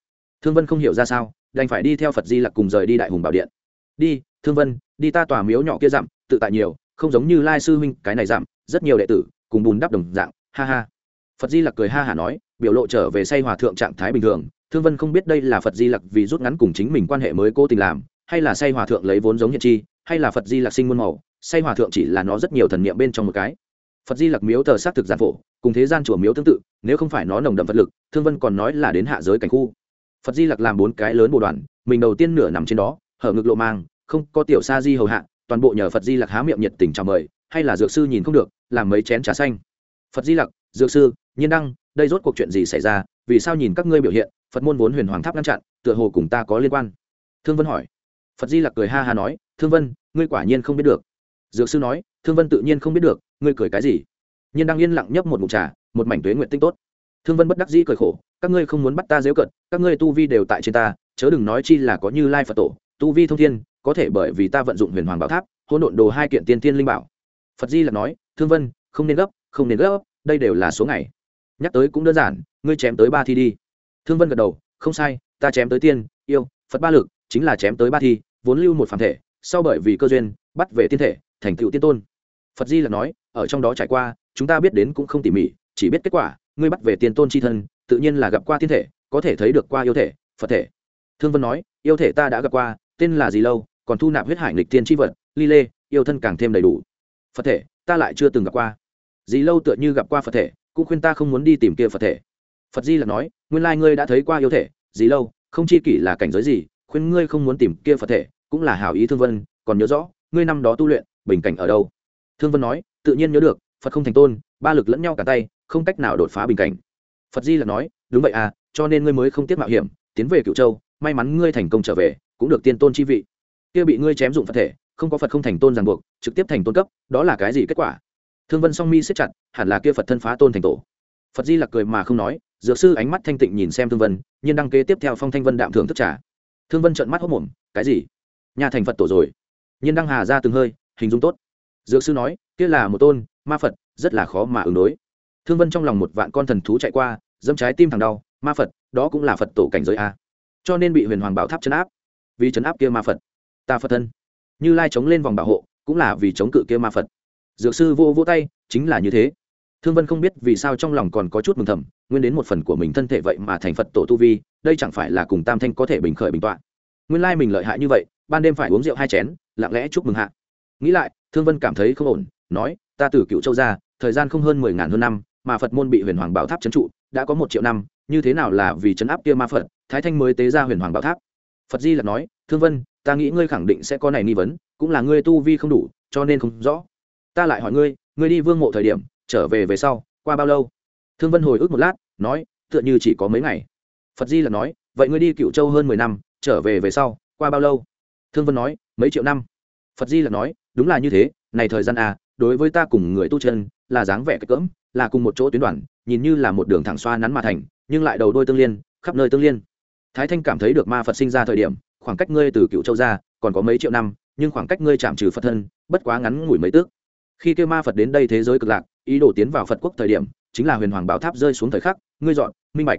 Thương vân không hiểu ra sao, đành phải đi theo phật di lặc cùng rời đi đại hùng bảo điện. Đi, thương vân, đi ta tòa miếu nhỏ kia dặm, tự tại nhiều không giống như lai sư huynh cái này giảm, rất nhiều đệ tử cùng bùn đắp đồng dạng ha ha. Phật di lặc cười ha hả nói biểu lộ trở về say hòa thượng trạng thái bình thường thương vân không biết đây là phật di lặc vì rút ngắn cùng chính mình quan hệ mới cố tình làm hay là say hòa thượng lấy vốn giống hiện chi hay là phật di lặc sinh muôn màu say hòa thượng chỉ là nó rất nhiều thần niệm bên trong một cái. Phật di lặc miếu tờ xác thực giản phổ cùng thế gian chùa miếu tương tự nếu không phải nó nồng đậm vật lực thương vân còn nói là đến hạ giới cảnh khu. Phật di lặc làm bốn cái lớn bộ đoàn mình đầu tiên nửa nằm trên đó hở ngực lộ mang không có tiểu sa di hầu hạ toàn bộ nhờ phật di lặc há miệng nhiệt tình chào mời, hay là dược sư nhìn không được, làm mấy chén trà xanh. Phật di lặc, dược sư, nhiên đăng, đây rốt cuộc chuyện gì xảy ra, vì sao nhìn các ngươi biểu hiện, phật môn vốn huyền hoàng tháp ngăn chặn, tựa hồ cùng ta có liên quan? Thương vân hỏi. Phật di lặc cười ha ha nói, thương vân, ngươi quả nhiên không biết được. Dược sư nói, thương vân tự nhiên không biết được, ngươi cười cái gì? Nhiên đăng yên lặng nhấp một mục trà, một mảnh tuế nguyện tinh tốt. Thương vân bất đắc dĩ cười khổ, các ngươi không muốn bắt ta dễu cận, các ngươi tu vi đều tại trên ta, chớ đừng nói chi là có như lai phật tổ, tu vi thông thiên có thể bởi vì ta vận dụng huyền hoàng bảo tháp, hỗn độn đồ hai kiện tiên tiên linh bảo. Phật di là nói, thương vân, không nên gấp, không nên gấp, đây đều là số ngày. Nhắc tới cũng đơn giản, ngươi chém tới ba thi đi. Thương vân gật đầu, không sai, ta chém tới tiên, yêu, phật ba lực, chính là chém tới ba thi, vốn lưu một phản thể, sau bởi vì cơ duyên, bắt về tiên thể, thành tựu tiên tôn. Phật di là nói, ở trong đó trải qua, chúng ta biết đến cũng không tỉ mỉ, chỉ biết kết quả, ngươi bắt về tiên tôn c h i thân, tự nhiên là gặp qua tiên thể, có thể thấy được qua yêu thể, phật thể. Thương vân nói, yêu thể ta đã gặp qua, tên là gì lâu còn thu nạp huyết hải nghịch tiên tri vật ly lê, yêu thân càng thêm đầy đủ. Phật thể, ta lại chưa từng gặp qua. Dì lâu tựa như gặp qua phật thể, cũng khuyên ta không muốn đi tìm kia phật thể. Phật di là nói, nguyên lai ngươi đã thấy qua yêu thể. Dì lâu, không chi kỷ là cảnh giới gì, khuyên ngươi không muốn tìm kia phật thể, cũng là hảo ý thương vân. Còn nhớ rõ, ngươi năm đó tu luyện, bình cảnh ở đâu? Thương vân nói, tự nhiên nhớ được, phật không thành tôn, ba lực lẫn nhau cả tay, không cách nào đột phá bình cảnh. Phật di là nói, đúng vậy à cho nên ngươi mới không tiết mạo hiểm, tiến về cựu châu, may mắn ngươi thành công trở về, cũng được tiên tôn chi vị kia bị ngươi chém dụng phật thể, không có phật không thành tôn ràng buộc, trực tiếp thành tôn cấp, đó là cái gì kết quả? Thương vân song mi siết chặt, hẳn là kia phật thân phá tôn thành tổ. Phật di lặc cười mà không nói, dược sư ánh mắt thanh tịnh nhìn xem thương vân, nhiên đăng kế tiếp theo phong thanh vân đạm thường thức trả thương vân trợn mắt hốc mồm, cái gì? Nhà thành phật tổ rồi. Nhiên đăng hà ra từng hơi, hình dung tốt. Dược sư nói, kia là một tôn, ma phật, rất là khó mà ứng đối. Thương vân trong lòng một vạn con thần thú chạy qua dâm trái tim thằng đau, ma phật, đó cũng là phật tổ cảnh giới a. Cho nên bị huyền hoàng bảo tháp chấn áp. Vì chấn áp kia ma phật ta phật thân. Như lai chống lên vòng bảo hộ, cũng là vì chống cự kia ma phật. Dược sư vô vô tay, chính là như thế. Thương vân không biết vì sao trong lòng còn có chút mừng thầm, nguyên đến một phần của mình thân thể vậy mà thành phật tổ tu vi, đây chẳng phải là cùng tam thanh có thể bình khởi bình tọa. Nguyên lai mình lợi hại như vậy, ban đêm phải uống rượu hai chén, lặng lẽ chúc mừng hạ. Nghĩ lại, thương vân cảm thấy không ổn, nói, ta từ cựu châu ra, thời gian không hơn mười ngàn hơn năm, mà phật môn bị huyền hoàng bảo tháp trấn trụ, đã có một triệu năm, như thế nào là vì chấn áp kia ma phật? Thái thanh mới tế ra huyền hoàng bảo tháp. Phật di là nói, thương vân ta nghĩ ngươi khẳng định sẽ có này nghi vấn, cũng là ngươi tu vi không đủ, cho nên không rõ. Ta lại hỏi ngươi ngươi đi vương mộ thời điểm, trở về về sau, qua bao lâu? Thương vân hồi ức một lát, nói, tựa như chỉ có mấy ngày. Phật di là nói, vậy ngươi đi cựu châu hơn mười năm, trở về về sau, qua bao lâu? Thương vân nói, mấy triệu năm. Phật di là nói, đúng là như thế, này thời gian à đối với ta cùng người tu chân, là dáng vẻ cái cỡm, là cùng một chỗ tuyến đoàn, nhìn như là một đường thẳng xoa nắn mà thành, nhưng lại đầu đôi tương liên, khắp nơi tương liên. Thái thanh cảm thấy được ma phật sinh ra thời điểm khoảng cách ngươi từ cựu châu ra, còn có mấy triệu năm, nhưng khoảng cách ngươi chạm trừ phật thân, bất quá ngắn ngủi mấy tước. Khi kêu ma phật đến đây thế giới cực lạc, ý đồ tiến vào phật quốc thời điểm, chính là huyền hoàng bảo tháp rơi xuống thời khắc, ngươi dọn, minh bạch.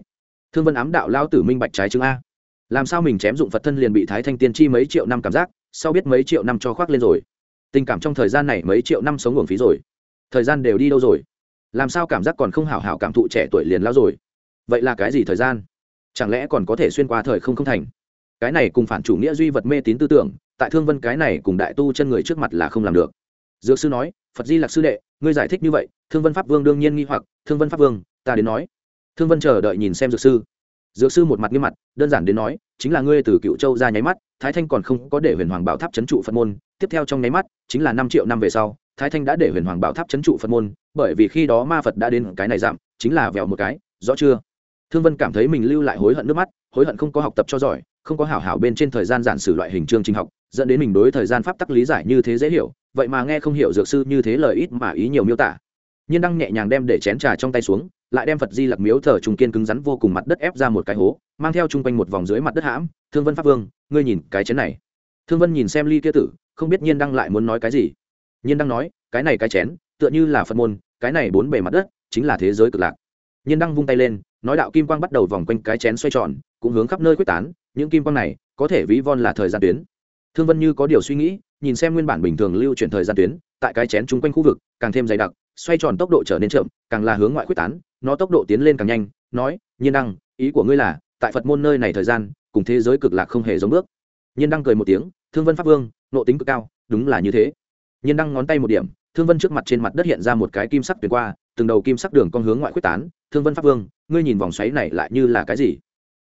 Thương vân ám đạo lao tử minh bạch trái chứng a. Làm sao mình chém dụng phật thân liền bị thái thanh tiên chi mấy triệu năm cảm giác, sau biết mấy triệu năm cho khoác lên rồi. Tình cảm trong thời gian này mấy triệu năm sống uổng phí rồi. Thời gian đều đi đâu rồi? Làm sao cảm giác còn không hảo hảo cảm thụ trẻ tuổi liền lao rồi? Vậy là cái gì thời gian? Chẳng lẽ còn có thể xuyên qua thời không không thành? Cái này cùng phản chủ nghĩa duy vật mê tín tư tưởng, tại thương vân cái này cùng đại tu chân người trước mặt là không làm được. Dược sư nói, phật di lạc sư đệ, ngươi giải thích như vậy, thương vân pháp vương đương nhiên nghi hoặc, thương vân pháp vương, ta đến nói. Thương vân chờ đợi nhìn xem dược sư. Dược sư một mặt nghiêm mặt, đơn giản đến nói, chính là ngươi từ cựu châu ra nháy mắt, thái thanh còn không có để huyền hoàng bảo tháp c trụ phật môn, tiếp theo trong nháy mắt, chính là năm triệu năm về sau, thái thanh đã để huyền hoàng bảo tháp c trụ phật môn, bởi vì khi đó ma phật đã đến cái này giảm, chính là vèo một cái, rõ chưa? Thương vân cảm thấy mình lưu lại hối hận nước mắt, hối hận không có học tập cho giỏi, không có hảo hảo bên trên thời gian giản sử loại hình chương trình học, dẫn đến mình đối thời gian pháp tắc lý giải như thế dễ hiểu, vậy mà nghe không hiểu dược sư như thế lời ít mà ý nhiều miêu tả. Nhiên đăng nhẹ nhàng đem để chén trà trong tay xuống, lại đem phật di lặc miếu thờ trùng kiên cứng rắn vô cùng mặt đất ép ra một cái hố, mang theo chung quanh một vòng dưới mặt đất hãm, thương vân pháp vương, ngươi nhìn cái chén này. Thương vân nhìn xem ly kia tử, không biết nhiên đăng lại muốn nói cái gì. Nhiên đăng nói, cái này cái chén, tựa như là phật môn, cái này bốn bề mặt đất, chính là thế giới cực lạc. Nhiên đăng vung tay lên nói đạo kim quang bắt đầu vòng quanh cái chén xoay tròn, cũng hướng khắp nơi quyết tán, những kim quang này có thể ví von là thời gian tuyến. Thương vân như có điều suy nghĩ, nhìn xem nguyên bản bình thường lưu chuyển thời gian tuyến, tại cái chén chung quanh khu vực, càng thêm dày đặc, xoay tròn tốc độ trở nên chậm, càng là hướng ngoại quyết tán, nó tốc độ tiến lên càng nhanh, nói, nhiên đăng, ý của ngươi là, tại phật môn nơi này thời gian, cùng thế giới cực lạc không hề giống bước. Nhiên đăng cười một tiếng, thương vân pháp vương, nộ tính cực cao, đúng là như thế. Nhiên đăng ngón tay một điểm, thương vân trước mặt trên mặt đất hiện ra một cái kim sắc tuyến qua, từng đầu kim sắc đường con hướng ngoại quyết tán, thương vân pháp vương ngươi nhìn vòng xoáy này lại như là cái gì?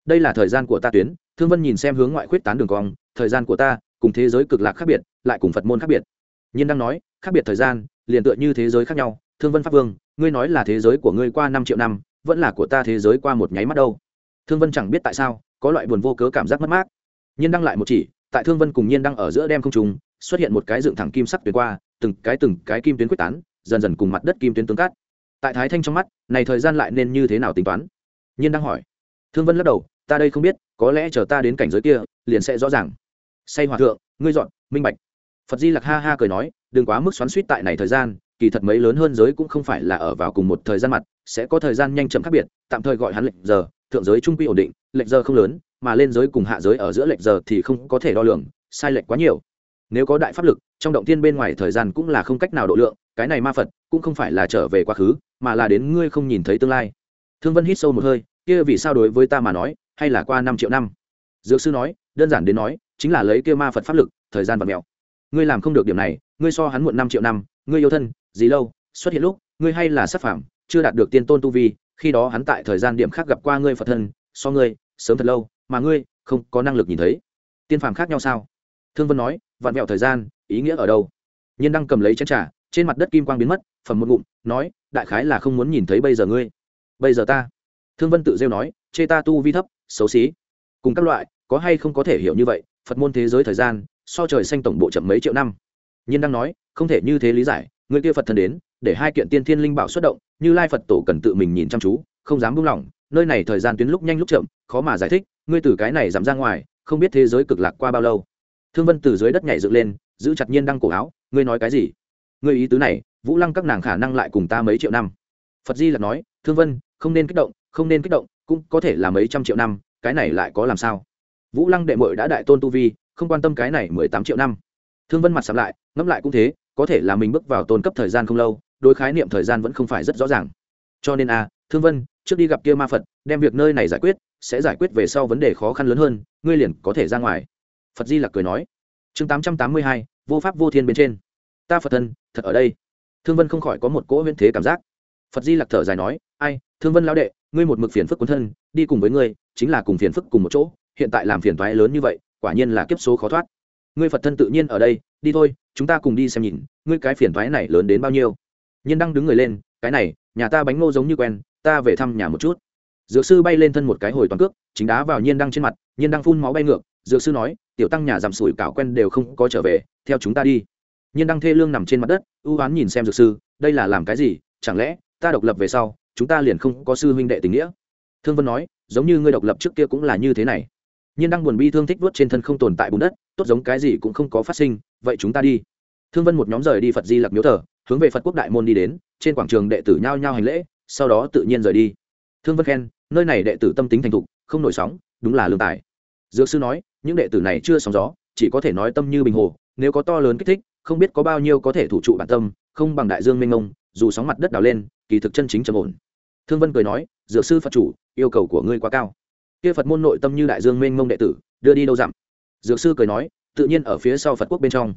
Đây là thời gian của ta tuyến, thương vân nhìn xem hướng ngoại khuyết tán đường cong, thời gian của ta cùng thế giới cực lạc khác biệt, lại cùng phật môn khác biệt. Nhiên đang nói, khác biệt thời gian, liền tựa như thế giới khác nhau. Thương vân pháp vương, ngươi nói là thế giới của ngươi qua năm triệu năm, vẫn là của ta thế giới qua một nháy mắt đâu? Thương vân chẳng biết tại sao, có loại buồn vô cớ cảm giác mất mát. Nhiên đăng lại một chỉ, tại thương vân cùng nhiên đăng ở giữa đem không trùng xuất hiện một cái dựng thẳng kim sắc tuyến qua, từng cái từng cái kim tuyến quyết tán, dần dần cùng mặt đất kim tuyến tương cắt tại thái thanh trong mắt, này thời gian lại nên như thế nào tính toán? Nhiên đang hỏi. Thương vân lắc đầu, ta đây không biết, có lẽ chờ ta đến cảnh giới kia, liền sẽ rõ ràng. Say hòa thượng, ngươi dọn, minh bạch. Phật di lặc ha ha cười nói, đừng quá mức xoắn suýt tại này thời gian, kỳ thật mấy lớn hơn giới cũng không phải là ở vào cùng một thời gian mặt, sẽ có thời gian nhanh chậm khác biệt, tạm thời gọi hắn lệnh giờ, thượng giới trung quy ổn định, lệnh giờ không lớn, mà lên giới cùng hạ giới ở giữa lệnh giờ thì không có thể đo lường, sai lệch quá nhiều. Nếu có đại pháp lực, trong động tiên bên ngoài thời gian cũng là không cách nào độ lượng, cái này ma phật cũng không phải là trở về quá khứ mà là đến ngươi không nhìn thấy tương lai. Thương vân hít sâu một hơi, kia vì sao đối với ta mà nói, hay là qua năm triệu năm? Dược sư nói, đơn giản đến nói, chính là lấy kia ma phật pháp lực, thời gian và mèo. Ngươi làm không được điểm này, ngươi so hắn muộn năm triệu năm, ngươi yêu thân, gì lâu, xuất hiện lúc, ngươi hay là sắc phạm chưa đạt được tiên tôn tu vi, khi đó hắn tại thời gian điểm khác gặp qua ngươi phật thân, so ngươi, sớm thật lâu, mà ngươi, không có năng lực nhìn thấy. Tiên phàm khác nhau sao? Thương vân nói vạn mẹo thời gian, ý nghĩa ở đâu? Nhiên đang cầm lấy chén trà, trên mặt đất kim quang biến mất phẩm một ngụm, nói đại khái là không muốn nhìn thấy bây giờ ngươi. Bây giờ ta. Thương vân tự rêu nói, chê ta tu vi thấp, xấu xí. Cùng các loại, có hay không có thể hiểu như vậy, phật môn thế giới thời gian, so trời xanh tổng bộ chậm mấy triệu năm. Nhiên đang nói, không thể như thế lý giải, người kia phật thần đến, để hai kiện tiên thiên linh bảo xuất động, như lai phật tổ cần tự mình nhìn chăm chú, không dám buông lỏng, nơi này thời gian tuyến lúc nhanh lúc chậm, khó mà giải thích, ngươi từ cái này giảm ra ngoài, không biết thế giới cực lạc qua bao lâu. Thương vân từ dưới đất nhảy dựng lên, giữ chặt nhiên đăng cổ áo, ngươi nói cái gì? Ngươi ý tứ này vũ lăng các nàng khả năng lại cùng ta mấy triệu năm. Phật di là nói, thương vân, không nên kích động, không nên kích động, cũng có thể là mấy trăm triệu năm, cái này lại có làm sao? Vũ lăng đệ mội đã đại tôn tu vi, không quan tâm cái này mười tám triệu năm. Thương vân mặt sắm lại, ngẫm lại cũng thế, có thể là mình bước vào tôn cấp thời gian không lâu đôi khái niệm thời gian vẫn không phải rất rõ ràng. Cho nên a thương vân, trước đi gặp kia ma phật, đem việc nơi này giải quyết, sẽ giải quyết về sau vấn đề khó khăn lớn hơn, ngươi liền có thể ra ngoài. Phật di lặc cười nói. Chương tám trăm tám mươi hai, vô pháp vô thiên bên trên. Ta phật thân, thật ở đây thương vân không khỏi có một cỗ huyễn thế cảm giác. Phật di lặc thở dài nói, ai, thương vân lão đệ, ngươi một mực phiền phức quân thân, đi cùng với ngươi, chính là cùng phiền phức cùng một chỗ, hiện tại làm phiền toái lớn như vậy, quả nhiên là kiếp số khó thoát. Ngươi phật thân tự nhiên ở đây, đi thôi, chúng ta cùng đi xem nhìn, ngươi cái phiền toái này lớn đến bao nhiêu. Nhiên đang đứng người lên, cái này, nhà ta bánh ngô giống như quen, ta về thăm nhà một chút. Dược sư bay lên thân một cái hồi toàn cước, chính đá vào nhiên đăng trên mặt, nhiên đăng phun máu bay ngược, dược sư nói, tiểu tăng nhà giảm sủi cảo quen đều không có trở về, theo chúng ta đi nhiên đăng thê lương nằm trên mặt đất, ưu oán nhìn xem dược sư, đây là làm cái gì, chẳng lẽ, ta độc lập về sau, chúng ta liền không có sư huynh đệ tình nghĩa? Thương vân nói, giống như ngươi độc lập trước kia cũng là như thế này. Nhiên đăng buồn bi thương thích vuốt trên thân không tồn tại bùn đất, tốt giống cái gì cũng không có phát sinh, vậy chúng ta đi. Thương vân một nhóm rời đi phật di lặc miếu thờ, hướng về phật quốc đại môn đi đến, trên quảng trường đệ tử nhao nhao hành lễ, sau đó tự nhiên rời đi. Thương vân khen, nơi này đệ tử tâm tính thành thục, không nổi sóng, đúng là lương tài. Dược sư nói, những đệ tử này chưa sóng gió, chỉ có thể nói tâm như bình hồ, nếu có to lớn kích thích không biết có bao nhiêu có thể thủ trụ bản tâm, không bằng đại dương mênh mông, dù sóng mặt đất đào lên, kỳ thực chân chính trầm ổn. Thương vân cười nói, dược sư phật chủ, yêu cầu của ngươi quá cao. Kia phật môn nội tâm như đại dương mênh mông đệ tử, đưa đi đâu dặm? Dược sư cười nói, tự nhiên ở phía sau phật quốc bên trong.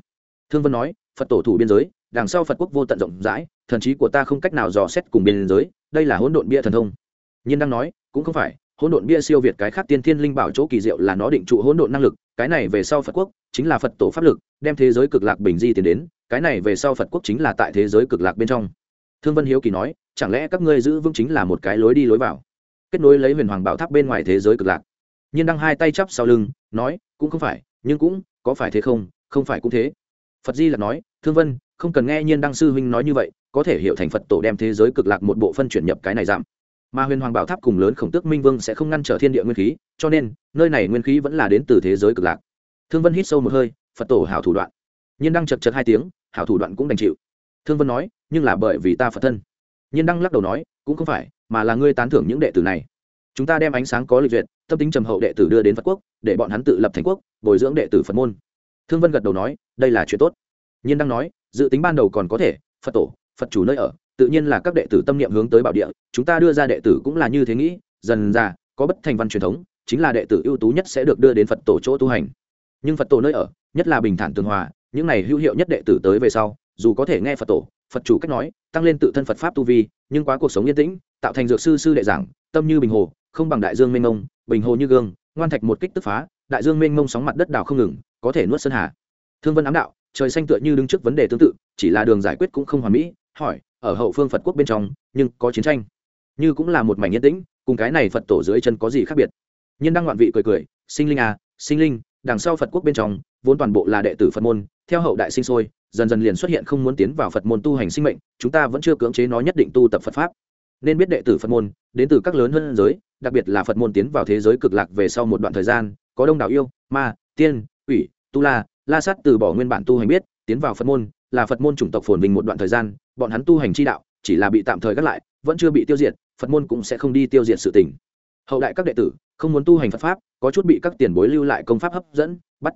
Thương vân nói, phật tổ thủ biên giới, đằng sau phật quốc vô tận rộng rãi, thần trí của ta không cách nào dò xét cùng biên giới, đây là hỗn độn bia thần thông. Nhiên đang nói, cũng không phải, hỗn độn bia siêu việt cái khác tiên thiên linh bảo chỗ kỳ diệu là nó định trụ hỗn độn năng lực cái này về sau phật quốc chính là phật tổ pháp lực, đem thế giới cực lạc bình di tiến đến, cái này về sau phật quốc chính là tại thế giới cực lạc bên trong. Thương vân hiếu kỳ nói, chẳng lẽ các ngươi giữ vững chính là một cái lối đi lối vào? Kết nối lấy huyền hoàng bảo tháp bên ngoài thế giới cực lạc. Nhiên đăng hai tay chắp sau lưng, nói, cũng không phải, nhưng cũng, có phải thế không? Không phải cũng thế. Phật di là nói, thương vân, không cần nghe nhiên đăng sư huynh nói như vậy, có thể hiểu thành phật tổ đem thế giới cực lạc một bộ phân chuyển nhập cái này giảm mà huyền hoàng bảo tháp cùng lớn khổng tước minh vương sẽ không ngăn trở thiên địa nguyên khí, cho nên, nơi này nguyên khí vẫn là đến từ thế giới cực lạc. Thương vân hít sâu một hơi, phật tổ hảo thủ đoạn. Nhiên đăng chật chật hai tiếng, hảo thủ đoạn cũng đành chịu. Thương vân nói, nhưng là bởi vì ta phật thân. Nhiên đăng lắc đầu nói, cũng không phải, mà là ngươi tán thưởng những đệ tử này. Chúng ta đem ánh sáng có lịch duyệt, tâm tính trầm hậu đệ tử đưa đến phật quốc, để bọn hắn tự lập thành quốc, bồi dưỡng đệ tử phật môn. Thương vân gật đầu nói, đây là chuyện tốt. Nhiên đăng nói, dự tính ban đầu còn có thể, phật tổ, phật chủ nơi ở tự nhiên là các đệ tử tâm niệm hướng tới bảo địa, chúng ta đưa ra đệ tử cũng là như thế nghĩ, dần ra, có bất thành văn truyền thống, chính là đệ tử ưu tú nhất sẽ được đưa đến phật tổ chỗ tu hành. Nhưng phật tổ nơi ở, nhất là bình thản tường hòa, những này hữu hiệu nhất đệ tử tới về sau, dù có thể nghe phật tổ, phật chủ cách nói, tăng lên tự thân phật pháp tu vi, nhưng quá cuộc sống yên tĩnh, tạo thành dược sư sư đệ giảng, tâm như bình hồ, không bằng đại dương mênh mông, bình hồ như gương, ngoan thạch một kích tức phá, đại dương mênh mông sóng mặt đất đảo không ngừng, có thể nuốt sơn hà. Thương vân ám đạo, trời xanh tựa như đứng trước vấn đề tương tự, chỉ là đường giải quyết cũng không hoàn mỹ, hỏi ở hậu phương phật quốc bên trong, nhưng có chiến tranh. Như cũng là một mảnh yên tĩnh, cùng cái này phật tổ dưới chân có gì khác biệt? Nhân đăng ngoạn vị cười cười, sinh linh à sinh linh, đằng sau phật quốc bên trong, vốn toàn bộ là đệ tử phật môn, theo hậu đại sinh sôi, dần dần liền xuất hiện không muốn tiến vào phật môn tu hành sinh mệnh, chúng ta vẫn chưa cưỡng chế nó nhất định tu tập phật pháp. Nên biết đệ tử phật môn, đến từ các lớn hơn giới, đặc biệt là phật môn tiến vào thế giới cực lạc về sau một đoạn thời gian, có đông đảo yêu, ma, tiên ủy tu la la sát từ bỏ nguyên bản tu hành biết, tiến vào phật môn, là phật môn chủng tộc phồn vinh một đoạn thời gian bọn hắn tu hành chi đạo, chỉ là bị tạm thời gác lại, vẫn chưa bị tiêu diệt, phật môn cũng sẽ không đi tiêu diệt sự tình. Hậu đại các đệ tử, không muốn tu hành phật pháp, có chút bị các tiền bối lưu lại công pháp hấp dẫn, bắt.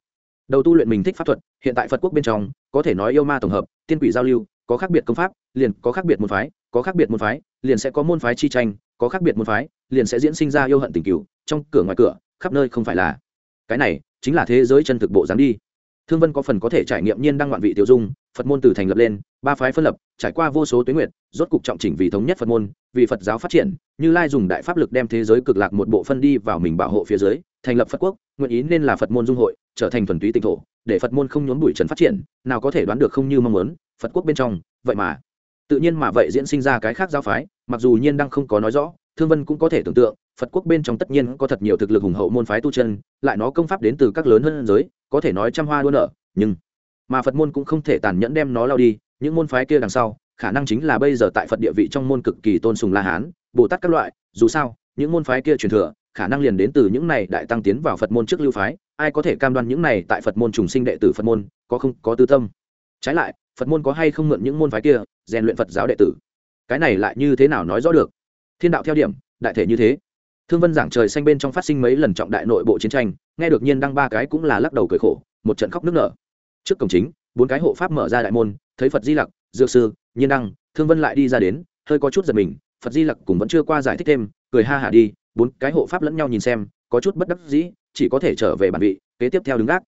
Đầu tu luyện mình thích pháp thuật, hiện tại phật quốc bên trong, có thể nói yêu ma tổng hợp, tiên quỷ giao lưu, có khác biệt công pháp, liền có khác biệt môn phái, có khác biệt môn phái, liền sẽ có môn phái chi tranh, có khác biệt môn phái, liền sẽ diễn sinh ra yêu hận tình cựu trong cửa ngoài cửa, khắp nơi không phải là. Cái này, chính là thế giới chân thực bộ dáng đi. Thương vân có phần có thể trải nghiệm nhiên đăng ngoạn vị tiểu dung, phật môn từ thành lập lên, ba phái phân lập trải qua vô số tuyến nguyện rốt cục trọng chỉnh vì thống nhất phật môn, vì phật giáo phát triển, như lai dùng đại pháp lực đem thế giới cực lạc một bộ phân đi vào mình bảo hộ phía dưới, thành lập phật quốc, nguyện ý nên là phật môn dung hội, trở thành thuần túy tinh thổ, để phật môn không nhốn bụi trần phát triển, nào có thể đoán được không như mong muốn, phật quốc bên trong, vậy mà. Tự nhiên mà vậy diễn sinh ra cái khác giáo phái, mặc dù nhiên đang không có nói rõ, thương vân cũng có thể tưởng tượng, phật quốc bên trong tất nhiên có thật nhiều thực lực hùng hậu môn phái tu chân, lại nó công pháp đến từ các lớn hơn giới, có thể nói trăm hoa đua nở, nhưng mà phật môn cũng không thể tàn nhẫn đem nó lao đi những môn phái kia đằng sau, khả năng chính là bây giờ tại phật địa vị trong môn cực kỳ tôn sùng la hán, bồ tát các loại, dù sao, những môn phái kia truyền thừa, khả năng liền đến từ những này đại tăng tiến vào phật môn trước lưu phái, ai có thể cam đoan những này tại phật môn trùng sinh đệ tử phật môn, có không, có tư tâm. Trái lại, phật môn có hay không mượn những môn phái kia, rèn luyện phật giáo đệ tử? Cái này lại như thế nào nói rõ được? Thiên đạo theo điểm, đại thể như thế. Thương vân giảng trời xanh bên trong phát sinh mấy lần trọng đại nội bộ chiến tranh, nghe được nhiên đăng ba cái cũng là lắc đầu cười khổ, một trận khóc nức nở. Trước cổng chính bốn cái hộ pháp mở ra đại môn, thấy phật di lặc, dược sư, nhiên đăng, thương vân lại đi ra đến, hơi có chút giật mình, phật di lặc cũng vẫn chưa qua giải thích thêm, cười ha hả đi, bốn cái hộ pháp lẫn nhau nhìn xem, có chút bất đắc dĩ, chỉ có thể trở về bản vị, kế tiếp theo đứng gác.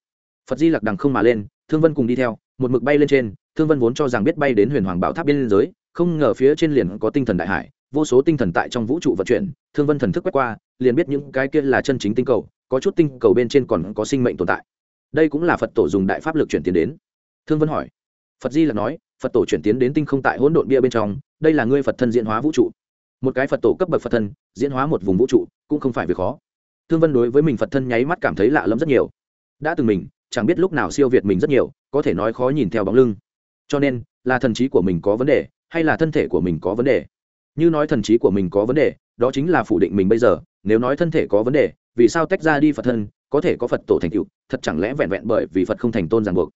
Phật di lặc đằng không mà lên, thương vân cùng đi theo, một mực bay lên trên, thương vân vốn cho rằng biết bay đến huyền hoàng bảo tháp biên giới, không ngờ phía trên liền có tinh thần đại hải, vô số tinh thần tại trong vũ trụ vận chuyển, thương vân thần thức quét qua, liền biết những cái kia là chân chính tinh cầu, có chút tinh cầu bên trên còn có sinh mệnh tồn tại. Đây cũng là phật tổ dùng đại pháp lực chuyển tiến đến thương vân hỏi. Phật di là nói, phật tổ chuyển tiến đến tinh không tại hỗn độn bia bên trong, đây là ngươi phật thân diễn hóa vũ trụ. Một cái phật tổ cấp bậc phật thân, diễn hóa một vùng vũ trụ, cũng không phải việc khó. Thương vân đối với mình phật thân nháy mắt cảm thấy lạ lẫm rất nhiều. Đã từng mình, chẳng biết lúc nào siêu việt mình rất nhiều, có thể nói khó nhìn theo bóng lưng. Cho nên, là thần trí của mình có vấn đề, hay là thân thể của mình có vấn đề? Như nói thần trí của mình có vấn đề, đó chính là phủ định mình bây giờ. Nếu nói thân thể có vấn đề, vì sao tách ra đi phật thân, có thể có phật tổ thành tựu, thật chẳng lẽ vẹn vẹn bởi vì phật không thành tôn ràng buộc?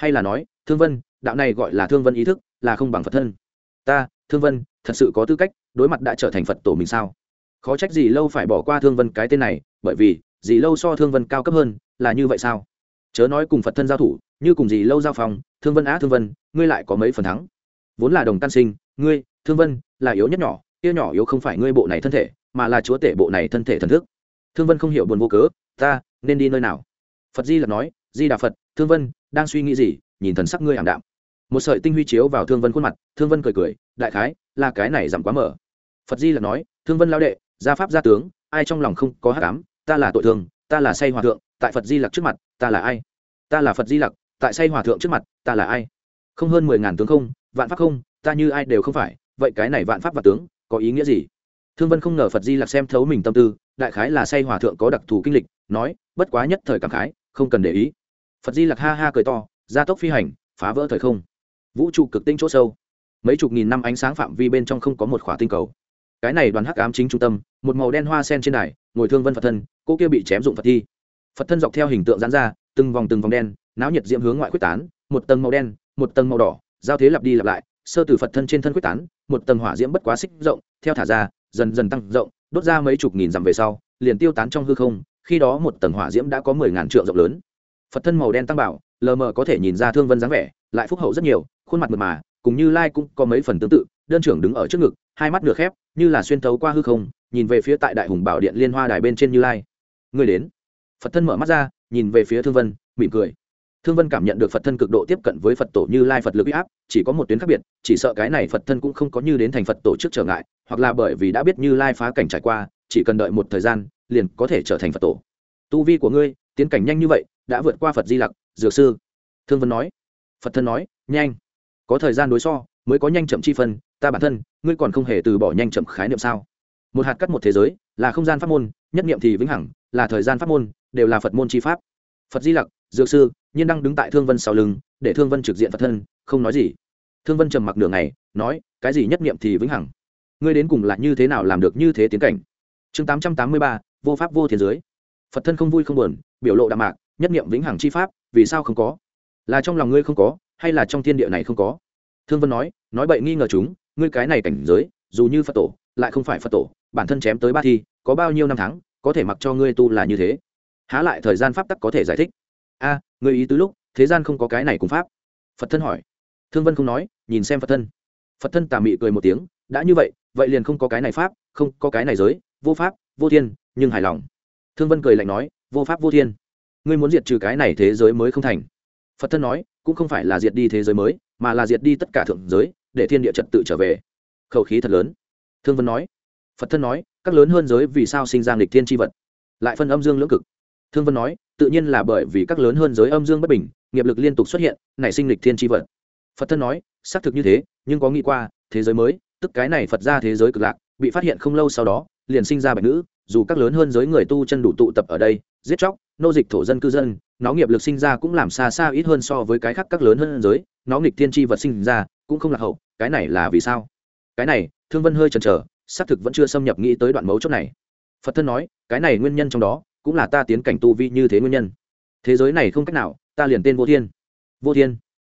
Hay là nói, thương vân, đạo này gọi là thương vân ý thức, là không bằng phật thân. Ta, thương vân, thật sự có tư cách, đối mặt đã trở thành phật tổ mình sao? Khó trách gì lâu phải bỏ qua thương vân cái tên này, bởi vì, gì lâu so thương vân cao cấp hơn, là như vậy sao? Chớ nói cùng phật thân giao thủ, như cùng gì lâu giao phòng, thương vân á thương vân, ngươi lại có mấy phần thắng? Vốn là đồng tan sinh, ngươi, thương vân, là yếu nhất nhỏ, kia nhỏ yếu không phải ngươi bộ này thân thể, mà là chúa tể bộ này thân thể thần thức. Thương vân không hiểu buồn vô cớ, ta, nên đi nơi nào? Phật di là nói, di đà phật thương vân, đang suy nghĩ gì, nhìn thần sắc ngươi ảm đạm. Một sợi tinh huy chiếu vào thương vân khuôn mặt, thương vân cười cười, đại khái là cái này giảm quá mở. Phật di là nói, thương vân lao đệ, gia pháp gia tướng, ai trong lòng không có hát cám ta là tội thường, ta là say hòa thượng, tại phật di lặc trước mặt, ta là ai? Ta là phật di lặc, tại say hòa thượng trước mặt, ta là ai? Không hơn mười ngàn tướng không, vạn pháp không, ta như ai đều không phải, vậy cái này vạn pháp và tướng, có ý nghĩa gì? Thương vân không ngờ phật di lặc xem thấu mình tâm tư, đại khái là say hòa thượng có đặc thù kinh lịch, nói, bất quá nhất thời cảm khái, không cần để ý phật di lặc ha ha cười to, gia tốc phi hành, phá vỡ thời không. Vũ trụ cực tinh chỗ sâu. Mấy chục nghìn năm ánh sáng phạm vi bên trong không có một khỏa tinh cầu. Cái này đoàn hắc ám chính trung tâm, một màu đen hoa sen trên đài, ngồi thương vân phật thân, cô kia bị chém dụng phật thi. Phật thân dọc theo hình tượng dán ra, từng vòng từng vòng đen, náo nhiệt diễm hướng ngoại quyết tán, một tầng màu đen, một tầng màu đỏ, giao thế lặp đi lặp lại, sơ từ phật thân trên thân quyết tán, một tầng hỏa diễm bất quá xích rộng, theo thả ra, dần dần tăng rộng, đốt ra mấy chục nghìn dặm về sau, liền tiêu tán trong hư không, khi đó một tầng hỏa diễm đã có mười ngàn trượng rộng lớn phật thân màu đen tăng bảo, lờ mờ có thể nhìn ra thương vân dáng vẻ, lại phúc hậu rất nhiều, khuôn mặt mượt mà, cùng như lai cũng có mấy phần tương tự, đơn trưởng đứng ở trước ngực, hai mắt nửa khép, như là xuyên thấu qua hư không, nhìn về phía tại đại hùng bảo điện liên hoa đài bên trên như lai. Người đến. Phật thân mở mắt ra, nhìn về phía thương vân, mỉm cười. Thương vân cảm nhận được phật thân cực độ tiếp cận với phật tổ như lai phật lực u áp, chỉ có một tuyến khác biệt, chỉ sợ cái này phật thân cũng không có như đến thành phật tổ trước trở ngại, hoặc là bởi vì đã biết như lai phá cảnh trải qua, chỉ cần đợi một thời gian, liền có thể trở thành phật tổ. Tu vi của ngươi, tiến cảnh nhanh như vậy đã vượt qua phật di lặc, dược sư. Thương vân nói. Phật thân nói, nhanh. Có thời gian đối so, mới có nhanh chậm chi phân, ta bản thân, ngươi còn không hề từ bỏ nhanh chậm khái niệm sao? Một hạt cắt một thế giới, là không gian pháp môn, nhất niệm thì vĩnh hằng, là thời gian pháp môn, đều là phật môn chi pháp. Phật di lặc, dược sư, nhiên đang đứng tại thương vân sau lưng, để thương vân trực diện phật thân, không nói gì. Thương vân trầm mặc nửa ngày, nói, cái gì nhất niệm thì vĩnh hằng? Ngươi đến cùng là như thế nào làm được như thế tiến cảnh? Chương tám trăm tám mươi ba, vô pháp vô thiên giới. Phật thân không vui không buồn, biểu lộ đạm mạc nhất niệm vĩnh hằng chi pháp vì sao không có? Là trong lòng ngươi không có hay là trong thiên địa này không có? Thương vân nói nói bậy nghi ngờ chúng ngươi cái này cảnh giới dù như phật tổ lại không phải phật tổ bản thân chém tới ba thi có bao nhiêu năm tháng có thể mặc cho ngươi tu là như thế? Há lại thời gian pháp tắc có thể giải thích? A à, ngươi ý tứ lúc thế gian không có cái này cùng pháp. Phật thân hỏi. Thương vân không nói nhìn xem phật thân. Phật thân tà mị cười một tiếng đã như vậy vậy liền không có cái này pháp không có cái này giới vô pháp vô thiên nhưng hài lòng. Thương vân cười lạnh nói vô pháp vô thiên ngươi muốn diệt trừ cái này thế giới mới không thành. Phật thân nói, cũng không phải là diệt đi thế giới mới, mà là diệt đi tất cả thượng giới, để thiên địa trật tự trở về. Khẩu khí thật lớn. Thương vân nói. Phật thân nói, các lớn hơn giới vì sao sinh ra nghịch thiên tri vật? Lại phân âm dương lưỡng cực. Thương vân nói, tự nhiên là bởi vì các lớn hơn giới âm dương bất bình, nghiệp lực liên tục xuất hiện, nảy sinh lịch thiên tri vật. Phật thân nói, xác thực như thế, nhưng có nghĩ qua, thế giới mới, tức cái này phật ra thế giới cực lạc, bị phát hiện không lâu sau đó, liền sinh ra bạch nữ dù các lớn hơn giới người tu chân đủ tụ tập ở đây, giết chóc, nô dịch thổ dân cư dân, nó nghiệp lực sinh ra cũng làm xa xa ít hơn so với cái khác các lớn hơn giới, nó nghịch thiên tri vật sinh ra cũng không lạc hậu, cái này là vì sao? Cái này, thương vân hơi chần chờ, xác thực vẫn chưa xâm nhập nghĩ tới đoạn mấu chốt này. Phật thân nói, cái này nguyên nhân trong đó cũng là ta tiến cảnh tu vi như thế nguyên nhân. Thế giới này không cách nào, ta liền tên vô thiên. Vô thiên.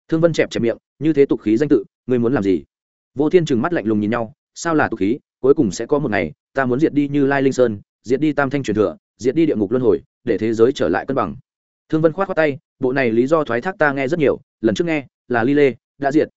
Thương vân chẹp chẹp miệng, như thế tục khí danh tự, ngươi muốn làm gì? Vô thiên trừng mắt lạnh lùng nhìn nhau, sao là tục khí, cuối cùng sẽ có một ngày ta muốn diệt đi như lai linh sơn, diệt đi tam thanh truyền thừa, diệt đi địa ngục luân hồi, để thế giới trở lại cân bằng. Thương vân k h o á t khoác tay, bộ này lý do thoái thác ta nghe rất nhiều, lần trước nghe là ly lê đã diệt.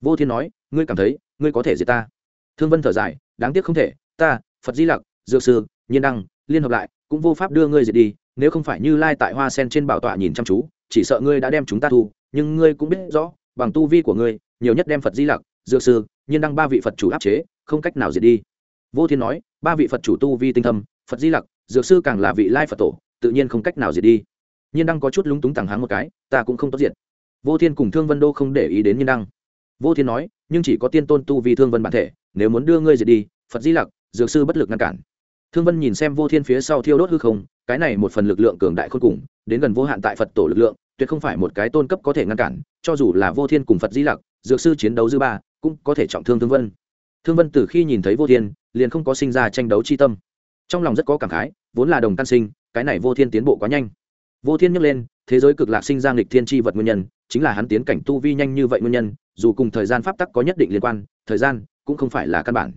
Vô thiên nói, ngươi cảm thấy, ngươi có thể diệt ta? Thương vân thở dài, đáng tiếc không thể, ta, phật di lặc, dược sư, nhiên đăng, liên hợp lại, cũng vô pháp đưa ngươi diệt đi, nếu không phải như lai tại hoa sen trên bảo tọa nhìn chăm chú, chỉ sợ ngươi đã đem chúng ta thu, nhưng ngươi cũng biết rõ, bằng tu vi của ngươi, nhiều nhất đem phật di lặc, dược sư, nhiên đăng ba vị phật chủ áp chế, không cách nào diệt đi vô thiên nói, ba vị phật chủ tu vi tinh thâm, phật di lặc, dược sư càng là vị lai phật tổ, tự nhiên không cách nào diệt đi. Nhiên đăng có chút lúng túng tàng háng một cái, ta cũng không tốt diệt. Vô thiên cùng thương vân đô không để ý đến nhiên đăng. Vô thiên nói, nhưng chỉ có tiên tôn tu vi thương vân bản thể, nếu muốn đưa ngươi diệt đi, phật di lặc, dược sư bất lực ngăn cản. Thương vân nhìn xem vô thiên phía sau thiêu đốt hư không, cái này một phần lực lượng cường đại khôn cùng, đến gần vô hạn tại phật tổ lực lượng, tuyệt không phải một cái tôn cấp có thể ngăn cản, cho dù là vô thiên cùng phật di lặc, dược sư chiến đấu dư ba, cũng có thể trọng thương thương vân. Thương vân từ khi nhìn thấy vô thiên liền không có sinh ra tranh đấu chi tâm. Trong lòng rất có cảm khái, vốn là đồng căn sinh, cái này vô thiên tiến bộ quá nhanh. Vô thiên nhắc lên, thế giới cực lạc sinh ra nghịch thiên tri vật nguyên nhân, chính là hắn tiến cảnh tu vi nhanh như vậy nguyên nhân, dù cùng thời gian pháp tắc có nhất định liên quan, thời gian cũng không phải là căn bản.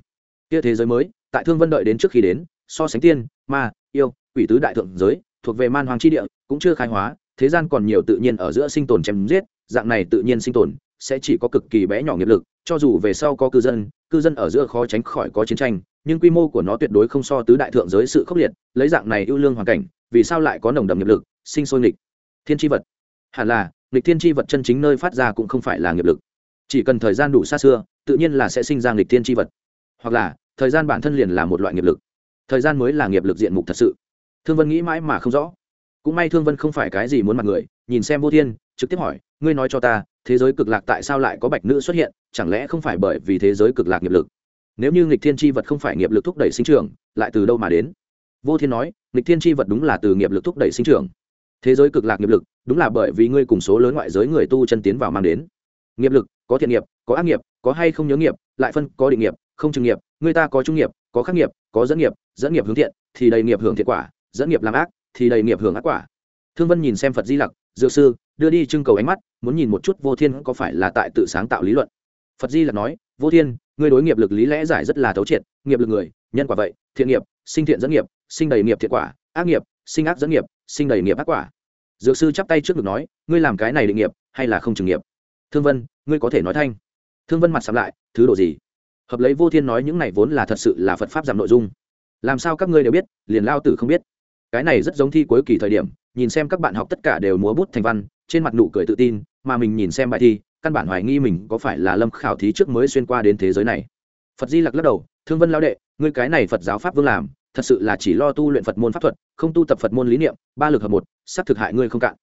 Kia thế giới mới, tại thương vân đợi đến trước khi đến, so sánh tiên, ma, yêu, quỷ tứ đại thượng giới, thuộc về man hoàng chi địa, cũng chưa khai hóa, thế gian còn nhiều tự nhiên ở giữa sinh tồn chém giết, dạng này tự nhiên sinh tồn, sẽ chỉ có cực kỳ bé nhỏ nghiệp lực cho dù về sau có cư dân cư dân ở giữa khó tránh khỏi có chiến tranh, nhưng quy mô của nó tuyệt đối không so tứ đại thượng giới sự khốc liệt, lấy dạng này ưu lương hoàn cảnh, vì sao lại có nồng đậm nghiệp lực, sinh sôi nghịch? Thiên tri vật. Hẳn là, nghịch thiên tri vật chân chính nơi phát ra cũng không phải là nghiệp lực. Chỉ cần thời gian đủ xa xưa, tự nhiên là sẽ sinh ra nghịch thiên tri vật. Hoặc là, thời gian bản thân liền là một loại nghiệp lực. Thời gian mới là nghiệp lực diện mục thật sự. Thương vân nghĩ mãi mà không rõ. Cũng may thương vân không phải cái gì muốn mặt người, nhìn xem vô thiên, trực tiếp hỏi ngươi nói cho ta, thế giới cực lạc tại sao lại có bạch nữ xuất hiện? Chẳng lẽ không phải bởi vì thế giới cực lạc nghiệp lực? Nếu như nghịch thiên tri vật không phải nghiệp lực thúc đẩy sinh trưởng, lại từ đâu mà đến? Vô thiên nói, nghịch thiên tri vật đúng là từ nghiệp lực thúc đẩy sinh trưởng. Thế giới cực lạc nghiệp lực, đúng là bởi vì ngươi cùng số lớn ngoại giới người tu chân tiến vào mang đến. Nghiệp lực, có thiện nghiệp, có ác nghiệp, có hay không nhớ nghiệp, lại phân, có định nghiệp, không trừng nghiệp, người ta có trung nghiệp, có khắc nghiệp, có dẫn nghiệp dẫn nghiệp hướng thiện, thì đầy nghiệp hưởng thiện quả, dẫn nghiệp làm ác, thì đầy nghiệp hưởng ác quả. Thương vân nhìn xem phật di lặc, dược sư đưa đi trưng cầu ánh mắt, muốn nhìn một chút vô thiên có phải là tại tự sáng tạo lý luận. Phật di là nói, vô thiên, ngươi đối nghiệp lực lý lẽ giải rất là thấu triệt, nghiệp lực người, nhân quả vậy, thiện nghiệp, sinh thiện dẫn nghiệp, sinh đầy nghiệp thiện quả, ác nghiệp, sinh ác dẫn nghiệp, sinh đầy nghiệp ác quả. Dược sư chắp tay trước ngực nói, ngươi làm cái này định nghiệp, hay là không trừng nghiệp? Thương vân, ngươi có thể nói thanh. Thương vân mặt sắm lại, thứ độ gì? Hợp lấy vô thiên nói, những này vốn là thật sự là phật pháp giảm nội dung. Làm sao các ngươi đều biết, liền lao tử không biết? Cái này rất giống thi cuối kỳ thời điểm, nhìn xem các bạn học tất cả đều múa bút thành văn trên mặt nụ cười tự tin, mà mình nhìn xem bài thi, căn bản hoài nghi mình có phải là lâm khảo thí trước mới xuyên qua đến thế giới này. Phật di lặc lắc đầu, thương vân lao đệ, ngươi cái này phật giáo pháp vương làm, thật sự là chỉ lo tu luyện phật môn pháp thuật, không tu tập phật môn lý niệm, ba lực hợp một, sắp thực hại ngươi không cạn.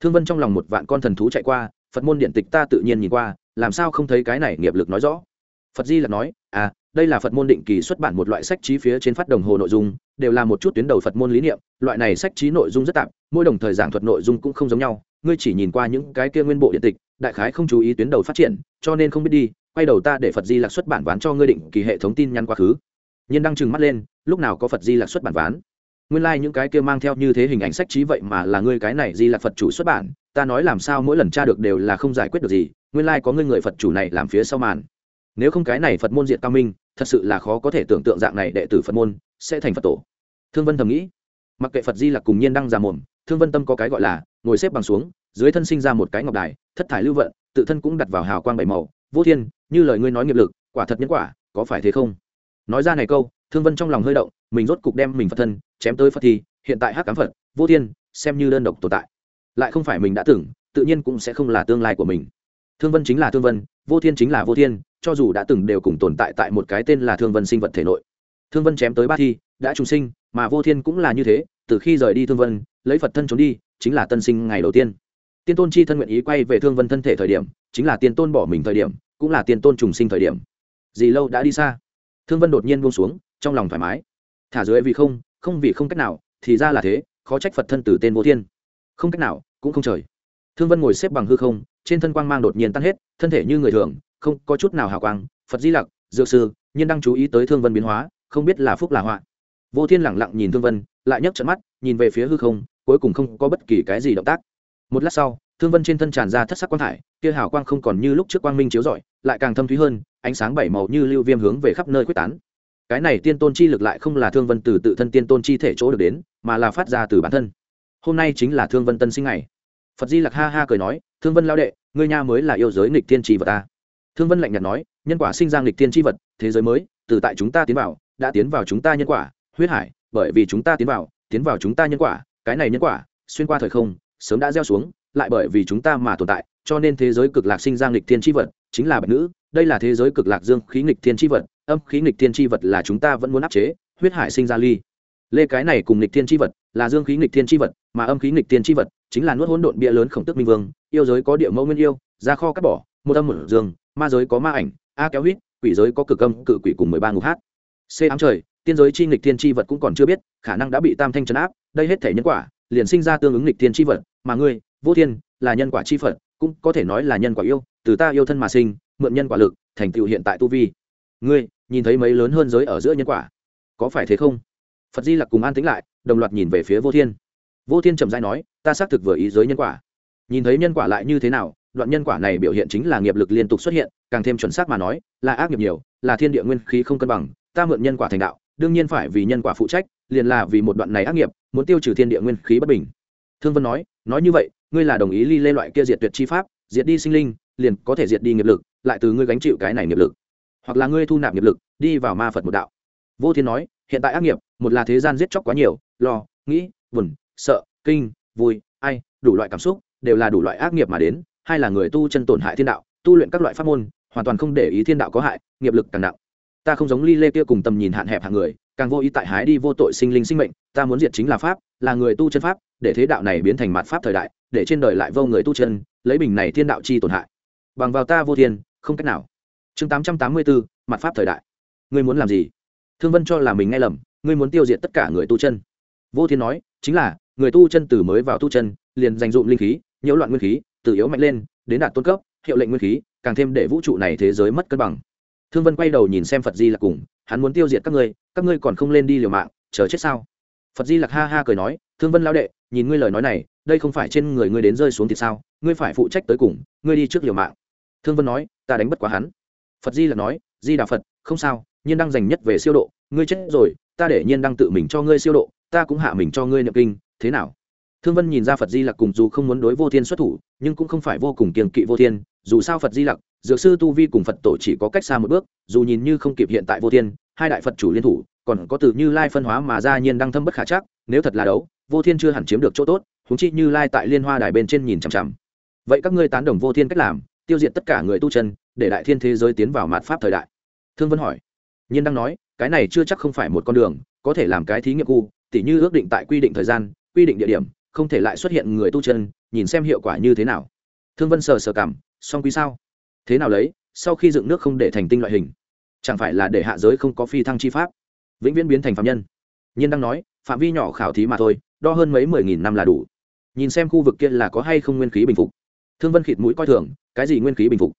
Thương vân trong lòng một vạn con thần thú chạy qua, phật môn điện tịch ta tự nhiên nhìn qua, làm sao không thấy cái này nghiệp lực nói rõ. Phật di lặc nói à đây là phật môn định kỳ xuất bản một loại sách trí phía trên phát đồng hồ nội dung, đều là một chút tuyến đầu phật môn lý niệm, loại này sách trí nội dung rất tạp, mỗi đồng thời giảng thuật nội dung cũng không giống nhau ngươi chỉ nhìn qua những cái kia nguyên bộ điện tịch, đại khái không chú ý tuyến đầu phát triển, cho nên không biết đi, quay đầu ta để phật di lạc xuất bản ván cho ngươi định kỳ hệ thống tin nhắn quá khứ. Nhiên đang trừng mắt lên, lúc nào có phật di lạc xuất bản ván? Nguyên lai、like、những cái kia mang theo như thế hình ảnh sách trí vậy mà là ngươi cái này di lạc phật chủ xuất bản, ta nói làm sao mỗi lần tra được đều là không giải quyết được gì, nguyên lai、like、có ngươi người phật chủ này làm phía sau màn. Nếu không cái này phật môn diện cao minh, thật sự là khó có thể tưởng tượng dạng này đệ tử phật môn sẽ thành phật tổ. Thương vân thầm nghĩ, mặc kệ phật di lặc cùng nhiên đăng ra mồm thương vân tâm có cái gọi là ngồi xếp bằng xuống dưới thân sinh ra một cái ngọc đài thất thải lưu vận tự thân cũng đặt vào hào quang bảy màu vô thiên như lời ngươi nói nghiệp lực quả thật nhân quả có phải thế không? Nói ra này câu thương vân trong lòng hơi động mình rốt cục đem mình phật thân chém tới phật thi, hiện tại hắc cám phật vô thiên xem như đơn độc tồn tại. Lại không phải mình đã từng tự nhiên cũng sẽ không là tương lai của mình. Thương vân chính là thương vân vô thiên chính là vô thiên cho dù đã từng đều cùng tồn tại tại một cái tên là thương vân sinh vật thể nội. Thương vân chém tới ba thi đã trùng sinh mà vô thiên cũng là như thế từ khi rời đi thương vân, lấy phật thân trốn đi, chính là tân sinh ngày đầu tiên. Tiên tôn chi thân nguyện ý quay về thương vân thân thể thời điểm, chính là tiên tôn bỏ mình thời điểm, cũng là tiên tôn trùng sinh thời điểm. Dì lâu đã đi xa? Thương vân đột nhiên buông xuống, trong lòng thoải mái. Thả dưới vì không không vì không cách nào, thì ra là thế, khó trách phật thân từ tên vô thiên. Không cách nào, cũng không trời. Thương vân ngồi xếp bằng hư không, trên thân quang mang đột nhiên tan hết, thân thể như người thường, không có chút nào hào quang. Phật di lặc, dược sư, nhiên đang chú ý tới thương vân biến hóa, không biết là phúc là họa. Vô thiên lẳng lặng nhìn thương vân lại nhấc trận mắt, nhìn về phía hư không, cuối cùng không có bất kỳ cái gì động tác. Một lát sau, thương vân trên thân tràn ra thất sắc quang thải, kia hào quang không còn như lúc trước quang minh chiếu rọi, lại càng thâm thúy hơn, ánh sáng bảy màu như lưu viêm hướng về khắp nơi quyết tán. Cái này tiên tôn chi lực lại không là thương vân từ tự thân tiên tôn chi thể chỗ được đến, mà là phát ra từ bản thân. Hôm nay chính là thương vân tân sinh ngày. Phật di lặc ha ha cười nói, thương vân lao đệ, ngươi nha mới là yêu giới nghịch tiên tri vật ta. Thương vân lạnh nhạt nói, nhân quả sinh ra nghịch tiên tri vật, thế giới mới, từ tại chúng ta tiến vào, đã tiến vào chúng ta nhân quả, huyết hải bởi vì chúng ta tiến vào tiến vào chúng ta nhân quả cái này nhân quả xuyên qua thời không sớm đã gieo xuống lại bởi vì chúng ta mà tồn tại cho nên thế giới cực lạc sinh ra nghịch thiên tri vật chính là bạch nữ đây là thế giới cực lạc dương khí nghịch thiên tri vật âm khí nghịch thiên tri vật là chúng ta vẫn muốn áp chế huyết hải sinh ra ly. Lê cái này cùng nghịch thiên tri vật là dương khí nghịch thiên tri vật mà âm khí nghịch thiên tri vật chính là nuốt hỗn độn bia lớn khổng tức minh vương yêu giới có địa mẫu nguyên yêu ra kho cắt bỏ một âm một dương ma giới có ma ảnh a kéo huyết, quỷ giới có cực âm cự quỷ cùng mười ba ngục hát. C ám trời tiên giới chi nghịch thiên tri vật cũng còn chưa biết, khả năng đã bị tam thanh trấn áp, đây hết thể nhân quả, liền sinh ra tương ứng nghịch thiên tri vật, mà ngươi, vô thiên, là nhân quả chi phật, cũng có thể nói là nhân quả yêu, từ ta yêu thân mà sinh, mượn nhân quả lực, thành tựu hiện tại tu vi. Ngươi, nhìn thấy mấy lớn hơn giới ở giữa nhân quả, có phải thế không? Phật di lặc cùng an tính lại, đồng loạt nhìn về phía vô thiên. Vô thiên trầm dai nói, ta xác thực vừa ý giới nhân quả. Nhìn thấy nhân quả lại như thế nào, đoạn nhân quả này biểu hiện chính là nghiệp lực liên tục xuất hiện, càng thêm chuẩn xác mà nói, là ác nghiệp nhiều, là thiên địa nguyên khí không cân bằng, ta mượn nhân quả thành đạo đương nhiên phải vì nhân quả phụ trách, liền là vì một đoạn này ác nghiệp, muốn tiêu trừ thiên địa nguyên khí bất bình. Thương vân nói nói như vậy, ngươi là đồng ý ly lê loại kia diệt tuyệt chi pháp, diệt đi sinh linh, liền có thể diệt đi nghiệp lực, lại từ ngươi gánh chịu cái này nghiệp lực. Hoặc là ngươi thu nạp nghiệp lực, đi vào ma phật một đạo. Vô thiên nói, hiện tại ác nghiệp, một là thế gian giết chóc quá nhiều, lo, nghĩ, buồn, sợ, kinh, vui, ai, đủ loại cảm xúc, đều là đủ loại ác nghiệp mà đến, hai là người tu chân tổn hại thiên đạo, tu luyện các loại pháp môn, hoàn toàn không để ý thiên đạo có hại, nghiệp lực càng nặng ta không giống ly lê kia cùng tầm nhìn hạn hẹp hàng người, càng vô ý tại hái đi vô tội sinh linh sinh mệnh, ta muốn diệt chính là pháp, là người tu chân pháp, để thế đạo này biến thành mặt pháp thời đại, để trên đời lại vô người tu chân, lấy bình này thiên đạo chi tổn hại. Bằng vào ta vô thiên, không cách nào. Chương tám trăm tám mươi bốn mặt pháp thời đại. Ngươi muốn làm gì? Thương vân cho là mình nghe lầm, ngươi muốn tiêu diệt tất cả người tu chân. Vô thiên nói, chính là, người tu chân từ mới vào tu chân, liền dành dụm linh khí, nhiễu loạn nguyên khí từ yếu mạnh lên, đến đạt tôn cấp, hiệu lệnh nguyên khí, càng thêm để vũ trụ này thế giới mất cân bằng thương vân quay đầu nhìn xem phật di Lặc cùng, hắn muốn tiêu diệt các ngươi các ngươi còn không lên đi liều mạng, chờ chết sao? Phật di lặc ha ha cười nói, thương vân lao đệ, nhìn ngươi lời nói này, đây không phải trên người ngươi đến rơi xuống thì sao? Ngươi phải phụ trách tới cùng, ngươi đi trước liều mạng. Thương vân nói, ta đánh bất quá hắn. Phật di lặc nói, di đà phật, không sao, nhiên đang dành nhất về siêu độ, ngươi chết rồi, ta để nhiên đang tự mình cho ngươi siêu độ, ta cũng hạ mình cho ngươi niệm kinh, thế nào? Thương vân nhìn ra phật di lặc cùng dù không muốn đối vô thiên xuất thủ, nhưng cũng không phải vô cùng kiềng kỵ vô thiên dù sao phật di lặc, dược sư tu vi cùng phật tổ chỉ có cách xa một bước, dù nhìn như không kịp hiện tại vô thiên, hai đại phật chủ liên thủ, còn có từ như lai phân hóa mà ra nhiên đang thâm bất khả chắc, nếu thật là đấu, vô thiên chưa hẳn chiếm được chỗ tốt húng chi như lai tại liên hoa đài bên trên nhìn chằm chằm. Vậy các ngươi tán đồng vô thiên cách làm, tiêu diệt tất cả người tu chân, để đại thiên thế giới tiến vào mạt pháp thời đại. Thương vân hỏi. Nhiên đang nói, cái này chưa chắc không phải một con đường, có thể làm cái thí nghiệm khu, tỉ như ước định tại quy định thời gian, quy định địa điểm, không thể lại xuất hiện người tu chân, nhìn xem hiệu quả như thế nào. Thương vân sờ sờ cảm song quý sao? Thế nào lấy, sau khi dựng nước không để thành tinh loại hình, chẳng phải là để hạ giới không có phi thăng chi pháp? Vĩnh viễn biến thành phạm nhân. Nhiên đang nói, phạm vi nhỏ khảo thí mà thôi, đo hơn mấy mười nghìn năm là đủ. Nhìn xem khu vực kia là có hay không nguyên khí bình phục. Thương vân khịt mũi coi thường, cái gì nguyên khí bình phục?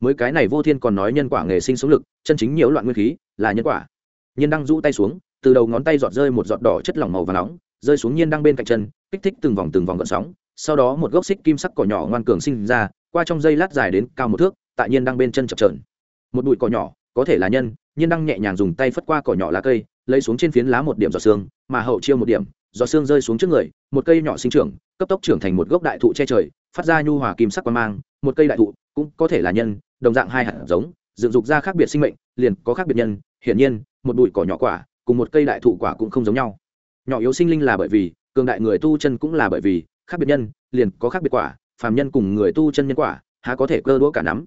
Mới cái này vô thiên còn nói nhân quả nghề sinh sống lực, chân chính nhiễu loạn nguyên khí, là nhân quả. Nhiên đang rũ tay xuống, từ đầu ngón tay giọt rơi một giọt đỏ chất lỏng màu và nóng, rơi xuống nhiên đang bên cạnh chân, kích thích từng vòng từng vòng gợn sóng, sau đó một gốc xích kim sắc cỏ nhỏ ngoan cường sinh ra qua trong dây lát dài đến cao một thước, tại nhiên đang bên chân chập trờn một bụi cỏ nhỏ, có thể là nhân, nhiên đang nhẹ nhàng dùng tay phất qua cỏ nhỏ lá cây, lấy xuống trên phiến lá một điểm giọt xương mà hậu chiêu một điểm, giọt xương rơi xuống trước người, một cây nhỏ sinh trưởng, cấp tốc trưởng thành một gốc đại thụ che trời, phát ra nhu hòa kim sắc quan mang, một cây đại thụ cũng có thể là nhân, đồng dạng hai hạt giống, dựng dục ra khác biệt sinh mệnh, liền có khác biệt nhân. Hiển nhiên, một bụi cỏ nhỏ quả cùng một cây đại thụ quả cũng không giống nhau. Nhỏ yếu sinh linh là bởi vì, cường đại người tu chân cũng là bởi vì, khác biệt nhân, liền có khác biệt quả phàm nhân cùng người tu chân nhân quả, há có thể cơ đũa cả nắm.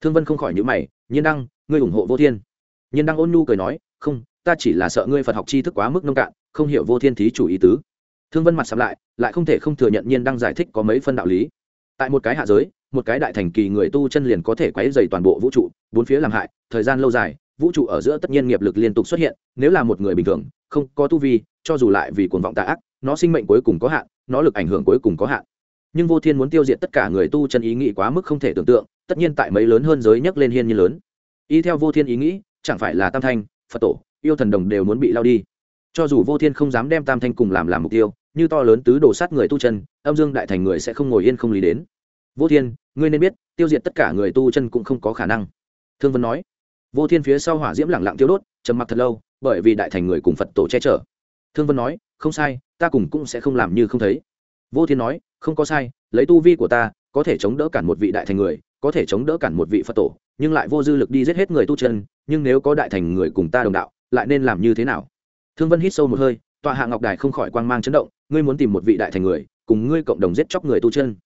Thương vân không khỏi nhữ mày, nhiên đăng, ngươi ủng hộ vô thiên. Nhiên đăng ôn nhu cười nói, không, ta chỉ là sợ ngươi phật học tri thức quá mức nông cạn, không hiểu vô thiên thí chủ ý tứ. Thương vân mặt sắm lại lại không thể không thừa nhận nhiên đăng giải thích có mấy phân đạo lý. Tại một cái hạ giới, một cái đại thành kỳ người tu chân liền có thể quấy dày toàn bộ vũ trụ, bốn phía làm hại, thời gian lâu dài, vũ trụ ở giữa tất nhiên nghiệp lực liên tục xuất hiện, nếu là một người bình thường, không có tu vi, cho dù lại vì cuồng vọng tạ ác, nó sinh mệnh cuối cùng có hạn, nó lực ảnh hưởng cuối cùng có hạn nhưng vô thiên muốn tiêu diệt tất cả người tu chân ý nghĩ quá mức không thể tưởng tượng, tất nhiên tại mấy lớn hơn giới nhấc lên hiên như lớn. Y theo vô thiên ý nghĩ, chẳng phải là tam thanh, phật tổ, yêu thần đồng đều muốn bị lao đi. Cho dù vô thiên không dám đem tam thanh cùng làm làm mục tiêu, như to lớn tứ đồ sát người tu chân, âm dương đại thành người sẽ không ngồi yên không lý đến. Vô thiên, ngươi nên biết, tiêu diệt tất cả người tu chân cũng không có khả năng. Thương vân nói. Vô thiên phía sau hỏa diễm lẳng lặng tiêu đốt, trầm mặc thật lâu, bởi vì đại thành người cùng phật tổ che chở. Thương vân nói, không sai, ta cùng cũng sẽ không làm như không thấy vô thiên nói, không có sai, lấy tu vi của ta, có thể chống đỡ cản một vị đại thành người, có thể chống đỡ cản một vị phật tổ, nhưng lại vô dư lực đi giết hết người tu chân, nhưng nếu có đại thành người cùng ta đồng đạo, lại nên làm như thế nào? Thương vân hít sâu một hơi, tọa hạ ngọc đài không khỏi quang mang chấn động, ngươi muốn tìm một vị đại thành người, cùng ngươi cộng đồng giết chóc người tu chân.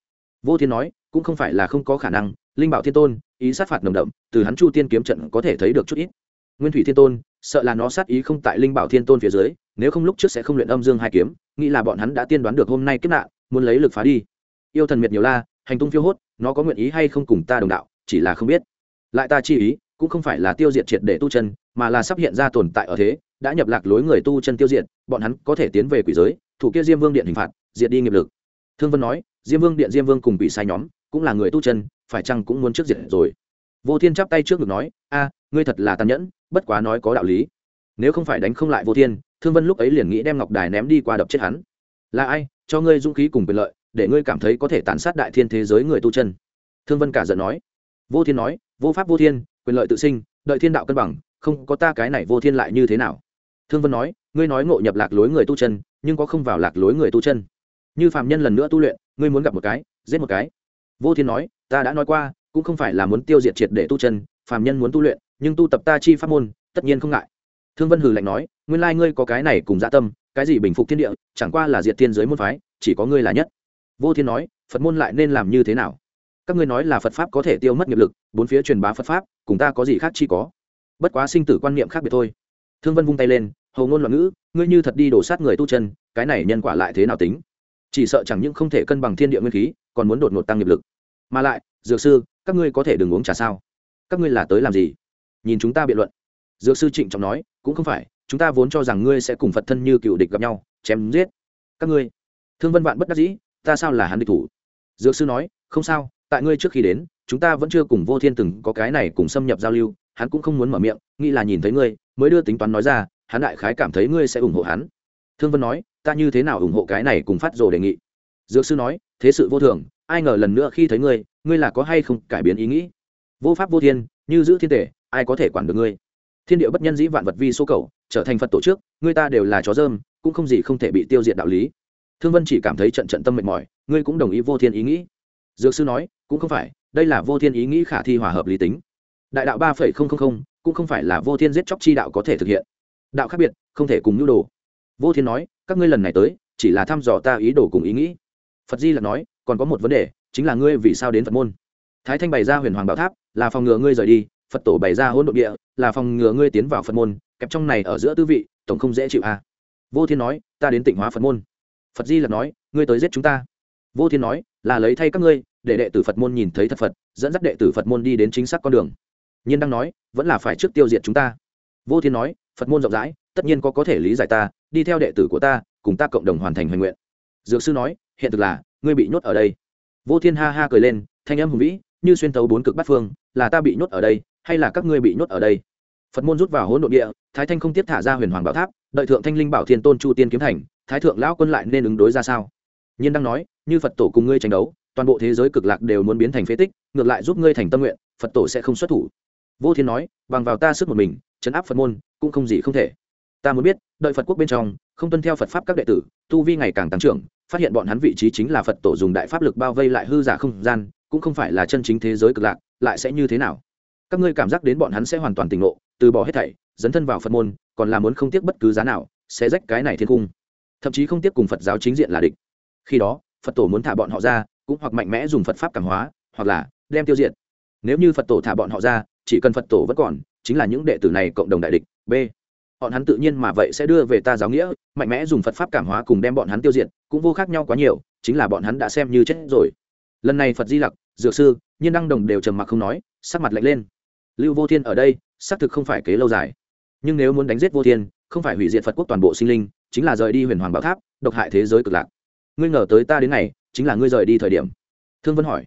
Vô thiên nói, cũng không phải là không có khả năng, linh bảo thiên tôn, ý sát phạt nồng đậm, từ hắn chu tiên kiếm trận có thể thấy được chút ít. Nguyên thủy thiên tôn, sợ là nó sát ý không tại linh bảo thiên tôn phía dưới, nếu không lúc trước sẽ không luyện âm dương hai kiếm, nghĩ là bọn hắn đã tiên đoán được hôm nay kết nạn muốn lấy lực phá đi. Yêu thần miệt nhiều la, hành tung phiêu hốt, nó có nguyện ý hay không cùng ta đồng đạo, chỉ là không biết. Lại ta chi ý, cũng không phải là tiêu diệt triệt để tu chân, mà là sắp hiện ra tồn tại ở thế, đã nhập lạc lối người tu chân tiêu diệt, bọn hắn có thể tiến về quỷ giới, thủ kia diêm vương điện hình phạt, diệt đi nghiệp lực. Thương vân nói, diêm vương điện diêm vương cùng bị sai nhóm, cũng là người tu chân, phải chăng cũng muốn trước diệt rồi? Vô thiên chắp tay trước ngực nói, a, ngươi thật là tàn nhẫn, bất quá nói có đạo lý. Nếu không phải đánh không lại vô thiên, thương vân lúc ấy liền nghĩ đem ngọc đài ném đi qua đập chết hắn. Là ai? Cho ngươi dũng khí cùng quyền lợi, để ngươi cảm thấy có thể tàn sát đại thiên thế giới người tu chân. Thương vân cả giận nói. Vô thiên nói, vô pháp vô thiên, quyền lợi tự sinh, đợi thiên đạo cân bằng, không có ta cái này vô thiên lại như thế nào? Thương vân nói, ngươi nói ngộ nhập lạc lối người tu chân, nhưng có không vào lạc lối người tu chân. Như phạm nhân lần nữa tu luyện, ngươi muốn gặp một cái, giết một cái. Vô thiên nói, ta đã nói qua, cũng không phải là muốn tiêu diệt triệt để tu chân phạm nhân muốn tu luyện, nhưng tu tập ta chi pháp môn, tất nhiên không ngại. Thương vân hừ lạnh nói, nguyên lai ngươi có cái này cùng dạ tâm cái gì bình phục thiên địa, chẳng qua là diệt thiên giới môn phái, chỉ có ngươi là nhất. Vô thiên nói, phật môn lại nên làm như thế nào? Các ngươi nói là phật pháp có thể tiêu mất nghiệp lực, bốn phía truyền bá phật pháp, cùng ta có gì khác chi có? Bất quá sinh tử quan niệm khác biệt thôi. Thương vân vung tay lên, hầu ngôn loạn ngữ, ngươi như thật đi đổ sát người tu chân, cái này nhân quả lại thế nào tính? Chỉ sợ chẳng những không thể cân bằng thiên địa nguyên khí, còn muốn đột ngột tăng nghiệp lực. Mà lại, dược sư, các ngươi có thể đừng uống trà sao? Các ngươi là tới làm gì? Nhìn chúng ta biện luận. Dược sư trịnh trọng nói, cũng không phải chúng ta vốn cho rằng ngươi sẽ cùng phật thân như cựu địch gặp nhau, chém giết. Các ngươi, thương vân vạn bất đắc dĩ, ta sao là hắn địch thủ? Dược sư nói, không sao, tại ngươi trước khi đến, chúng ta vẫn chưa cùng vô thiên từng có cái này cùng xâm nhập giao lưu, hắn cũng không muốn mở miệng, nghĩ là nhìn thấy ngươi, mới đưa tính toán nói ra, hắn đại khái cảm thấy ngươi sẽ ủng hộ hắn. Thương vân nói, ta như thế nào ủng hộ cái này cùng phát rồ đề nghị? Dược sư nói, thế sự vô thường, ai ngờ lần nữa khi thấy ngươi ngươi là có hay không cải biến ý nghĩ? Vô pháp vô thiên, như giữ thiên tể ai có thể quản được ngươi? Thiên địa bất nhân dĩ vạn vật vi số cầu, trở thành phật tổ chức ngươi ta đều là chó dơm, cũng không gì không thể bị tiêu diệt đạo lý. Thương vân chỉ cảm thấy trận trận tâm mệt mỏi, ngươi cũng đồng ý vô thiên ý nghĩ. Dược sư nói, cũng không phải, đây là vô thiên ý nghĩ khả thi hòa hợp lý tính. Đại đạo ba phẩy không không không, cũng không phải là vô thiên giết chóc chi đạo có thể thực hiện. Đạo khác biệt, không thể cùng nhu đồ. Vô thiên nói, các ngươi lần này tới, chỉ là thăm dò ta ý đồ cùng ý nghĩ. Phật di là nói, còn có một vấn đề, chính là ngươi vì sao đến phật môn? Thái thanh bày ra huyền hoàng bảo tháp, là phòng ngừa ngươi rời đi phật tổ bày ra hỗn độn địa, là phòng ngừa ngươi tiến vào phật môn, kẹp trong này ở giữa tư vị, tổng không dễ chịu à. vô thiên nói, ta đến tịnh hóa phật môn. Phật di lặc nói, ngươi tới giết chúng ta. Vô thiên nói, là lấy thay các ngươi, để đệ tử phật môn nhìn thấy thật phật, dẫn dắt đệ tử phật môn đi đến chính xác con đường. Nhiên đang nói, vẫn là phải trước tiêu diệt chúng ta. Vô thiên nói, phật môn rộng rãi, tất nhiên có có thể lý giải ta, đi theo đệ tử của ta, cùng ta cộng đồng hoàn thành hoành nguyện dược sư nói, hiện thực là, ngươi bị nhốt ở đây. Vô thiên ha ha cười lên, thanh âm hùng vĩ, như xuyên tấu bốn cực bát phương, là ta bị nhốt ở đây hay là các ngươi bị nhốt ở đây? Phật môn rút vào hỗn độn địa, thái thanh không tiếp thả ra huyền hoàng bảo tháp, đợi thượng thanh linh bảo thiên tôn chu tiên kiếm thành, thái thượng lão quân lại nên ứng đối ra sao? Nhiên đang nói, như phật tổ cùng ngươi tranh đấu, toàn bộ thế giới cực lạc đều muốn biến thành phế tích, ngược lại giúp ngươi thành tâm nguyện, phật tổ sẽ không xuất thủ. Vô thiên nói, bằng vào ta sức một mình chấn áp phật môn, cũng không gì không thể. Ta muốn biết, đợi phật quốc bên trong, không tuân theo phật pháp các đệ tử, tu vi ngày càng tăng trưởng, phát hiện bọn hắn vị trí chính là phật tổ dùng đại pháp lực bao vây lại hư giả không gian, cũng không phải là chân chính thế giới cực lạc, lại sẽ như thế nào? Các ngươi cảm giác đến bọn hắn sẽ hoàn toàn tỉnh ngộ, từ bỏ hết thảy, dấn thân vào phật môn, còn là muốn không tiếc bất cứ giá nào, sẽ rách cái này thiên cung thậm chí không tiếc cùng phật giáo chính diện là địch. Khi đó, phật tổ muốn thả bọn họ ra, cũng hoặc mạnh mẽ dùng phật pháp cảm hóa, hoặc là đem tiêu diệt. Nếu như phật tổ thả bọn họ ra, chỉ cần phật tổ vẫn còn, chính là những đệ tử này cộng đồng đại địch, b. Bọn hắn tự nhiên mà vậy sẽ đưa về ta giáo nghĩa, mạnh mẽ dùng phật pháp cảm hóa cùng đem bọn hắn tiêu diệt, cũng vô khác nhau quá nhiều, chính là bọn hắn đã xem như chết rồi. Lần này phật di lặc, dược sư, nhiên đăng đồng đều trầm mặc không nói, sắc mặt lạnh lên lưu vô thiên ở đây, xác thực không phải kế lâu dài. Nhưng nếu muốn đánh giết vô thiên, không phải hủy diệt phật quốc toàn bộ sinh linh, chính là rời đi huyền hoàng bảo tháp, độc hại thế giới cực lạc. Ngươi ngờ tới ta đến ngày, chính là ngươi rời đi thời điểm. Thương vân hỏi.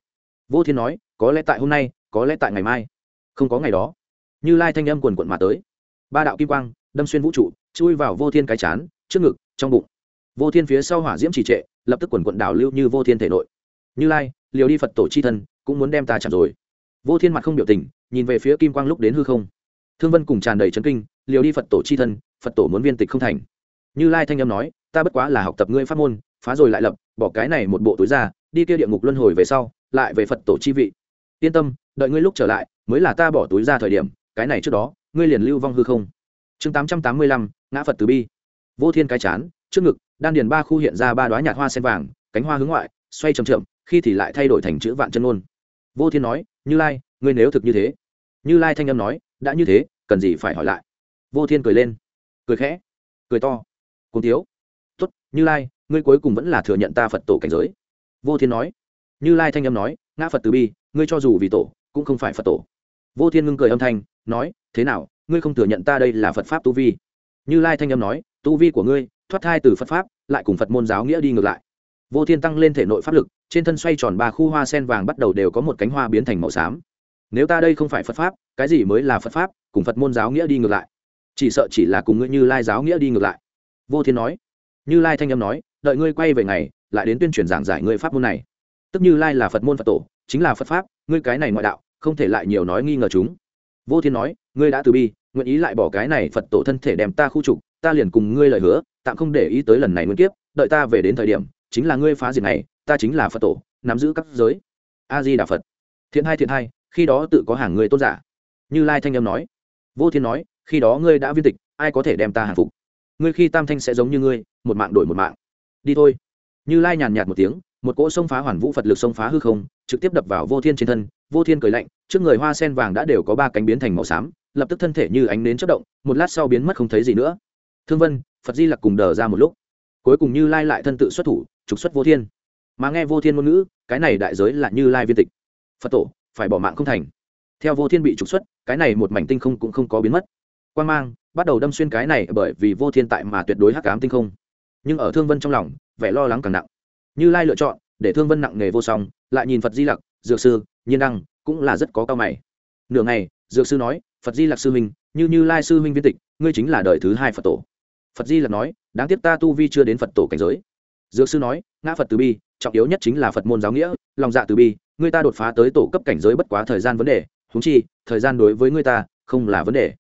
Vô thiên nói, có lẽ tại hôm nay, có lẽ tại ngày mai. Không có ngày đó. Như lai thanh âm quần quận mà tới. Ba đạo kim quang, đâm xuyên vũ trụ, chui vào vô thiên cái chán, trước ngực, trong bụng. Vô thiên phía sau hỏa diễm trì trệ, lập tức quần quận đảo lưu như vô thiên thể nội. Như lai, liều đi phật tổ chi thân, cũng muốn đem ta chặt rồi. Vô thiên mặt không biểu tình nhìn về phía kim quang lúc đến hư không. Thương vân cùng tràn đầy chấn kinh, liều đi phật tổ chi thân, phật tổ muốn viên tịch không thành. Như lai thanh âm nói, ta bất quá là học tập ngươi pháp môn, phá rồi lại lập, bỏ cái này một bộ túi ra, đi kia địa ngục luân hồi về sau, lại về phật tổ chi vị. Yên tâm, đợi ngươi lúc trở lại, mới là ta bỏ túi ra thời điểm, cái này trước đó, ngươi liền lưu vong hư không. Chương tám trăm tám mươi lăm, ngã phật từ bi. Vô thiên cái chán, trước ngực, đan điền ba khu hiện ra ba đoá nhạt hoa sen vàng, cánh hoa hướng ngoại, xoay trầm trượm khi thì lại thay đổi thành chữ vạn chân ngôn. vô thiên nói, như lai ngươi nếu thực như thế, như lai thanh âm nói, đã như thế, cần gì phải hỏi lại? Vô thiên cười lên, cười khẽ, cười to cùng tiếu t như lai, ngươi cuối cùng vẫn là thừa nhận ta phật tổ cảnh giới. Vô thiên nói, như lai thanh âm nói, ngã phật từ bi, ngươi cho dù vì tổ, cũng không phải phật tổ. Vô thiên ngưng cười âm thanh, nói, thế nào, ngươi không thừa nhận ta đây là phật pháp tu vi? Như lai thanh âm nói, tu vi của ngươi, thoát thai từ phật pháp, lại cùng phật môn giáo nghĩa đi ngược lại. Vô thiên tăng lên thể nội pháp lực, trên thân xoay tròn ba khu hoa sen vàng bắt đầu đều có một cánh hoa biến thành màu xám nếu ta đây không phải phật pháp, cái gì mới là phật pháp, cùng phật môn giáo nghĩa đi ngược lại? Chỉ sợ chỉ là cùng ngươi như lai giáo nghĩa đi ngược lại. Vô thiên nói. Như lai thanh âm nói, đợi ngươi quay về ngày, lại đến tuyên truyền giảng giải ngươi pháp môn này. Tức như lai là phật môn phật tổ, chính là phật pháp, ngươi cái này ngoại đạo, không thể lại nhiều nói nghi ngờ chúng. Vô thiên nói, ngươi đã từ bi, nguyện ý lại bỏ cái này phật tổ thân thể đem ta khu trục, ta liền cùng ngươi lời hứa, tạm không để ý tới lần này nguyên kiếp, đợi ta về đến thời điểm, chính là ngươi phá diệt này, ta chính là phật tổ, nắm giữ các giới. A di đà phật. Thiện hai thiện hai khi đó tự có hàng người tôn giả. Như lai thanh âm nói, vô thiên nói, khi đó ngươi đã viên tịch, ai có thể đem ta hàng phục? Ngươi khi tam thanh sẽ giống như ngươi, một mạng đổi một mạng. Đi thôi. Như lai nhàn nhạt một tiếng, một cỗ sông phá hoàn vũ phật lực sông phá hư không, trực tiếp đập vào vô thiên trên thân. Vô thiên cười lạnh, trước người hoa sen vàng đã đều có ba cánh biến thành màu xám, lập tức thân thể như ánh nến chất động, một lát sau biến mất không thấy gì nữa. Thương vân, phật di lặc cùng đờ ra một lúc. Cuối cùng như lai lại thân tự xuất thủ, trục xuất vô thiên. Mà nghe vô thiên ngôn ngữ, cái này đại giới là như lai viên tịch. Phật tổ phải bỏ mạng không thành. Theo vô thiên bị trục xuất, cái này một mảnh tinh không cũng không có biến mất. Quan mang bắt đầu đâm xuyên cái này bởi vì vô thiên tại mà tuyệt đối hắc ám tinh không. Nhưng ở thương vân trong lòng, vẻ lo lắng càng nặng. Như lai lựa chọn, để thương vân nặng nghề vô song, lại nhìn phật di lặc, dược sư, nhiên đăng, cũng là rất có cao mày. Nửa ngày, dược sư nói, phật di lặc sư huynh, như như lai sư huynh viên tịch, ngươi chính là đời thứ hai phật tổ. Phật di lặc nói, đáng tiếc ta tu vi chưa đến phật tổ cảnh giới. Dược sư nói, ngã phật từ bi, trọng yếu nhất chính là phật môn giáo nghĩa, lòng dạ từ bi người ta đột phá tới tổ cấp cảnh giới bất quá thời gian vấn đề húng chi, thời gian đối với người ta không là vấn đề.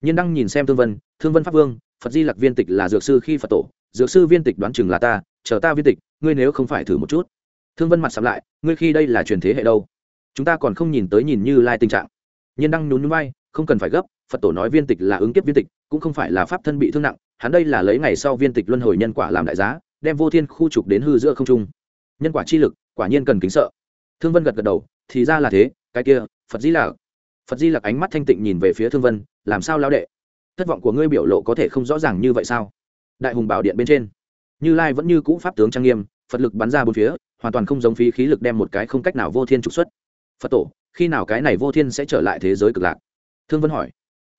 Nhiên đăng nhìn xem thương vân thương vân pháp vương, phật di lặc viên tịch là dược sư khi phật tổ, dược sư viên tịch đoán chừng là ta, chờ ta viên tịch, ngươi nếu không phải thử một chút. Thương vân mặt sắm lại, ngươi khi đây là truyền thế hệ đâu? Chúng ta còn không nhìn tới nhìn như lai tình trạng. Nhiên đăng nhún nhún vai, không cần phải gấp, phật tổ nói viên tịch là ứng kiếp viên tịch, cũng không phải là pháp thân bị thương nặng, hắn đây là lấy ngày sau viên tịch luân hồi nhân quả làm đại giá, đem vô thiên khu trục đến hư giữa không trung. Nhân quả chi lực, quả nhiên cần kính sợ thương vân gật gật đầu, thì ra là thế, cái kia, phật di lạc phật di lặc ánh mắt thanh tịnh nhìn về phía thương vân, làm sao lao đệ? Thất vọng của ngươi biểu lộ có thể không rõ ràng như vậy sao? Đại hùng bảo điện bên trên. Như lai vẫn như cũ pháp tướng trang nghiêm, phật lực bắn ra bốn phía, hoàn toàn không giống phí khí lực đem một cái không cách nào vô thiên trục xuất. Phật tổ, khi nào cái này vô thiên sẽ trở lại thế giới cực lạc? Thương vân hỏi.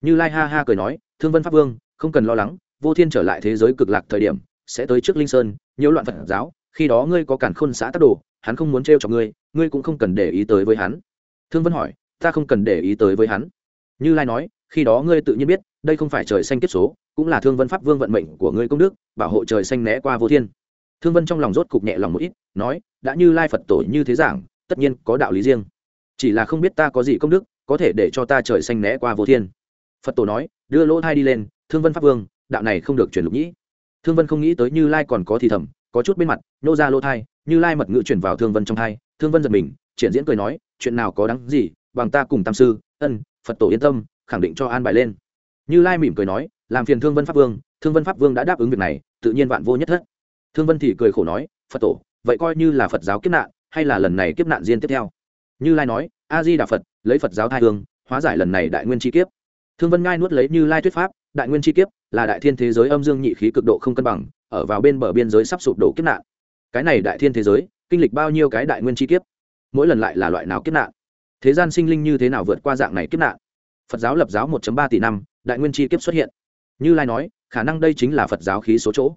Như lai ha ha cười nói, thương vân pháp vương, không cần lo lắng, vô thiên trở lại thế giới cực lạc thời điểm sẽ tới trước linh sơn, nhiễu loạn phật giáo khi đó ngươi có cản khôn xã tắc đồ, hắn không muốn trêu cho ngươi ngươi cũng không cần để ý tới với hắn. Thương vân hỏi, ta không cần để ý tới với hắn. Như lai nói, khi đó ngươi tự nhiên biết, đây không phải trời xanh kiếp số, cũng là thương vân pháp vương vận mệnh của ngươi công đức, bảo hộ trời xanh né qua vô thiên. Thương vân trong lòng rốt cục nhẹ lòng một ít, nói, đã như lai phật tổ như thế giảng, tất nhiên có đạo lý riêng. Chỉ là không biết ta có gì công đức, có thể để cho ta trời xanh né qua vô thiên. Phật tổ nói, đưa lỗ thai đi lên, thương vân pháp vương, đạo này không được truyền lục nhĩ. Thương vân không nghĩ tới như lai còn có thì thầm có chút bên mặt nhô ra lỗ thai, như lai mật ngữ chuyển vào thương vân trong thai. Thương vân giật mình, triển diễn cười nói, chuyện nào có đáng gì, bằng ta cùng tam sư, ân, phật tổ yên tâm, khẳng định cho an bài lên. Như lai mỉm cười nói, làm phiền thương vân pháp vương, thương vân pháp vương đã đáp ứng việc này, tự nhiên vạn vô nhất thất. Thương vân thì cười khổ nói, phật tổ, vậy coi như là phật giáo kiếp nạn, hay là lần này kiếp nạn diên tiếp theo? Như lai nói, a di đà phật, lấy phật giáo thai hương, hóa giải lần này đại nguyên chi kiếp. Thương vân ngai nuốt lấy như lai thuyết pháp, đại nguyên chi kiếp là đại thiên thế giới âm dương nhị khí cực độ không cân bằng ở vào bên bờ biên giới sắp sụp đổ kiếp nạn. Cái này đại thiên thế giới, kinh lịch bao nhiêu cái đại nguyên chi kiếp? Mỗi lần lại là loại nào kiếp nạn? Thế gian sinh linh như thế nào vượt qua dạng này kiếp nạn? Phật giáo lập giáo 1 ba tỷ năm, đại nguyên chi kiếp xuất hiện. Như lai nói, khả năng đây chính là phật giáo khí số chỗ.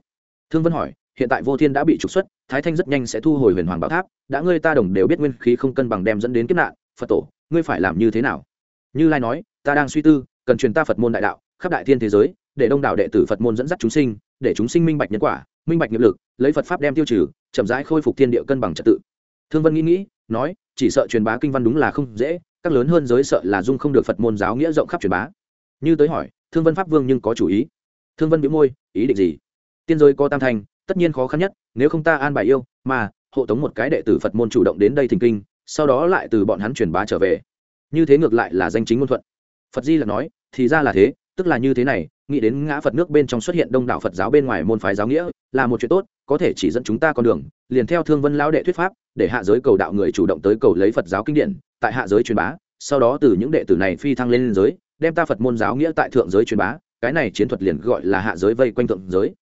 Thương vân hỏi, hiện tại vô thiên đã bị trục xuất, thái thanh rất nhanh sẽ thu hồi huyền hoàng bảo tháp, đã ngươi ta đồng đều biết nguyên khí không cân bằng đem dẫn đến kiếp nạn, phật tổ, ngươi phải làm như thế nào? Như lai nói, ta đang suy tư, cần truyền ta phật môn đại đạo, khắp đại thiên thế giới, để đông đảo đệ tử phật môn dẫn dắt chúng sinh để chúng sinh minh bạch nhân quả, minh bạch nghiệp lực, lấy phật pháp đem tiêu trừ, chậm rãi khôi phục thiên địa cân bằng trật tự. Thương vân nghĩ nghĩ, nói, chỉ sợ truyền bá kinh văn đúng là không dễ, các lớn hơn giới sợ là dung không được phật môn giáo nghĩa rộng khắp truyền bá. Như tới hỏi, thương vân pháp vương nhưng có chủ ý. Thương vân bị môi, ý định gì? Tiên giới có tam thành, tất nhiên khó khăn nhất, nếu không ta an bài yêu, mà, hộ tống một cái đệ tử phật môn chủ động đến đây thỉnh kinh, sau đó lại từ bọn hắn truyền bá trở về. Như thế ngược lại là danh chính ngôn thuận. Phật di là nói, thì ra là thế, tức là như thế này nghĩ đến ngã phật nước bên trong xuất hiện đông đảo phật giáo bên ngoài môn phái giáo nghĩa, là một chuyện tốt, có thể chỉ dẫn chúng ta con đường, liền theo thương vân lão đệ thuyết pháp, để hạ giới cầu đạo người chủ động tới cầu lấy phật giáo kinh điển, tại hạ giới truyền bá, sau đó từ những đệ tử này phi thăng lên lên giới, đem ta phật môn giáo nghĩa tại thượng giới truyền bá, cái này chiến thuật liền gọi là hạ giới vây quanh thượng giới.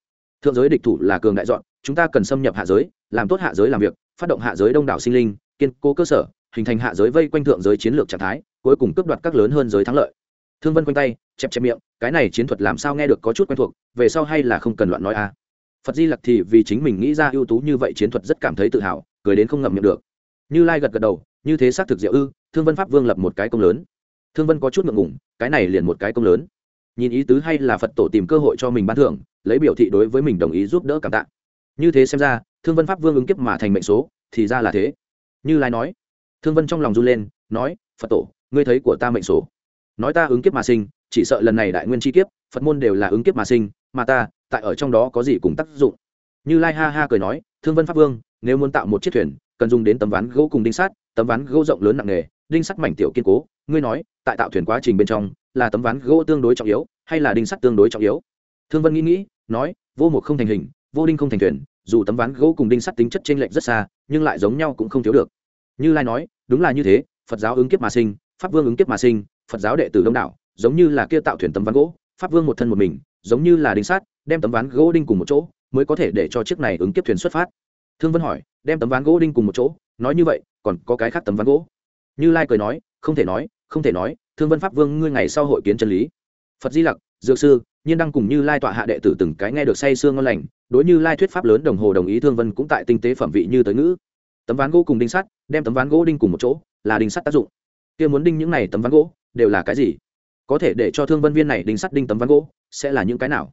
Thượng giới địch thủ là cường đại dọn, chúng ta cần xâm nhập hạ giới, làm tốt hạ giới làm việc, phát động hạ giới đông đảo sinh linh, kiên cố cơ sở, hình thành hạ giới vây quanh thượng giới chiến lược trạng thái, cuối cùng cướp đoạt các lớn hơn giới thắng lợi thương vân quanh tay, chẹp chẹp miệng, cái này chiến thuật làm sao nghe được có chút quen thuộc, về sau hay là không cần loạn nói a à. phật di lặc thì vì chính mình nghĩ ra ưu tú như vậy chiến thuật rất cảm thấy tự hào, cười đến không ngậm miệng được. Như lai gật gật đầu, như thế xác thực diệu ư, thương vân pháp vương lập một cái công lớn. Thương vân có chút ngượng ngủng cái này liền một cái công lớn. Nhìn ý tứ hay là phật tổ tìm cơ hội cho mình ban thưởng, lấy biểu thị đối với mình đồng ý giúp đỡ cảm tạ. Như thế xem ra, thương vân pháp vương ứng kiếp mà thành mệnh số, thì ra là thế. Như lai nói, thương vân trong lòng run lên, nói, phật tổ, ngươi thấy của ta mệnh số nói ta ứng kiếp mà sinh, chỉ sợ lần này đại nguyên chi kiếp, phật môn đều là ứng kiếp mà sinh, mà ta, tại ở trong đó có gì cùng tác dụng? Như lai ha ha cười nói, thương vân pháp vương, nếu muốn tạo một chiếc thuyền, cần dùng đến tấm ván gỗ cùng đinh sắt, tấm ván gỗ rộng lớn nặng nề, đinh sắt mảnh tiểu kiên cố. Ngươi nói, tại tạo thuyền quá trình bên trong, là tấm ván gỗ tương đối trọng yếu, hay là đinh sắt tương đối trọng yếu? Thương vân nghĩ nghĩ, nói, vô một không thành hình, vô đinh không thành thuyền, dù tấm ván gỗ cùng đinh sắt tính chất t r ê n lệch rất xa, nhưng lại giống nhau cũng không thiếu được. Như lai nói, đúng là như thế, phật giáo ứng kiếp mà sinh, pháp vương ứng kiếp mà sinh phật giáo đệ tử đông đảo, giống như là kia tạo thuyền tấm ván gỗ, pháp vương một thân một mình, giống như là đinh sắt đem tấm ván gỗ đinh cùng một chỗ, mới có thể để cho chiếc này ứng kiếp thuyền xuất phát. Thương vân hỏi, đem tấm ván gỗ đinh cùng một chỗ, nói như vậy, còn có cái khác tấm ván gỗ? Như lai cười nói, không thể nói, không thể nói, thương vân pháp vương ngươi ngày sau hội kiến chân lý. Phật di lặc, dược sư, nhiên đăng cùng như lai tọa hạ đệ tử từng cái nghe được say sương ngon lành, đối như lai thuyết pháp lớn đồng hồ đồng ý thương vân cũng tại tinh tế phẩm vị như tới ngữ. Tấm ván gỗ cùng đinh sắt, đem tấm ván gỗ đinh cùng một chỗ, là đinh sắt tác dụng. Kia muốn đinh những này tấm ván gỗ đều là cái gì? Có thể để cho thương vân viên này đinh sắt đinh tấm ván gỗ, sẽ là những cái nào?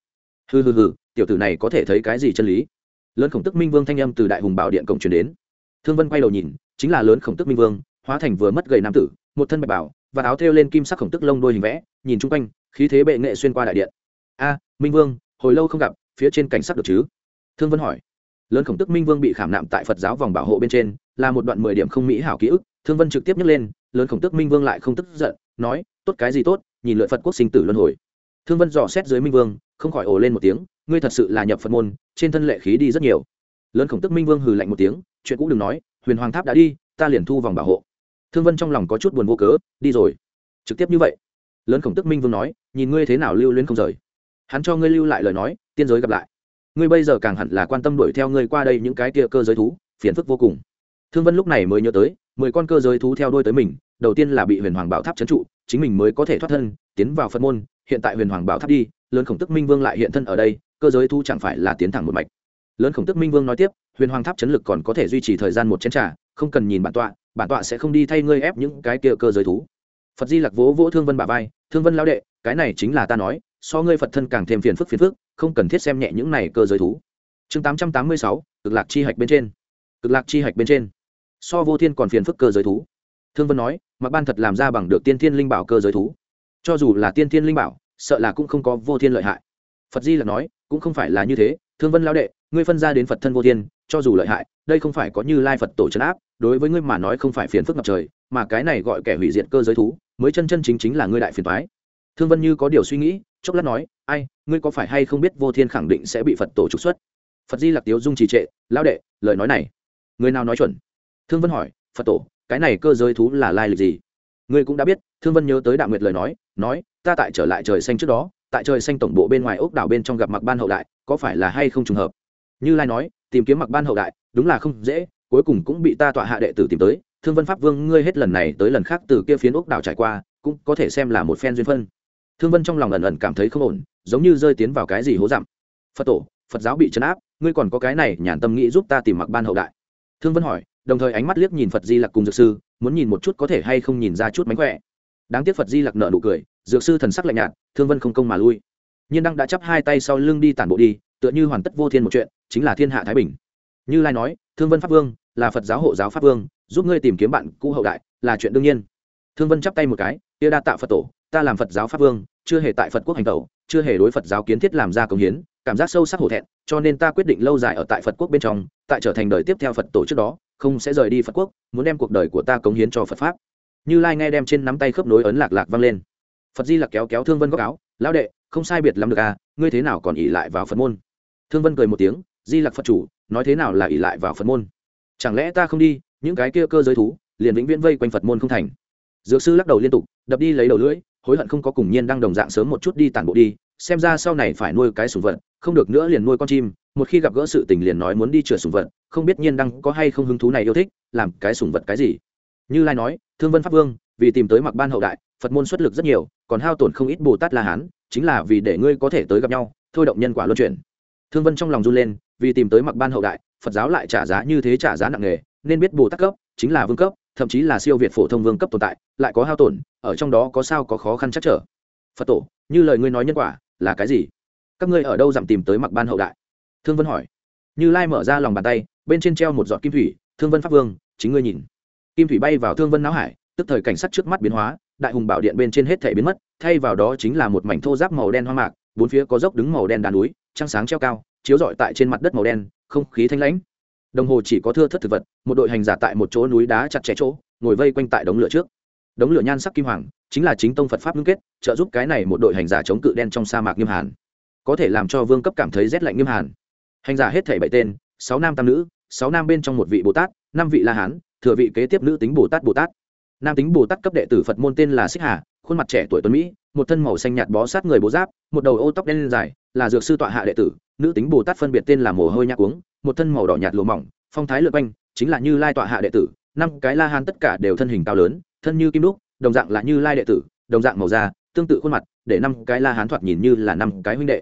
Hừ hừ hừ, tiểu tử này có thể thấy cái gì chân lý? Lớn khổng tức minh vương thanh âm từ đại hùng bảo điện cổng truyền đến. Thương vân quay đầu nhìn, chính là lớn khổng tức minh vương, hóa thành vừa mất gầy nam tử, một thân bạch bảo, và áo thêu lên kim sắc khổng tức lông đôi hình vẽ, nhìn chung quanh, khí thế bệ nghệ xuyên qua đại điện. A, minh vương, hồi lâu không gặp, phía trên cảnh sắc được chứ? Thương vân hỏi. Lớn khổng tức minh vương bị khảm nạm tại phật giáo vòng bảo hộ bên trên, là một đoạn mười điểm không mỹ hảo ký ức, thương vân trực tiếp nhắc lên lớn khổng tức minh vương lại không tức giận, nói, tốt cái gì tốt, nhìn lợi phật quốc sinh tử luân hồi. Thương vân dò xét dưới minh vương, không khỏi ồ lên một tiếng, ngươi thật sự là nhập phật môn, trên thân lệ khí đi rất nhiều. Lớn khổng tức minh vương hừ lạnh một tiếng, chuyện cũ đừng nói, huyền hoàng tháp đã đi, ta liền thu vòng bảo hộ. Thương vân trong lòng có chút buồn vô cớ, đi rồi. Trực tiếp như vậy, lớn khổng tức minh vương nói, nhìn ngươi thế nào lưu luyến không rời. Hắn cho ngươi lưu lại lời nói, tiên giới gặp lại. Ngươi bây giờ càng hẳn là quan tâm đuổi theo ngươi qua đây những cái kia cơ giới thú, phiền phức vô cùng. Thương vân lúc này mới nhớ tới, mười con cơ giới thú theo đuôi tới mình đầu tiên là bị huyền hoàng bảo tháp trấn trụ, chính mình mới có thể thoát thân, tiến vào phật môn. Hiện tại huyền hoàng bảo tháp đi, lớn khổng tức minh vương lại hiện thân ở đây, cơ giới thú chẳng phải là tiến thẳng một mạch. Lớn khổng tức minh vương nói tiếp, huyền hoàng tháp chấn lực còn có thể duy trì thời gian một chén t không cần nhìn bản tọa bản tọa sẽ không đi thay ngươi ép những cái kia cơ giới thú. Phật di lặc vỗ vỗ thương vân bà vai, thương vân lao đệ, cái này chính là ta nói, so ngươi phật thân càng thêm phiền phức phiền phức, không cần thiết xem nhẹ những này cơ giới thú. Chương tám trăm tám mươi sáu, cực lạc chi hạch bên trên. Cực lạc chi hạch bên trên. So vô thiên còn phiền phức cơ giới thú thương vân nói mặc ban thật làm ra bằng được tiên thiên linh bảo cơ giới thú. Cho dù là tiên thiên linh bảo, sợ là cũng không có vô thiên lợi hại. Phật di là nói, cũng không phải là như thế, thương vân lao đệ, ngươi phân ra đến phật thân vô thiên, cho dù lợi hại, đây không phải có như lai phật tổ trấn áp, đối với ngươi mà nói không phải phiền phức ngập trời, mà cái này gọi kẻ hủy diệt cơ giới thú, mới chân chân chính chính là ngươi đại phiền thoái thương vân như có điều suy nghĩ, chốc lát nói, ai, ngươi có phải hay không biết vô thiên khẳng định sẽ bị phật tổ trục xuất? Phật di lặc tiếu dung trì trệ lao đệ, lời nói này, người nào nói chuẩn? Thương vân hỏi, phật tổ cái này cơ giới thú là lai lịch gì? Ngươi cũng đã biết, thương vân nhớ tới đạo nguyệt lời nói nói, ta tại trở lại trời xanh trước đó, tại trời xanh tổng bộ bên ngoài ốc đảo bên trong gặp mặc ban hậu đại, có phải là hay không trùng hợp? Như lai nói, tìm kiếm mặc ban hậu đại, đúng là không dễ, cuối cùng cũng bị ta tọa hạ đệ tử tìm tới. Thương vân pháp vương, ngươi hết lần này tới lần khác từ kia phiến ốc đảo trải qua, cũng có thể xem là một phen duyên phân thương vân trong lòng ẩn ẩn cảm thấy không ổn, giống như rơi tiến vào cái gì hố dặm. Phật tổ, phật giáo bị chấn áp, ngươi còn có cái này nhàn tâm nghĩ giúp ta tìm mặc ban hậu đại. Thương vân hỏi đồng thời ánh mắt liếc nhìn phật di lặc cùng dược sư, muốn nhìn một chút có thể hay không nhìn ra chút mánh khỏe. Đáng tiếc phật di lặc nợ nụ cười, dược sư thần sắc lạnh nhạt, thương vân không công mà lui. Nhiên đăng đã chắp hai tay sau lưng đi tản bộ đi, tựa như hoàn tất vô thiên một chuyện, chính là thiên hạ thái bình. Như lai nói, thương vân pháp vương là phật giáo hộ giáo pháp vương, giúp ngươi tìm kiếm bạn cũ hậu đại, là chuyện đương nhiên. Thương vân chắp tay một cái tia đa tạ phật tổ, ta làm phật giáo pháp vương, chưa hề tại phật quốc hành tẩu, chưa hề đối phật giáo kiến thiết làm ra công hiến, cảm giác sâu sắc hổ thẹn, cho nên ta quyết định lâu dài ở tại phật quốc bên trong, tại trở thành đời tiếp theo phật tổ trước đó không sẽ rời đi phật quốc, muốn đem cuộc đời của ta cống hiến cho phật pháp. Như lai nghe đem trên nắm tay khớp nối ấn lạc lạc vang lên. Phật di lặc kéo kéo thương vân góc áo, lão đệ, không sai biệt lắm được à ngươi thế nào còn ỉ lại vào phật môn? Thương vân cười một tiếng, di lặc phật chủ, nói thế nào là ỉ lại vào phật môn? Chẳng lẽ ta không đi, những cái kia cơ giới thú, liền vĩnh viễn vây quanh phật môn không thành? Dược sư lắc đầu liên tục, đập đi lấy đầu lưỡi, hối hận không có cùng nhiên đang đồng dạng sớm một chút đi tản bộ đi, xem ra sau này phải nuôi cái sùng vật, không được nữa liền nuôi con chim, một khi gặp gỡ sự tình liền nói muốn đi chừa sùng vật không biết nhiên đăng có hay không hứng thú này yêu thích, làm cái sùng vật cái gì. Như lai nói, thương vân pháp vương, vì tìm tới mặc ban hậu đại, phật môn xuất lực rất nhiều, còn hao tổn không ít bồ tát la hán, chính là vì để ngươi có thể tới gặp nhau, thôi động nhân quả luân chuyển. Thương vân trong lòng run lên, vì tìm tới mặc ban hậu đại, phật giáo lại trả giá như thế trả giá nặng nề, nên biết bồ tát cấp, chính là vương cấp, thậm chí là siêu việt phổ thông vương cấp tồn tại, lại có hao tổn, ở trong đó có sao có khó khăn chắc trở. Phật tổ, như lời ngươi nói nhân quả, là cái gì? Các ngươi ở đâu dặm tìm tới mặc ban hậu đại? Thương vân hỏi. Như lai mở ra lòng bàn tay bên trên treo một giọt kim thủy, thương vân pháp vương, chính ngươi nhìn. Kim thủy bay vào thương vân não hải, tức thời cảnh sát trước mắt biến hóa, đại hùng bảo điện bên trên hết thể biến mất, thay vào đó chính là một mảnh thô giáp màu đen hoa mạc, bốn phía có dốc đứng màu đen đàn núi, trăng sáng treo cao, chiếu rọi tại trên mặt đất màu đen, không khí thanh lãnh. Đồng hồ chỉ có thưa thất thực vật, một đội hành giả tại một chỗ núi đá chặt chẽ chỗ, ngồi vây quanh tại đống lửa trước. Đống lửa nhan sắc kim hoàng, chính là chính tông phật pháp ngưng kết, trợ giúp cái này một đội hành giả chống cự đen trong sa mạc nghiêm hàn. Có thể làm cho vương cấp cảm thấy rét lạnh nghiêm hàn. Hành giả hết thảy bảy tên, sáu nam tam nữ sáu nam bên trong một vị bồ tát, năm vị la hán, thừa vị kế tiếp nữ tính bồ tát bồ tát. Nam tính bồ tát cấp đệ tử phật môn tên là xích hà, khuôn mặt trẻ tuổi tuấn mỹ, một thân màu xanh nhạt bó sát người bố giáp, một đầu ô tóc đen dài, là dược sư tọa hạ đệ tử, nữ tính bồ tát phân biệt tên là mồ hôi nhạc uống một thân màu đỏ nhạt lùa mỏng, phong thái lượt quanh, chính là như lai tọa hạ đệ tử, năm cái la hán tất cả đều thân hình cao lớn, thân như kim đúc, đồng dạng là như lai đệ tử, đồng dạng màu da, tương tự khuôn mặt, để năm cái la hán thoạt nhìn như là năm cái huynh đệ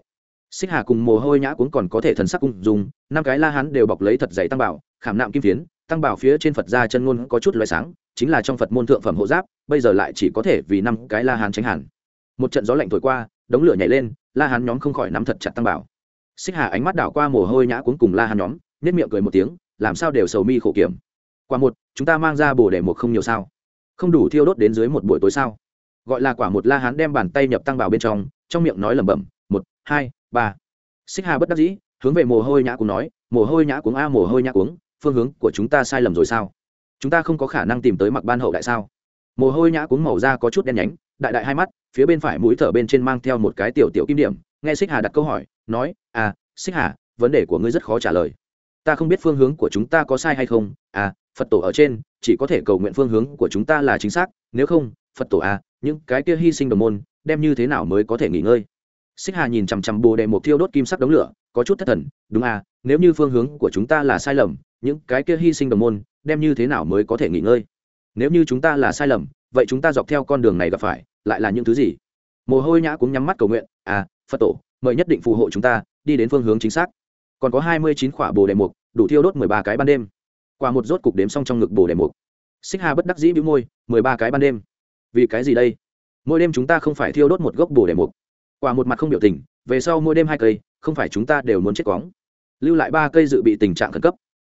xích hà cùng mồ hôi nhã cũng còn có thể thần sắc cung dùng năm cái la hán đều bọc lấy thật dày tăng bảo, khảm nạm kim phiến, tăng bảo phía trên phật ra chân ngôn có chút loại sáng, chính là trong phật môn thượng phẩm hộ giáp, bây giờ lại chỉ có thể vì năm cái la hán tránh hẳn. Một trận gió lạnh thổi qua, đống lửa nhảy lên, la hán nhóm không khỏi nắm thật chặt tăng bảo. Xích hà ánh mắt đảo qua mồ hôi nhã cuốn cùng la hán nhóm nếp miệng cười một tiếng, làm sao đều sầu mi khổ kiểm. Quả một, chúng ta mang ra bồ để một không nhiều sao? Không đủ thiêu đốt đến dưới một buổi tối sao? Gọi là quả một la hán đem bàn tay nhập tăng bảo bên trong trong miệng nói lẩm bẩm, một, hai ba. Xích hà bất đắc dĩ, hướng về mồ hôi nhã cuống nói, mồ hôi nhã cuống a, mồ hôi nhã cuống, phương hướng của chúng ta sai lầm rồi sao? Chúng ta không có khả năng tìm tới mặc ban hậu đại sao? Mồ hôi nhã cuống màu da có chút đen nhánh, đại đại hai mắt, phía bên phải mũi thở bên trên mang theo một cái tiểu tiểu kim điểm, nghe xích hà đặt câu hỏi, nói à xích hà, vấn đề của ngươi rất khó trả lời. Ta không biết phương hướng của chúng ta có sai hay không. À phật tổ ở trên, chỉ có thể cầu nguyện phương hướng của chúng ta là chính xác, nếu không, phật tổ à những cái kia hy sinh đồng môn, đem như thế nào mới có thể nghỉ ngơi? Xích hà nhìn chằm chằm bồ đề một thiêu đốt kim sắc đống lửa, có chút thất thần, đúng à nếu như phương hướng của chúng ta là sai lầm, những cái kia hy sinh đồng môn, đem như thế nào mới có thể nghỉ ngơi? Nếu như chúng ta là sai lầm, vậy chúng ta dọc theo con đường này gặp phải, lại là những thứ gì? Mồ hôi nhã cũng nhắm mắt cầu nguyện à phật tổ, mời nhất định phù hộ chúng ta, đi đến phương hướng chính xác. Còn có hai mươi chín khỏa bồ đề mục, đủ thiêu đốt mười ba cái ban đêm. Qua một rốt cục đếm xong trong ngực bồ đề mục. Xích hà bất đắc dĩ bĩu môi, mười ba cái ban đêm? Vì cái gì đây? Mỗi đêm chúng ta không phải thiêu đốt một gốc bồ đề mục quả một mặt không biểu tình, về sau mỗi đêm hai cây, không phải chúng ta đều muốn chết quóng lưu lại ba cây dự bị tình trạng khẩn cấp.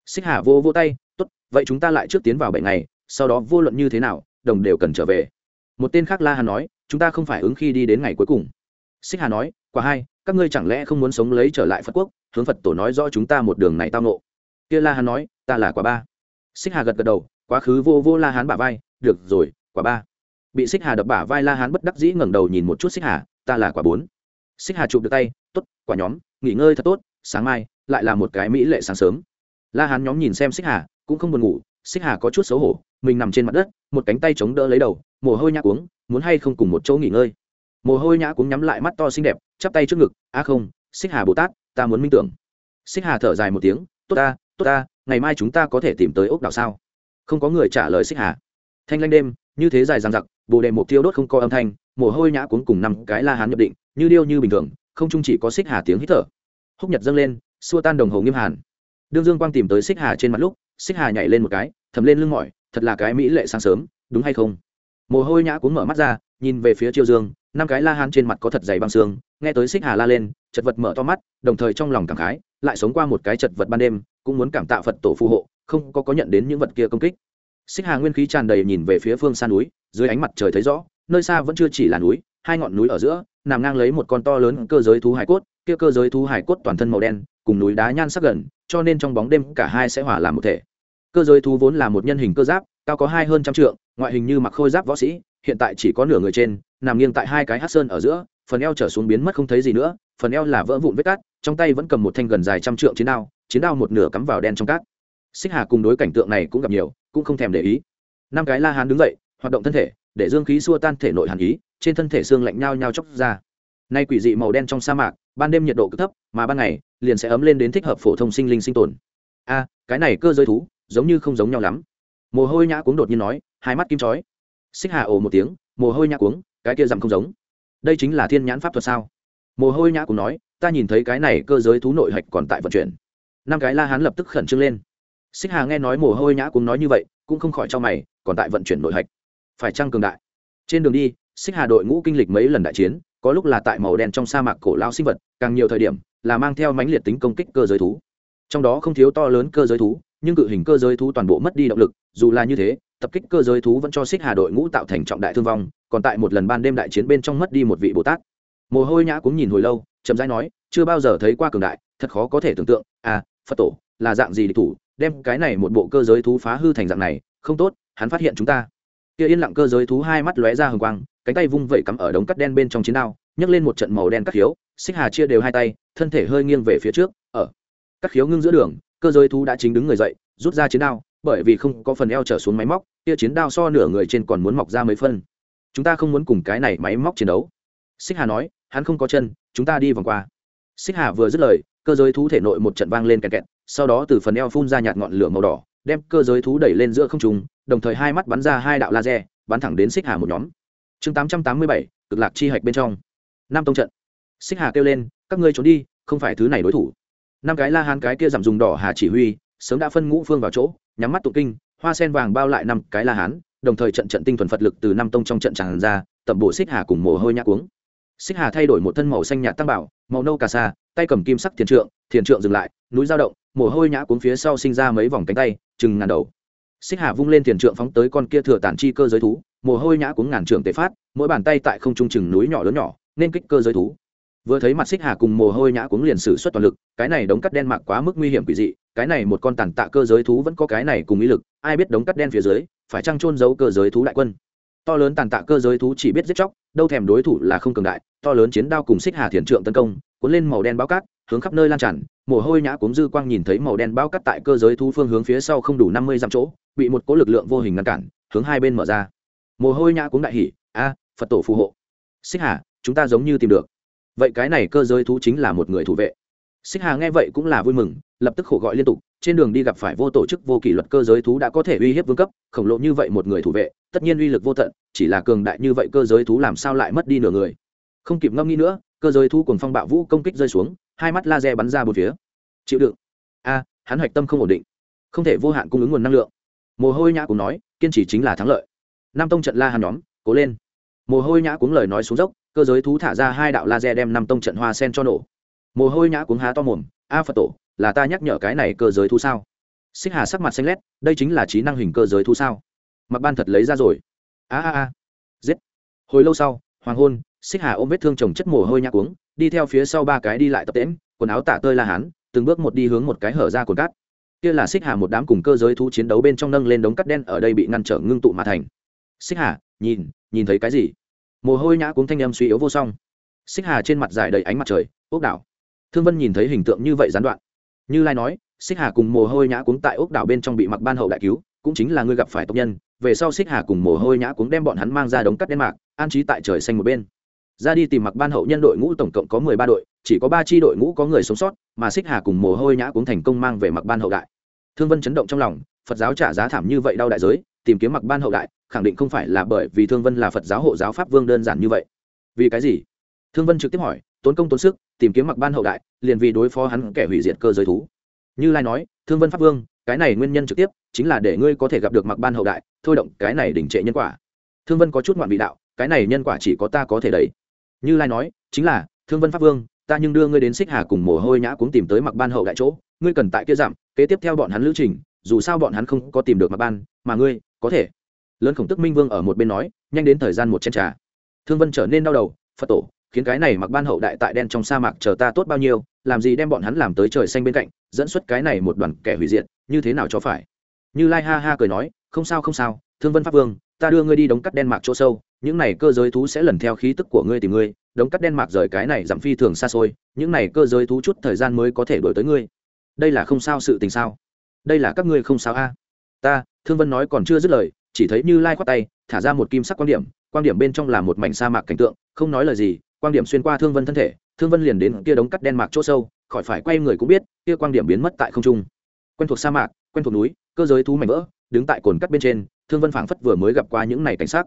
Xích hà vô vô tay, tốt, vậy chúng ta lại trước tiến vào bảy ngày, sau đó vô luận như thế nào, đồng đều cần trở về. Một tên khác la hà nói, chúng ta không phải ứng khi đi đến ngày cuối cùng. Xích hà nói, quả hai, các ngươi chẳng lẽ không muốn sống lấy trở lại phật quốc, hướng phật tổ nói rõ chúng ta một đường này tao nộ kia la hán nói, ta là quả ba. Xích hà gật gật đầu, quá khứ vô vô la hán bả vai, được rồi, quả ba. Bị xích hà đập bả vai la hán bất đắc dĩ ngẩng đầu nhìn một chút xích hà ta là quả bốn. Xích hà chụp được tay t ố t quả nhóm, nghỉ ngơi thật tốt, sáng mai lại là một cái mỹ lệ sáng sớm. La hán nhóm nhìn xem xích hà, cũng không buồn ngủ, xích hà có chút xấu hổ, mình nằm trên mặt đất, một cánh tay chống đỡ lấy đầu, mồ hôi nhã cuống, muốn hay không cùng một chỗ nghỉ ngơi? Mồ hôi nhã cuống nhắm lại mắt to xinh đẹp, chắp tay trước ngực, a không, xích hà bồ tát, ta muốn minh tưởng. Xích hà thở dài một tiếng, tốt ta tốt ta, ngày mai chúng ta có thể tìm tới ốc đảo sao? Không có người trả lời xích hà. Thanh lanh đêm, như thế dài dằng dặc, bồ đề mục tiêu đốt không có âm thanh mồ hôi nhã cuốn cùng năm cái la hán nhập định, như điêu như bình thường, không chung chỉ có xích hà tiếng hít thở. Húc nhật dâng lên, xua tan đồng hồ nghiêm hàn. Đương dương quang tìm tới xích hà trên mặt lúc, xích hà nhảy lên một cái, thầm lên lưng mỏi, thật là cái mỹ lệ sáng sớm, đúng hay không? Mồ hôi nhã cuốn mở mắt ra, nhìn về phía chiêu dương, năm cái la hán trên mặt có thật dày băng xương, nghe tới xích hà la lên, chật vật mở to mắt, đồng thời trong lòng cảm khái, lại sống qua một cái chật vật ban đêm, cũng muốn cảm tạ phật tổ phù hộ, không có có nhận đến những vật kia công kích. Xích hà nguyên khí tràn đầy nhìn về phía phương xa núi, dưới ánh mặt trời thấy rõ nơi xa vẫn chưa chỉ là núi, hai ngọn núi ở giữa, nằm ngang lấy một con to lớn cơ giới thú hải cốt, kia cơ giới thú hải cốt toàn thân màu đen, cùng núi đá nhan sắc gần, cho nên trong bóng đêm cả hai sẽ hòa làm một thể. Cơ giới thú vốn là một nhân hình cơ giáp, cao có hai hơn trăm trượng, ngoại hình như mặc khôi giáp võ sĩ, hiện tại chỉ có nửa người trên, nằm nghiêng tại hai cái hát sơn ở giữa, phần eo trở xuống biến mất không thấy gì nữa, phần eo là vỡ vụn vết cát, trong tay vẫn cầm một thanh gần dài trăm trượng chiến đao chiến đao một nửa cắm vào đen trong cát. Xích hà cùng đối cảnh tượng này cũng gặp nhiều, cũng không thèm để ý. Năm cái la hán đứng dậy, hoạt động thân thể để dương khí xua tan thể nội hàn ý, trên thân thể xương lạnh nhao nhao chóc ra. Nay quỷ dị màu đen trong sa mạc, ban đêm nhiệt độ cực thấp, mà ban ngày, liền sẽ ấm lên đến thích hợp phổ thông sinh linh sinh tồn. A, cái này cơ giới thú, giống như không giống nhau lắm. Mồ hôi nhã cuống đột nhiên nói, hai mắt kim chói. Xích hà ồ một tiếng, mồ hôi nhã cuống, cái kia dằm không giống. Đây chính là thiên nhãn pháp thuật sao? Mồ hôi nhã cuống nói, ta nhìn thấy cái này cơ giới thú nội hạch còn tại vận chuyển. Năm cái la hán lập tức khẩn trương lên. Xích hà nghe nói mồ hôi nhã cuống nói như vậy, cũng không khỏi cho mày, còn tại vận chuyển nội hạch phải chăng cường đại? Trên đường đi, xích hà đội ngũ kinh lịch mấy lần đại chiến, có lúc là tại màu đen trong sa mạc cổ lao sinh vật, càng nhiều thời điểm là mang theo mãnh liệt tính công kích cơ giới thú. Trong đó không thiếu to lớn cơ giới thú, nhưng cự hình cơ giới thú toàn bộ mất đi động lực, dù là như thế, tập kích cơ giới thú vẫn cho xích hà đội ngũ tạo thành trọng đại thương vong, còn tại một lần ban đêm đại chiến bên trong mất đi một vị bồ tát. Mồ hôi nhã cũng nhìn hồi lâu, chậm rãi nói, chưa bao giờ thấy qua cường đại, thật khó có thể tưởng tượng. À phật tổ, là dạng gì địch thủ, đem cái này một bộ cơ giới thú phá hư thành dạng này, không tốt, hắn phát hiện chúng ta kia yên lặng cơ giới thú hai mắt lóe ra hừng quang, cánh tay vung vẩy cắm ở đống cắt đen bên trong chiến đao, nhấc lên một trận màu đen cắt khiếu, xích hà chia đều hai tay, thân thể hơi nghiêng về phía trước, ở. Cắt khiếu ngưng giữa đường, cơ giới thú đã chính đứng người dậy, rút ra chiến đao, bởi vì không có phần eo trở xuống máy móc, kia chiến đao so nửa người trên còn muốn mọc ra mấy phân. Chúng ta không muốn cùng cái này máy móc chiến đấu. Xích hà nói, hắn không có chân, chúng ta đi vòng qua. Xích hà vừa dứt lời, cơ giới thú thể nội một trận vang lên kẹt kẹt, sau đó từ phần eo phun ra nhạt ngọn lửa màu đỏ, đem cơ giới thú đẩy lên giữa không trung đồng thời hai mắt bắn ra hai đạo laser, bắn thẳng đến xích hà một nhóm. Chương tám trăm tám mươi bảy, cực lạc chi hạch bên trong. Năm tông trận. Xích hà kêu lên, các ngươi trốn đi, không phải thứ này đối thủ. Năm cái la hán cái kia giảm dùng đỏ hà chỉ huy, sớm đã phân ngũ phương vào chỗ, nhắm mắt tụ kinh, hoa sen vàng bao lại năm cái la hán, đồng thời trận trận tinh thuần phật lực từ năm tông trong trận tràn ra, tẩm bộ xích hà cùng mồ hôi nhã cuống. Xích hà thay đổi một thân màu xanh nhạt tăng bảo, màu nâu cà sa, tay cầm kim sắc thiền trượng thiền trượng dừng lại, núi dao động, mồ hôi nhã cuống phía sau sinh ra mấy vòng cánh tay, chừng ngàn đầu xích hà vung lên thiền trượng phóng tới con kia thừa tản chi cơ giới thú, mồ hôi nhã cũng ngàn trường tề phát, mỗi bàn tay tại không trung chừng núi nhỏ lớn nhỏ, nên kích cơ giới thú. Vừa thấy mặt xích hà cùng mồ hôi nhã cũng liền sử xuất toàn lực, cái này đống cắt đen mạc quá mức nguy hiểm quỷ dị, cái này một con tàn tạ cơ giới thú vẫn có cái này cùng ý lực, ai biết đống cắt đen phía dưới, phải chăng trôn giấu cơ giới thú đại quân. To lớn tàn tạ cơ giới thú chỉ biết giết chóc, đâu thèm đối thủ là không cường đại, to lớn chiến đao cùng xích hà thiền trượng tấn công, cuốn lên màu đen báo cát hướng khắp nơi lan tràn, mồ hôi nhã cuống dư quang nhìn thấy màu đen bao cắt tại cơ giới thú phương hướng phía sau không đủ năm mươi dặm chỗ, bị một cỗ lực lượng vô hình ngăn cản, hướng hai bên mở ra. Mồ hôi nhã cuống đại hỉ, a, phật tổ phù hộ. Xích hà, chúng ta giống như tìm được. Vậy cái này cơ giới thú chính là một người thủ vệ. Xích hà nghe vậy cũng là vui mừng, lập tức khổ gọi liên tục, trên đường đi gặp phải vô tổ chức vô kỷ luật cơ giới thú đã có thể uy hiếp vương cấp, khổng lồ như vậy một người thủ vệ, tất nhiên uy lực vô tận, chỉ là cường đại như vậy cơ giới thú làm sao lại mất đi nửa người. Không kịp ngâm nghĩ nữa, cơ giới thú cùng phong bạo vũ công kích rơi xuống hai mắt laser bắn ra bốn phía. Chịu đựng. A, hắn hoạch tâm không ổn định. Không thể vô hạn cung ứng nguồn năng lượng. Mồ hôi nhã cũng nói, kiên trì chính là thắng lợi. Nam tông trận la hàn nhóm, cố lên. Mồ hôi nhã cuống lời nói xuống dốc, cơ giới thú thả ra hai đạo laser đem năm tông trận hoa sen cho nổ. Mồ hôi nhã cuống há to mồm, a phật tổ, là ta nhắc nhở cái này cơ giới thú sao? Xích hà sắc mặt xanh lét, đây chính là trí năng hình cơ giới thú sao? Mặc ban thật lấy ra rồi. A a a. Giết. Hồi lâu sau, hoàng hôn xích hà ôm vết thương chồng chất mồ hôi nhã cuống, đi theo phía sau ba cái đi lại tập tễm quần áo tả tơi la hán, từng bước một đi hướng một cái hở ra cồn cát. Kia là xích hà một đám cùng cơ giới thú chiến đấu bên trong nâng lên đống cắt đen ở đây bị ngăn trở ngưng tụ mà thành. Xích hà, nhìn nhìn thấy cái gì? Mồ hôi nhã cuống thanh âm suy yếu vô song. Xích hà trên mặt dài đầy ánh mặt trời, ốc đảo. Thương vân nhìn thấy hình tượng như vậy gián đoạn. Như lai nói, xích hà cùng mồ hôi nhã cuống tại ốc đảo bên trong bị mặc ban hậu đại cứu, cũng chính là ngươi gặp phải tộc nhân. Về sau xích hà cùng mồ hôi nhã cuống đem bọn hắn mang ra đống cắt đen mạc, an trí tại trời xanh một bên ra đi tìm mặc ban hậu nhân đội ngũ tổng cộng có mười ba đội, chỉ có ba tri đội ngũ có người sống sót, mà xích hà cùng mồ hôi nhã cũng thành công mang về mặc ban hậu đại. Thương vân chấn động trong lòng, phật giáo trả giá thảm như vậy đau đại giới, tìm kiếm mặc ban hậu đại, khẳng định không phải là bởi vì thương vân là phật giáo hộ giáo pháp vương đơn giản như vậy. Vì cái gì? Thương vân trực tiếp hỏi, tốn công tốn sức, tìm kiếm mặc ban hậu đại, liền vì đối phó hắn kẻ hủy diệt cơ giới thú. Như lai nói, thương vân pháp vương, cái này nguyên nhân trực tiếp, chính là để ngươi có thể gặp được mặc ban hậu đại, thôi động cái này đỉnh trệ nhân quả. Thương vân có chút ngoạn vị đạo, cái này nhân quả chỉ có ta có thể đẩy như lai nói, chính là, thương vân pháp vương, ta nhưng đưa ngươi đến xích hà cùng mồ hôi nhã cũng tìm tới mặc ban hậu đại chỗ, ngươi cần tại kia giảm, kế tiếp theo bọn hắn lữ trình, dù sao bọn hắn không có tìm được mặc ban, mà ngươi, có thể. Lớn khổng tức minh vương ở một bên nói, nhanh đến thời gian một chén trà. Thương vân trở nên đau đầu, phật tổ, khiến cái này mặc ban hậu đại tại đen trong sa mạc chờ ta tốt bao nhiêu, làm gì đem bọn hắn làm tới trời xanh bên cạnh, dẫn xuất cái này một đoàn kẻ hủy diệt, như thế nào cho phải? Như lai ha ha cười nói, không sao không sao, thương vân pháp vương ta đưa ngươi đi đóng cắt đen mạc chỗ sâu, những này cơ giới thú sẽ lần theo khí tức của ngươi tìm ngươi đóng cắt đen mạc rời cái này giảm phi thường xa xôi, những này cơ giới thú chút thời gian mới có thể đổi tới ngươi. Đây là không sao sự tình sao? Đây là các ngươi không sao a? Ta, thương vân nói còn chưa dứt lời, chỉ thấy như lai khoát tay, thả ra một kim sắc quan điểm quan điểm bên trong là một mảnh sa mạc cảnh tượng, không nói lời gì quan điểm xuyên qua thương vân thân thể, thương vân liền đến kia đống cắt đen mạc chỗ sâu, khỏi phải quay người cũng biết, kia quan điểm biến mất tại không trung. Quen thuộc sa mạc, quen thuộc núi, cơ giới thú mảnh vỡ, đứng tại cồn cắt bên trên thương vân phảng phất vừa mới gặp qua những này cảnh sát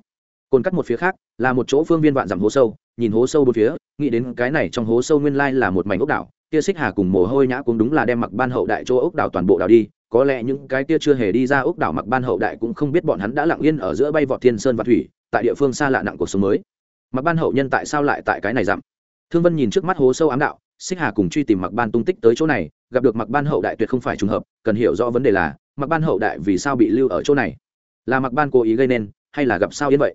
cồn cắt một phía khác, là một chỗ phương viên vạn dặm hố sâu, nhìn hố sâu bốn phía, nghĩ đến cái này trong hố sâu nguyên lai là một mảnh ốc đảo Tia xích hà cùng mồ hôi nhã cũng đúng là đem mặc ban hậu đại chỗ ốc đảo toàn bộ đảo đi, có lẽ những cái tia chưa hề đi ra ốc đảo mặc ban hậu đại cũng không biết bọn hắn đã lặng yên ở giữa bay vọt thiên sơn và thủy, tại địa phương xa lạ nặng cuộc sống mới. Mặc ban hậu nhân tại sao lại tại cái này dặm? Thương vân nhìn trước mắt hố sâu ám đạo, xích hà cùng truy tìm mặc ban tung tích tới chỗ này, gặp được mặc ban hậu đại tuyệt không phải trùng hợp, cần hiểu rõ vấn đề là, mặc ban hậu đại vì sao bị lưu ở chỗ này? Là mặc ban cố ý gây nên, hay là gặp sao yên vậy?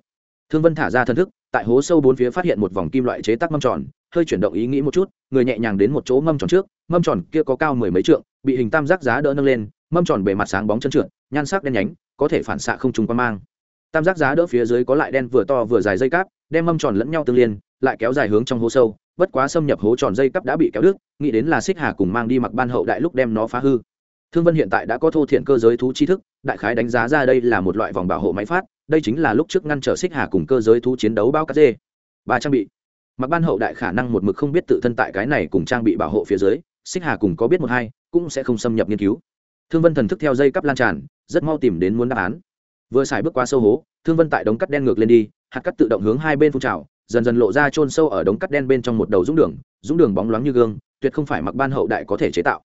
Thương vân thả ra thân thức, tại hố sâu bốn phía phát hiện một vòng kim loại chế tác mâm tròn, hơi chuyển động ý nghĩ một chút, người nhẹ nhàng đến một chỗ mâm tròn trước, mâm tròn kia có cao mười mấy trượng, bị hình tam giác giá đỡ nâng lên, mâm tròn bề mặt sáng bóng chân trượt, nhan sắc đen nhánh, có thể phản xạ không trùng qua mang. Tam giác giá đỡ phía dưới có lại đen vừa to vừa dài dây cáp, đem mâm tròn lẫn nhau tương liên, lại kéo dài hướng trong hố sâu, bất quá xâm nhập hố tròn dây cáp đã bị kéo đứt, nghĩ đến là xích hà cùng mang đi mặc ban hậu đại lúc đem nó phá hư thương vân hiện tại đã có thô thiện cơ giới thú tri thức, đại khái đánh giá ra đây là một loại vòng bảo hộ máy phát, đây chính là lúc trước ngăn trở xích hà cùng cơ giới thú chiến đấu bao cát dê. Ba trang bị. Mặc ban hậu đại khả năng một mực không biết tự thân tại cái này cùng trang bị bảo hộ phía dưới xích hà cùng có biết một hai, cũng sẽ không xâm nhập nghiên cứu. Thương vân thần thức theo dây cắp lan tràn, rất mau tìm đến muốn đáp án. Vừa xài bước qua sâu hố, thương vân tại đống cắt đen ngược lên đi, hạt cắt tự động hướng hai bên phun trào, dần dần lộ ra chôn sâu ở đống cắt đen bên trong một đầu dũng đường dũng đường bóng loáng như gương, tuyệt không phải mặc ban hậu đại có thể chế tạo.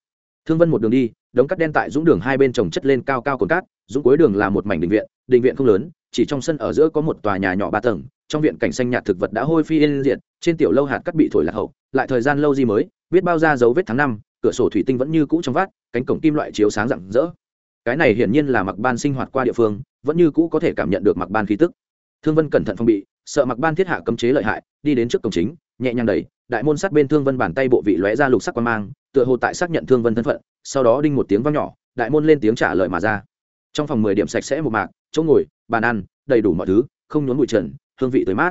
Thương vân một đường đi đống cắt đen tại dũng đường hai bên trồng chất lên cao cao cồn cát, dũng cuối đường là một mảnh đình viện đình viện không lớn, chỉ trong sân ở giữa có một tòa nhà nhỏ ba tầng, trong viện cảnh xanh nhạt thực vật đã hôi phi yên diện trên tiểu lâu hạt cắt bị thổi lạc hậu, lại thời gian lâu gì mới, biết bao ra dấu vết tháng năm, cửa sổ thủy tinh vẫn như cũ trong vát cánh cổng kim loại chiếu sáng rạng rỡ. Cái này hiển nhiên là mặc ban sinh hoạt qua địa phương, vẫn như cũ có thể cảm nhận được mặc ban khí tức. Thương vân cẩn thận phong bị, sợ mặc ban thiết hạ cấm chế lợi hại, đi đến trước cổng chính, nhẹ nhàng đẩy, đại môn sát bên thương vân bàn tay bộ vị lóe ra lục sắc quan mang, tựa hồ tại xác nhận thương vân thân phận sau đó đinh một tiếng vang nhỏ, đại môn lên tiếng trả lời mà ra. Trong phòng mười điểm sạch sẽ một mạc, chỗ ngồi, bàn ăn, đầy đủ mọi thứ, không nhốn bụi trần, hương vị tới mát.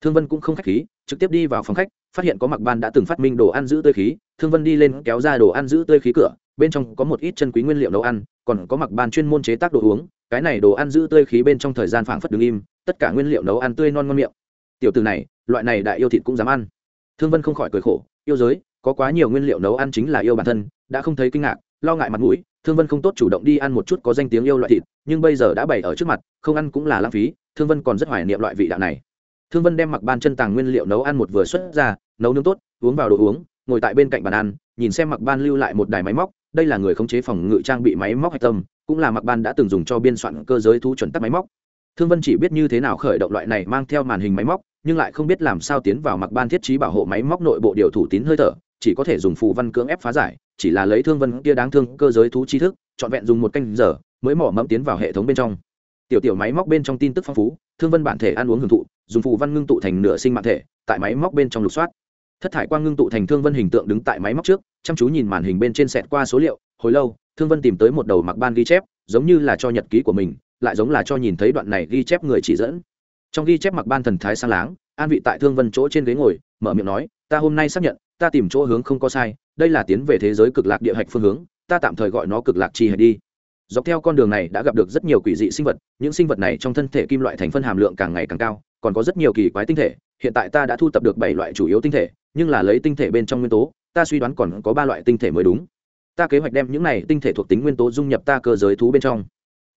Thương vân cũng không khách khí, trực tiếp đi vào phòng khách, phát hiện có mặc ban đã từng phát minh đồ ăn giữ tươi khí. Thương vân đi lên kéo ra đồ ăn giữ tươi khí cửa, bên trong có một ít chân quý nguyên liệu nấu ăn, còn có mặc ban chuyên môn chế tác đồ uống. Cái này đồ ăn giữ tươi khí bên trong thời gian phảng phất đứng im, tất cả nguyên liệu nấu ăn tươi non ngon miệng. Tiểu từ này, loại này đại yêu thịt cũng dám ăn. Thương vân không khỏi cười khổ, yêu giới có quá nhiều nguyên liệu nấu ăn chính là yêu bản thân, đã không thấy kinh ngạc, lo ngại mặt mũi, thương vân không tốt chủ động đi ăn một chút có danh tiếng yêu loại thịt, nhưng bây giờ đã bày ở trước mặt, không ăn cũng là lãng phí, thương vân còn rất hoài niệm loại vị đạo này. Thương vân đem mặc ban chân tàng nguyên liệu nấu ăn một vừa xuất ra, nấu nướng tốt, uống vào đồ uống, ngồi tại bên cạnh bàn ăn, nhìn xem mặc ban lưu lại một đài máy móc, đây là người khống chế phòng ngự trang bị máy móc hạch tâm, cũng là mặc ban đã từng dùng cho biên soạn cơ giới thu chuẩn tắt máy móc. Thương vân chỉ biết như thế nào khởi động loại này mang theo màn hình máy móc, nhưng lại không biết làm sao tiến vào mặc ban thiết trí bảo hộ máy móc nội bộ điều thủ tín hơi thở chỉ có thể dùng phù văn cưỡng ép phá giải, chỉ là lấy thương vân kia đáng thương cơ giới thú trí thức, trọn vẹn dùng một canh giờ, mới mỏ mẫm tiến vào hệ thống bên trong. Tiểu tiểu máy móc bên trong tin tức phong phú, thương vân bản thể ăn uống hưởng thụ, dùng phù văn ngưng tụ thành nửa sinh mạng thể, tại máy móc bên trong lục soát. Thất thải quang ngưng tụ thành thương vân hình tượng đứng tại máy móc trước, chăm chú nhìn màn hình bên trên sẹt qua số liệu, hồi lâu, thương vân tìm tới một đầu mặc ban ghi chép, giống như là cho nhật ký của mình, lại giống là cho nhìn thấy đoạn này ghi chép người chỉ dẫn. Trong ghi chép mặc ban thần thái sang láng, an vị tại thương vân chỗ trên ghế ngồi, mở miệng nói, ta hôm nay xác nhận ta tìm chỗ hướng không có sai, đây là tiến về thế giới cực lạc địa hạch phương hướng, ta tạm thời gọi nó cực lạc chi hạch đi. Dọc theo con đường này đã gặp được rất nhiều quỷ dị sinh vật, những sinh vật này trong thân thể kim loại thành phân hàm lượng càng ngày càng cao, còn có rất nhiều kỳ quái tinh thể, hiện tại ta đã thu tập được bảy loại chủ yếu tinh thể, nhưng là lấy tinh thể bên trong nguyên tố, ta suy đoán còn có ba loại tinh thể mới đúng. Ta kế hoạch đem những này tinh thể thuộc tính nguyên tố dung nhập ta cơ giới thú bên trong.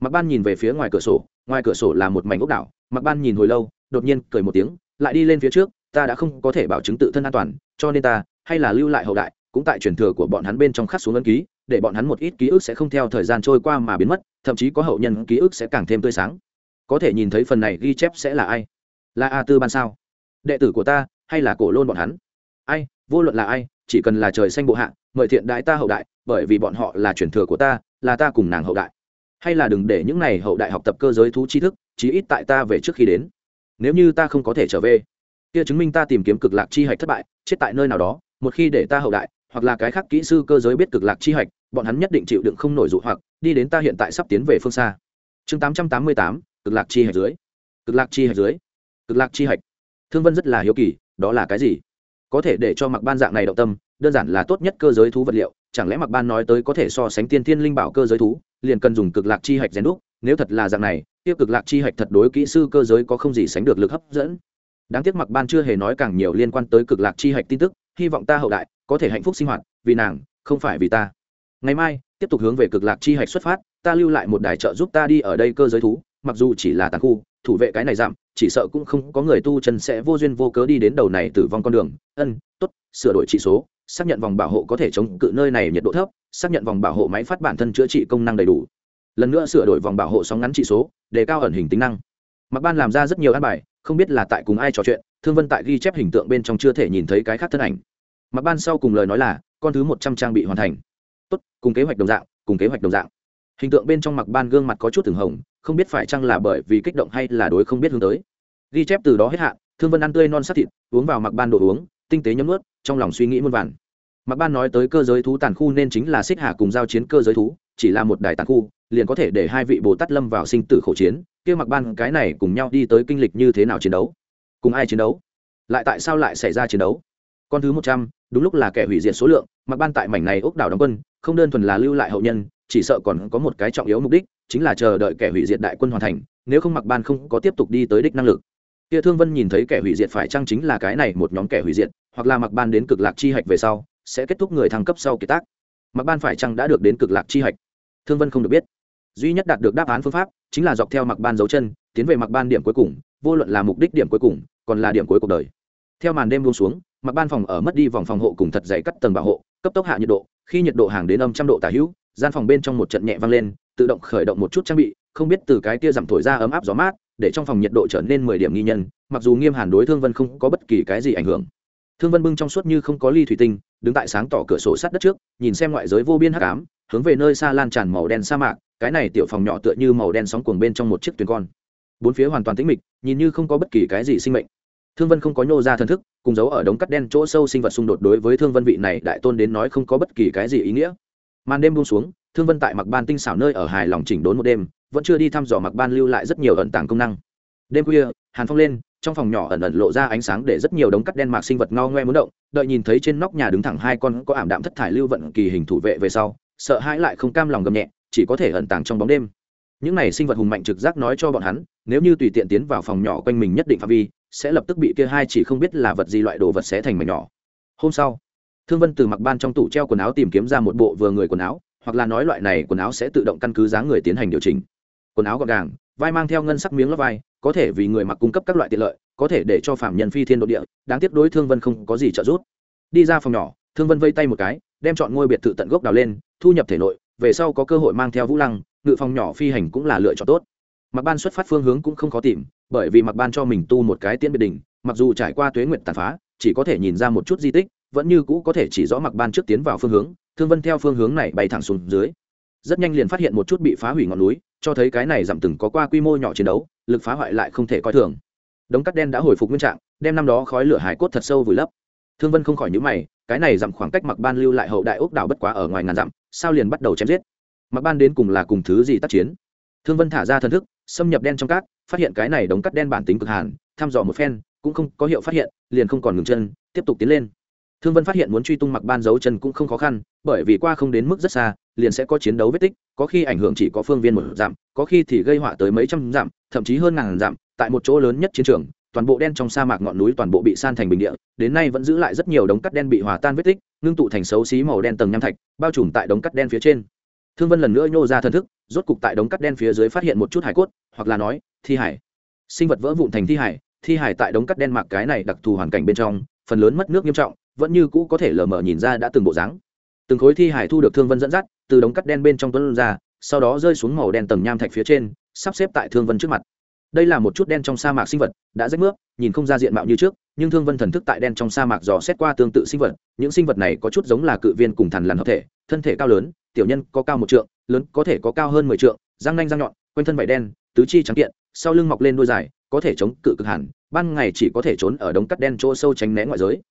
Mặc ban nhìn về phía ngoài cửa sổ, ngoài cửa sổ là một mảnh ốc đảo. Mặc ban nhìn hồi lâu, đột nhiên cười một tiếng, lại đi lên phía trước, ta đã không có thể bảo chứng tự thân an toàn cho nên ta, hay là lưu lại hậu đại, cũng tại truyền thừa của bọn hắn bên trong khắc xuống ấn ký, để bọn hắn một ít ký ức sẽ không theo thời gian trôi qua mà biến mất, thậm chí có hậu nhân ký ức sẽ càng thêm tươi sáng. Có thể nhìn thấy phần này ghi chép sẽ là ai? Là a tư ban sao? Đệ tử của ta, hay là cổ lôn bọn hắn? Ai, vô luận là ai, chỉ cần là trời xanh bộ hạ, mời thiện đại ta hậu đại, bởi vì bọn họ là truyền thừa của ta, là ta cùng nàng hậu đại. Hay là đừng để những này hậu đại học tập cơ giới thú tri thức, chí ít tại ta về trước khi đến. Nếu như ta không có thể trở về kia chứng minh ta tìm kiếm cực lạc chi hạch thất bại, chết tại nơi nào đó, một khi để ta hậu đại, hoặc là cái khác kỹ sư cơ giới biết cực lạc chi hạch, bọn hắn nhất định chịu đựng không nổi dụ hoặc, đi đến ta hiện tại sắp tiến về phương xa. Chương tám trăm tám mươi tám, cực lạc chi hạch dưới. Cực lạc chi hạch dưới. Cực lạc chi hạch. Thương vân rất là hiếu kỳ, đó là cái gì? Có thể để cho mặc ban dạng này động tâm, đơn giản là tốt nhất cơ giới thú vật liệu, chẳng lẽ mặc ban nói tới có thể so sánh tiên thiên linh bảo cơ giới thú, liền cần dùng cực lạc chi hạch rèn đúc? Nếu thật là dạng này tiêu cực lạc chi hạch thật đối kỹ sư cơ giới có không gì sánh được lực hấp dẫn đáng tiếc mặc ban chưa hề nói càng nhiều liên quan tới cực lạc chi hạch tin tức, hy vọng ta hậu đại có thể hạnh phúc sinh hoạt, vì nàng, không phải vì ta. Ngày mai, tiếp tục hướng về cực lạc chi hạch xuất phát, ta lưu lại một đài trợ giúp ta đi ở đây cơ giới thú, mặc dù chỉ là tàn khu, thủ vệ cái này giảm, chỉ sợ cũng không có người tu chân sẽ vô duyên vô cớ đi đến đầu này tử vong con đường. Ân, tốt, sửa đổi trị số, xác nhận vòng bảo hộ có thể chống cự nơi này nhiệt độ thấp, xác nhận vòng bảo hộ máy phát bản thân chữa trị công năng đầy đủ. Lần nữa sửa đổi vòng bảo hộ sóng ngắn trị số, đề cao ẩn hình tính năng mặc ban làm ra rất nhiều an bài, không biết là tại cùng ai trò chuyện, thương vân tại ghi chép hình tượng bên trong chưa thể nhìn thấy cái khác thân ảnh. Mặc ban sau cùng lời nói là, con thứ một trăm trang bị hoàn thành. Tốt, cùng kế hoạch đồng dạng, cùng kế hoạch đồng dạng. Hình tượng bên trong mặc ban gương mặt có chút từng hồng, không biết phải chăng là bởi vì kích động hay là đối không biết hướng tới. Ghi chép từ đó hết hạn, thương vân ăn tươi non sát thịt, uống vào mặc ban đồ uống, tinh tế nhấm ướt trong lòng suy nghĩ muôn vàn. Mặc ban nói tới cơ giới thú tàn khu nên chính là xích hà cùng giao chiến cơ giới thú chỉ là một đài tàn khu, liền có thể để hai vị bồ tát lâm vào sinh tử khổ chiến, kia mặc ban cái này cùng nhau đi tới kinh lịch như thế nào chiến đấu? Cùng ai chiến đấu? Lại tại sao lại xảy ra chiến đấu? Con thứ một trăm, đúng lúc là kẻ hủy diệt số lượng, mặc ban tại mảnh này ốc đảo đóng quân, không đơn thuần là lưu lại hậu nhân, chỉ sợ còn có một cái trọng yếu mục đích, chính là chờ đợi kẻ hủy diệt đại quân hoàn thành, nếu không mặc ban không có tiếp tục đi tới đích năng lực. Kia thương vân nhìn thấy kẻ hủy diệt phải chăng chính là cái này một nhóm kẻ hủy diệt, hoặc là mặc ban đến cực lạc chi hạch về sau, sẽ kết thúc người thăng cấp sau kiệt tác. Mặc ban phải chăng đã được đến cực lạc chi hạch? Thương vân không được biết. Duy nhất đạt được đáp án phương pháp chính là dọc theo mặc ban dấu chân, tiến về mặc ban điểm cuối cùng, vô luận là mục đích điểm cuối cùng, còn là điểm cuối cuộc đời. Theo màn đêm buông xuống, mặc ban phòng ở mất đi vòng phòng hộ cùng thật dày cắt tầng bảo hộ, cấp tốc hạ nhiệt độ, khi nhiệt độ hàng đến âm trăm độ tả hữu, gian phòng bên trong một trận nhẹ vang lên, tự động khởi động một chút trang bị, không biết từ cái tia giảm thổi ra ấm áp gió mát, để trong phòng nhiệt độ trở nên mười điểm nghi nhân, mặc dù nghiêm hàn đối thương vân không có bất kỳ cái gì ảnh hưởng thương vân bưng trong suốt như không có ly thủy tinh, đứng tại sáng tỏ cửa sổ sát đất trước, nhìn xem ngoại giới vô biên hắc ám, hướng về nơi xa lan tràn màu đen sa mạc, cái này tiểu phòng nhỏ tựa như màu đen sóng cuồng bên trong một chiếc thuyền con. Bốn phía hoàn toàn tĩnh mịch, nhìn như không có bất kỳ cái gì sinh mệnh. Thương vân không có nhô ra thần thức, cùng giấu ở đống cắt đen chỗ sâu sinh vật xung đột đối với thương vân vị này đại tôn đến nói không có bất kỳ cái gì ý nghĩa. Màn đêm buông xuống, thương vân tại mặc ban tinh xảo nơi ở hài lòng chỉnh đốn một đêm, vẫn chưa đi thăm dò mặc ban lưu lại rất nhiều ẩn tàng công năng. Đêm khuya, hàn phong lên trong phòng nhỏ ẩn ẩn lộ ra ánh sáng để rất nhiều đống cắt đen mạc sinh vật ngao ngoe muốn động, đợi nhìn thấy trên nóc nhà đứng thẳng hai con có ảm đạm thất thải lưu vận kỳ hình thủ vệ về sau, sợ hãi lại không cam lòng gầm nhẹ, chỉ có thể ẩn tàng trong bóng đêm. Những này sinh vật hùng mạnh trực giác nói cho bọn hắn, nếu như tùy tiện tiến vào phòng nhỏ quanh mình nhất định phạm vi, sẽ lập tức bị kia hai chỉ không biết là vật gì loại đồ vật sẽ thành mảnh nhỏ. Hôm sau, thương vân từ mặc ban trong tủ treo quần áo tìm kiếm ra một bộ vừa người quần áo, hoặc là nói loại này quần áo sẽ tự động căn cứ dáng người tiến hành điều chỉnh. Quần áo gọn gàng, vai mang theo ngân sắc miếng lót vai có thể vì người mặc cung cấp các loại tiện lợi, có thể để cho phạm nhân phi thiên độ địa, đáng tiếc đối thương vân không có gì trợ giúp. Đi ra phòng nhỏ, thương vân vây tay một cái, đem chọn ngôi biệt thự tận gốc đào lên, thu nhập thể nội, về sau có cơ hội mang theo vũ lăng, ngự phòng nhỏ phi hành cũng là lựa chọn tốt. Mặc ban xuất phát phương hướng cũng không khó tìm, bởi vì mặc ban cho mình tu một cái tiễn biệt đình mặc dù trải qua tuế nguyện tàn phá, chỉ có thể nhìn ra một chút di tích, vẫn như cũ có thể chỉ rõ mặc ban trước tiến vào phương hướng, thương vân theo phương hướng này bay thẳng xuống dưới. Rất nhanh liền phát hiện một chút bị phá hủy ngọn núi, cho thấy cái này giảm từng có qua quy mô nhỏ chiến đấu lực phá hoại lại không thể coi thường. Đống cắt đen đã hồi phục nguyên trạng, đem năm đó khói lửa hải cốt thật sâu vùi lấp. Thương vân không khỏi nhữ mày, cái này giảm khoảng cách mặc ban lưu lại hậu đại ốc đảo bất quá ở ngoài ngàn dặm, sao liền bắt đầu chém giết? Mặc ban đến cùng là cùng thứ gì tác chiến? Thương vân thả ra thần thức, xâm nhập đen trong cát, phát hiện cái này đống cắt đen bản tính cực hàn, thăm dò một phen, cũng không có hiệu phát hiện, liền không còn ngừng chân, tiếp tục tiến lên. Thương vân phát hiện muốn truy tung mặc ban dấu chân cũng không khó khăn, bởi vì qua không đến mức rất xa liền sẽ có chiến đấu vết tích có khi ảnh hưởng chỉ có phương viên một giảm, có khi thì gây họa tới mấy trăm giảm, thậm chí hơn ngàn giảm. tại một chỗ lớn nhất chiến trường toàn bộ đen trong sa mạc ngọn núi toàn bộ bị san thành bình địa đến nay vẫn giữ lại rất nhiều đống cắt đen bị hòa tan vết tích ngưng tụ thành xấu xí màu đen tầng nham thạch bao trùm tại đống cắt đen phía trên. Thương vân lần nữa nhô ra thân thức rốt cục tại đống cắt đen phía dưới phát hiện một chút hải cốt hoặc là nói thi hải. Sinh vật vỡ vụn thành thi hải thi hải tại đống cắt đen mạc cái này đặc thù hoàn cảnh bên trong phần lớn mất nước nghiêm trọng vẫn như cũ có thể lờ mờ nhìn ra đã từng bộ dáng từng khối thi hải thu được thương vân dẫn dắt, từ đống cắt đen bên trong tuấn ra, sau đó rơi xuống màu đen tầng nham thạch phía trên, sắp xếp tại thương vân trước mặt. Đây là một chút đen trong sa mạc sinh vật, đã rách nước nhìn không ra diện mạo như trước, nhưng thương vân thần thức tại đen trong sa mạc dò xét qua tương tự sinh vật. Những sinh vật này có chút giống là cự viên cùng thằn lằn hợp thể, thân thể cao lớn, tiểu nhân có cao một trượng, lớn có thể có cao hơn mười trượng, răng nanh răng nhọn, quanh thân vải đen, tứ chi trắng kiện, sau lưng mọc lên đôi dài, có thể chống cự cực hẳn, ban ngày chỉ có thể trốn ở đống cắt đen chỗ sâu tránh né ngoại giới.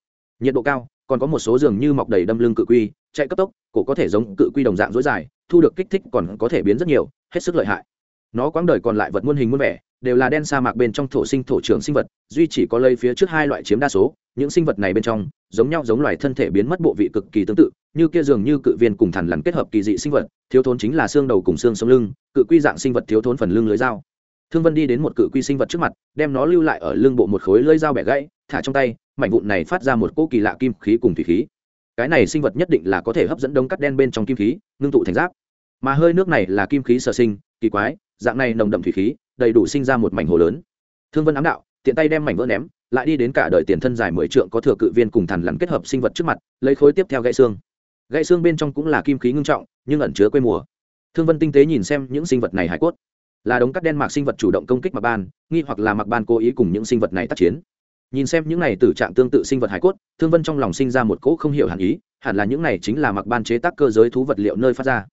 Nhiệt độ cao, còn có một số giường như mọc đầy đâm lưng cự quy chạy cấp tốc, cổ có thể giống cự quy đồng dạng dối dài, thu được kích thích còn có thể biến rất nhiều, hết sức lợi hại. Nó quãng đời còn lại vật muôn hình muôn vẻ, đều là đen sa mạc bên trong thổ sinh thổ trưởng sinh vật, duy chỉ có lây phía trước hai loại chiếm đa số, những sinh vật này bên trong, giống nhau giống loài thân thể biến mất bộ vị cực kỳ tương tự, như kia dường như cự viên cùng thằn lằn kết hợp kỳ dị sinh vật, thiếu thốn chính là xương đầu cùng xương sống lưng, cự quy dạng sinh vật thiếu thốn phần lưng lưới dao. Thương vân đi đến một cự quy sinh vật trước mặt, đem nó lưu lại ở lưng bộ một khối lưới dao bẻ gãy, thả trong tay, mảnh vụn này phát ra một cỗ kỳ lạ kim khí cùng thủy khí cái này sinh vật nhất định là có thể hấp dẫn đống cắt đen bên trong kim khí, ngưng tụ thành giáp. Mà hơi nước này là kim khí sở sinh, kỳ quái, dạng này nồng đậm thủy khí, đầy đủ sinh ra một mảnh hồ lớn. Thương vân ám đạo, tiện tay đem mảnh vỡ ném, lại đi đến cả đời tiền thân dài mười trượng có thừa cự viên cùng thằn lằn kết hợp sinh vật trước mặt, lấy khối tiếp theo gãy xương. Gãy xương bên trong cũng là kim khí ngưng trọng, nhưng ẩn chứa quê mùa. Thương vân tinh tế nhìn xem những sinh vật này hải cốt. Là đống cắt đen mạc sinh vật chủ động công kích mặc ban, nghi hoặc là mặc ban cố ý cùng những sinh vật này tác chiến nhìn xem những này tử trạng tương tự sinh vật hải cốt, thương vân trong lòng sinh ra một cỗ không hiểu hẳn ý, hẳn là những này chính là mặc ban chế tác cơ giới thú vật liệu nơi phát ra.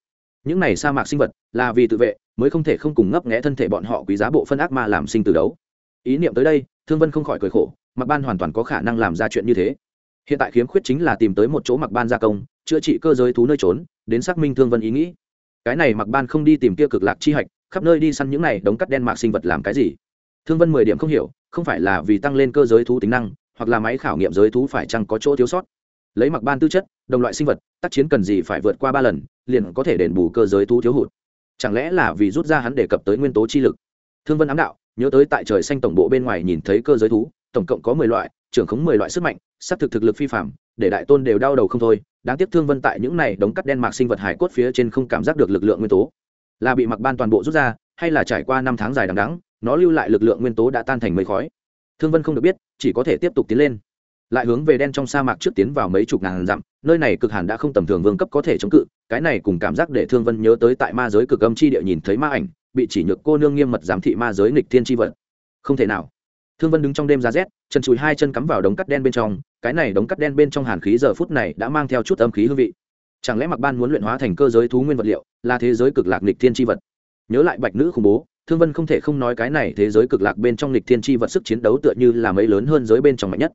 Những này sa mạc sinh vật là vì tự vệ, mới không thể không cùng ngấp nghẽ thân thể bọn họ quý giá bộ phân ác ma làm sinh từ đấu. Ý niệm tới đây, thương vân không khỏi cười khổ, mặc ban hoàn toàn có khả năng làm ra chuyện như thế. Hiện tại khiếm khuyết chính là tìm tới một chỗ mặc ban gia công, chữa trị cơ giới thú nơi trốn, đến xác minh thương vân ý nghĩ. Cái này mặc ban không đi tìm kia cực lạc chi hạch, khắp nơi đi săn những này đống cắt đen mạc sinh vật làm cái gì? Thương vân mười điểm không hiểu không phải là vì tăng lên cơ giới thú tính năng, hoặc là máy khảo nghiệm giới thú phải chăng có chỗ thiếu sót. Lấy mặc ban tư chất, đồng loại sinh vật, tác chiến cần gì phải vượt qua ba lần, liền có thể đền bù cơ giới thú thiếu hụt. Chẳng lẽ là vì rút ra hắn đề cập tới nguyên tố chi lực? Thương vân ám đạo, nhớ tới tại trời xanh tổng bộ bên ngoài nhìn thấy cơ giới thú, tổng cộng có mười loại, trưởng khống mười loại sức mạnh s thực thực lực phi phạm, để đại tôn đều đau đầu không thôi. Đáng tiếc thương vân tại những này đống cắt đen mạc sinh vật hải cốt phía trên không cảm giác được lực lượng nguyên tố. Là bị mặc ban toàn bộ rút ra, hay là trải qua năm tháng dài đằng đắng nó lưu lại lực lượng nguyên tố đã tan thành mây khói. Thương vân không được biết, chỉ có thể tiếp tục tiến lên. Lại hướng về đen trong sa mạc trước tiến vào mấy chục ngàn dặm, nơi này cực hàn đã không tầm thường vương cấp có thể chống cự, cái này cùng cảm giác để thương vân nhớ tới tại ma giới cực âm chi địa nhìn thấy ma ảnh, bị chỉ nhược cô nương nghiêm mật giám thị ma giới nghịch thiên chi vật. Không thể nào. Thương vân đứng trong đêm giá rét, chân chùi hai chân cắm vào đống cắt đen bên trong, cái này đống cắt đen bên trong hàn khí giờ phút này đã mang theo chút âm khí hương vị. Chẳng lẽ mặc ban muốn luyện hóa thành cơ giới thú nguyên vật liệu, là thế giới cực lạc nghịch thiên chi vật? Nhớ lại bạch nữ khủng bố thương vân không thể không nói cái này thế giới cực lạc bên trong lịch thiên chi vật sức chiến đấu tựa như là mấy lớn hơn giới bên trong mạnh nhất.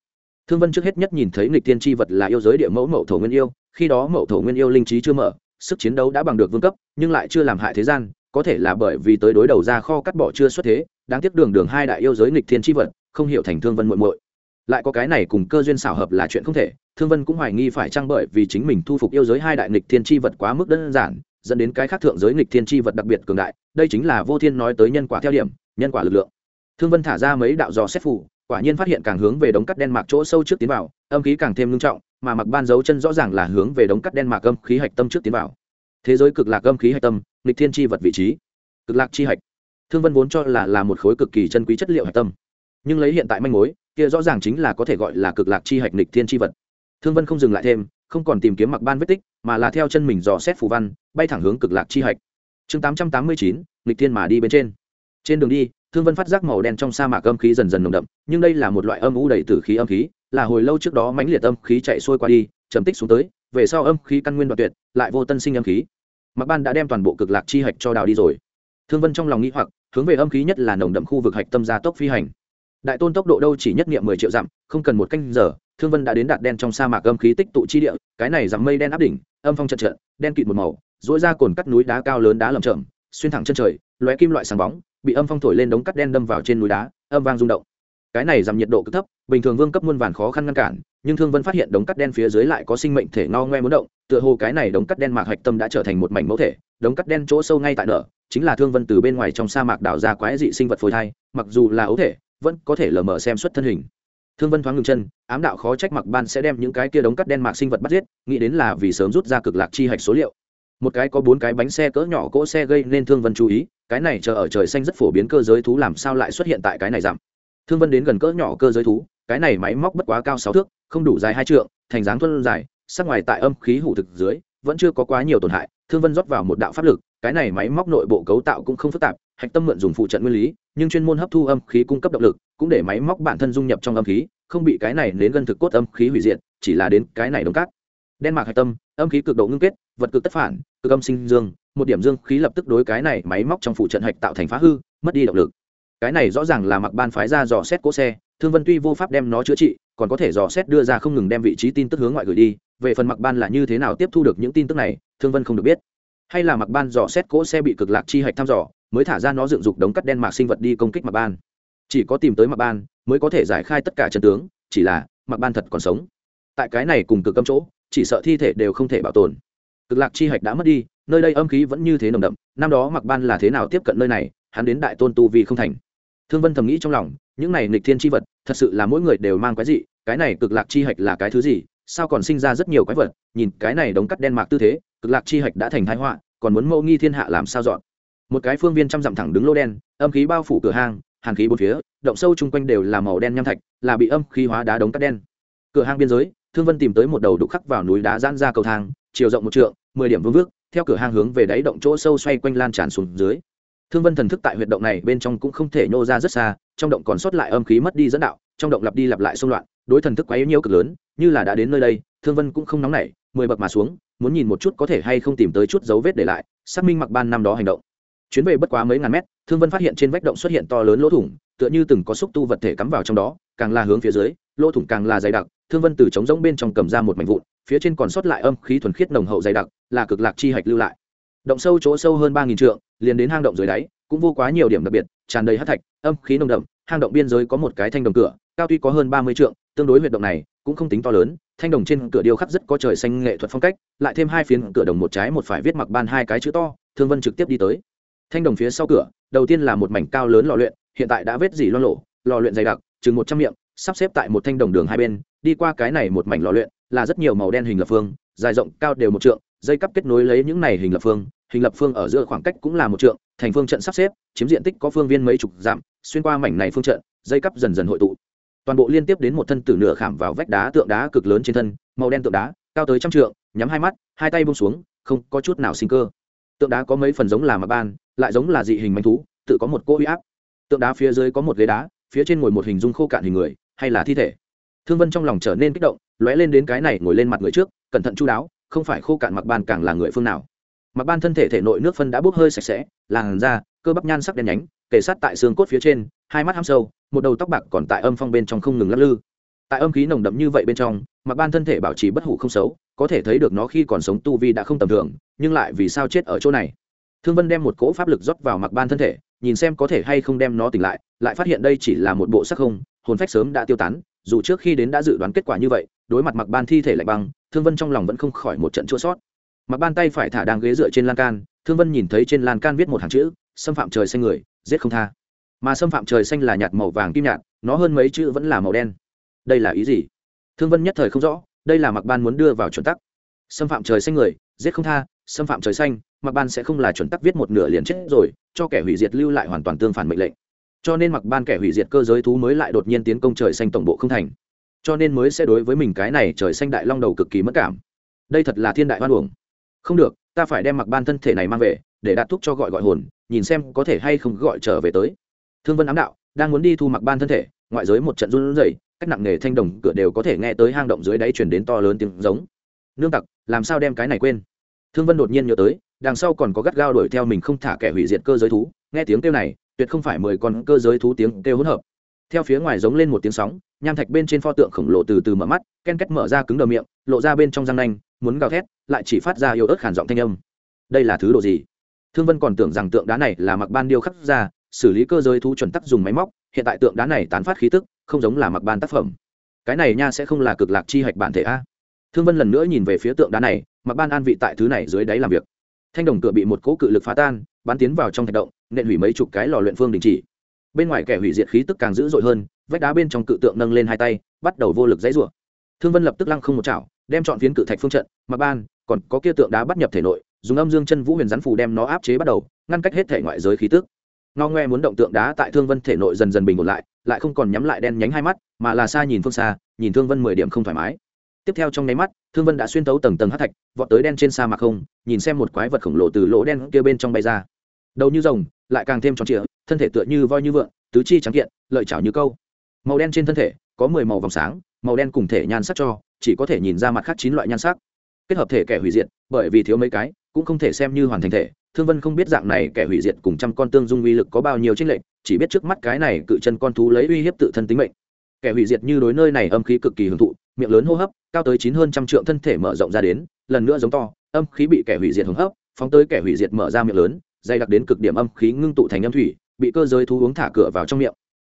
Thương vân trước hết nhất nhìn thấy lịch thiên chi vật là yêu giới địa mẫu mậu thổ nguyên yêu, khi đó mậu thổ nguyên yêu linh trí chưa mở, sức chiến đấu đã bằng được vương cấp, nhưng lại chưa làm hại thế gian, có thể là bởi vì tới đối đầu ra kho cắt bỏ chưa xuất thế, đáng tiếc đường đường hai đại yêu giới nghịch thiên chi vật, không hiểu thành thương vân muội muội. Lại có cái này cùng cơ duyên xảo hợp là chuyện không thể, thương vân cũng hoài nghi phải chăng bởi vì chính mình thu phục yêu giới hai đại nghịch thiên chi vật quá mức đơn giản dẫn đến cái khác thượng giới nghịch thiên chi vật đặc biệt cường đại, đây chính là vô thiên nói tới nhân quả theo điểm, nhân quả lực lượng. Thương vân thả ra mấy đạo dò xét phủ, quả nhiên phát hiện càng hướng về đống cắt đen mạc chỗ sâu trước tiến vào, âm khí càng thêm ngưng trọng, mà mặc ban dấu chân rõ ràng là hướng về đống cắt đen mạc âm khí hạch tâm trước tiến vào. Thế giới cực lạc âm khí hạch tâm, nghịch thiên chi vật vị trí. Cực lạc chi hạch. Thương vân vốn cho là là một khối cực kỳ chân quý chất liệu hạch tâm. Nhưng lấy hiện tại manh mối, kia rõ ràng chính là có thể gọi là cực lạc chi hạch nghịch thiên chi vật. Thương vân không dừng lại thêm không còn tìm kiếm mặc ban vết tích, mà là theo chân mình dò xét phù văn, bay thẳng hướng cực lạc chi hạch. Chương tám trăm tám mươi chín lịch thiên mà đi bên trên. Trên đường đi, thương vân phát giác màu đen trong sa mạc âm khí dần dần nồng đậm, nhưng đây là một loại âm u đầy tử khí âm khí, là hồi lâu trước đó mãnh liệt âm khí chạy xuôi qua đi, trầm tích xuống tới, về sau âm khí căn nguyên đoạn tuyệt, lại vô tân sinh âm khí. Mặc ban đã đem toàn bộ cực lạc chi hạch cho đào đi rồi. Thương vân trong lòng nghĩ hoặc, hướng về âm khí nhất là nồng đậm khu vực hạch tâm gia tốc phi hành. Đại tôn tốc độ đâu chỉ nhất nghiệm mười triệu dặm, không cần một canh giờ thương vân đã đến đạt đen trong sa mạc âm khí tích tụ chi địa cái này dằm mây đen áp đỉnh âm phong trận trận đen kịt một màu dỗi ra cồn cắt núi đá cao lớn đá lầm chởm, xuyên thẳng chân trời lóe kim loại sáng bóng bị âm phong thổi lên đống cắt đen đâm vào trên núi đá âm vang rung động. Cái này giảm nhiệt độ cực thấp bình thường vương cấp muôn vàn khó khăn ngăn cản nhưng thương vân phát hiện đống cắt đen phía dưới lại có sinh mệnh thể no ngoe muốn động tựa hồ cái này đống cắt đen mạc hạch tâm đã trở thành một mảnh mẫu thể đống cắt đen chỗ sâu ngay tại nở chính là thương vân từ bên ngoài trong sa mạc đảo ra quái dị sinh vật phôi thai mặc dù là ấu thể vẫn có thể lờ mờ xem xuất thân hình thương vân thoáng ngừng chân, ám đạo khó trách mặc ban sẽ đem những cái kia đống cắt đen mạc sinh vật bắt giết, nghĩ đến là vì sớm rút ra cực lạc chi hạch số liệu. Một cái có bốn cái bánh xe cỡ nhỏ cỗ xe gây nên thương vân chú ý, cái này chờ ở trời xanh rất phổ biến cơ giới thú làm sao lại xuất hiện tại cái này giảm. Thương vân đến gần cỡ nhỏ cơ giới thú, cái này máy móc bất quá cao sáu thước, không đủ dài hai trượng, thành dáng thuân dài, sắc ngoài tại âm khí hủ thực dưới, vẫn chưa có quá nhiều tổn hại, thương vân rót vào một đạo pháp lực, cái này máy móc nội bộ cấu tạo cũng không phức tạp hạch tâm mượn dùng phụ trận nguyên lý, nhưng chuyên môn hấp thu âm khí cung cấp động lực, cũng để máy móc bản thân dung nhập trong âm khí, không bị cái này đến gần thực cốt âm khí hủy diệt, chỉ là đến cái này đồng cát. Đen mạc hạch tâm, âm khí cực độ ngưng kết, vật cực tất phản, cực âm sinh dương, một điểm dương khí lập tức đối cái này máy móc trong phụ trận hạch tạo thành phá hư, mất đi động lực. Cái này rõ ràng là mặc ban phái ra dò xét cỗ xe, thương vân tuy vô pháp đem nó chữa trị, còn có thể dò xét đưa ra không ngừng đem vị trí tin tức hướng ngoại gửi đi, về phần mặc ban là như thế nào tiếp thu được những tin tức này, thương vân không được biết. Hay là mặc ban dò xét cỗ xe bị cực lạc chi hạch thăm dò mới thả ra nó dựng dục đống cắt đen mạc sinh vật đi công kích mạc ban. Chỉ có tìm tới mạc ban mới có thể giải khai tất cả chân tướng, chỉ là mạc ban thật còn sống. Tại cái này cùng cực cấm chỗ, chỉ sợ thi thể đều không thể bảo tồn. Cực lạc chi hạch đã mất đi, nơi đây âm khí vẫn như thế nồng đậm, năm đó mạc ban là thế nào tiếp cận nơi này, hắn đến đại tôn tu vì không thành. Thương vân thầm nghĩ trong lòng, những này nghịch thiên chi vật, thật sự là mỗi người đều mang quái dị, cái này cực lạc chi hạch là cái thứ gì, sao còn sinh ra rất nhiều quái vật, nhìn cái này đống cắt đen mạc tư thế, cực lạc chi hạch đã thành thái họa, còn muốn mẫu nghi thiên hạ làm sao dọn một cái phương viên trăm dặm thẳng đứng lô đen, âm khí bao phủ cửa hang, hàn khí bốn phía, động sâu chung quanh đều là màu đen nham thạch, là bị âm khí hóa đá đống cắt đen. Cửa hang biên giới, thương vân tìm tới một đầu đục khắc vào núi đá giãn ra cầu thang, chiều rộng một trượng, mười điểm vương vước, theo cửa hang hướng về đáy động chỗ sâu xoay quanh lan tràn xuống dưới. Thương vân thần thức tại huyệt động này bên trong cũng không thể nhô ra rất xa, trong động còn sót lại âm khí mất đi dẫn đạo, trong động lặp đi lặp lại xung loạn, đối thần thức quá yếu nhiều cực lớn, như là đã đến nơi đây, thương vân cũng không nóng nảy, mười bậc mà xuống, muốn nhìn một chút có thể hay không tìm tới chút dấu vết để lại, xác minh mặc ban năm đó hành động chuyến về bất quá mấy ngàn mét, thương vân phát hiện trên vách động xuất hiện to lớn lỗ thủng, tựa như từng có xúc tu vật thể cắm vào trong đó, càng là hướng phía dưới, lỗ thủng càng là dày đặc, thương vân từ trống rỗng bên trong cầm ra một mảnh vụn, phía trên còn sót lại âm khí thuần khiết nồng hậu dày đặc, là cực lạc chi hạch lưu lại. Động sâu chỗ sâu hơn ba nghìn trượng, liền đến hang động dưới đáy, cũng vô quá nhiều điểm đặc biệt, tràn đầy hát thạch, âm khí nồng đậm, hang động biên giới có một cái thanh đồng cửa, cao tuy có hơn ba mươi trượng, tương đối huyệt động này cũng không tính to lớn, thanh đồng trên cửa điêu khắc rất có trời xanh nghệ thuật phong cách, lại thêm hai phiến cửa đồng một trái một phải viết mặc ban hai cái chữ to, thương vân trực tiếp đi tới thanh đồng phía sau cửa, đầu tiên là một mảnh cao lớn lò luyện, hiện tại đã vết dỉ loan lộ lò luyện dày đặc, chừng một trăm miệng, sắp xếp tại một thanh đồng đường hai bên, đi qua cái này một mảnh lò luyện, là rất nhiều màu đen hình lập phương, dài rộng cao đều một trượng, dây cắp kết nối lấy những này hình lập phương, hình lập phương ở giữa khoảng cách cũng là một trượng, thành phương trận sắp xếp, chiếm diện tích có phương viên mấy chục dặm, xuyên qua mảnh này phương trận, dây cắp dần dần hội tụ. Toàn bộ liên tiếp đến một thân tử nửa khảm vào vách đá tượng đá cực lớn trên thân, màu đen tượng đá, cao tới trăm trượng, nhắm hai mắt, hai tay bông xuống, không có chút nào sinh cơ. Tượng đá có mấy phần giống là mặt ban lại giống là dị hình manh thú, tự có một cỗ huy áp. Tượng đá phía dưới có một ghế đá, phía trên ngồi một hình dung khô cạn hình người, hay là thi thể. Thương vân trong lòng trở nên kích động, lóe lên đến cái này ngồi lên mặt người trước, cẩn thận chú đáo, không phải khô cạn mặc ban càng là người phương nào. Mặc ban thân thể thể nội nước phân đã bốc hơi sạch sẽ, làn da, cơ bắp nhan sắc đen nhánh kể sát tại xương cốt phía trên, hai mắt ham sâu, một đầu tóc bạc còn tại âm phong bên trong không ngừng lắc lư. Tại âm khí nồng đậm như vậy bên trong, mặc ban thân thể bảo trì bất hủ không xấu, có thể thấy được nó khi còn sống tu vi đã không tầm thường, nhưng lại vì sao chết ở chỗ này? Thương vân đem một cỗ pháp lực rót vào mặc ban thân thể, nhìn xem có thể hay không đem nó tỉnh lại lại phát hiện đây chỉ là một bộ sắc không, hồn phách sớm đã tiêu tán, dù trước khi đến đã dự đoán kết quả như vậy, đối mặt mặc ban thi thể lạnh băng, thương vân trong lòng vẫn không khỏi một trận chua sót mặc ban tay phải thả đang ghế dựa trên lan can, thương vân nhìn thấy trên lan can viết một hàng chữ, xâm phạm trời xanh người, giết không tha. Mà xâm phạm trời xanh là nhạt màu vàng kim nhạt, nó hơn mấy chữ vẫn là màu đen. Đây là ý gì? Thương vân nhất thời không rõ, đây là mặc ban muốn đưa vào chuẩn tắc. Xâm phạm trời xanh người, giết không tha, xâm phạm trời xanh mặc ban sẽ không là chuẩn tắc viết một nửa liền chết rồi, cho kẻ hủy diệt lưu lại hoàn toàn tương phản mệnh lệnh. Cho nên mặc ban kẻ hủy diệt cơ giới thú mới lại đột nhiên tiến công trời xanh tổng bộ không thành. Cho nên mới sẽ đối với mình cái này trời xanh đại long đầu cực kỳ mất cảm. Đây thật là thiên đại hoan uổng. Không được, ta phải đem mặc ban thân thể này mang về, để đạt thúc cho gọi gọi hồn, nhìn xem có thể hay không gọi trở về tới. Thương vân ám đạo, đang muốn đi thu mặc ban thân thể, ngoại giới một trận run rẩy, cách nặng nghề thanh đồng cửa đều có thể nghe tới hang động dưới đáy chuyển đến to lớn tiếng giống. Nương tặc, làm sao đem cái này quên? Thương vân đột nhiên nhớ tới đằng sau còn có gắt gao đuổi theo mình không thả kẻ hủy diệt cơ giới thú. Nghe tiếng kêu này, tuyệt không phải mười con cơ giới thú tiếng kêu hỗn hợp. Theo phía ngoài giống lên một tiếng sóng, nham thạch bên trên pho tượng khổng lồ từ từ mở mắt, ken két mở ra cứng đờ miệng, lộ ra bên trong răng nanh, muốn gào thét, lại chỉ phát ra yếu ớt khản giọng thanh âm. Đây là thứ đồ gì? Thương vân còn tưởng rằng tượng đá này là mặc ban điêu khắc ra, xử lý cơ giới thú chuẩn tắc dùng máy móc, hiện tại tượng đá này tán phát khí tức, không giống là mặc ban tác phẩm. Cái này nha sẽ không là cực lạc chi hạch bản thể a. Thương vân lần nữa nhìn về phía tượng đá này mặc ban an vị tại thứ này dưới đáy làm việc thanh đồng cửa bị một cỗ cự lực phá tan, bắn tiến vào trong thạch động, nện hủy mấy chục cái lò luyện phương đình chỉ. Bên ngoài kẻ hủy diệt khí tức càng dữ dội hơn, vách đá bên trong cự tượng nâng lên hai tay, bắt đầu vô lực dãy rủa. Thương vân lập tức lăng không một chảo, đem chọn phiến cự thạch phương trận, mà ban, còn có kia tượng đá bắt nhập thể nội, dùng âm dương chân vũ huyền rắn phù đem nó áp chế bắt đầu, ngăn cách hết thể ngoại giới khí tức. Ngao ngoe muốn động tượng đá tại thương vân thể nội dần dần bình ổn lại lại không còn nhắm lại đen nhánh hai mắt, mà là xa nhìn phương xa, nhìn thương vân mười điểm không thoải mái tiếp theo trong nháy mắt, thương vân đã xuyên tấu tầng tầng hát thạch, vọt tới đen trên sa mạc không, nhìn xem một quái vật khổng lồ từ lỗ đen kia bên trong bay ra. Đầu như rồng, lại càng thêm tròn trịa, thân thể tựa như voi như vượn, tứ chi trắng kiện, lợi chảo như câu. Màu đen trên thân thể, có mười màu vòng sáng, màu đen cùng thể nhan sắc cho, chỉ có thể nhìn ra mặt khác chín loại nhan sắc. Kết hợp thể kẻ hủy diệt, bởi vì thiếu mấy cái, cũng không thể xem như hoàn thành thể, thương vân không biết dạng này kẻ hủy diệt cùng trăm con tương dung uy lực có bao nhiêu tranh lệch, chỉ biết trước mắt cái này cự chân con thú lấy uy hiếp tự thân tính mệnh. Kẻ hủy diệt như đối nơi này âm khí cực kỳ hưởng thụ, miệng lớn hô hấp cao tới chín hơn trăm trượng thân thể mở rộng ra đến, lần nữa giống to, âm khí bị kẻ hủy diệt hứng hấp, phóng tới kẻ hủy diệt mở ra miệng lớn, dày đặc đến cực điểm âm khí ngưng tụ thành âm thủy, bị cơ giới thú uống thả cửa vào trong miệng.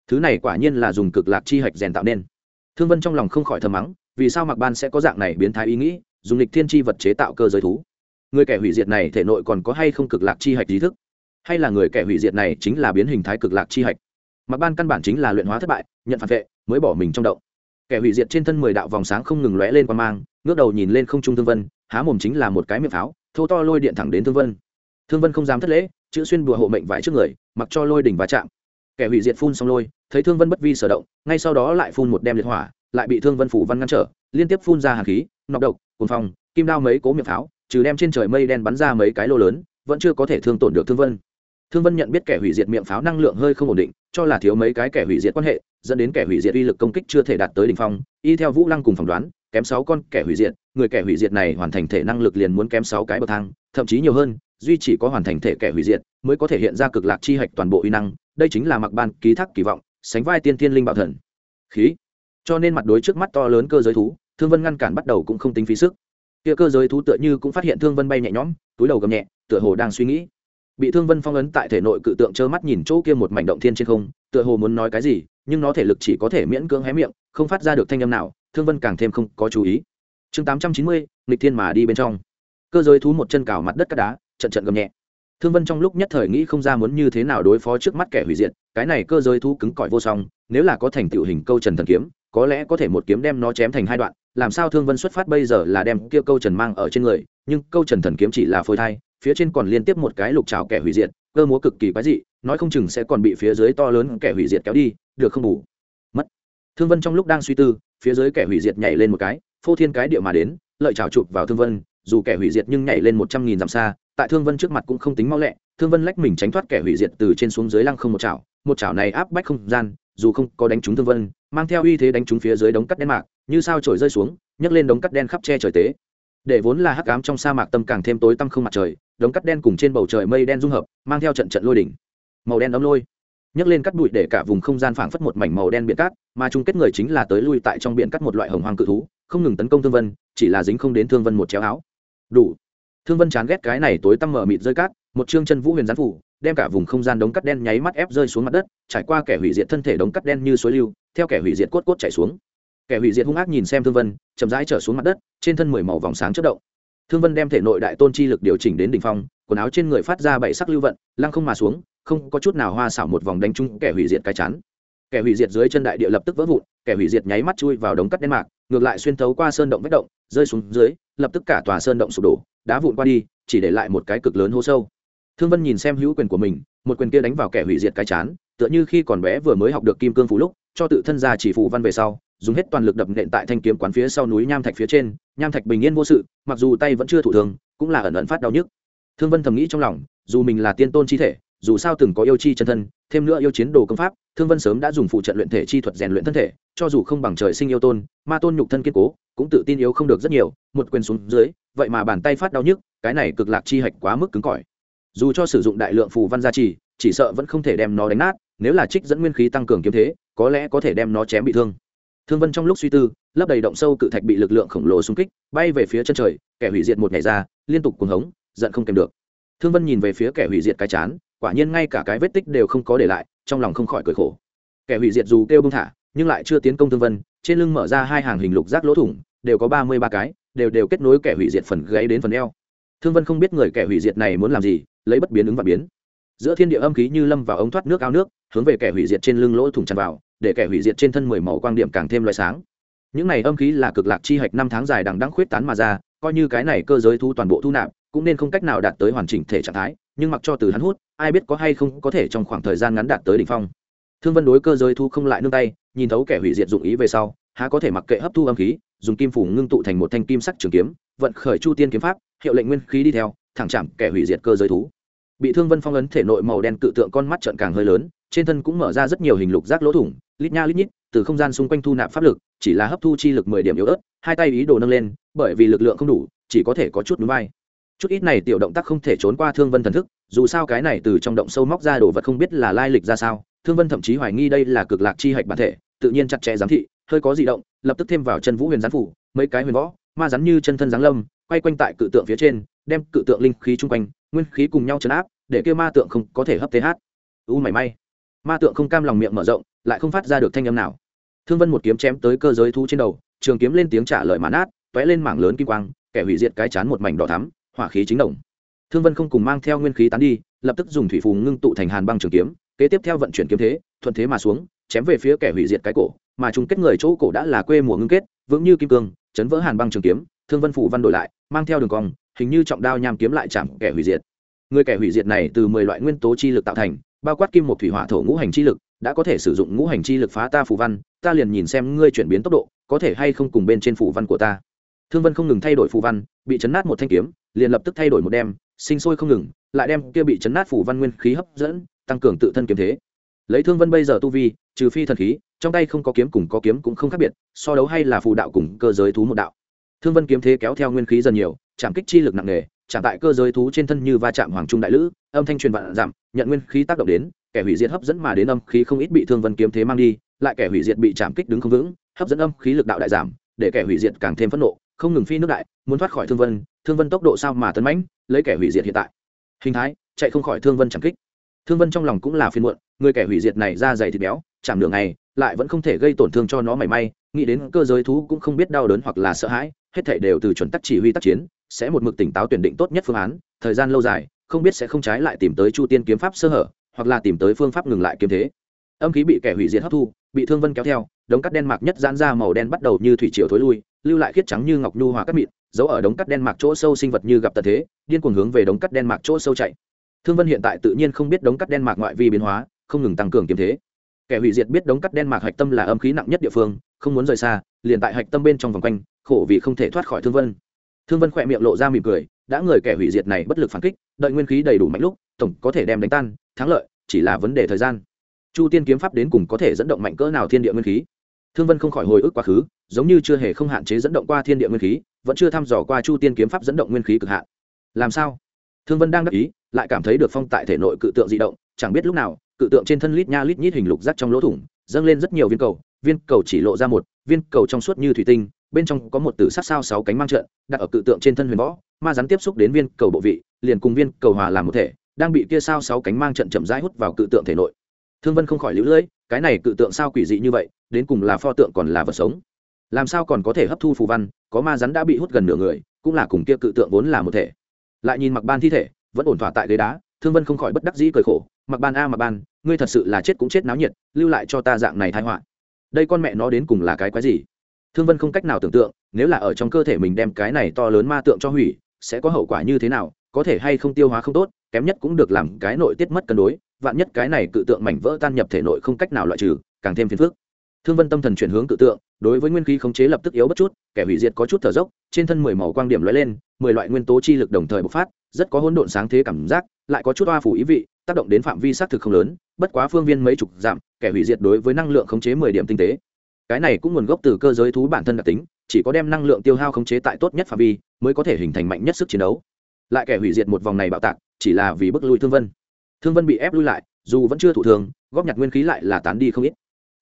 Thứ này quả nhiên là dùng cực lạc chi hạch rèn tạo nên. Thương vân trong lòng không khỏi thầm mắng, vì sao mặc ban sẽ có dạng này biến thái ý nghĩ, dùng lịch thiên chi vật chế tạo cơ giới thú? Người kẻ hủy diệt này thể nội còn có hay không cực lạc chi hạch ý thức? Hay là người kẻ hủy diệt này chính là biến hình thái cực lạc chi hạch? Mặc ban căn bản chính là luyện hóa thất bại, nhận phản vệ, mới bỏ mình trong động kẻ hủy diệt trên thân mười đạo vòng sáng không ngừng lóe lên qua mang, ngước đầu nhìn lên không trung thương vân, há mồm chính là một cái miệng pháo, thô to lôi điện thẳng đến thương vân. Thương vân không dám thất lễ, chữ xuyên bùa hộ mệnh vải trước người, mặc cho lôi đỉnh và chạm. Kẻ hủy diệt phun xong lôi, thấy thương vân bất vi sở động, ngay sau đó lại phun một đem liệt hỏa, lại bị thương vân phủ văn ngăn trở, liên tiếp phun ra hàn khí, nọc độc cồn phong, kim đao mấy cố miệng pháo, trừ đem trên trời mây đen bắn ra mấy cái lô lớn, vẫn chưa có thể thương tổn được thương vân thương vân nhận biết kẻ hủy diệt miệng pháo năng lượng hơi không ổn định, cho là thiếu mấy cái kẻ hủy diệt quan hệ, dẫn đến kẻ hủy diệt uy lực công kích chưa thể đạt tới đỉnh phong, y theo vũ lăng cùng phỏng đoán, kém sáu con kẻ hủy diệt, người kẻ hủy diệt này hoàn thành thể năng lực liền muốn kém sáu cái bậc thang, thậm chí nhiều hơn, duy chỉ có hoàn thành thể kẻ hủy diệt mới có thể hiện ra cực lạc chi hạch toàn bộ uy năng, đây chính là mặc ban ký thác kỳ vọng, sánh vai tiên tiên linh bảo thần. Khí. Cho nên mặt đối trước mắt to lớn cơ giới thú, thương vân ngăn cản bắt đầu cũng không tính phí sức. Kia cơ giới thú tựa như cũng phát hiện thương vân bay nhẹ nhõm, túi đầu gầm nhẹ, tựa hồ đang suy nghĩ bị thương vân phong ấn tại thể nội cự tượng trơ mắt nhìn chỗ kia một mảnh động thiên trên không, tựa hồ muốn nói cái gì, nhưng nó thể lực chỉ có thể miễn cưỡng hé miệng, không phát ra được thanh âm nào, thương vân càng thêm không có chú ý. Chương tám trăm chín mươi, nghịch thiên mà đi bên trong. Cơ giới thú một chân cào mặt đất cát đá, trận trận gầm nhẹ. Thương vân trong lúc nhất thời nghĩ không ra muốn như thế nào đối phó trước mắt kẻ hủy diệt, cái này cơ giới thú cứng cỏi vô song, nếu là có thành tựu hình câu trần thần kiếm, có lẽ có thể một kiếm đem nó chém thành hai đoạn, làm sao thương vân xuất phát bây giờ là đem kia câu trần mang ở trên người, nhưng câu trần thần kiếm chỉ là phôi thai phía trên còn liên tiếp một cái lục trào kẻ hủy diệt, cơ múa cực kỳ quái dị, nói không chừng sẽ còn bị phía dưới to lớn kẻ hủy diệt kéo đi, được không bù? Mất. Thương vân trong lúc đang suy tư, phía dưới kẻ hủy diệt nhảy lên một cái, phô thiên cái địa mà đến, lợi trào chụp vào thương vân, dù kẻ hủy diệt nhưng nhảy lên một trăm nghìn dặm xa, tại thương vân trước mặt cũng không tính mau lẹ, thương vân lách mình tránh thoát kẻ hủy diệt từ trên xuống dưới lăng không một chảo một chảo này áp bách không gian, dù không có đánh trúng thương vân, mang theo uy thế đánh trúng phía dưới đống cắt đen mạc, như sao trổi rơi xuống, nhấc lên đống cắt đen khắp che trời tế. Để vốn là hắc ám trong sa mạc tâm càng thêm tối tăm không mặt trời đống cắt đen cùng trên bầu trời mây đen dung hợp, mang theo trận trận lôi đỉnh. Màu đen ấm lôi. Nhấc lên cắt bụi để cả vùng không gian phảng phất một mảnh màu đen biển cát, mà chung kết người chính là tới lui tại trong biển cắt một loại hồng hoàng cự thú, không ngừng tấn công thương vân, chỉ là dính không đến thương vân một chéo áo. Đủ. Thương vân chán ghét cái này tối tăm mở mịt rơi cát, một chương chân vũ huyền gián phủ, đem cả vùng không gian đống cắt đen nháy mắt ép rơi xuống mặt đất, trải qua kẻ hủy diệt thân thể đống cắt đen như suối lưu, theo kẻ hủy diệt cốt cốt chảy xuống. Kẻ hủy diệt hung ác nhìn xem thương vân, chậm rãi trở xuống mặt đất, trên thân mười màu vòng sáng chất động thương vân đem thể nội đại tôn chi lực điều chỉnh đến đỉnh phong, quần áo trên người phát ra bảy sắc lưu vận, lăng không mà xuống, không có chút nào hoa xảo một vòng đánh trúng kẻ hủy diệt cái chán. Kẻ hủy diệt dưới chân đại địa lập tức vỡ vụn, kẻ hủy diệt nháy mắt chui vào đống cắt đen mạc, ngược lại xuyên thấu qua sơn động vết động, rơi xuống dưới, lập tức cả tòa sơn động sụp đổ, đá vụn qua đi, chỉ để lại một cái cực lớn hố sâu. Thương vân nhìn xem hữu quyền của mình, một quyền kia đánh vào kẻ hủy diệt cái chán, tựa như khi còn bé vừa mới học được kim cương phú lúc, cho tự thân ra chỉ phụ văn về sau dùng hết toàn lực đập nện tại thanh kiếm quán phía sau núi nham thạch phía trên, nham thạch bình yên vô sự, mặc dù tay vẫn chưa thủ thường, cũng là ẩn ẩn phát đau nhức. Thương vân thầm nghĩ trong lòng, dù mình là tiên tôn chi thể, dù sao từng có yêu chi chân thân, thêm nữa yêu chiến đồ công pháp, thương vân sớm đã dùng phụ trận luyện thể chi thuật rèn luyện thân thể, cho dù không bằng trời sinh yêu tôn, ma tôn nhục thân kiên cố, cũng tự tin yếu không được rất nhiều, một quyền xuống dưới, vậy mà bàn tay phát đau nhức, cái này cực lạc chi hạch quá mức cứng cỏi. Dù cho sử dụng đại lượng phù văn gia trì, chỉ sợ vẫn không thể đem nó đánh nát, nếu là trích dẫn nguyên khí tăng cường kiếm thế, có lẽ có thể đem nó chém bị thương thương vân trong lúc suy tư, lấp đầy động sâu cự thạch bị lực lượng khổng lồ xung kích, bay về phía chân trời, kẻ hủy diệt một ngày ra, liên tục cuồng hống, giận không kèm được. Thương vân nhìn về phía kẻ hủy diệt cái chán, quả nhiên ngay cả cái vết tích đều không có để lại, trong lòng không khỏi cười khổ. Kẻ hủy diệt dù kêu bưng thả, nhưng lại chưa tiến công thương vân, trên lưng mở ra hai hàng hình lục rác lỗ thủng, đều có ba mươi ba cái, đều đều kết nối kẻ hủy diệt phần gáy đến phần eo. Thương vân không biết người kẻ hủy diệt này muốn làm gì, lấy bất biến ứng và biến. Giữa thiên địa âm khí như lâm vào ống thoát nước ao nước, hướng về kẻ hủy diệt trên lưng lỗ thủng tràn vào để kẻ hủy diệt trên thân mười màu quang điểm càng thêm loại sáng. Những này âm khí là cực lạc chi hạch năm tháng dài đằng đẵng khuyết tán mà ra, coi như cái này cơ giới thu toàn bộ thu nạp, cũng nên không cách nào đạt tới hoàn chỉnh thể trạng thái, nhưng mặc cho từ hắn hút, ai biết có hay không có thể trong khoảng thời gian ngắn đạt tới đỉnh phong. Thương vân đối cơ giới thu không lại nương tay, nhìn thấu kẻ hủy diệt dụng ý về sau, há có thể mặc kệ hấp thu âm khí, dùng kim phủ ngưng tụ thành một thanh kim sắc trường kiếm, vận khởi chu tiên kiếm pháp, hiệu lệnh nguyên khí đi theo, thẳng chạm kẻ hủy diệt cơ giới thú. Bị thương vân phong ấn thể nội màu đen cự tượng con mắt trận càng hơi lớn trên thân cũng mở ra rất nhiều hình lục rác lỗ thủng, lít nha lít nhít, từ không gian xung quanh thu nạp pháp lực, chỉ là hấp thu chi lực mười điểm yếu ớt, hai tay ý đồ nâng lên, bởi vì lực lượng không đủ, chỉ có thể có chút núi vai chút ít này tiểu động tác không thể trốn qua thương vân thần thức, dù sao cái này từ trong động sâu móc ra đồ vật không biết là lai lịch ra sao, thương vân thậm chí hoài nghi đây là cực lạc chi hạch bản thể, tự nhiên chặt chẽ giám thị, hơi có di động, lập tức thêm vào chân vũ huyền gián phủ, mấy cái huyền võ, ma rắn như chân thân giáng lâm, quay quanh tại cự tượng phía trên, đem cự tượng linh khí chung quanh, nguyên khí cùng nhau chấn áp, để kêu ma tượng không có thể hấp thế hát. U mảy may ma tượng không cam lòng miệng mở rộng, lại không phát ra được thanh âm nào. Thương vân một kiếm chém tới cơ giới thú trên đầu, trường kiếm lên tiếng trả lời mãn át t lên mảng lớn kim quang, kẻ hủy diệt cái chán một mảnh đỏ thắm, hỏa khí chính đồng. Thương vân không cùng mang theo nguyên khí tán đi, lập tức dùng thủy phù ngưng tụ thành hàn băng trường kiếm, kế tiếp theo vận chuyển kiếm thế, thuận thế mà xuống, chém về phía kẻ hủy diệt cái cổ, mà chung kết người chỗ cổ đã là quê mùa ngưng kết, vững như kim cương, chấn vỡ hàn băng trường kiếm, thương vân phủ văn đổi lại, mang theo đường cong, hình như trọng đao nham kiếm lại chạm kẻ hủy diệt. Người kẻ hủy diệt này từ mười loại nguyên tố chi lực tạo thành bao quát kim một thủy hỏa thổ ngũ hành chi lực, đã có thể sử dụng ngũ hành chi lực phá ta phù văn, ta liền nhìn xem ngươi chuyển biến tốc độ, có thể hay không cùng bên trên phù văn của ta. Thương vân không ngừng thay đổi phù văn, bị chấn nát một thanh kiếm, liền lập tức thay đổi một đem, sinh sôi không ngừng, lại đem kia bị chấn nát phù văn nguyên khí hấp dẫn, tăng cường tự thân kiếm thế. Lấy thương vân bây giờ tu vi, trừ phi thần khí, trong tay không có kiếm cùng có kiếm cũng không khác biệt, so đấu hay là phù đạo cùng cơ giới thú một đạo. Thương vân kiếm thế kéo theo nguyên khí dần nhiều, chạm kích chi lực nặng nề chạm tại cơ giới thú trên thân như va chạm hoàng trung đại lữ, âm thanh truyền vạn giảm, nhận nguyên khí tác động đến, kẻ hủy diệt hấp dẫn mà đến âm khí không ít bị thương vân kiếm thế mang đi, lại kẻ hủy diệt bị chạm kích đứng không vững, hấp dẫn âm khí lực đạo đại giảm, để kẻ hủy diệt càng thêm phẫn nộ, không ngừng phi nước đại, muốn thoát khỏi thương vân thương vân tốc độ sao mà tấn mãnh, lấy kẻ hủy diệt hiện tại. Hình thái, chạy không khỏi thương vân chạm kích. Thương vân trong lòng cũng là phiền muộn, người kẻ hủy diệt này ra dày thịt béo, chạm đường ngày, lại vẫn không thể gây tổn thương cho nó mảy may, nghĩ đến cơ giới thú cũng không biết đau đớn hoặc là sợ hãi, hết thảy đều từ chuẩn tắc chỉ huy tác chiến sẽ một mực tỉnh táo tuyển định tốt nhất phương án, thời gian lâu dài, không biết sẽ không trái lại tìm tới chu tiên kiếm pháp sơ hở, hoặc là tìm tới phương pháp ngừng lại kiếm thế. Âm khí bị kẻ hủy diệt hấp thu, bị thương vân kéo theo, đống cắt đen mạc nhất giãn ra màu đen bắt đầu như thủy triều thối lui, lưu lại khiết trắng như ngọc nhu hòa cắt mịn, giấu ở đống cắt đen mạc chỗ sâu sinh vật như gặp tật thế, điên cuồng hướng về đống cắt đen mạc chỗ sâu chạy. Thương vân hiện tại tự nhiên không biết đống cắt đen mạc ngoại vi biến hóa, không ngừng tăng cường kiếm thế. Kẻ hủy diệt biết đống cắt đen mạc hạch tâm là âm khí nặng nhất địa phương, không muốn rời xa, liền tại hạch tâm bên trong vòng quanh, khổ vì không thể thoát khỏi thương vân thương vân khỏe miệng lộ ra mỉm cười, đã người kẻ hủy diệt này bất lực phản kích, đợi nguyên khí đầy đủ mạnh lúc, tổng có thể đem đánh tan, thắng lợi, chỉ là vấn đề thời gian. Chu tiên kiếm pháp đến cùng có thể dẫn động mạnh cỡ nào thiên địa nguyên khí? Thương vân không khỏi hồi ức quá khứ, giống như chưa hề không hạn chế dẫn động qua thiên địa nguyên khí, vẫn chưa thăm dò qua chu tiên kiếm pháp dẫn động nguyên khí cực hạn. Làm sao? Thương vân đang đắc ý, lại cảm thấy được phong tại thể nội cự tượng di động, chẳng biết lúc nào, cự tượng trên thân lít nha lít nhít hình lục rắc trong lỗ thủng dâng lên rất nhiều viên cầu viên cầu chỉ lộ ra một, viên cầu trong suốt như thủy tinh, bên trong có một tử sát sao sáu cánh mang trận đặt ở cự tượng trên thân huyền võ, ma rắn tiếp xúc đến viên cầu bộ vị, liền cùng viên cầu hòa làm một thể, đang bị kia sao sáu cánh mang trận chậm rãi hút vào cự tượng thể nội. Thương vân không khỏi lũ lưỡi cái này cự tượng sao quỷ dị như vậy, đến cùng là pho tượng còn là vật sống. Làm sao còn có thể hấp thu phù văn, có ma rắn đã bị hút gần nửa người, cũng là cùng kia cự tượng vốn là một thể. Lại nhìn mặc ban thi thể, vẫn ổn thỏa tại ghế đá, thương vân không khỏi bất đắc dĩ cười khổ mặc ban a mặc ban, ngươi thật sự là chết cũng chết náo nhiệt, lưu lại cho ta dạng này thai họa. Đây con mẹ nó đến cùng là cái quái gì? Thương vân không cách nào tưởng tượng, nếu là ở trong cơ thể mình đem cái này to lớn ma tượng cho hủy, sẽ có hậu quả như thế nào, có thể hay không tiêu hóa không tốt, kém nhất cũng được làm cái nội tiết mất cân đối, vạn nhất cái này cự tượng mảnh vỡ tan nhập thể nội không cách nào loại trừ, càng thêm phiền phức thương vân tâm thần chuyển hướng tự tượng, đối với nguyên khí khống chế lập tức yếu bất chút, kẻ hủy diệt có chút thở dốc, trên thân mười màu quang điểm lóe lên, mười loại nguyên tố chi lực đồng thời bộc phát, rất có hỗn độn sáng thế cảm giác, lại có chút oa phủ ý vị, tác động đến phạm vi xác thực không lớn, bất quá phương viên mấy chục giảm kẻ hủy diệt đối với năng lượng khống chế mười điểm tinh tế. Cái này cũng nguồn gốc từ cơ giới thú bản thân đặc tính, chỉ có đem năng lượng tiêu hao khống chế tại tốt nhất phạm vi, mới có thể hình thành mạnh nhất sức chiến đấu. Lại kẻ hủy diệt một vòng này bạo tạc, chỉ là vì bức lui thương vân. Thương vân bị ép lui lại, dù vẫn chưa thụ thường, góp nhặt nguyên khí lại là tán đi không ít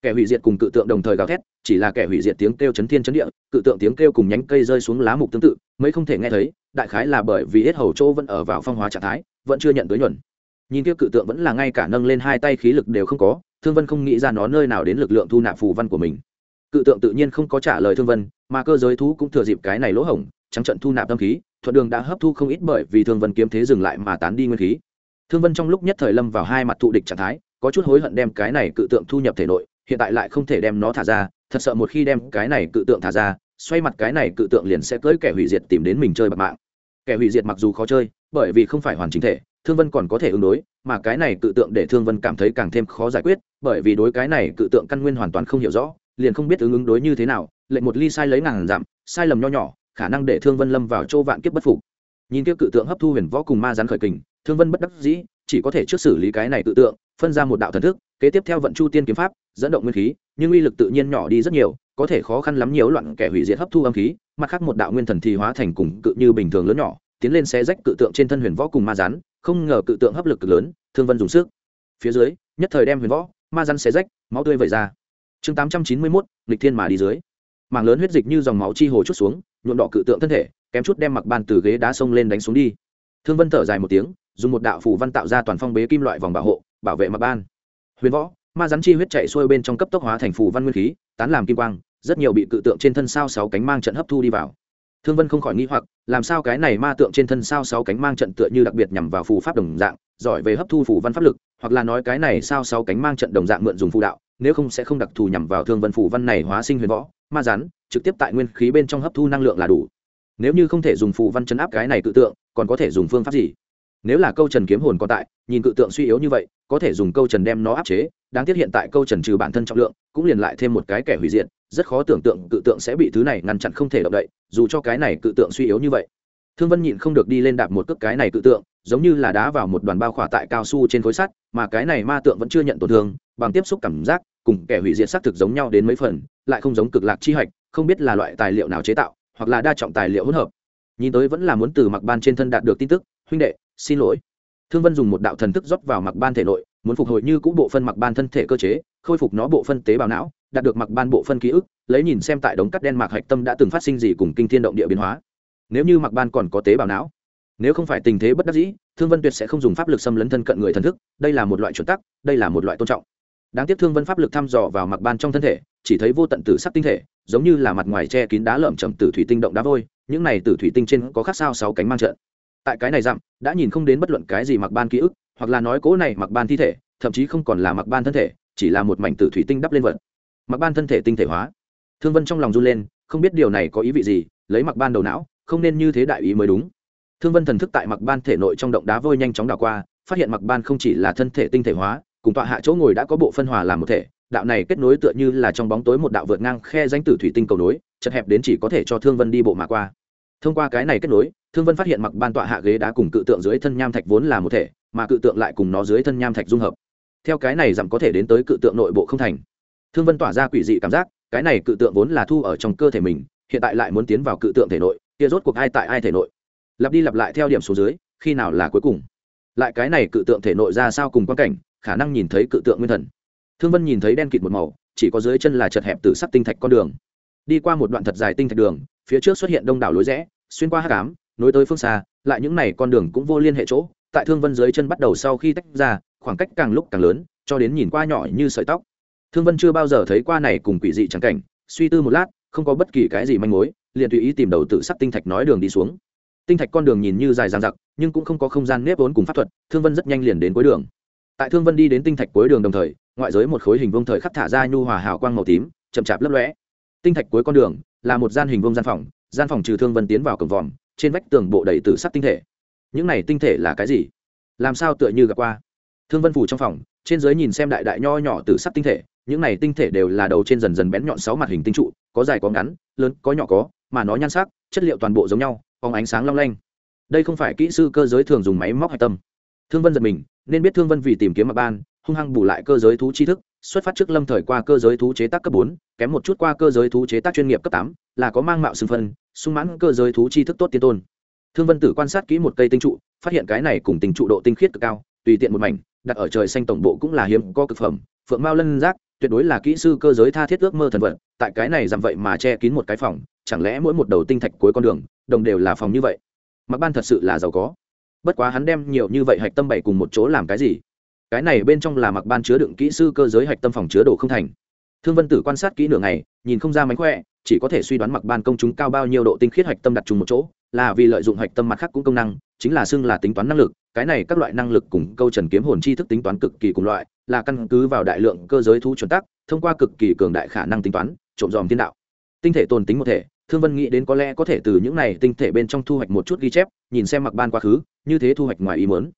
kẻ hủy diệt cùng cự tượng đồng thời gào thét, chỉ là kẻ hủy diệt tiếng kêu chấn thiên chấn địa, cự tượng tiếng kêu cùng nhánh cây rơi xuống lá mục tương tự mới không thể nghe thấy, đại khái là bởi vì hết hầu chỗ vẫn ở vào phong hóa trạng thái, vẫn chưa nhận tới nhuận. Nhìn kia cự tượng vẫn là ngay cả nâng lên hai tay khí lực đều không có, thương vân không nghĩ ra nó nơi nào đến lực lượng thu nạp phù văn của mình. Cự tượng tự nhiên không có trả lời thương vân, mà cơ giới thú cũng thừa dịp cái này lỗ hổng, trắng trận thu nạp tâm khí, thuận đường đã hấp thu không ít bởi vì thương vân kiếm thế dừng lại mà tán đi nguyên khí. Thương vân trong lúc nhất thời lâm vào hai mặt thụ địch trạng thái, có chút hối hận đem cái này cự tượng thu nhập thể nội hiện tại lại không thể đem nó thả ra, thật sợ một khi đem cái này cự tượng thả ra, xoay mặt cái này cự tượng liền sẽ cưỡi kẻ hủy diệt tìm đến mình chơi bạc mạng. Kẻ hủy diệt mặc dù khó chơi, bởi vì không phải hoàn chỉnh thể, thương vân còn có thể ứng đối, mà cái này cự tượng để thương vân cảm thấy càng thêm khó giải quyết, bởi vì đối cái này cự tượng căn nguyên hoàn toàn không hiểu rõ, liền không biết ứng ứng đối như thế nào, lệnh một ly sai lấy ngàn giảm, sai lầm nho nhỏ, khả năng để thương vân lâm vào chỗ vạn kiếp bất phục. Nhìn kia cự tượng hấp thu huyền võ cùng ma rắn khởi kình, thương vân bất đắc dĩ, chỉ có thể trước xử lý cái này cự tượng phân ra một đạo thần thức, kế tiếp theo vận chu tiên kiếm pháp, dẫn động nguyên khí, nhưng uy lực tự nhiên nhỏ đi rất nhiều, có thể khó khăn lắm nhiều loạn kẻ hủy diệt hấp thu âm khí, mặt khác một đạo nguyên thần thì hóa thành cùng cự như bình thường lớn nhỏ, tiến lên xé rách cự tượng trên thân huyền võ cùng ma rắn, không ngờ cự tượng hấp lực cực lớn, thương vân dùng sức. Phía dưới, nhất thời đem huyền võ, ma rắn xé rách, máu tươi vẩy ra. Chương tám trăm chín mươi mốt lịch thiên mà đi dưới. Mảng lớn huyết dịch như dòng máu chi hồ chút xuống, nhuộm đỏ cự tượng thân thể, kém chút đem mặc bàn từ ghế đá sông lên đánh xuống đi. Thương vân thở dài một tiếng, dùng một đạo phủ văn tạo ra toàn phong bế kim loại vòng bảo hộ bảo vệ mặc ban. Huyền võ, ma rắn chi huyết chạy xuôi bên trong cấp tốc hóa thành phù văn nguyên khí, tán làm kim quang, rất nhiều bị cự tượng trên thân sao sáu cánh mang trận hấp thu đi vào. Thương vân không khỏi nghĩ hoặc, làm sao cái này ma tượng trên thân sao sáu cánh mang trận tựa như đặc biệt nhằm vào phù pháp đồng dạng, giỏi về hấp thu phù văn pháp lực, hoặc là nói cái này sao sáu cánh mang trận đồng dạng mượn dùng phù đạo, nếu không sẽ không đặc thù nhằm vào thương vân phù văn này hóa sinh huyền võ, ma rắn, trực tiếp tại nguyên khí bên trong hấp thu năng lượng là đủ. Nếu như không thể dùng phù văn chấn áp cái này tự tượng, còn có thể dùng phương pháp gì? Nếu là câu trần kiếm hồn còn tại, nhìn cự tượng suy yếu như vậy, có thể dùng câu trần đem nó áp chế, đáng tiếc hiện tại câu trần trừ bản thân trọng lượng, cũng liền lại thêm một cái kẻ hủy diệt, rất khó tưởng tượng cự tượng sẽ bị thứ này ngăn chặn không thể động đậy, dù cho cái này cự tượng suy yếu như vậy. Thương vân nhịn không được đi lên đạp một cước cái này cự tượng, giống như là đá vào một đoàn bao khỏa tại cao su trên khối sắt, mà cái này ma tượng vẫn chưa nhận tổn thương, bằng tiếp xúc cảm giác, cùng kẻ hủy diệt xác thực giống nhau đến mấy phần, lại không giống cực lạc chi hạch, không biết là loại tài liệu nào chế tạo, hoặc là đa trọng tài liệu hỗn hợp. Nhìn tới vẫn là muốn từ mặc ban trên thân đạt được tin tức, huynh đệ xin lỗi. Thương vân dùng một đạo thần thức rót vào mặc ban thể nội, muốn phục hồi như cũ bộ phân mặc ban thân thể cơ chế, khôi phục nó bộ phân tế bào não, đạt được mặc ban bộ phân ký ức, lấy nhìn xem tại đống cắt đen mạc hạch tâm đã từng phát sinh gì cùng kinh thiên động địa biến hóa. Nếu như mặc ban còn có tế bào não, nếu không phải tình thế bất đắc dĩ, thương vân tuyệt sẽ không dùng pháp lực xâm lấn thân cận người thần thức, đây là một loại chuẩn tắc, đây là một loại tôn trọng. Đáng tiếc thương vân pháp lực thăm dò vào mặc ban trong thân thể, chỉ thấy vô tận tử sắc tinh thể, giống như là mặt ngoài che kín đá lởm chầm tử thủy tinh động đá vôi, những này tử thủy tinh trên có khác sao sáu cánh mang trận tại cái này dặm, đã nhìn không đến bất luận cái gì mặc ban ký ức, hoặc là nói cố này mặc ban thi thể, thậm chí không còn là mặc ban thân thể, chỉ là một mảnh tử thủy tinh đắp lên vật. Mặc ban thân thể tinh thể hóa. Thương vân trong lòng run lên, không biết điều này có ý vị gì, lấy mặc ban đầu não, không nên như thế đại ý mới đúng. Thương vân thần thức tại mặc ban thể nội trong động đá vôi nhanh chóng đảo qua, phát hiện mặc ban không chỉ là thân thể tinh thể hóa, cùng tọa hạ chỗ ngồi đã có bộ phân hòa làm một thể, đạo này kết nối tựa như là trong bóng tối một đạo vượt ngang khe danh tử thủy tinh cầu nối, chật hẹp đến chỉ có thể cho thương vân đi bộ mà qua thông qua cái này kết nối, thương vân phát hiện mặc ban tọa hạ ghế đá cùng cự tượng dưới thân nham thạch vốn là một thể, mà cự tượng lại cùng nó dưới thân nham thạch dung hợp. Theo cái này giảm có thể đến tới cự tượng nội bộ không thành. Thương vân tỏa ra quỷ dị cảm giác, cái này cự tượng vốn là thu ở trong cơ thể mình, hiện tại lại muốn tiến vào cự tượng thể nội, kia rốt cuộc ai tại ai thể nội. Lặp đi lặp lại theo điểm số dưới, khi nào là cuối cùng. Lại cái này cự tượng thể nội ra sao cùng quan cảnh, khả năng nhìn thấy cự tượng nguyên thần. Thương vân nhìn thấy đen kịt một màu, chỉ có dưới chân là chật hẹp từ sắc tinh thạch con đường. Đi qua một đoạn thật dài tinh thạch đường phía trước xuất hiện đông đảo lối rẽ, xuyên qua hát cám nối tới phương xa, lại những n à y con đường cũng vô liên hệ chỗ, tại thương vân dưới chân bắt đầu sau khi tách ra, khoảng cách càng lúc càng lớn, cho đến nhìn qua nhỏ như sợi tóc. Thương vân chưa bao giờ thấy qua này cùng quỷ dị trắng cảnh, suy tư một lát, không có bất kỳ cái gì manh mối, liền tùy ý tìm đầu tự sắc tinh thạch nói đường đi xuống. Tinh thạch con đường nhìn như dài dang dặc, nhưng cũng không có không gian nếp vốn cùng pháp thuật, thương vân rất nhanh liền đến cuối đường. Tại thương vân đi đến tinh thạch cuối đường đồng thời, ngoại giới một khối hình vông thời khắc thả ra nhu hòa hào quang màu tím, chậm chạp lấp lõe tinh thạch cuối con đường là một gian hình vông gian phòng gian phòng trừ thương vân tiến vào cổng vòm, trên vách tường bộ đầy tử sắc tinh thể. Những này tinh thể là cái gì? Làm sao tựa như gặp qua? Thương vân phủ trong phòng, trên giới nhìn xem đại đại nho nhỏ tử sắc tinh thể, những này tinh thể đều là đầu trên dần dần bén nhọn sáu mặt hình tinh trụ, có dài có ngắn, lớn, có nhỏ có, mà nó nhan sắc, chất liệu toàn bộ giống nhau, phóng ánh sáng long lanh. Đây không phải kỹ sư cơ giới thường dùng máy móc hạch tâm. Thương vân giật mình, nên biết thương vân vì tìm kiếm mặt ban, hung hăng bù lại cơ giới thú tri thức xuất phát trước lâm thời qua cơ giới thú chế tác cấp bốn, kém một chút qua cơ giới thú chế tác chuyên nghiệp cấp tám, là có mang mạo xưng phân, sung mãn cơ giới thú tri thức tốt tiên tôn. Thương vân tử quan sát kỹ một cây tinh trụ, phát hiện cái này cùng tình trụ độ tinh khiết cực cao, tùy tiện một mảnh, đặt ở trời xanh tổng bộ cũng là hiếm có cực phẩm, phượng mao lân giác, tuyệt đối là kỹ sư cơ giới tha thiết ước mơ thần vận tại cái này làm vậy mà che kín một cái phòng, chẳng lẽ mỗi một đầu tinh thạch cuối con đường, đồng đều là phòng như vậy? Mặc ban thật sự là giàu có. Bất quá hắn đem nhiều như vậy hạch tâm bảy cùng một chỗ làm cái gì? Cái này bên trong là mặc ban chứa đựng kỹ sư cơ giới hạch tâm phòng chứa đồ không thành. Thương vân tử quan sát kỹ nửa ngày, nhìn không ra mánh khỏe, chỉ có thể suy đoán mặc ban công chúng cao bao nhiêu độ tinh khiết hạch tâm đặt chung một chỗ, là vì lợi dụng hạch tâm mặt khác cũng công năng, chính là xưng là tính toán năng lực, cái này các loại năng lực cùng câu trần kiếm hồn chi thức tính toán cực kỳ cùng loại, là căn cứ vào đại lượng cơ giới thu chuẩn tắc, thông qua cực kỳ cường đại khả năng tính toán, trộm dòm thiên đạo. Tinh thể tồn tính một thể, thương vân nghĩ đến có lẽ có thể từ những này tinh thể bên trong thu hoạch một chút ghi chép, nhìn xem mặc ban quá khứ, như thế thu hoạch ngoài ý muốn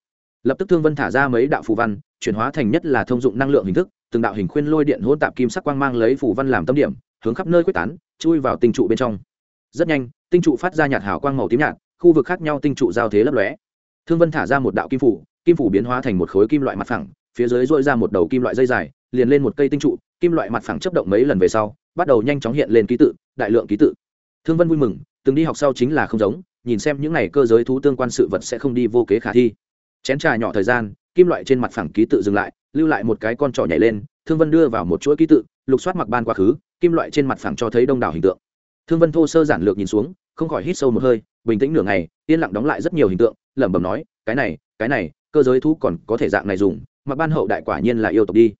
lập tức thương vân thả ra mấy đạo phù văn, chuyển hóa thành nhất là thông dụng năng lượng hình thức, từng đạo hình khuyên lôi điện hỗn tạp kim sắc quang mang lấy phù văn làm tâm điểm, hướng khắp nơi quyết tán, chui vào tinh trụ bên trong. Rất nhanh, tinh trụ phát ra nhạt hào quang màu tím nhạt, khu vực khác nhau tinh trụ giao thế lấp lóe. Thương vân thả ra một đạo kim phủ kim phủ biến hóa thành một khối kim loại mặt phẳng, phía dưới dội ra một đầu kim loại dây dài, liền lên một cây tinh trụ, kim loại mặt phẳng chấp động mấy lần về sau, bắt đầu nhanh chóng hiện lên ký tự, đại lượng ký tự. Thương vân vui mừng, từng đi học sau chính là không giống, nhìn xem những n à y cơ giới thú tương quan sự vật sẽ không đi vô kế khả thi chén trà nhỏ thời gian, kim loại trên mặt phẳng ký tự dừng lại, lưu lại một cái con trỏ nhảy lên, thương vân đưa vào một chuỗi ký tự, lục soát mặc ban quá khứ, kim loại trên mặt phẳng cho thấy đông đảo hình tượng. Thương vân thô sơ giản lược nhìn xuống, không khỏi hít sâu một hơi, bình tĩnh nửa ngày, yên lặng đóng lại rất nhiều hình tượng, lẩm bẩm nói, cái này cái này, cơ giới thú còn có thể dạng này dùng, mặc ban hậu đại quả nhiên là yêu tộc đi.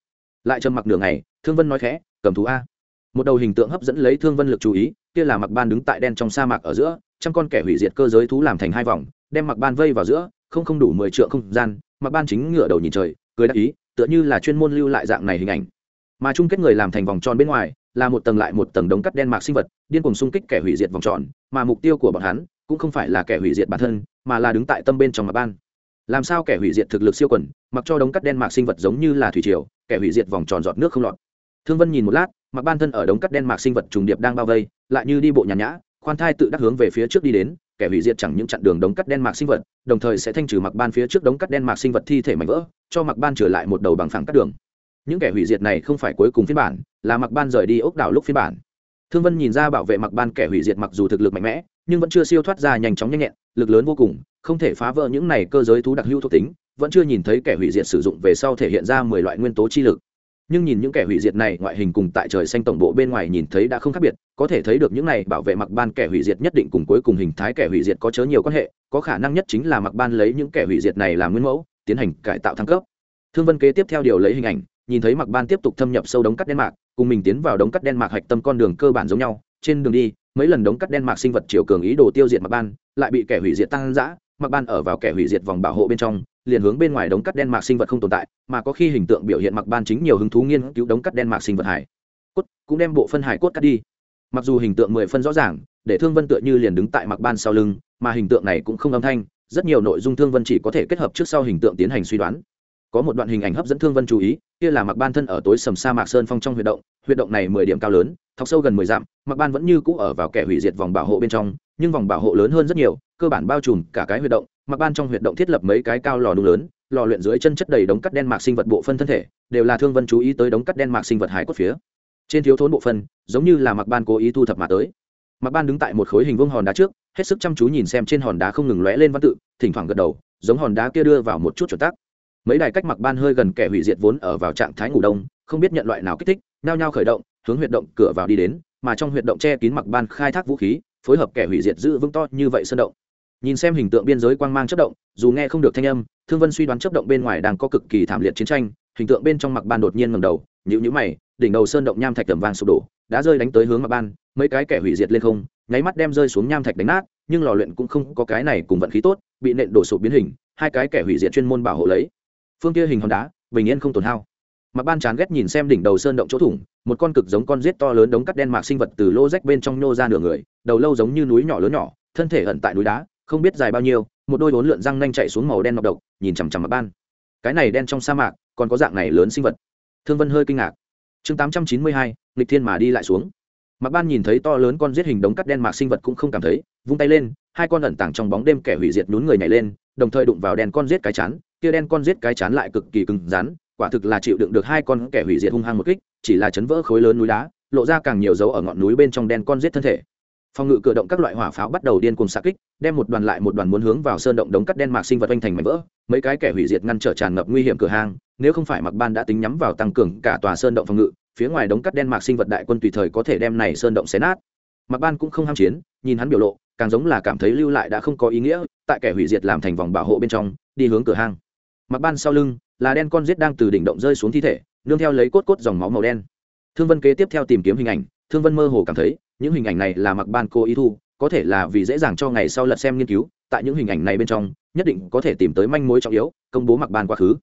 Lại trầm mặc nửa ngày, thương vân nói khẽ, cầm thú a. Một đầu hình tượng hấp dẫn lấy thương vân lực chú ý, kia là mặc ban đứng tại đen trong sa mạc ở giữa, trăm con kẻ hủy diệt cơ giới thú làm thành hai vòng, đem mặc ban vây vào giữa không không đủ mười triệu không gian mặc ban chính ngựa đầu nhìn trời, cười đắc ý, tựa như là chuyên môn lưu lại dạng này hình ảnh. Mà chung kết người làm thành vòng tròn bên ngoài, là một tầng lại một tầng đống cắt đen mạc sinh vật, điên cuồng xung kích kẻ hủy diệt vòng tròn, mà mục tiêu của bọn hắn cũng không phải là kẻ hủy diệt bản thân, mà là đứng tại tâm bên trong mặt ban. Làm sao kẻ hủy diệt thực lực siêu quần, mặc cho đống cắt đen mạc sinh vật giống như là thủy triều, kẻ hủy diệt vòng tròn giọt nước không lọt. Thương vân nhìn một lát, mặc ban thân ở đống cắt đen mạc sinh vật trùng điệp đang bao vây, lại như đi bộ nhàn nhã, khoan thai tự đắc hướng về phía trước đi đến kẻ hủy diệt chẳng những chặn đường đống cắt đen mạc sinh vật, đồng thời sẽ thanh trừ mặc ban phía trước đống cắt đen mạc sinh vật thi thể mảnh vỡ, cho mặc ban trở lại một đầu bằng phẳng cắt đường. Những kẻ hủy diệt này không phải cuối cùng phiên bản, là mặc ban rời đi ốc đảo lúc phiên bản. Thương vân nhìn ra bảo vệ mặc ban kẻ hủy diệt mặc dù thực lực mạnh mẽ, nhưng vẫn chưa siêu thoát ra nhanh chóng nhanh nhẹn, lực lớn vô cùng, không thể phá vỡ những này cơ giới thú đặc hữu thuộc tính, vẫn chưa nhìn thấy kẻ hủy diệt sử dụng về sau thể hiện ra mười loại nguyên tố chi lực. Nhưng nhìn những kẻ hủy diệt này ngoại hình cùng tại trời xanh tổng bộ bên ngoài nhìn thấy đã không khác biệt có thể thấy được những này bảo vệ mặc ban kẻ hủy diệt nhất định cùng cuối cùng hình thái kẻ hủy diệt có chớ nhiều quan hệ, có khả năng nhất chính là mặc ban lấy những kẻ hủy diệt này làm nguyên mẫu, tiến hành cải tạo thăng cấp. Thương vân kế tiếp theo điều lấy hình ảnh, nhìn thấy mặc ban tiếp tục thâm nhập sâu đống cắt đen mạc, cùng mình tiến vào đống cắt đen mạc hạch tâm con đường cơ bản giống nhau, trên đường đi, mấy lần đống cắt đen mạc sinh vật chiều cường ý đồ tiêu diệt mặc ban, lại bị kẻ hủy diệt tăng giã mặc ban ở vào kẻ hủy diệt vòng bảo hộ bên trong, liền hướng bên ngoài đống cắt đen mạc sinh vật không tồn tại, mà có khi hình tượng biểu hiện mặc ban chính nhiều hứng thú nghiên cứu đống cắt đen mạc sinh vật hải cốt, cũng đem bộ phân hải cốt cắt đi mặc dù hình tượng mười phân rõ ràng, để thương vân tựa như liền đứng tại mặc ban sau lưng, mà hình tượng này cũng không âm thanh, rất nhiều nội dung thương vân chỉ có thể kết hợp trước sau hình tượng tiến hành suy đoán. Có một đoạn hình ảnh hấp dẫn thương vân chú ý, kia là mặc ban thân ở tối sầm sa mạc sơn phong trong huyệt động huyệt động này mười điểm cao lớn, thọc sâu gần mười dặm, mặc ban vẫn như cũ ở vào kẻ hủy diệt vòng bảo hộ bên trong, nhưng vòng bảo hộ lớn hơn rất nhiều, cơ bản bao trùm cả cái huyệt động, mặc ban trong huyệt động thiết lập mấy cái cao lò đung lớn, lò luyện dưới chân chất đầy đống cắt đen mạc sinh vật bộ phân thân thể, đều là thương vân chú ý tới đống cắt đen mạc sinh vật hải cốt phía trên thiếu thốn bộ phân, giống như là mặc ban cố ý thu thập mà tới. Mặc ban đứng tại một khối hình vuông hòn đá trước, hết sức chăm chú nhìn xem trên hòn đá không ngừng lóe lên văn tự, thỉnh thoảng gật đầu, giống hòn đá kia đưa vào một chút chuẩn tác mấy đài cách mặc ban hơi gần kẻ hủy diệt vốn ở vào trạng thái ngủ đông, không biết nhận loại nào kích thích nao nhao khởi động, hướng huyệt động cửa vào đi đến, mà trong huyệt động che kín mặc ban khai thác vũ khí, phối hợp kẻ hủy diệt giữ vững to như vậy sơn động. Nhìn xem hình tượng biên giới quang mang chất động, dù nghe không được thanh âm, thương vân suy đoán chất động bên ngoài đang có cực kỳ thảm liệt chiến tranh, hình tượng bên trong mặc ban đột nhiên ngầm đầu nhữ nhữ mày đỉnh đầu sơn động nham thạch tầm vàng sụp đổ, đã rơi đánh tới hướng mặt ban, mấy cái kẻ hủy diệt lên không, nháy mắt đem rơi xuống nham thạch đánh nát, nhưng lò luyện cũng không có cái này cùng vận khí tốt, bị nện đổ sụp biến hình, hai cái kẻ hủy diệt chuyên môn bảo hộ lấy. Phương kia hình hòn đá, bình yên không tổn hao. Mặc ban chán ghét nhìn xem đỉnh đầu sơn động chỗ thủng, một con cực giống con rết to lớn đống cắt đen mạc sinh vật từ lô rách bên trong nhô ra nửa người, đầu lâu giống như núi nhỏ lớn nhỏ, thân thể ẩn tại núi đá, không biết dài bao nhiêu, một đôi bốn lượn răng nanh chạy xuống màu đen ngọc độc, nhìn chằm chằm mặc ban. Cái này đen trong sa mạc, còn có dạng này lớn sinh vật. Thương vân hơi kinh ngạc chương tám trăm chín mươi hai, nghịch thiên mà đi lại xuống. Mặc ban nhìn thấy to lớn con giết hình đống cắt đen mạc sinh vật cũng không cảm thấy, vung tay lên, hai con ẩn tàng trong bóng đêm kẻ hủy diệt nhún người nhảy lên, đồng thời đụng vào đen con giết cái chán, kia đen con giết cái chán lại cực kỳ cứng rắn, quả thực là chịu đựng được hai con kẻ hủy diệt hung hăng một kích, chỉ là chấn vỡ khối lớn núi đá, lộ ra càng nhiều dấu ở ngọn núi bên trong đen con giết thân thể. Phòng ngự cử động các loại hỏa pháo bắt đầu điên cuồng xạ kích, đem một đoàn lại một đoàn muốn hướng vào sơn động đống cắt đen mạc sinh vật oanh thành mảnh vỡ, mấy cái kẻ hủy diệt ngăn trở tràn ngập nguy hiểm cửa hàng nếu không phải mặc ban đã tính nhắm vào tăng cường cả tòa sơn động phòng ngự, phía ngoài đống cắt đen mạc sinh vật đại quân tùy thời có thể đem này sơn động xé nát. Mặc ban cũng không ham chiến, nhìn hắn biểu lộ, càng giống là cảm thấy lưu lại đã không có ý nghĩa, tại kẻ hủy diệt làm thành vòng bảo hộ bên trong, đi hướng cửa hang. Mặc ban sau lưng, là đen con giết đang từ đỉnh động rơi xuống thi thể, nương theo lấy cốt cốt dòng máu màu đen. Thương vân kế tiếp theo tìm kiếm hình ảnh, thương vân mơ hồ cảm thấy, những hình ảnh này là mặc ban cô ý thu, có thể là vì dễ dàng cho ngày sau lật xem nghiên cứu, tại những hình ảnh này bên trong, nhất định có thể tìm tới manh mối trọng yếu, công bố mặc ban quá khứ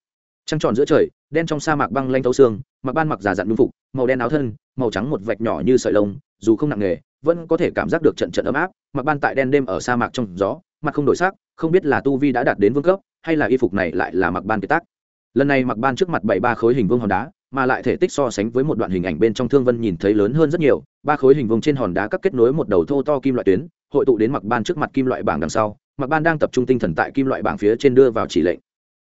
trăng tròn giữa trời, đen trong sa mạc băng lanh thấu xương, mặc ban mặc giả dặn nhung phục, màu đen áo thân, màu trắng một vạch nhỏ như sợi lông, dù không nặng nghề, vẫn có thể cảm giác được trận trận ấm áp, mặc ban tại đen đêm ở sa mạc trong gió, mặt không đổi sắc, không biết là tu vi đã đạt đến vương cấp, hay là y phục này lại là mặc ban kế tác. Lần này mặc ban trước mặt bảy ba khối hình vương hòn đá, mà lại thể tích so sánh với một đoạn hình ảnh bên trong thương vân nhìn thấy lớn hơn rất nhiều, ba khối hình vương trên hòn đá các kết nối một đầu thô to kim loại tuyến, hội tụ đến mặc ban trước mặt kim loại bảng đằng sau, mặc ban đang tập trung tinh thần tại kim loại bảng phía trên đưa vào chỉ lệnh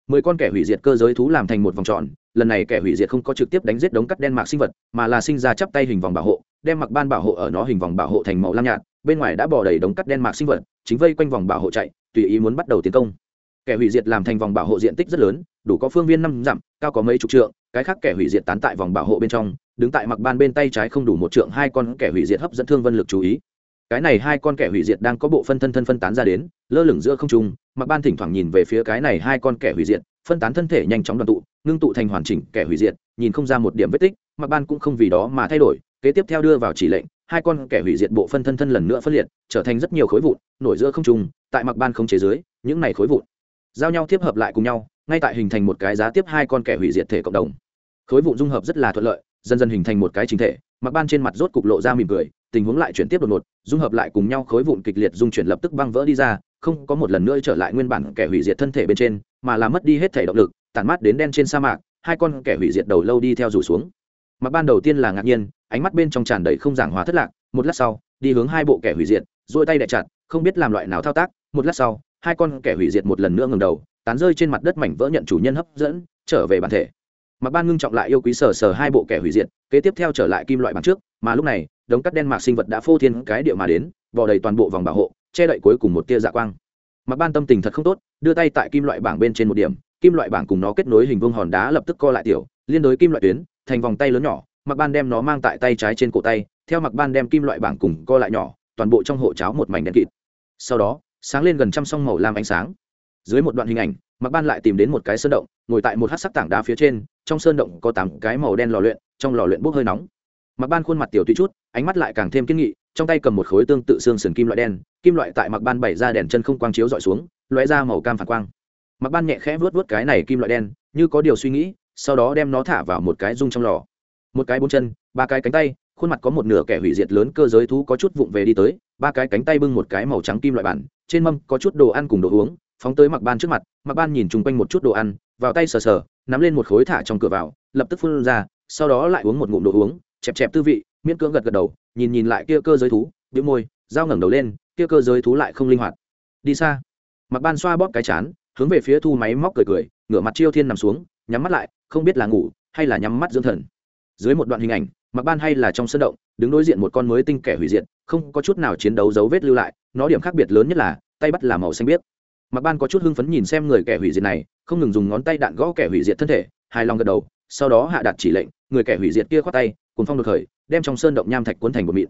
mười con kẻ hủy diệt cơ giới thú làm thành một vòng tròn, lần này kẻ hủy diệt không có trực tiếp đánh giết đống cắt đen mạc sinh vật, mà là sinh ra chắp tay hình vòng bảo hộ, đem mặc ban bảo hộ ở nó hình vòng bảo hộ thành màu lam nhạt, bên ngoài đã bỏ đầy đống cắt đen mạc sinh vật, chính vây quanh vòng bảo hộ chạy, tùy ý muốn bắt đầu tiến công. Kẻ hủy diệt làm thành vòng bảo hộ diện tích rất lớn, đủ có phương viên năm dặm, cao có mấy chục trượng, cái khác kẻ hủy diệt tán tại vòng bảo hộ bên trong, đứng tại mặc ban bên tay trái không đủ một trượng, hai con kẻ hủy diệt hấp dẫn thương vân lực chú ý cái này hai con kẻ hủy diệt đang có bộ phân thân thân phân tán ra đến, lơ lửng giữa không trung mặc ban thỉnh thoảng nhìn về phía cái này hai con kẻ hủy diệt, phân tán thân thể nhanh chóng đoàn tụ, ngưng tụ thành hoàn chỉnh kẻ hủy diệt, nhìn không ra một điểm vết tích mặc ban cũng không vì đó mà thay đổi, kế tiếp theo đưa vào chỉ lệnh, hai con kẻ hủy diệt bộ phân thân thân lần nữa phân liệt, trở thành rất nhiều khối vụn, nổi giữa không trung, tại mặc ban không chế dưới, những này khối vụn giao nhau tiếp hợp lại cùng nhau, ngay tại hình thành một cái giá tiếp hai con kẻ hủy diệt thể cộng đồng. Khối vụn dung hợp rất là thuận lợi, dần dần hình thành một cái chính thể mặc ban trên mặt rốt cục lộ ra mỉm cười, tình huống lại chuyển tiếp đột ngột, dung hợp lại cùng nhau khối vụn kịch liệt dung chuyển lập tức băng vỡ đi ra, không có một lần nữa trở lại nguyên bản kẻ hủy diệt thân thể bên trên, mà là mất đi hết thể động lực, tản mát đến đen trên sa mạc, hai con kẻ hủy diệt đầu lâu đi theo rủ xuống. Mặc ban đầu tiên là ngạc nhiên, ánh mắt bên trong tràn đầy không giảng hóa thất lạc, một lát sau, đi hướng hai bộ kẻ hủy diệt dôi tay đẻ chặt, không biết làm loại nào thao tác, một lát sau, hai con kẻ hủy diệt một lần nữa ngừng đầu, tán rơi trên mặt đất mảnh vỡ nhận chủ nhân hấp dẫn, trở về bản thể. Mạc ban ngưng trọng lại yêu quý sờ sờ hai bộ kẻ hủy diệt, kế tiếp theo trở lại kim loại bằng trước, mà lúc này, đống cắt đen mạc sinh vật đã phô thiên cái địa mà đến bỏ đầy toàn bộ vòng bảo hộ, che đậy cuối cùng một tia dạ quang. Mạc ban tâm tình thật không tốt, đưa tay tại kim loại bảng bên trên một điểm, kim loại bảng cùng nó kết nối hình vuông hòn đá lập tức co lại tiểu, liên đối kim loại tuyến, thành vòng tay lớn nhỏ, Mạc ban đem nó mang tại tay trái trên cổ tay, theo Mạc ban đem kim loại bảng cùng co lại nhỏ, toàn bộ trong hộ cháo một mảnh đen kịt. Sau đó, sáng lên gần trăm song màu lam ánh sáng dưới một đoạn hình ảnh mặc ban lại tìm đến một cái sơn động, ngồi tại một hát sắc tảng đá phía trên, trong sơn động có tám cái màu đen lò luyện, trong lò luyện bốc hơi nóng. Mặc ban khuôn mặt tiểu tùy chút, ánh mắt lại càng thêm kiên nghị, trong tay cầm một khối tương tự xương sườn kim loại đen, kim loại tại mặc ban bày ra đèn chân không quang chiếu dọi xuống, lóe ra màu cam phản quang. Mặc ban nhẹ khẽ vớt vớt cái này kim loại đen, như có điều suy nghĩ, sau đó đem nó thả vào một cái dung trong lò. Một cái bốn chân, ba cái cánh tay, khuôn mặt có một nửa kẻ hủy diệt lớn cơ giới thú có chút vụng về đi tới, ba cái cánh tay bưng một cái màu trắng kim loại bản, trên mâm có chút đồ ăn cùng đồ uống phóng tới mặc ban trước mặt, mặc ban nhìn chung quanh một chút đồ ăn, vào tay sờ sờ, nắm lên một khối thả trong cửa vào, lập tức phun ra, sau đó lại uống một ngụm đồ uống, chẹp chẹp tư vị, miễn cưỡng gật gật đầu, nhìn nhìn lại kia cơ giới thú đĩu môi, dao ngẩng đầu lên, kia cơ giới thú lại không linh hoạt. Đi xa. Mặc ban xoa bóp cái chán, hướng về phía thu máy móc cười cười, ngửa mặt chiêu thiên nằm xuống, nhắm mắt lại, không biết là ngủ, hay là nhắm mắt dưỡng thần. Dưới một đoạn hình ảnh, mặc ban hay là trong sân động, đứng đối diện một con mới tinh kẻ hủy diệt, không có chút nào chiến đấu dấu vết lưu lại, nó điểm khác biệt lớn nhất là, tay bắt là màu xanh biếc mặc ban có chút hưng phấn nhìn xem người kẻ hủy diệt này, không ngừng dùng ngón tay đạn gõ kẻ hủy diệt thân thể, hài lòng gật đầu, sau đó hạ đạt chỉ lệnh, người kẻ hủy diệt kia khoát tay cùng phong đột khởi, đem trong sơn động nham thạch cuốn thành một mịn.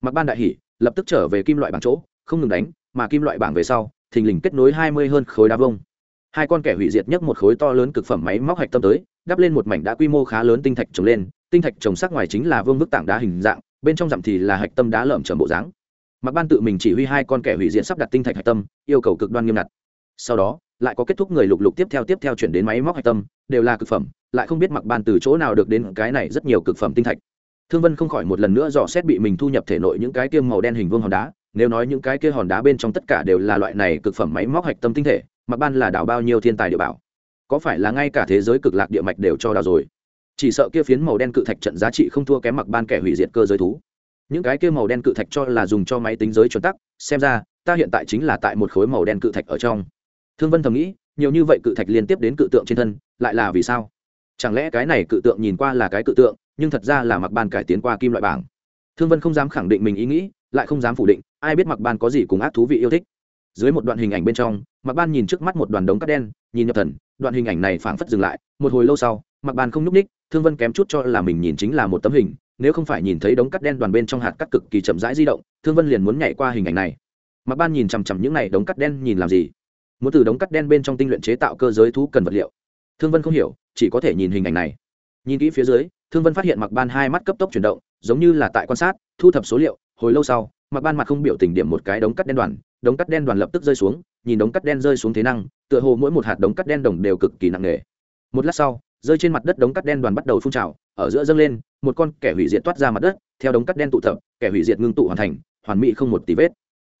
Mặc ban đại hỉ, lập tức trở về kim loại bảng chỗ, không ngừng đánh, mà kim loại bảng về sau, thình lình kết nối hai mươi hơn khối đá vông hai con kẻ hủy diệt nhấc một khối to lớn cực phẩm máy móc hạch tâm tới, đắp lên một mảnh đã quy mô khá lớn tinh thạch trồng lên, tinh thạch trồng sắc ngoài chính là vương vức tảng đá hình dạng, bên trong dặm thì là hạch tâm đá lởm chởm bộ dáng mặc ban tự mình chỉ huy hai con kẻ hủy diệt sắp đặt tinh thạch hạch tâm, yêu cầu cực đoan nghiêm ngặt. Sau đó, lại có kết thúc người lục lục tiếp theo tiếp theo chuyển đến máy móc hạch tâm, đều là cực phẩm, lại không biết mặc ban từ chỗ nào được đến cái này rất nhiều cực phẩm tinh thạch. Thương vân không khỏi một lần nữa dò xét bị mình thu nhập thể nội những cái kia màu đen hình vương hòn đá, nếu nói những cái kia hòn đá bên trong tất cả đều là loại này cực phẩm máy móc hạch tâm tinh thể mặc ban là đảo bao nhiêu thiên tài địa bảo? Có phải là ngay cả thế giới cực lạc địa mạch đều cho đào rồi? Chỉ sợ kia phiến màu đen cự thạch trận giá trị không thua kém mặc ban kẻ hủy diệt cơ giới thú những cái kia màu đen cự thạch cho là dùng cho máy tính giới chuẩn tắc, xem ra, ta hiện tại chính là tại một khối màu đen cự thạch ở trong. Thương vân thầm nghĩ, nhiều như vậy cự thạch liên tiếp đến cự tượng trên thân, lại là vì sao? Chẳng lẽ cái này cự tượng nhìn qua là cái cự tượng, nhưng thật ra là mặc ban cải tiến qua kim loại bảng. Thương vân không dám khẳng định mình ý nghĩ, lại không dám phủ định, ai biết mặc ban có gì cùng ác thú vị yêu thích. Dưới một đoạn hình ảnh bên trong, mặc ban nhìn trước mắt một đoàn đống cát đen, nhìn nhập thần, đoạn hình ảnh này phảng phất dừng lại, một hồi lâu sau, mặc ban không nhúc ních thương vân kém chút cho là mình nhìn chính là một tấm hình nếu không phải nhìn thấy đống cắt đen đoàn bên trong hạt cắt cực kỳ chậm rãi di động, thương vân liền muốn nhảy qua hình ảnh này. Mặc ban nhìn chằm chằm những này đống cắt đen nhìn làm gì? Muốn từ đống cắt đen bên trong tinh luyện chế tạo cơ giới thú cần vật liệu. Thương vân không hiểu, chỉ có thể nhìn hình ảnh này. Nhìn kỹ phía dưới, thương vân phát hiện mặc ban hai mắt cấp tốc chuyển động, giống như là tại quan sát, thu thập số liệu. Hồi lâu sau mặc ban mặt không biểu tình điểm một cái đống cắt đen đoàn. Đống cắt đen đoàn lập tức rơi xuống, nhìn đống cắt đen rơi xuống thế năng, tựa hồ mỗi một hạt đống cắt đen đồng đều cực kỳ nặng nề. Một lát sau, rơi trên mặt đất đống cắt đen đoàn bắt đầu phun trào, ở giữa dâng lên một con kẻ hủy diệt toát ra mặt đất, theo đống cắt đen tụ tập, kẻ hủy diệt ngưng tụ hoàn thành, hoàn mỹ không một tí vết.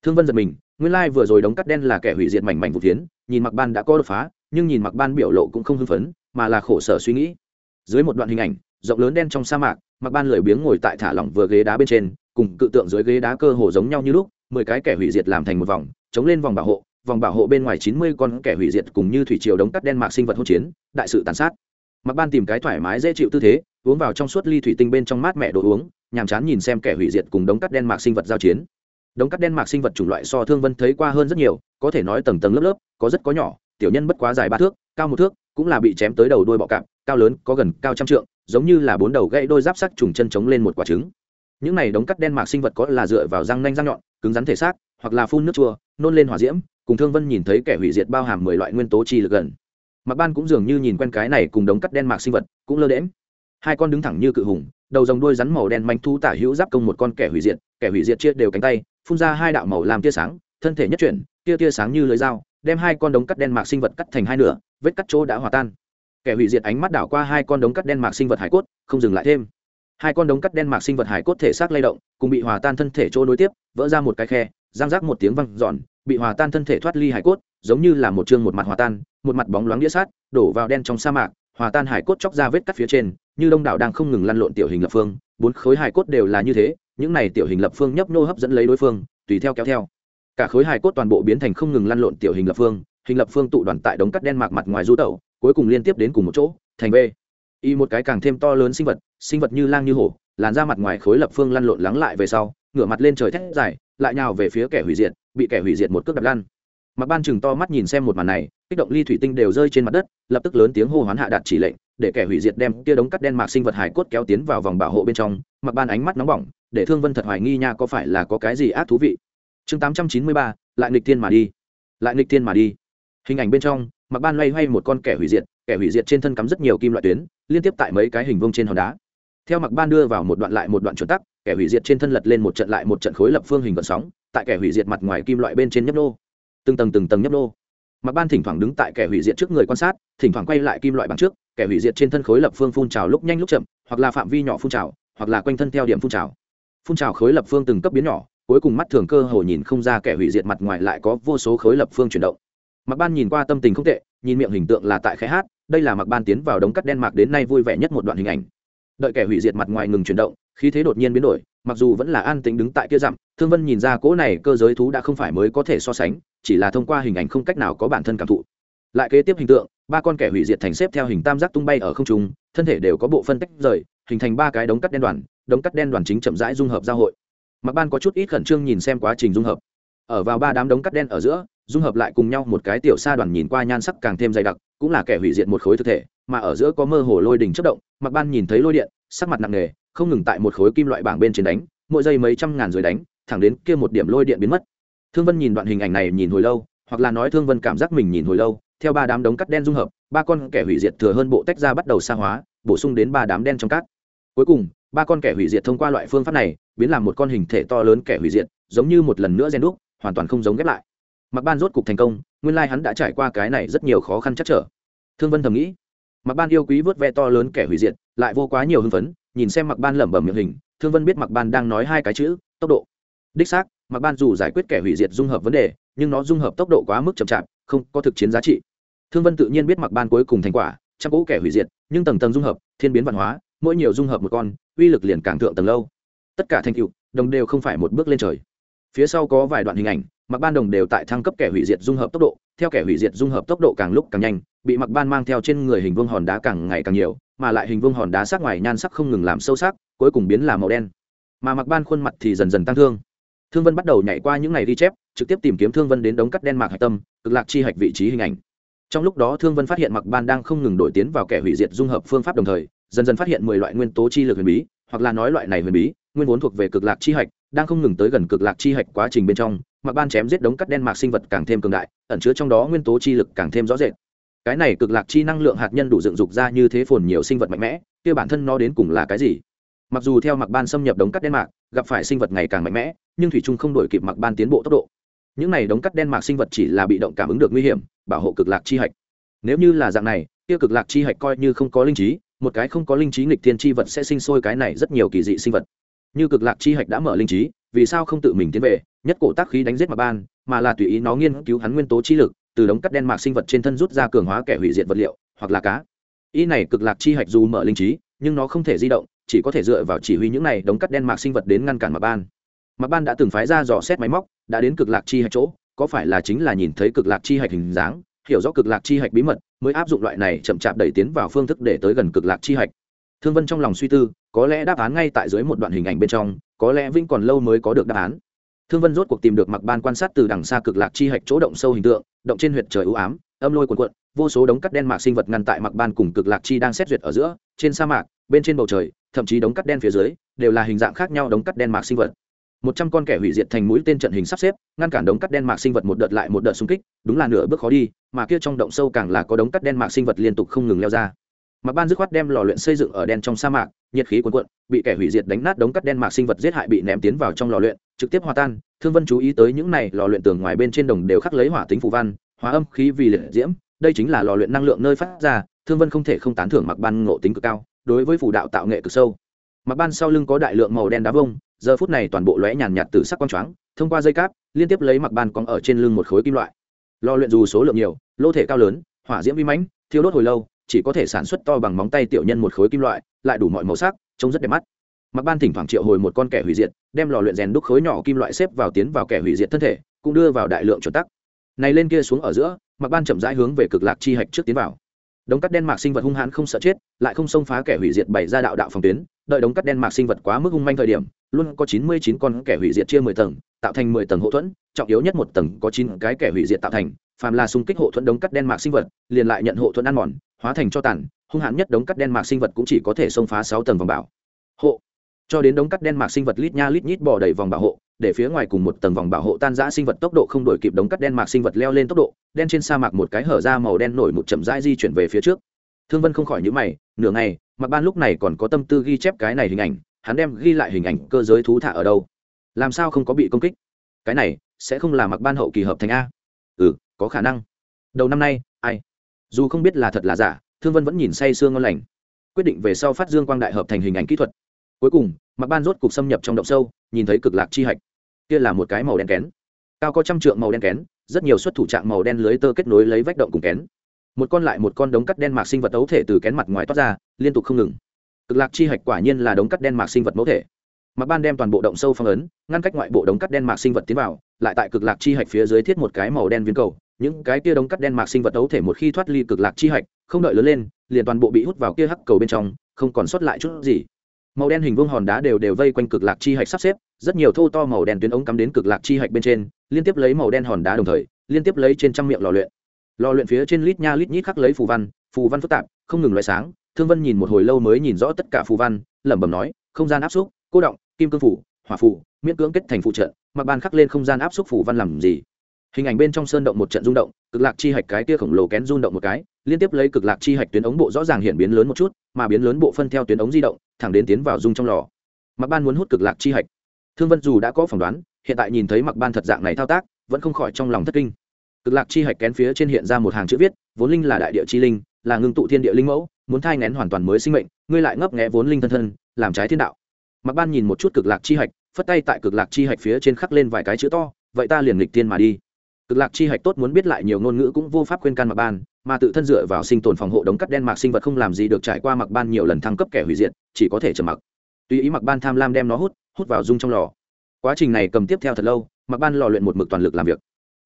Thương vân giật mình, nguyên lai vừa rồi đống cắt đen là kẻ hủy diệt mảnh mảnh vụ tiến nhìn mặc ban đã có đột phá, nhưng nhìn mặc ban biểu lộ cũng không hưng phấn, mà là khổ sở suy nghĩ. Dưới một đoạn hình ảnh, rộng lớn đen trong sa mạc mặc ban lười biếng ngồi tại thả lỏng vừa ghế đá bên trên, cùng cự tượng dưới ghế đá cơ hồ giống nhau như lúc, mười cái kẻ hủy diệt làm thành một vòng, chống lên vòng bảo hộ, vòng bảo hộ bên ngoài chín mươi con kẻ hủy diệt cùng như thủy triều đống cắt đen mạc sinh vật hỗn chiến, đại sự tàn sát. Mặc ban tìm cái thoải mái dễ chịu tư thế uống vào trong suốt ly thủy tinh bên trong mát mẹ đồ uống, nhàm chán nhìn xem kẻ hủy diệt cùng đống cắt đen mạc sinh vật giao chiến. Đống cắt đen mạc sinh vật chủng loại so thương vân thấy qua hơn rất nhiều, có thể nói tầng tầng lớp lớp, có rất có nhỏ, tiểu nhân bất quá dài ba thước, cao một thước, cũng là bị chém tới đầu đuôi bọ cạp, cao lớn, có gần cao trăm trượng, giống như là bốn đầu gãy đôi giáp sắc trùng chân chống lên một quả trứng. Những này đống cắt đen mạc sinh vật có là dựa vào răng nanh răng nhọn, cứng rắn thể xác, hoặc là phun nước chua, nôn lên hỏa diễm, cùng thương vân nhìn thấy kẻ hủy diệt bao hàm mười loại nguyên tố chi lực gần. Mặc ban cũng dường như nhìn quen cái này cùng đống cắt đen mạc sinh vật, cũng lơ đễm hai con đứng thẳng như cự hùng, đầu dòng đuôi rắn màu đen manh thu tả hữu giáp công một con kẻ hủy diệt, kẻ hủy diệt chia đều cánh tay, phun ra hai đạo màu làm tia sáng, thân thể nhất chuyển, tia tia sáng như lưới dao, đem hai con đống cắt đen mạc sinh vật cắt thành hai nửa, vết cắt chỗ đã hòa tan. Kẻ hủy diệt ánh mắt đảo qua hai con đống cắt đen mạc sinh vật hải cốt, không dừng lại thêm. Hai con đống cắt đen mạc sinh vật hải cốt thể xác lay động, cùng bị hòa tan thân thể chỗ nối tiếp, vỡ ra một cái khe giang rác một tiếng văng giòn bị hòa tan thân thể thoát ly hải cốt, giống như là một chương một mặt hòa tan, một mặt bóng loáng đĩa sát, đổ vào đen trong sa mạc, hòa tan hải cốt chóc ra vết cắt phía trên như đông đảo đang không ngừng lăn lộn tiểu hình lập phương, bốn khối hải cốt đều là như thế, những này tiểu hình lập phương nhấp nô hấp dẫn lấy đối phương, tùy theo kéo theo. Cả khối hải cốt toàn bộ biến thành không ngừng lăn lộn tiểu hình lập phương, hình lập phương tụ đoàn tại đống cắt đen mạc mặt ngoài du tẩu, cuối cùng liên tiếp đến cùng một chỗ, thành b. Y một cái càng thêm to lớn sinh vật sinh vật như lang như hổ, làn ra mặt ngoài khối lập phương lăn lộn lắng lại về sau, ngửa mặt lên trời thét dài, lại nhào về phía kẻ hủy diệt, bị kẻ hủy diệt một cước đập lăn. Mặc ban chừng to mắt nhìn xem một màn này, kích động ly thủy tinh đều rơi trên mặt đất, lập tức lớn tiếng hô hoán hạ đạt chỉ lệnh để kẻ hủy diệt đem kia đống cắt đen mạc sinh vật hải cốt kéo tiến vào vòng bảo hộ bên trong, mặc ban ánh mắt nóng bỏng, để thương vân thật hoài nghi nha có phải là có cái gì ác thú vị. Chương tám trăm chín mươi ba, lại nghịch thiên mà đi. Lại nghịch thiên mà đi. Hình ảnh bên trong, mặc ban loay hoay một con kẻ hủy diệt, kẻ hủy diệt trên thân cắm rất nhiều kim loại tuyến, liên tiếp tại mấy cái hình vông trên hòn đá. Theo mặc ban đưa vào một đoạn lại một đoạn chuẩn tắc, kẻ hủy diệt trên thân lật lên một trận lại một trận khối lập phương hình vận sóng, tại kẻ hủy diệt mặt ngoài kim loại bên trên nhấp nô. Từng tầng từng tầng nhấp nô. Mặc ban thỉnh thoảng đứng tại kẻ hủy diệt trước người quan sát, thỉnh thoảng quay lại kim loại bằng trước kẻ hủy diệt trên thân khối lập phương phun trào lúc nhanh lúc chậm, hoặc là phạm vi nhỏ phun trào, hoặc là quanh thân theo điểm phun trào. Phun trào khối lập phương từng cấp biến nhỏ, cuối cùng mắt thường cơ hồ nhìn không ra kẻ hủy diệt mặt ngoài lại có vô số khối lập phương chuyển động. Mặc ban nhìn qua tâm tình không tệ, nhìn miệng hình tượng là tại khẽ hát, đây là mặc ban tiến vào đống cắt đen mạc đến nay vui vẻ nhất một đoạn hình ảnh. Đợi kẻ hủy diệt mặt ngoài ngừng chuyển động, khí thế đột nhiên biến đổi, mặc dù vẫn là an tĩnh đứng tại kia dặm, thương vân nhìn ra cỗ này cơ giới thú đã không phải mới có thể so sánh, chỉ là thông qua hình ảnh không cách nào có bản thân cảm thụ lại kế tiếp hình tượng, ba con kẻ hủy diệt thành xếp theo hình tam giác tung bay ở không trung, thân thể đều có bộ phân tách rời, hình thành ba cái đống cắt đen đoàn, đống cắt đen đoàn chính chậm rãi dung hợp giao hội. Mặc ban có chút ít khẩn trương nhìn xem quá trình dung hợp. Ở vào ba đám đống cắt đen ở giữa, dung hợp lại cùng nhau một cái tiểu sa đoàn nhìn qua nhan sắc càng thêm dày đặc, cũng là kẻ hủy diệt một khối thực thể, mà ở giữa có mơ hồ lôi đình chất động mặc ban nhìn thấy lôi điện, sắc mặt nặng nề, không ngừng tại một khối kim loại bảng bên trên đánh, mỗi giây mấy trăm ngàn rồi đánh, thẳng đến kia một điểm lôi điện biến mất. Thương vân nhìn đoạn hình ảnh này nhìn hồi lâu, hoặc là nói thương vân cảm giác mình nhìn hồi lâu theo ba đám đống cắt đen dung hợp, ba con kẻ hủy diệt thừa hơn bộ tách ra bắt đầu xa hóa, bổ sung đến ba đám đen trong cát. Cuối cùng, ba con kẻ hủy diệt thông qua loại phương pháp này, biến làm một con hình thể to lớn kẻ hủy diệt, giống như một lần nữa gen đúc, hoàn toàn không giống ghép lại. Mặc ban rốt cục thành công, nguyên lai hắn đã trải qua cái này rất nhiều khó khăn chắc trở. Thương vân thầm nghĩ mặc ban yêu quý vớt ve to lớn kẻ hủy diệt, lại vô quá nhiều hưng phấn, nhìn xem mặc ban lẩm bẩm miệng hình, thương vân biết mặc ban đang nói hai cái chữ, tốc độ. Đích xác mặc ban dù giải quyết kẻ hủy diệt dung hợp vấn đề, nhưng nó dung hợp tốc độ quá mức chậm chạp, không có thực chiến giá trị thương vân tự nhiên biết mặc ban cuối cùng thành quả, trăm cũ kẻ hủy diệt, nhưng tầng tầng dung hợp, thiên biến văn hóa, mỗi nhiều dung hợp một con, uy lực liền càng thượng tầng lâu. Tất cả thành tựu, đồng đều không phải một bước lên trời. Phía sau có vài đoạn hình ảnh mặc ban đồng đều tại thăng cấp kẻ hủy diệt dung hợp tốc độ, theo kẻ hủy diệt dung hợp tốc độ càng lúc càng nhanh, bị mặc ban mang theo trên người hình vương hòn đá càng ngày càng nhiều, mà lại hình vương hòn đá sắc ngoài nhan sắc không ngừng làm sâu sắc, cuối cùng biến làm màu đen. Mà mặc ban khuôn mặt thì dần dần tăng thương. Thương vân bắt đầu nhảy qua những ngày ghi chép, trực tiếp tìm kiếm thương vân đến đống cắt đen mạc hạch tâm, cực lạc chi hạch vị trí hình ảnh trong lúc đó thương vân phát hiện mặc ban đang không ngừng đổi tiến vào kẻ hủy diệt dung hợp phương pháp đồng thời, dần dần phát hiện mười loại nguyên tố chi lực huyền bí, hoặc là nói loại này huyền bí, nguyên vốn thuộc về cực lạc chi hạch, đang không ngừng tới gần cực lạc chi hạch quá trình bên trong mặc ban chém giết đống cắt đen mạc sinh vật càng thêm cường đại, ẩn chứa trong đó nguyên tố chi lực càng thêm rõ rệt. Cái này cực lạc chi năng lượng hạt nhân đủ dựng dục ra như thế phồn nhiều sinh vật mạnh mẽ, kia bản thân nó đến cùng là cái gì? Mặc dù theo mặc ban xâm nhập đống cắt đen mạc, gặp phải sinh vật ngày càng mạnh mẽ, nhưng thủy trung không đổi kịp mặc ban tiến bộ tốc độ. Những này đống cắt đen mạc sinh vật chỉ là bị động cảm ứng được nguy hiểm bảo hộ cực lạc chi hạch. Nếu như là dạng này, kia cực lạc chi hạch coi như không có linh trí, một cái không có linh trí nghịch thiên chi vật sẽ sinh sôi cái này rất nhiều kỳ dị sinh vật. Như cực lạc chi hạch đã mở linh trí, vì sao không tự mình tiến về, nhất cổ tác khí đánh giết mà ban, mà là tùy ý nó nghiên cứu hắn nguyên tố chi lực, từ đống cắt đen mạc sinh vật trên thân rút ra cường hóa kẻ hủy diệt vật liệu, hoặc là cá. Ý này cực lạc chi hạch dù mở linh trí, nhưng nó không thể di động, chỉ có thể dựa vào chỉ huy những này đống cắt đen mạc sinh vật đến ngăn cản mà ban. Mà ban đã từng phái ra dò xét máy móc, đã đến cực lạc chi hạch chỗ có phải là chính là nhìn thấy cực lạc chi hạch hình dáng, hiểu rõ cực lạc chi hạch bí mật, mới áp dụng loại này chậm chạp đẩy tiến vào phương thức để tới gần cực lạc chi hạch? Thương vân trong lòng suy tư, có lẽ đáp án ngay tại dưới một đoạn hình ảnh bên trong, có lẽ vinh còn lâu mới có được đáp án. Thương vân rốt cuộc tìm được mặc ban quan sát từ đằng xa cực lạc chi hạch chỗ động sâu hình tượng, động trên huyện trời ưu ám, âm lôi cuồn cuộn, vô số đống cắt đen mạc sinh vật ngăn tại mặc ban cùng cực lạc chi đang xét duyệt ở giữa, trên sa mạc, bên trên bầu trời, thậm chí đống cắt đen phía dưới, đều là hình dạng khác nhau đống cắt đen mạc sinh vật một trăm con kẻ hủy diệt thành mũi tên trận hình sắp xếp, ngăn cản đống cắt đen mạc sinh vật một đợt lại một đợt xung kích, đúng là nửa bước khó đi, mà kia trong động sâu càng là có đống cắt đen mạc sinh vật liên tục không ngừng leo ra. Mặc ban dứt khoát đem lò luyện xây dựng ở đen trong sa mạc, nhiệt khí cuồn cuộn, bị kẻ hủy diệt đánh nát đống cắt đen mạc sinh vật giết hại bị ném tiến vào trong lò luyện, trực tiếp hòa tan. Thương vân chú ý tới những này, lò luyện tường ngoài bên trên đồng đều khắc lấy hỏa tính phù văn, hóa âm khí vì liệt diễm, đây chính là lò luyện năng lượng nơi phát ra, thương vân không thể không tán thưởng mặc ban ngộ tính cực cao, đối với phù đạo tạo nghệ cực sâu. Mặc ban sau lưng có đại lượng màu đen đá vông giờ phút này toàn bộ lóe nhàn nhạt từ sắc quang choáng, thông qua dây cáp, liên tiếp lấy mặc ban cong ở trên lưng một khối kim loại. Lò luyện dù số lượng nhiều, lô thể cao lớn, hỏa diễm vi mãnh, thiêu đốt hồi lâu, chỉ có thể sản xuất to bằng móng tay tiểu nhân một khối kim loại, lại đủ mọi màu sắc, trông rất đẹp mắt. Mặc ban thỉnh thoảng triệu hồi một con kẻ hủy diệt, đem lò luyện rèn đúc khối nhỏ kim loại xếp vào tiến vào kẻ hủy diệt thân thể, cũng đưa vào đại lượng chuẩn tắc. Này lên kia xuống ở giữa, mặc ban chậm rãi hướng về cực lạc chi hạch trước tiến vào. Đống cắt đen mạc sinh vật hung hãn không sợ chết, lại không xông phá kẻ hủy diệt bày ra đạo đạo phòng tuyến, đợi đống cắt đen mạc sinh vật quá mức hung manh thời điểm luôn có chín mươi chín con kẻ hủy diệt chia mười tầng, tạo thành mười tầng hộ thuẫn, trọng yếu nhất một tầng có chín cái kẻ hủy diệt tạo thành, phàm là xung kích hộ thuẫn đống cắt đen mạc sinh vật, liền lại nhận hộ thuẫn ăn mòn, hóa thành cho tàn, hung hãn nhất đống cắt đen mạc sinh vật cũng chỉ có thể xông phá sáu tầng vòng bảo. Hộ. Cho đến đống cắt đen mạc sinh vật lít nha lít nhít bỏ đầy vòng bảo hộ, để phía ngoài cùng một tầng vòng bảo hộ tan rã sinh vật tốc độ không đổi kịp đống cắt đen mạc sinh vật leo lên tốc độ, đen trên sa mạc một cái hở ra màu đen nổi một chậm rãi di chuyển về phía trước. Thương vân không khỏi nhíu mày, nửa ngày mặc ban lúc này còn có tâm tư ghi chép cái này hình ảnh hắn đem ghi lại hình ảnh cơ giới thú thả ở đâu? Làm sao không có bị công kích? Cái này sẽ không là mặc ban hậu kỳ hợp thành a. Ừ có khả năng. Đầu năm nay, ai? Dù không biết là thật là giả, thương vân vẫn nhìn say sương ngon lành. Quyết định về sau phát dương quang đại hợp thành hình ảnh kỹ thuật. Cuối cùng, mặc ban rốt cục xâm nhập trong động sâu, nhìn thấy cực lạc chi hạch. Kia là một cái màu đen kén. Cao có trăm trượng màu đen kén, rất nhiều xuất thủ trạng màu đen lưới tơ kết nối lấy vách động cùng kén. Một con lại một con đống cắt đen mạc sinh vật ấu thể từ kén mặt ngoài toát ra, liên tục không ngừng cực lạc chi hạch quả nhiên là đống cắt đen mạc sinh vật mẫu thể. Mặc ban đem toàn bộ động sâu phong ấn, ngăn cách ngoại bộ đống cắt đen mạc sinh vật tiến vào, lại tại cực lạc chi hạch phía dưới thiết một cái màu đen viên cầu. Những cái kia đống cắt đen mạc sinh vật ấu thể một khi thoát ly cực lạc chi hạch, không đợi lớn lên, liền toàn bộ bị hút vào kia hắc cầu bên trong, không còn sót lại chút gì. Màu đen hình vuông hòn đá đều đều vây quanh cực lạc chi hạch sắp xếp, rất nhiều thô to màu đen tuyến ống cắm đến cực lạc chi hạch bên trên, liên tiếp lấy màu đen hòn đá đồng thời, liên tiếp lấy trên trăm miệng lò luyện. Lò luyện phía trên lít nha lít nhít khắc lấy phù văn phù văn phức tạp, không ngừng loại sáng thương vân nhìn một hồi lâu mới nhìn rõ tất cả phù văn, lẩm bẩm nói, không gian áp xúc, cô động, kim cương phủ, hỏa phủ, miễn cưỡng kết thành phụ trợ mặc ban khắc lên không gian áp xúc phù văn làm gì? Hình ảnh bên trong sơn động một trận rung động, cực lạc chi hạch cái kia khổng lồ kén rung động một cái, liên tiếp lấy cực lạc chi hạch tuyến ống bộ rõ ràng hiện biến lớn một chút, mà biến lớn bộ phân theo tuyến ống di động, thẳng đến tiến vào dung trong lò. Mặc ban muốn hút cực lạc chi hạch. Thương vân dù đã có phỏng đoán, hiện tại nhìn thấy mặc ban thật dạng này thao tác, vẫn không khỏi trong lòng thất kinh. Cực lạc chi hạch kén phía trên hiện ra một hàng chữ viết, vốn linh là đại địa chi linh là ngưng tụ thiên địa linh mẫu, muốn thai ngén hoàn toàn mới sinh mệnh, ngươi lại ngấp nghẽ vốn linh thân thân, làm trái thiên đạo. Mặc ban nhìn một chút cực lạc chi hạch, phất tay tại cực lạc chi hạch phía trên khắc lên vài cái chữ to, vậy ta liền nghịch tiên mà đi. Cực lạc chi hạch tốt muốn biết lại nhiều ngôn ngữ cũng vô pháp khuyên can mặc ban, mà tự thân dựa vào sinh tồn phòng hộ đống cắt đen mạc sinh vật không làm gì được trải qua mặc ban nhiều lần thăng cấp kẻ hủy diệt, chỉ có thể trầm mặc. Tùy ý mặc ban tham lam đem nó hút hút vào dung trong lò. Quá trình này cầm tiếp theo thật lâu mặc ban lò luyện một mực toàn lực làm việc.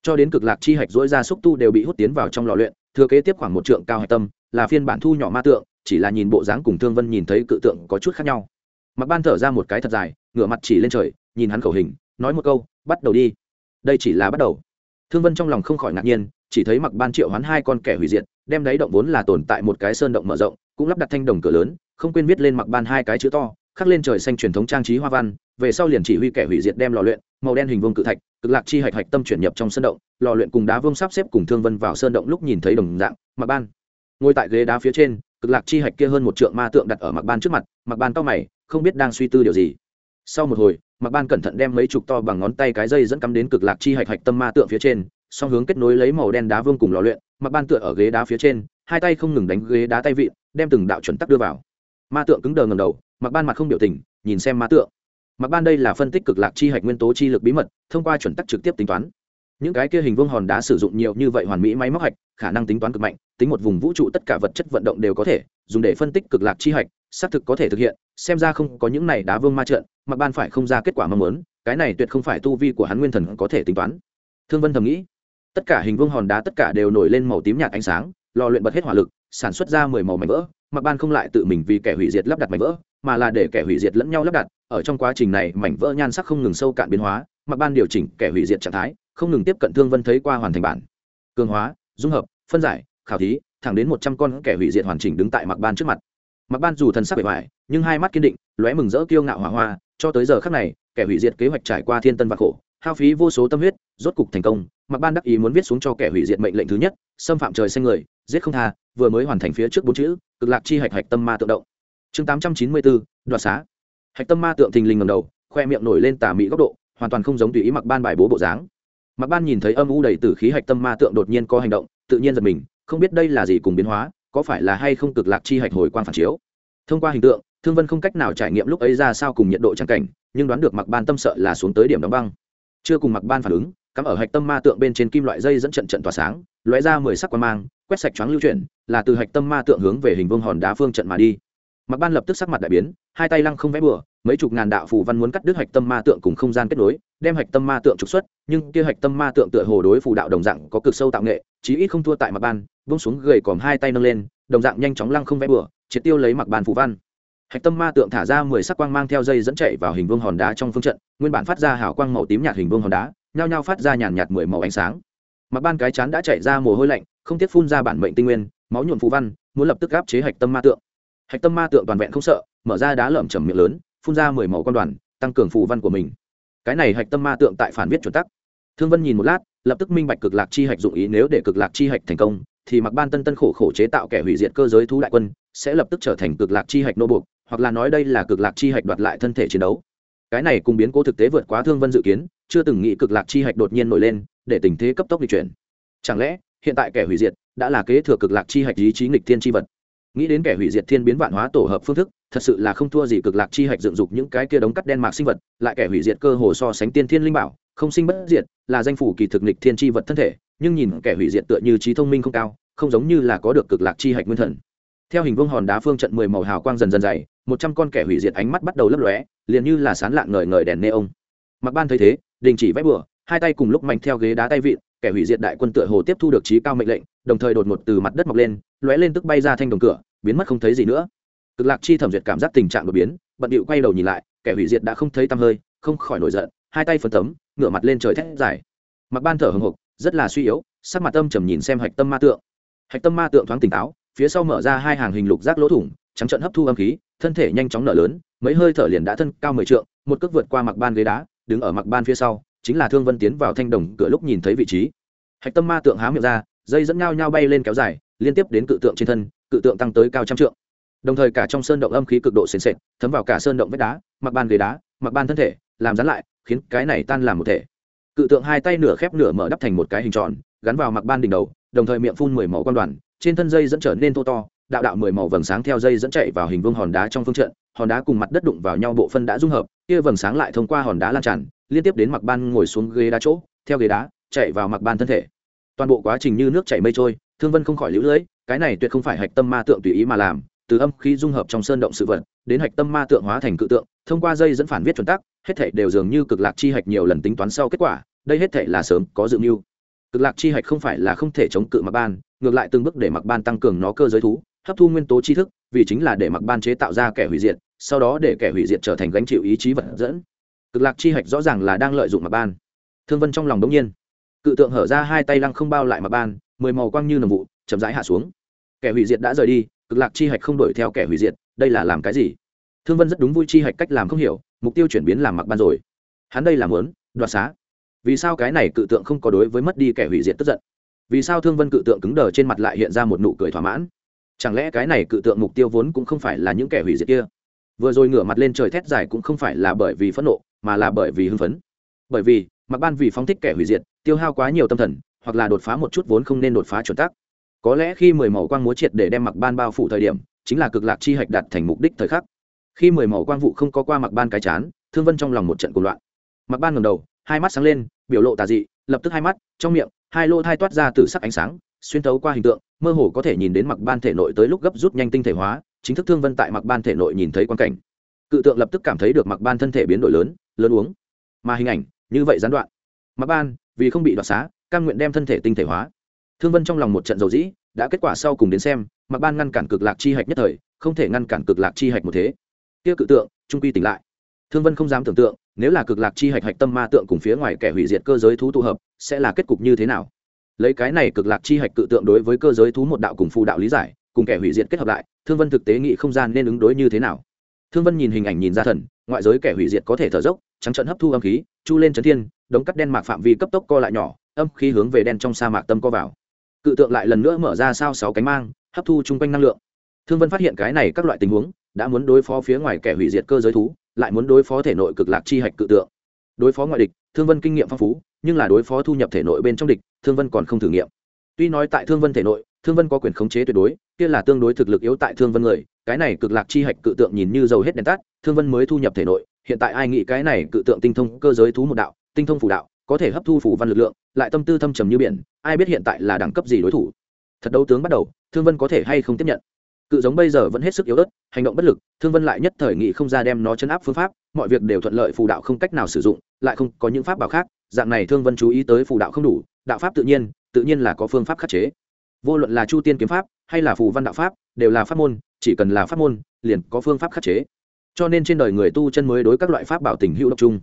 Cho đến cực lạc chi hạch dỗi ra xúc tu đều bị hút tiến vào trong lò luyện thừa kế tiếp khoảng một trượng cao hạch tâm, là phiên bản thu nhỏ ma tượng, chỉ là nhìn bộ dáng cùng thương vân nhìn thấy cự tượng có chút khác nhau. Mặc ban thở ra một cái thật dài, ngửa mặt chỉ lên trời, nhìn hắn khẩu hình, nói một câu, bắt đầu đi. Đây chỉ là bắt đầu. Thương vân trong lòng không khỏi ngạc nhiên, chỉ thấy mặc ban triệu hoán hai con kẻ hủy diệt, đem đáy động vốn là tồn tại một cái sơn động mở rộng, cũng lắp đặt thanh đồng cửa lớn, không quên viết lên mặc ban hai cái chữ to, khắc lên trời xanh truyền thống trang trí hoa văn, về sau liền chỉ huy kẻ hủy diệt đem lò luyện màu đen hình vuông cự thạch, cực lạc chi hạch hạch tâm chuyển nhập trong sân động, lò luyện cùng đá vương sắp xếp cùng thương vân vào sơn động lúc nhìn thấy đồng dạng, mặc ban. Ngồi tại ghế đá phía trên, cực lạc chi hạch kia hơn một trượng ma tượng đặt ở mặc ban trước mặt, mặc ban to mày, không biết đang suy tư điều gì. Sau một hồi, mặc ban cẩn thận đem mấy chục to bằng ngón tay cái dây dẫn cắm đến cực lạc chi hạch hạch tâm ma tượng phía trên, song hướng kết nối lấy màu đen đá vương cùng lò luyện, mặc ban tựa ở ghế đá phía trên, hai tay không ngừng đánh ghế đá tay vịn, đem từng đạo chuẩn tắc đưa vào. Ma tượng cứng đờ ngầm đầu, mặc ban mặt không biểu tình, nhìn xem ma tượng mặc ban đây là phân tích cực lạc chi hạch nguyên tố chi lực bí mật, thông qua chuẩn tắc trực tiếp tính toán. Những cái kia hình vương hòn đá sử dụng nhiều như vậy hoàn mỹ máy móc hạch, khả năng tính toán cực mạnh, tính một vùng vũ trụ tất cả vật chất vận động đều có thể, dùng để phân tích cực lạc chi hạch, xác thực có thể thực hiện, xem ra không có những này đá vương ma trận, mặc ban phải không ra kết quả mong muốn, cái này tuyệt không phải tu vi của hắn nguyên thần có thể tính toán. Thương vân thầm nghĩ, tất cả hình vương hòn đá tất cả đều nổi lên màu tím nhạt ánh sáng lò luyện bật hết hỏa lực, sản xuất ra mười màu mảnh vỡ, mặc ban không lại tự mình vì kẻ hủy diệt lắp đặt mảnh vỡ, mà là để kẻ hủy diệt lẫn nhau lắp đặt ở trong quá trình này mảnh vỡ nhan sắc không ngừng sâu cạn biến hóa mặc ban điều chỉnh kẻ hủy diệt trạng thái, không ngừng tiếp cận thương vân thấy qua hoàn thành bản. Cường hóa, dung hợp, phân giải, khảo thí, thẳng đến một trăm con kẻ hủy diệt hoàn chỉnh đứng tại mặc ban trước mặt. Mặc ban dù thần sắc bề ngoài, nhưng hai mắt kiên định, lóe mừng rỡ kiêu ngạo hỏa hoa, cho tới giờ khắc này, kẻ hủy diệt kế hoạch trải qua thiên tân và khổ, hao phí vô số tâm huyết, rốt cục thành công mặc ban đắc ý muốn viết xuống cho kẻ hủy diệt mệnh lệnh thứ nhất, xâm phạm trời xanh người, giết không tha, vừa mới hoàn thành phía trước bốn chữ, cực lạc chi hạch hạch tâm ma tự động. Chương tám trăm chín mươi bốn, đoạt xá hạch tâm ma tượng thình lình ngầm đầu, khoe miệng nổi lên tà mỹ góc độ, hoàn toàn không giống tùy ý mặc ban bài bố bộ dáng. Mặc ban nhìn thấy âm u đầy tử khí hạch tâm ma tượng đột nhiên có hành động, tự nhiên giật mình, không biết đây là gì cùng biến hóa, có phải là hay không cực lạc chi hạch hồi quang phản chiếu. Thông qua hình tượng, thương vân không cách nào trải nghiệm lúc ấy ra sao cùng nhiệt độ trang cảnh, nhưng đoán được mặc ban tâm sợ là xuống tới điểm đóng băng. Chưa cùng mặc ban phản ứng, cắm ở hạch tâm ma tượng bên trên kim loại dây dẫn trận trận tỏa sáng, lóe ra mười sắc quan mang, quét sạch choáng lưu chuyển, là từ hạch tâm ma tượng hướng về hình vương hòn đá phương trận mà đi. Mạc ban lập tức sắc mặt đại biến, hai tay lăng không vẽ bừa, mấy chục ngàn đạo phù văn muốn cắt đứt hạch tâm ma tượng cùng không gian kết nối, đem hạch tâm ma tượng trục xuất, nhưng kia hạch tâm ma tượng tựa hồ đối phù đạo đồng dạng có cực sâu tạo nghệ, chí ít không thua tại Mạc ban vung xuống gầy còm hai tay nâng lên, đồng dạng nhanh chóng lăng không vẽ bừa, triệt tiêu lấy Mạc ban phù văn. Hạch tâm ma tượng thả ra mười sắc quang mang theo dây dẫn chạy vào hình vương hòn đá trong phương trận, nguyên bản phát ra hào quang màu tím nhạt hình vương hòn đá, nhao nhao phát ra nhàn nhạt mười màu ánh sáng. Mạc ban cái chán đã chạy ra mồ hôi lạnh, không tiếc phun ra bản mệnh tinh nguyên, máu nhuộm phù văn, muốn lập tức áp chế hạch tâm ma tượng hạch tâm ma tượng toàn vẹn không sợ, mở ra đá lởm chầm miệng lớn, phun ra mười màu quan đoàn, tăng cường phù văn của mình. Cái này hạch tâm ma tượng tại phản viết chuẩn tắc. Thương vân nhìn một lát, lập tức minh bạch cực lạc chi hạch dụng ý nếu để cực lạc chi hạch thành công, thì mặc ban tân tân khổ khổ chế tạo kẻ hủy diệt cơ giới thú đại quân, sẽ lập tức trở thành cực lạc chi hạch nô buộc, hoặc là nói đây là cực lạc chi hạch đoạt lại thân thể chiến đấu. Cái này cùng biến cố thực tế vượt quá thương vân dự kiến, chưa từng nghĩ cực lạc chi hạch đột nhiên nổi lên, để tình thế cấp tốc di chuyển. Chẳng lẽ, hiện tại kẻ hủy diệt đã là kế thừa cực lạc chi hạch ý chí nghịch thiên chi vật? Nghĩ đến kẻ hủy diệt thiên biến vạn hóa tổ hợp phương thức, thật sự là không thua gì cực lạc chi hạch dựng dục những cái kia đống cắt đen mạc sinh vật, lại kẻ hủy diệt cơ hồ so sánh tiên thiên linh bảo, không sinh bất diệt, là danh phủ kỳ thực nghịch thiên chi vật thân thể, nhưng nhìn kẻ hủy diệt tựa như trí thông minh không cao, không giống như là có được cực lạc chi hạch nguyên thần. Theo hình vương hòn đá phương trận mười màu hào quang dần dần dày, một trăm con kẻ hủy diệt ánh mắt bắt đầu lấp lóe, liền như là sán lạng ngời ngời đèn nê ông mặc ban thấy thế, đình chỉ vét bừa, hai tay cùng lúc mạnh theo ghế đá tay vịn, kẻ hủy diệt đại quân tựa hồ tiếp thu được trí cao mệnh lệnh, đồng thời đột ngột từ mặt đất mọc lên lóe lên tức bay ra thanh đồng cửa, biến mất không thấy gì nữa. Cực lạc chi thẩm duyệt cảm giác tình trạng đột biến, bận điệu quay đầu nhìn lại, kẻ hủy diệt đã không thấy tăm hơi, không khỏi nổi giận, hai tay phấn tấm, ngửa mặt lên trời thét dài. Mặc ban thở hồng hộc rất là suy yếu, sắc mặt âm trầm nhìn xem hạch tâm ma tượng. Hạch tâm ma tượng thoáng tỉnh táo, phía sau mở ra hai hàng hình lục rác lỗ thủng, trắng trận hấp thu âm khí, thân thể nhanh chóng nở lớn, mấy hơi thở liền đã thân cao mười trượng, một cước vượt qua mặc ban ghế đá, đứng ở mặc ban phía sau, chính là thương vân tiến vào thanh đồng cửa lúc nhìn thấy vị trí. Hạch tâm ma tượng há miệng ra, dây dẫn nhau nhau bay lên kéo dài liên tiếp đến cự tượng trên thân, cự tượng tăng tới cao trăm trượng. Đồng thời cả trong sơn động âm khí cực độ sền sệt, thấm vào cả sơn động vách đá, mặc ban ghế đá, mặc ban thân thể, làm dán lại, khiến cái này tan làm một thể. Cự tượng hai tay nửa khép nửa mở đắp thành một cái hình tròn, gắn vào mặc ban đỉnh đầu, đồng thời miệng phun mười màu quan đoàn, trên thân dây dẫn trở nên thô to, đạo đạo mười màu vầng sáng theo dây dẫn chạy vào hình vương hòn đá trong phương trận, hòn đá cùng mặt đất đụng vào nhau bộ phân đã dung hợp, kia vầng sáng lại thông qua hòn đá lan tràn, liên tiếp đến mặc ban ngồi xuống ghế đá chỗ, theo ghế đá, chạy vào mặc ban thân thể. Toàn bộ quá trình như nước chảy mây trôi thương vân không khỏi lũ lưỡi cái này tuyệt không phải hạch tâm ma tượng tùy ý mà làm, từ âm khí dung hợp trong sơn động sự vật, đến hạch tâm ma tượng hóa thành cự tượng, thông qua dây dẫn phản viết chuẩn tắc, hết thể đều dường như cực lạc chi hạch nhiều lần tính toán sau kết quả, đây hết thể là sớm có dự mưu. Cực lạc chi hạch không phải là không thể chống cự mặc ban, ngược lại từng bước để mặc ban tăng cường nó cơ giới thú, hấp thu nguyên tố tri thức, vì chính là để mặc ban chế tạo ra kẻ hủy diệt, sau đó để kẻ hủy diệt trở thành gánh chịu ý chí vật dẫn. Cực lạc chi hạch rõ ràng là đang lợi dụng mặc ban. Thương vân trong lòng đống nhiên, cự tượng hở ra hai tay lăng không bao lại mặc ban mười màu quang như nồng vụ, chậm rãi hạ xuống. Kẻ hủy diệt đã rời đi, cực lạc chi hạch không đuổi theo kẻ hủy diệt, đây là làm cái gì? Thương vân rất đúng vui chi hạch cách làm không hiểu, mục tiêu chuyển biến làm mặc ban rồi. Hắn đây làm muốn đoạt xá. Vì sao cái này cự tượng không có đối với mất đi kẻ hủy diệt tức giận? Vì sao thương vân cự tượng cứng đờ trên mặt lại hiện ra một nụ cười thỏa mãn? Chẳng lẽ cái này cự tượng mục tiêu vốn cũng không phải là những kẻ hủy diệt kia? Vừa rồi ngửa mặt lên trời thét dài cũng không phải là bởi vì phẫn nộ, mà là bởi vì hưng phấn. Bởi vì, mặc ban vì phóng thích kẻ hủy diệt, tiêu hao quá nhiều tâm thần hoặc là đột phá một chút vốn không nên đột phá chuẩn tắc. Có lẽ khi mười màu quang múa triệt để đem mặc ban bao phủ thời điểm, chính là cực lạc chi hạch đạt thành mục đích thời khắc. Khi mười màu quang vụ không có qua mặc ban cái chán, thương vân trong lòng một trận cuộc loạn. Mặc ban ngầm đầu, hai mắt sáng lên, biểu lộ tà dị, lập tức hai mắt, trong miệng, hai lô thai toát ra từ sắc ánh sáng, xuyên thấu qua hình tượng, mơ hồ có thể nhìn đến mặc ban thể nội tới lúc gấp rút nhanh tinh thể hóa, chính thức thương vân tại mặc ban thể nội nhìn thấy quan cảnh. Cự tượng lập tức cảm thấy được mặc ban thân thể biến đổi lớn lớn uống. Mà hình ảnh, như vậy gián đoạn. Mặc ban, vì không bị đoạt xá Cam nguyện đem thân thể tinh thể hóa. Thương vân trong lòng một trận dầu dĩ, đã kết quả sau cùng đến xem, mặc ban ngăn cản cực lạc chi hạch nhất thời, không thể ngăn cản cực lạc chi hạch một thế. Kia cự tượng, trung quy tỉnh lại. Thương vân không dám tưởng tượng, nếu là cực lạc chi hạch hạch tâm ma tượng cùng phía ngoài kẻ hủy diệt cơ giới thú tụ hợp, sẽ là kết cục như thế nào? Lấy cái này cực lạc chi hạch cự tượng đối với cơ giới thú một đạo cùng phù đạo lý giải, cùng kẻ hủy diệt kết hợp lại, thương vân thực tế nghĩ không gian nên ứng đối như thế nào? Thương vân nhìn hình ảnh nhìn ra thần, ngoại giới kẻ hủy diệt có thể thở dốc, trắng trận hấp thu âm khí, chu lên chấn thiên, đống cắt đen mạc phạm vi cấp tốc co lại nhỏ, âm khí hướng về đen trong sa mạc tâm co vào. Cự tượng lại lần nữa mở ra sao sáu cánh mang, hấp thu chung quanh năng lượng. Thương vân phát hiện cái này các loại tình huống, đã muốn đối phó phía ngoài kẻ hủy diệt cơ giới thú, lại muốn đối phó thể nội cực lạc chi hạch cự tượng. Đối phó ngoại địch, thương vân kinh nghiệm phong phú, nhưng là đối phó thu nhập thể nội bên trong địch, thương vân còn không thử nghiệm. Tuy nói tại thương vân thể nội, thương vân có quyền khống chế tuyệt đối kia là tương đối thực lực yếu tại thương vân người, cái này cực lạc chi hạch cự tượng nhìn như dầu hết đèn tắt, thương vân mới thu nhập thể nội, hiện tại ai nghĩ cái này cự tượng tinh thông cơ giới thú một đạo, tinh thông phủ đạo, có thể hấp thu phủ văn lực lượng, lại tâm tư thâm trầm như biển, ai biết hiện tại là đẳng cấp gì đối thủ. Thật đấu tướng bắt đầu, thương vân có thể hay không tiếp nhận? Cự giống bây giờ vẫn hết sức yếu ớt, hành động bất lực, thương vân lại nhất thời nghị không ra đem nó chấn áp phương pháp, mọi việc đều thuận lợi phù đạo không cách nào sử dụng, lại không có những pháp bảo khác, dạng này thương vân chú ý tới phù đạo không đủ, đạo pháp tự nhiên tự nhiên là có phương pháp khắc chế vô luận là chu tiên kiếm pháp, hay là phù văn đạo pháp, đều là pháp môn, chỉ cần là pháp môn, liền có phương pháp khắc chế. Cho nên trên đời người tu chân mới đối các loại pháp bảo tình hữu độc chung.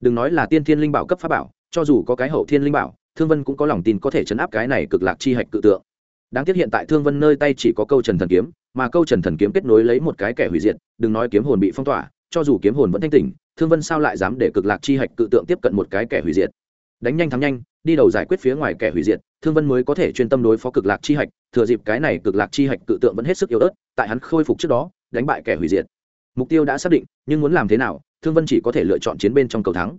Đừng nói là tiên thiên linh bảo cấp pháp bảo, cho dù có cái hậu thiên linh bảo, thương vân cũng có lòng tin có thể chấn áp cái này cực lạc chi hạch cự tượng. Đáng tiếc hiện tại thương vân nơi tay chỉ có câu trần thần kiếm, mà câu trần thần kiếm kết nối lấy một cái kẻ hủy diệt, đừng nói kiếm hồn bị phong tỏa, cho dù kiếm hồn vẫn thanh tỉnh, thương vân sao lại dám để cực lạc chi hạch cự tượng tiếp cận một cái kẻ hủy diệt? Đánh nhanh thắng nhanh đi đầu giải quyết phía ngoài kẻ hủy diệt, thương vân mới có thể chuyên tâm đối phó cực lạc chi hạch, thừa dịp cái này cực lạc chi hạch cự tượng vẫn hết sức yếu ớt, tại hắn khôi phục trước đó, đánh bại kẻ hủy diệt. Mục tiêu đã xác định, nhưng muốn làm thế nào, thương vân chỉ có thể lựa chọn chiến bên trong cầu thắng.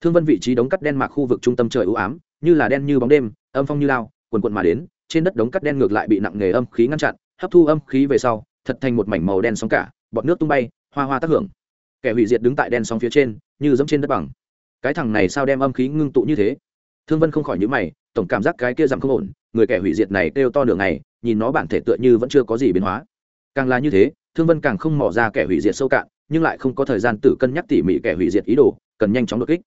Thương vân vị trí đống cắt đen mạc khu vực trung tâm trời ưu ám, như là đen như bóng đêm, âm phong như lao, quần quận mà đến, trên đất đống cắt đen ngược lại bị nặng nghề âm khí ngăn chặn, hấp thu âm khí về sau, thật thành một mảnh màu đen sóng cả, bọt nước tung bay, hoa hoa tác hưởng. Kẻ hủy diệt đứng tại đen sóng phía trên, như dẫm trên đất bằng. Cái thằng này sao đem âm khí ngưng tụ như thế? Thương vân không khỏi nhữ mày, tổng cảm giác cái kia giảm không ổn, người kẻ hủy diệt này kêu to nửa ngày, nhìn nó bản thể tựa như vẫn chưa có gì biến hóa. Càng là như thế, thương vân càng không mỏ ra kẻ hủy diệt sâu cạn, nhưng lại không có thời gian tự cân nhắc tỉ mỉ kẻ hủy diệt ý đồ, cần nhanh chóng đột kích.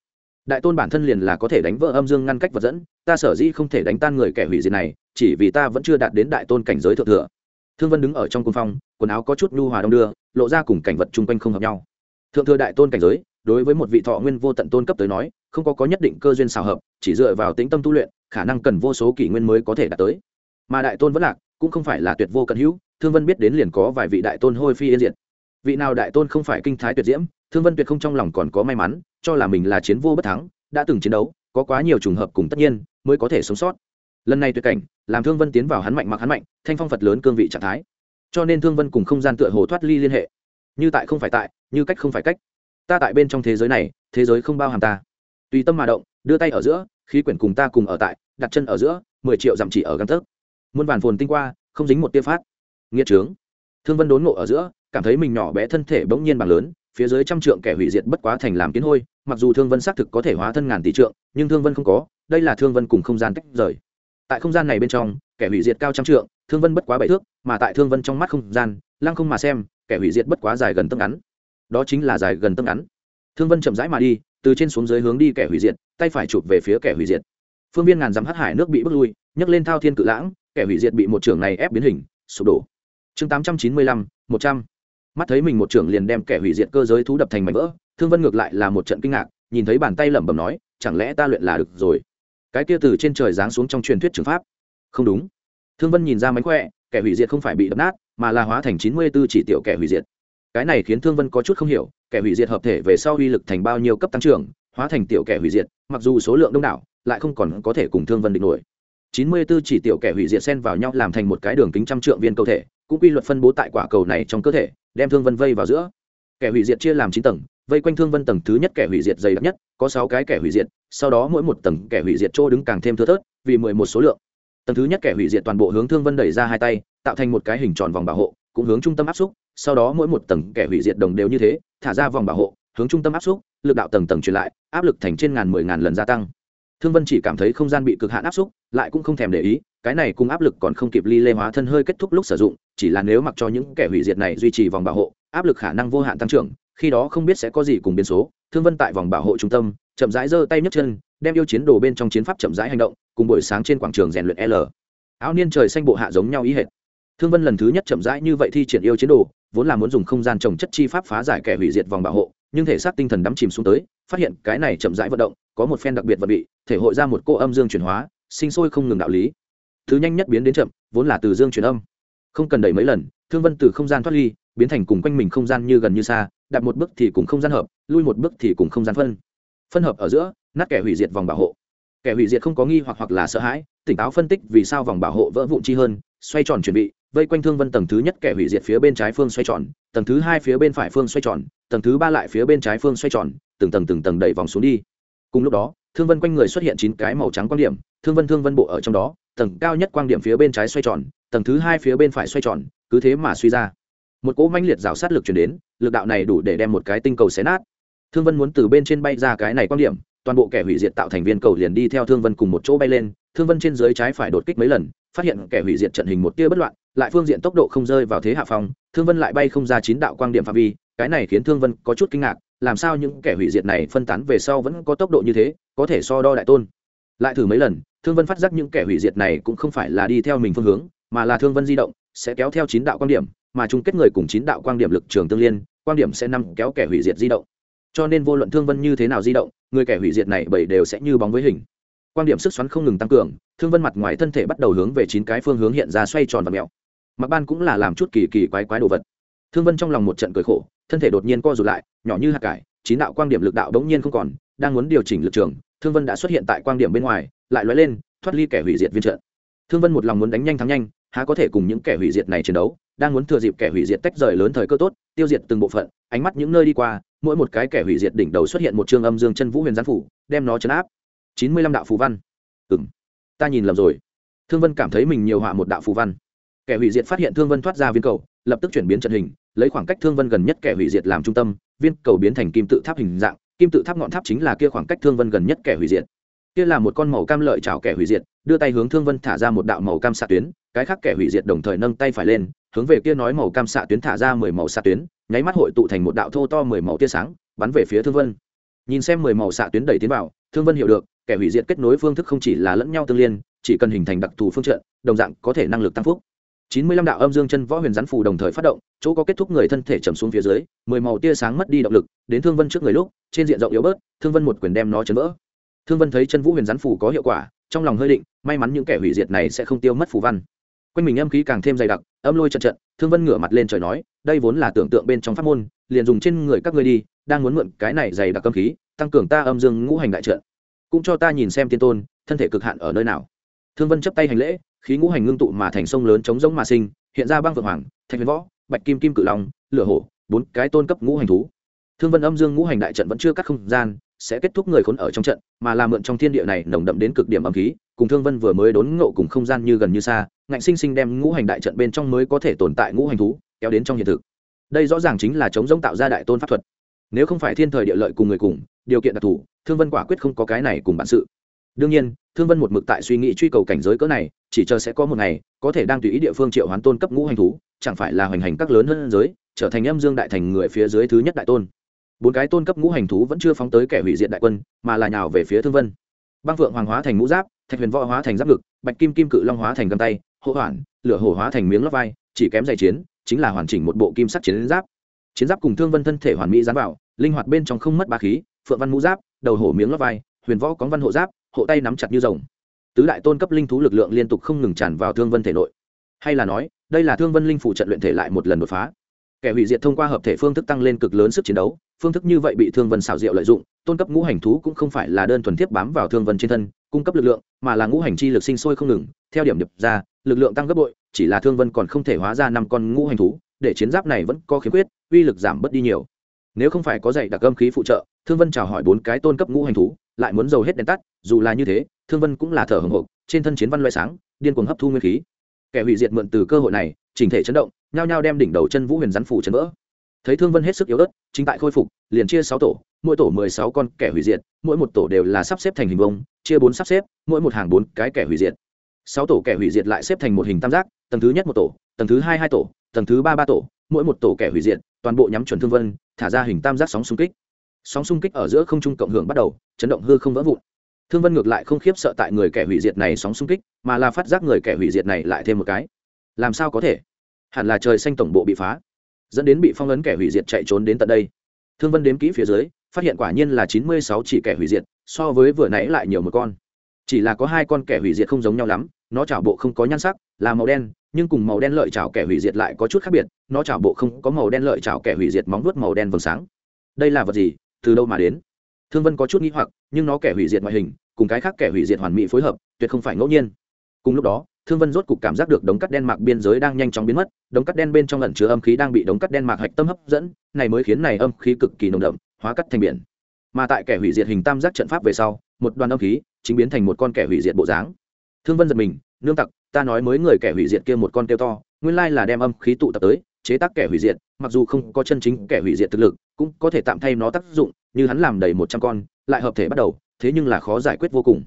Đại tôn bản thân liền là có thể đánh vỡ âm dương ngăn cách vật dẫn, ta sở dĩ không thể đánh tan người kẻ hủy diệt này, chỉ vì ta vẫn chưa đạt đến đại tôn cảnh giới thượng thừa. Thương vân đứng ở trong cung phong, quần áo có chút nhu hòa đông đưa, lộ ra cùng cảnh vật chung quanh không hợp nhau. Thượng thừa đại tôn cảnh giới đối với một vị thọ nguyên vô tận tôn cấp tới nói, không có có nhất định cơ duyên xào hợp, chỉ dựa vào tính tâm tu luyện, khả năng cần vô số kỷ nguyên mới có thể đạt tới. Mà đại tôn vẫn lạc, cũng không phải là tuyệt vô cận hữu, thương vân biết đến liền có vài vị đại tôn hôi phi yên diệt. Vị nào đại tôn không phải kinh thái tuyệt diễm, thương vân tuyệt không trong lòng còn có may mắn, cho là mình là chiến vô bất thắng, đã từng chiến đấu, có quá nhiều trùng hợp cùng tất nhiên, mới có thể sống sót. Lần này tuyệt cảnh, làm thương vân tiến vào hắn mạnh mặc hắn mạnh, thanh phong phật lớn cương vị trạng thái. Cho nên thương vân cùng không gian tựa hồ thoát ly liên hệ. Như tại không phải tại, như cách không phải cách ta tại bên trong thế giới này, thế giới không bao hàm ta. Tùy tâm mà động, đưa tay ở giữa, khí quyển cùng ta cùng ở tại, đặt chân ở giữa, mười triệu dặm chỉ ở găng tấc. Muôn vàn phồn tinh qua, không dính một tia phát. Nghĩa trướng. Thương vân đốn ngộ ở giữa, cảm thấy mình nhỏ bé thân thể bỗng nhiên bằng lớn, phía dưới trăm trượng kẻ hủy diệt bất quá thành làm kiến hôi, mặc dù thương vân xác thực có thể hóa thân ngàn tỷ trượng, nhưng thương vân không có, đây là thương vân cùng không gian tách rời. Tại không gian này bên trong, kẻ hủy diệt cao trăm trượng, thương vân bất quá bảy thước, mà tại thương vân trong mắt không gian, lăng không mà xem, kẻ hủy diệt bất quá dài gần tấc ngắn đó chính là dài gần tâm ngắn. Thương vân chậm rãi mà đi, từ trên xuống dưới hướng đi kẻ hủy diệt, tay phải chụp về phía kẻ hủy diệt. Phương viên ngàn dặm hắc hải nước bị bước lui, nhấc lên thao thiên cự lãng, kẻ hủy diệt bị một trưởng này ép biến hình, sụp đổ. Chương tám trăm chín mươi lăm, một trăm. Mắt thấy mình một trưởng liền đem kẻ hủy diệt cơ giới thú đập thành mảnh vỡ, thương vân ngược lại là một trận kinh ngạc, nhìn thấy bàn tay lẩm bẩm nói, chẳng lẽ ta luyện là được rồi? Cái kia từ trên trời giáng xuống trong truyền thuyết trường pháp. Không đúng. Thương vân nhìn ra mánh khỏe, kẻ hủy diệt không phải bị đập nát, mà là hóa thành chín mươi b ố chỉ tiểu kẻ hủy diệt cái này khiến thương vân có chút không hiểu, kẻ hủy diệt hợp thể về sau uy lực thành bao nhiêu cấp tăng trưởng, hóa thành tiểu kẻ hủy diệt, mặc dù số lượng đông đảo, lại không còn có thể cùng thương vân địch nổi. Chín mươi 94 chỉ tiểu kẻ hủy diệt xen vào nhau làm thành một cái đường kính trăm trượng viên cầu thể, cũng quy luật phân bố tại quả cầu này trong cơ thể, đem thương vân vây vào giữa. Kẻ hủy diệt chia làm chín tầng, vây quanh thương vân tầng thứ nhất kẻ hủy diệt dày đặc nhất, có sáu cái kẻ hủy diệt, sau đó mỗi một tầng kẻ hủy diệt chỗ đứng càng thêm thưa thớt, vì mười một số lượng. Tầng thứ nhất kẻ hủy diệt toàn bộ hướng thương vân đẩy ra hai tay, tạo thành một cái hình tròn vòng bảo hộ, cũng hướng trung tâm áp xúc sau đó mỗi một tầng kẻ hủy diệt đồng đều như thế, thả ra vòng bảo hộ, hướng trung tâm áp xúc, lực đạo tầng tầng truyền lại, áp lực thành trên ngàn mười ngàn lần gia tăng. Thương vân chỉ cảm thấy không gian bị cực hạn áp xúc, lại cũng không thèm để ý, cái này cùng áp lực còn không kịp ly lê hóa thân hơi kết thúc lúc sử dụng, chỉ là nếu mặc cho những kẻ hủy diệt này duy trì vòng bảo hộ, áp lực khả năng vô hạn tăng trưởng, khi đó không biết sẽ có gì cùng biến số. Thương vân tại vòng bảo hộ trung tâm, chậm rãi giơ tay nhấc chân, đem yêu chiến đồ bên trong chiến pháp chậm rãi hành động, cùng buổi sáng trên quảng trường rèn luyện l. Áo niên trời xanh bộ hạ giống nhau ý hệt. Thương vân lần thứ nhất chậm rãi như vậy thi triển yêu chiến đồ vốn là muốn dùng không gian trồng chất chi pháp phá giải kẻ hủy diệt vòng bảo hộ, nhưng thể xác tinh thần đắm chìm xuống tới, phát hiện cái này chậm rãi vận động, có một phen đặc biệt vật bị thể hội ra một cô âm dương chuyển hóa, sinh sôi không ngừng đạo lý. Thứ nhanh nhất biến đến chậm, vốn là từ dương chuyển âm. Không cần đẩy mấy lần, thương vân từ không gian thoát ly, biến thành cùng quanh mình không gian như gần như xa đặt một bước thì cùng không gian hợp, lui một bước thì cùng không gian phân. Phân hợp ở giữa, nát kẻ hủy diệt vòng bảo hộ. Kẻ hủy diệt không có nghi hoặc hoặc là sợ hãi, tỉnh táo phân tích vì sao vòng bảo hộ vỡ vụn chi hơn, xoay tròn chuẩn bị vây quanh thương vân tầng thứ nhất kẻ hủy diệt phía bên trái phương xoay tròn, tầng thứ hai phía bên phải phương xoay tròn, tầng thứ ba lại phía bên trái phương xoay tròn, từng tầng từng tầng đẩy vòng xuống đi. Cùng lúc đó, thương vân quanh người xuất hiện chín cái màu trắng quan điểm, thương vân thương vân bộ ở trong đó, tầng cao nhất quan điểm phía bên trái xoay tròn, tầng thứ hai phía bên phải xoay tròn, cứ thế mà suy ra. Một cỗ manh liệt rào sát lực chuyển đến, lực đạo này đủ để đem một cái tinh cầu xé nát. Thương vân muốn từ bên trên bay ra cái này quan điểm, toàn bộ kẻ hủy diệt tạo thành viên cầu liền đi theo thương vân cùng một chỗ bay lên, thương vân trên dưới trái phải đột kích mấy lần, phát hiện kẻ hủy diệt trận hình một tia bất loạn lại phương diện tốc độ không rơi vào thế hạ phong, thương vân lại bay không ra chín đạo quang điểm phạm vi, cái này khiến thương vân có chút kinh ngạc, làm sao những kẻ hủy diệt này phân tán về sau vẫn có tốc độ như thế, có thể so đo đại tôn. Lại thử mấy lần, thương vân phát giác những kẻ hủy diệt này cũng không phải là đi theo mình phương hướng, mà là thương vân di động, sẽ kéo theo chín đạo quan điểm, mà chung kết người cùng chín đạo quan điểm lực trường tương liên quan điểm sẽ nằm kéo kẻ hủy diệt di động. Cho nên vô luận thương vân như thế nào di động, người kẻ hủy diệt này bảy đều sẽ như bóng với hình. Quan điểm sức xoắn không ngừng tăng cường, thương vân mặt ngoài thân thể bắt đầu hướng về chín cái phương hướng hiện ra xoay tròn và mèo mặc ban cũng là làm chút kỳ kỳ quái quái đồ vật. Thương vân trong lòng một trận cười khổ, thân thể đột nhiên co rụt lại, nhỏ như hạt cải, chín đạo quan điểm lực đạo đống nhiên không còn, đang muốn điều chỉnh lực trường, thương vân đã xuất hiện tại quan điểm bên ngoài, lại lóe lên, thoát ly kẻ hủy diệt viên trận. Thương vân một lòng muốn đánh nhanh thắng nhanh, há có thể cùng những kẻ hủy diệt này chiến đấu, đang muốn thừa dịp kẻ hủy diệt tách rời lớn thời cơ tốt, tiêu diệt từng bộ phận, ánh mắt những nơi đi qua, mỗi một cái kẻ hủy diệt đỉnh đầu xuất hiện một trương âm dương chân vũ huyền gián phủ, đem nó chấn áp. Chín mươi lăm đạo phù văn. Ừ m ta nhìn lầm rồi. Thương vân cảm thấy mình nhiều họa một đạo phù văn kẻ hủy diệt phát hiện thương vân thoát ra viên cầu, lập tức chuyển biến trận hình, lấy khoảng cách thương vân gần nhất kẻ hủy diệt làm trung tâm, viên cầu biến thành kim tự tháp hình dạng, kim tự tháp ngọn tháp chính là kia khoảng cách thương vân gần nhất kẻ hủy diệt. Kia là một con màu cam lợi chảo kẻ hủy diệt, đưa tay hướng thương vân thả ra một đạo màu cam xạ tuyến, cái khác kẻ hủy diệt đồng thời nâng tay phải lên, hướng về kia nói màu cam xạ tuyến thả ra mười màu xạ tuyến, nháy mắt hội tụ thành một đạo thô to mười màu tia sáng, bắn về phía thương vân. Nhìn xem mười màu xạ tuyến đẩy tiến vào, thương vân hiểu được, kẻ hủy diệt kết nối phương thức không chỉ là lẫn nhau tương liên, chỉ cần hình thành đặc thù phương trận, đồng dạng có thể năng lực tăng phúc chín mươi lăm đạo âm dương chân võ huyền rắn phù đồng thời phát động, chỗ có kết thúc người thân thể trầm xuống phía dưới, mười màu tia sáng mất đi động lực, đến thương vân trước người lúc, trên diện rộng yếu bớt, thương vân một quyền đem nó chấn vỡ. Thương vân thấy chân vũ huyền rắn phù có hiệu quả, trong lòng hơi định, may mắn những kẻ hủy diệt này sẽ không tiêu mất phù văn. Quanh mình âm khí càng thêm dày đặc, âm lôi trận trận, thương vân ngửa mặt lên trời nói, đây vốn là tưởng tượng bên trong pháp môn, liền dùng trên người các ngươi đi, đang muốn mượn cái này dày đặc âm khí, tăng cường ta âm dương ngũ hành đại trận. Cũng cho ta nhìn xem tiên tôn, thân thể cực hạn ở nơi nào thương vân chấp tay hành lễ, khí ngũ hành ngưng tụ mà thành sông lớn chống giống mà sinh, hiện ra băng vượng hoàng, thạch huyền võ, bạch kim kim cự long, lửa hổ, bốn cái tôn cấp ngũ hành thú. Thương vân âm dương ngũ hành đại trận vẫn chưa cắt không gian, sẽ kết thúc người khốn ở trong trận, mà làm mượn trong thiên địa này nồng đậm đến cực điểm âm khí, cùng thương vân vừa mới đốn ngộ cùng không gian như gần như xa, ngạnh sinh sinh đem ngũ hành đại trận bên trong mới có thể tồn tại ngũ hành thú, kéo đến trong hiện thực. Đây rõ ràng chính là chống giống tạo ra đại tôn pháp thuật. Nếu không phải thiên thời địa lợi cùng người cùng, điều kiện đặc thù, thương vân quả quyết không có cái này cùng bản sự đương nhiên, thương vân một mực tại suy nghĩ truy cầu cảnh giới cỡ này, chỉ chờ sẽ có một ngày, có thể đang tùy ý địa phương triệu hoán tôn cấp ngũ hành thú, chẳng phải là hoành hành các lớn hơn giới, trở thành âm dương đại thành người phía dưới thứ nhất đại tôn. Bốn cái tôn cấp ngũ hành thú vẫn chưa phóng tới kẻ hủy diệt đại quân, mà là nhào về phía thương vân. Băng phượng hoàng hóa thành ngũ giáp, thạch huyền võ hóa thành giáp ngực, bạch kim kim cự long hóa thành găng tay hộ hoản lửa hổ hóa thành miếng lót vai, chỉ kém dày chiến, chính là hoàn chỉnh một bộ kim sắc chiến giáp. Chiến giáp cùng thương vân thân thể hoàn mỹ dán vào, linh hoạt bên trong không mất ba khí, phượng văn mũ giáp, đầu hổ miếng lót vai, huyền võ cóng văn hộ giáp hộ tay nắm chặt như rồng. Tứ đại tôn cấp linh thú lực lượng liên tục không ngừng tràn vào thương vân thể nội. Hay là nói, đây là thương vân linh phụ trận luyện thể lại một lần đột phá. Kẻ hủy diệt thông qua hợp thể phương thức tăng lên cực lớn sức chiến đấu, phương thức như vậy bị thương vân xảo diệu lợi dụng, tôn cấp ngũ hành thú cũng không phải là đơn thuần thiếp bám vào thương vân trên thân, cung cấp lực lượng, mà là ngũ hành chi lực sinh sôi không ngừng. Theo điểm nhập ra, lực lượng tăng gấp bội, chỉ là thương vân còn không thể hóa ra năm con ngũ hành thú, để chiến giáp này vẫn có khiếm khuyết, uy lực giảm bớt đi nhiều. Nếu không phải có dạy đặc âm khí phụ trợ, thương vân chào hỏi bốn cái tôn cấp ngũ hành thú lại muốn dầu hết đèn tắt, dù là như thế, thương vân cũng là thở hồng hộc, trên thân chiến văn loại sáng, điên cuồng hấp thu nguyên khí. Kẻ hủy diệt mượn từ cơ hội này, chỉnh thể chấn động, nhao nhao đem đỉnh đầu chân vũ huyền rắn phủ chấn vỡ. Thấy thương vân hết sức yếu ớt, chính tại khôi phục, liền chia sáu tổ, mỗi tổ mười sáu con kẻ hủy diệt, mỗi một tổ đều là sắp xếp thành hình vông chia bốn sắp xếp, mỗi một hàng bốn cái kẻ hủy diệt. Sáu tổ kẻ hủy diệt lại xếp thành một hình tam giác, tầng thứ nhất một tổ, tầng thứ hai hai tổ, tầng thứ ba ba tổ, mỗi một tổ kẻ hủy diệt, toàn bộ nhắm chuẩn thương vân, thả ra hình tam giác sóng xung kích sóng xung kích ở giữa không trung cộng hưởng bắt đầu, chấn động hư không vỡ vụn. Thương vân ngược lại không khiếp sợ tại người kẻ hủy diệt này sóng xung kích, mà là phát giác người kẻ hủy diệt này lại thêm một cái. Làm sao có thể? Hẳn là trời xanh tổng bộ bị phá, dẫn đến bị phong ấn kẻ hủy diệt chạy trốn đến tận đây. Thương vân đếm kỹ phía dưới, phát hiện quả nhiên là chín mươi sáu chỉ kẻ hủy diệt, so với vừa nãy lại nhiều một con. Chỉ là có hai con kẻ hủy diệt không giống nhau lắm, nó chảo bộ không có nhan sắc, là màu đen, nhưng cùng màu đen lợi chảo kẻ hủy diệt lại có chút khác biệt, nó chảo bộ không có màu đen lợi chảo kẻ hủy diệt móng vuốt màu đen vầng sáng. Đây là vật gì? Từ đâu mà đến? Thương vân có chút nghĩ hoặc, nhưng nó kẻ hủy diệt ngoại hình, cùng cái khác kẻ hủy diệt hoàn mỹ phối hợp, tuyệt không phải ngẫu nhiên. Cùng lúc đó, thương vân rốt cục cảm giác được đống cắt đen mạc biên giới đang nhanh chóng biến mất, đống cắt đen bên trong lẩn chứa âm khí đang bị đống cắt đen mạc hạch tâm hấp dẫn, này mới khiến này âm khí cực kỳ nồng đậm, hóa cắt thành biển. Mà tại kẻ hủy diệt hình tam giác trận pháp về sau, một đoàn âm khí chính biến thành một con kẻ hủy diệt bộ dáng. Thương vân giật mình, nương tặc, ta nói mới người kẻ hủy diệt kia một con kêu to, nguyên lai là đem âm khí tụ tập tới chế tác kẻ hủy diệt, mặc dù không có chân chính kẻ hủy diệt thực lực, cũng có thể tạm thay nó tác dụng, như hắn làm đầy một trăm con, lại hợp thể bắt đầu, thế nhưng là khó giải quyết vô cùng.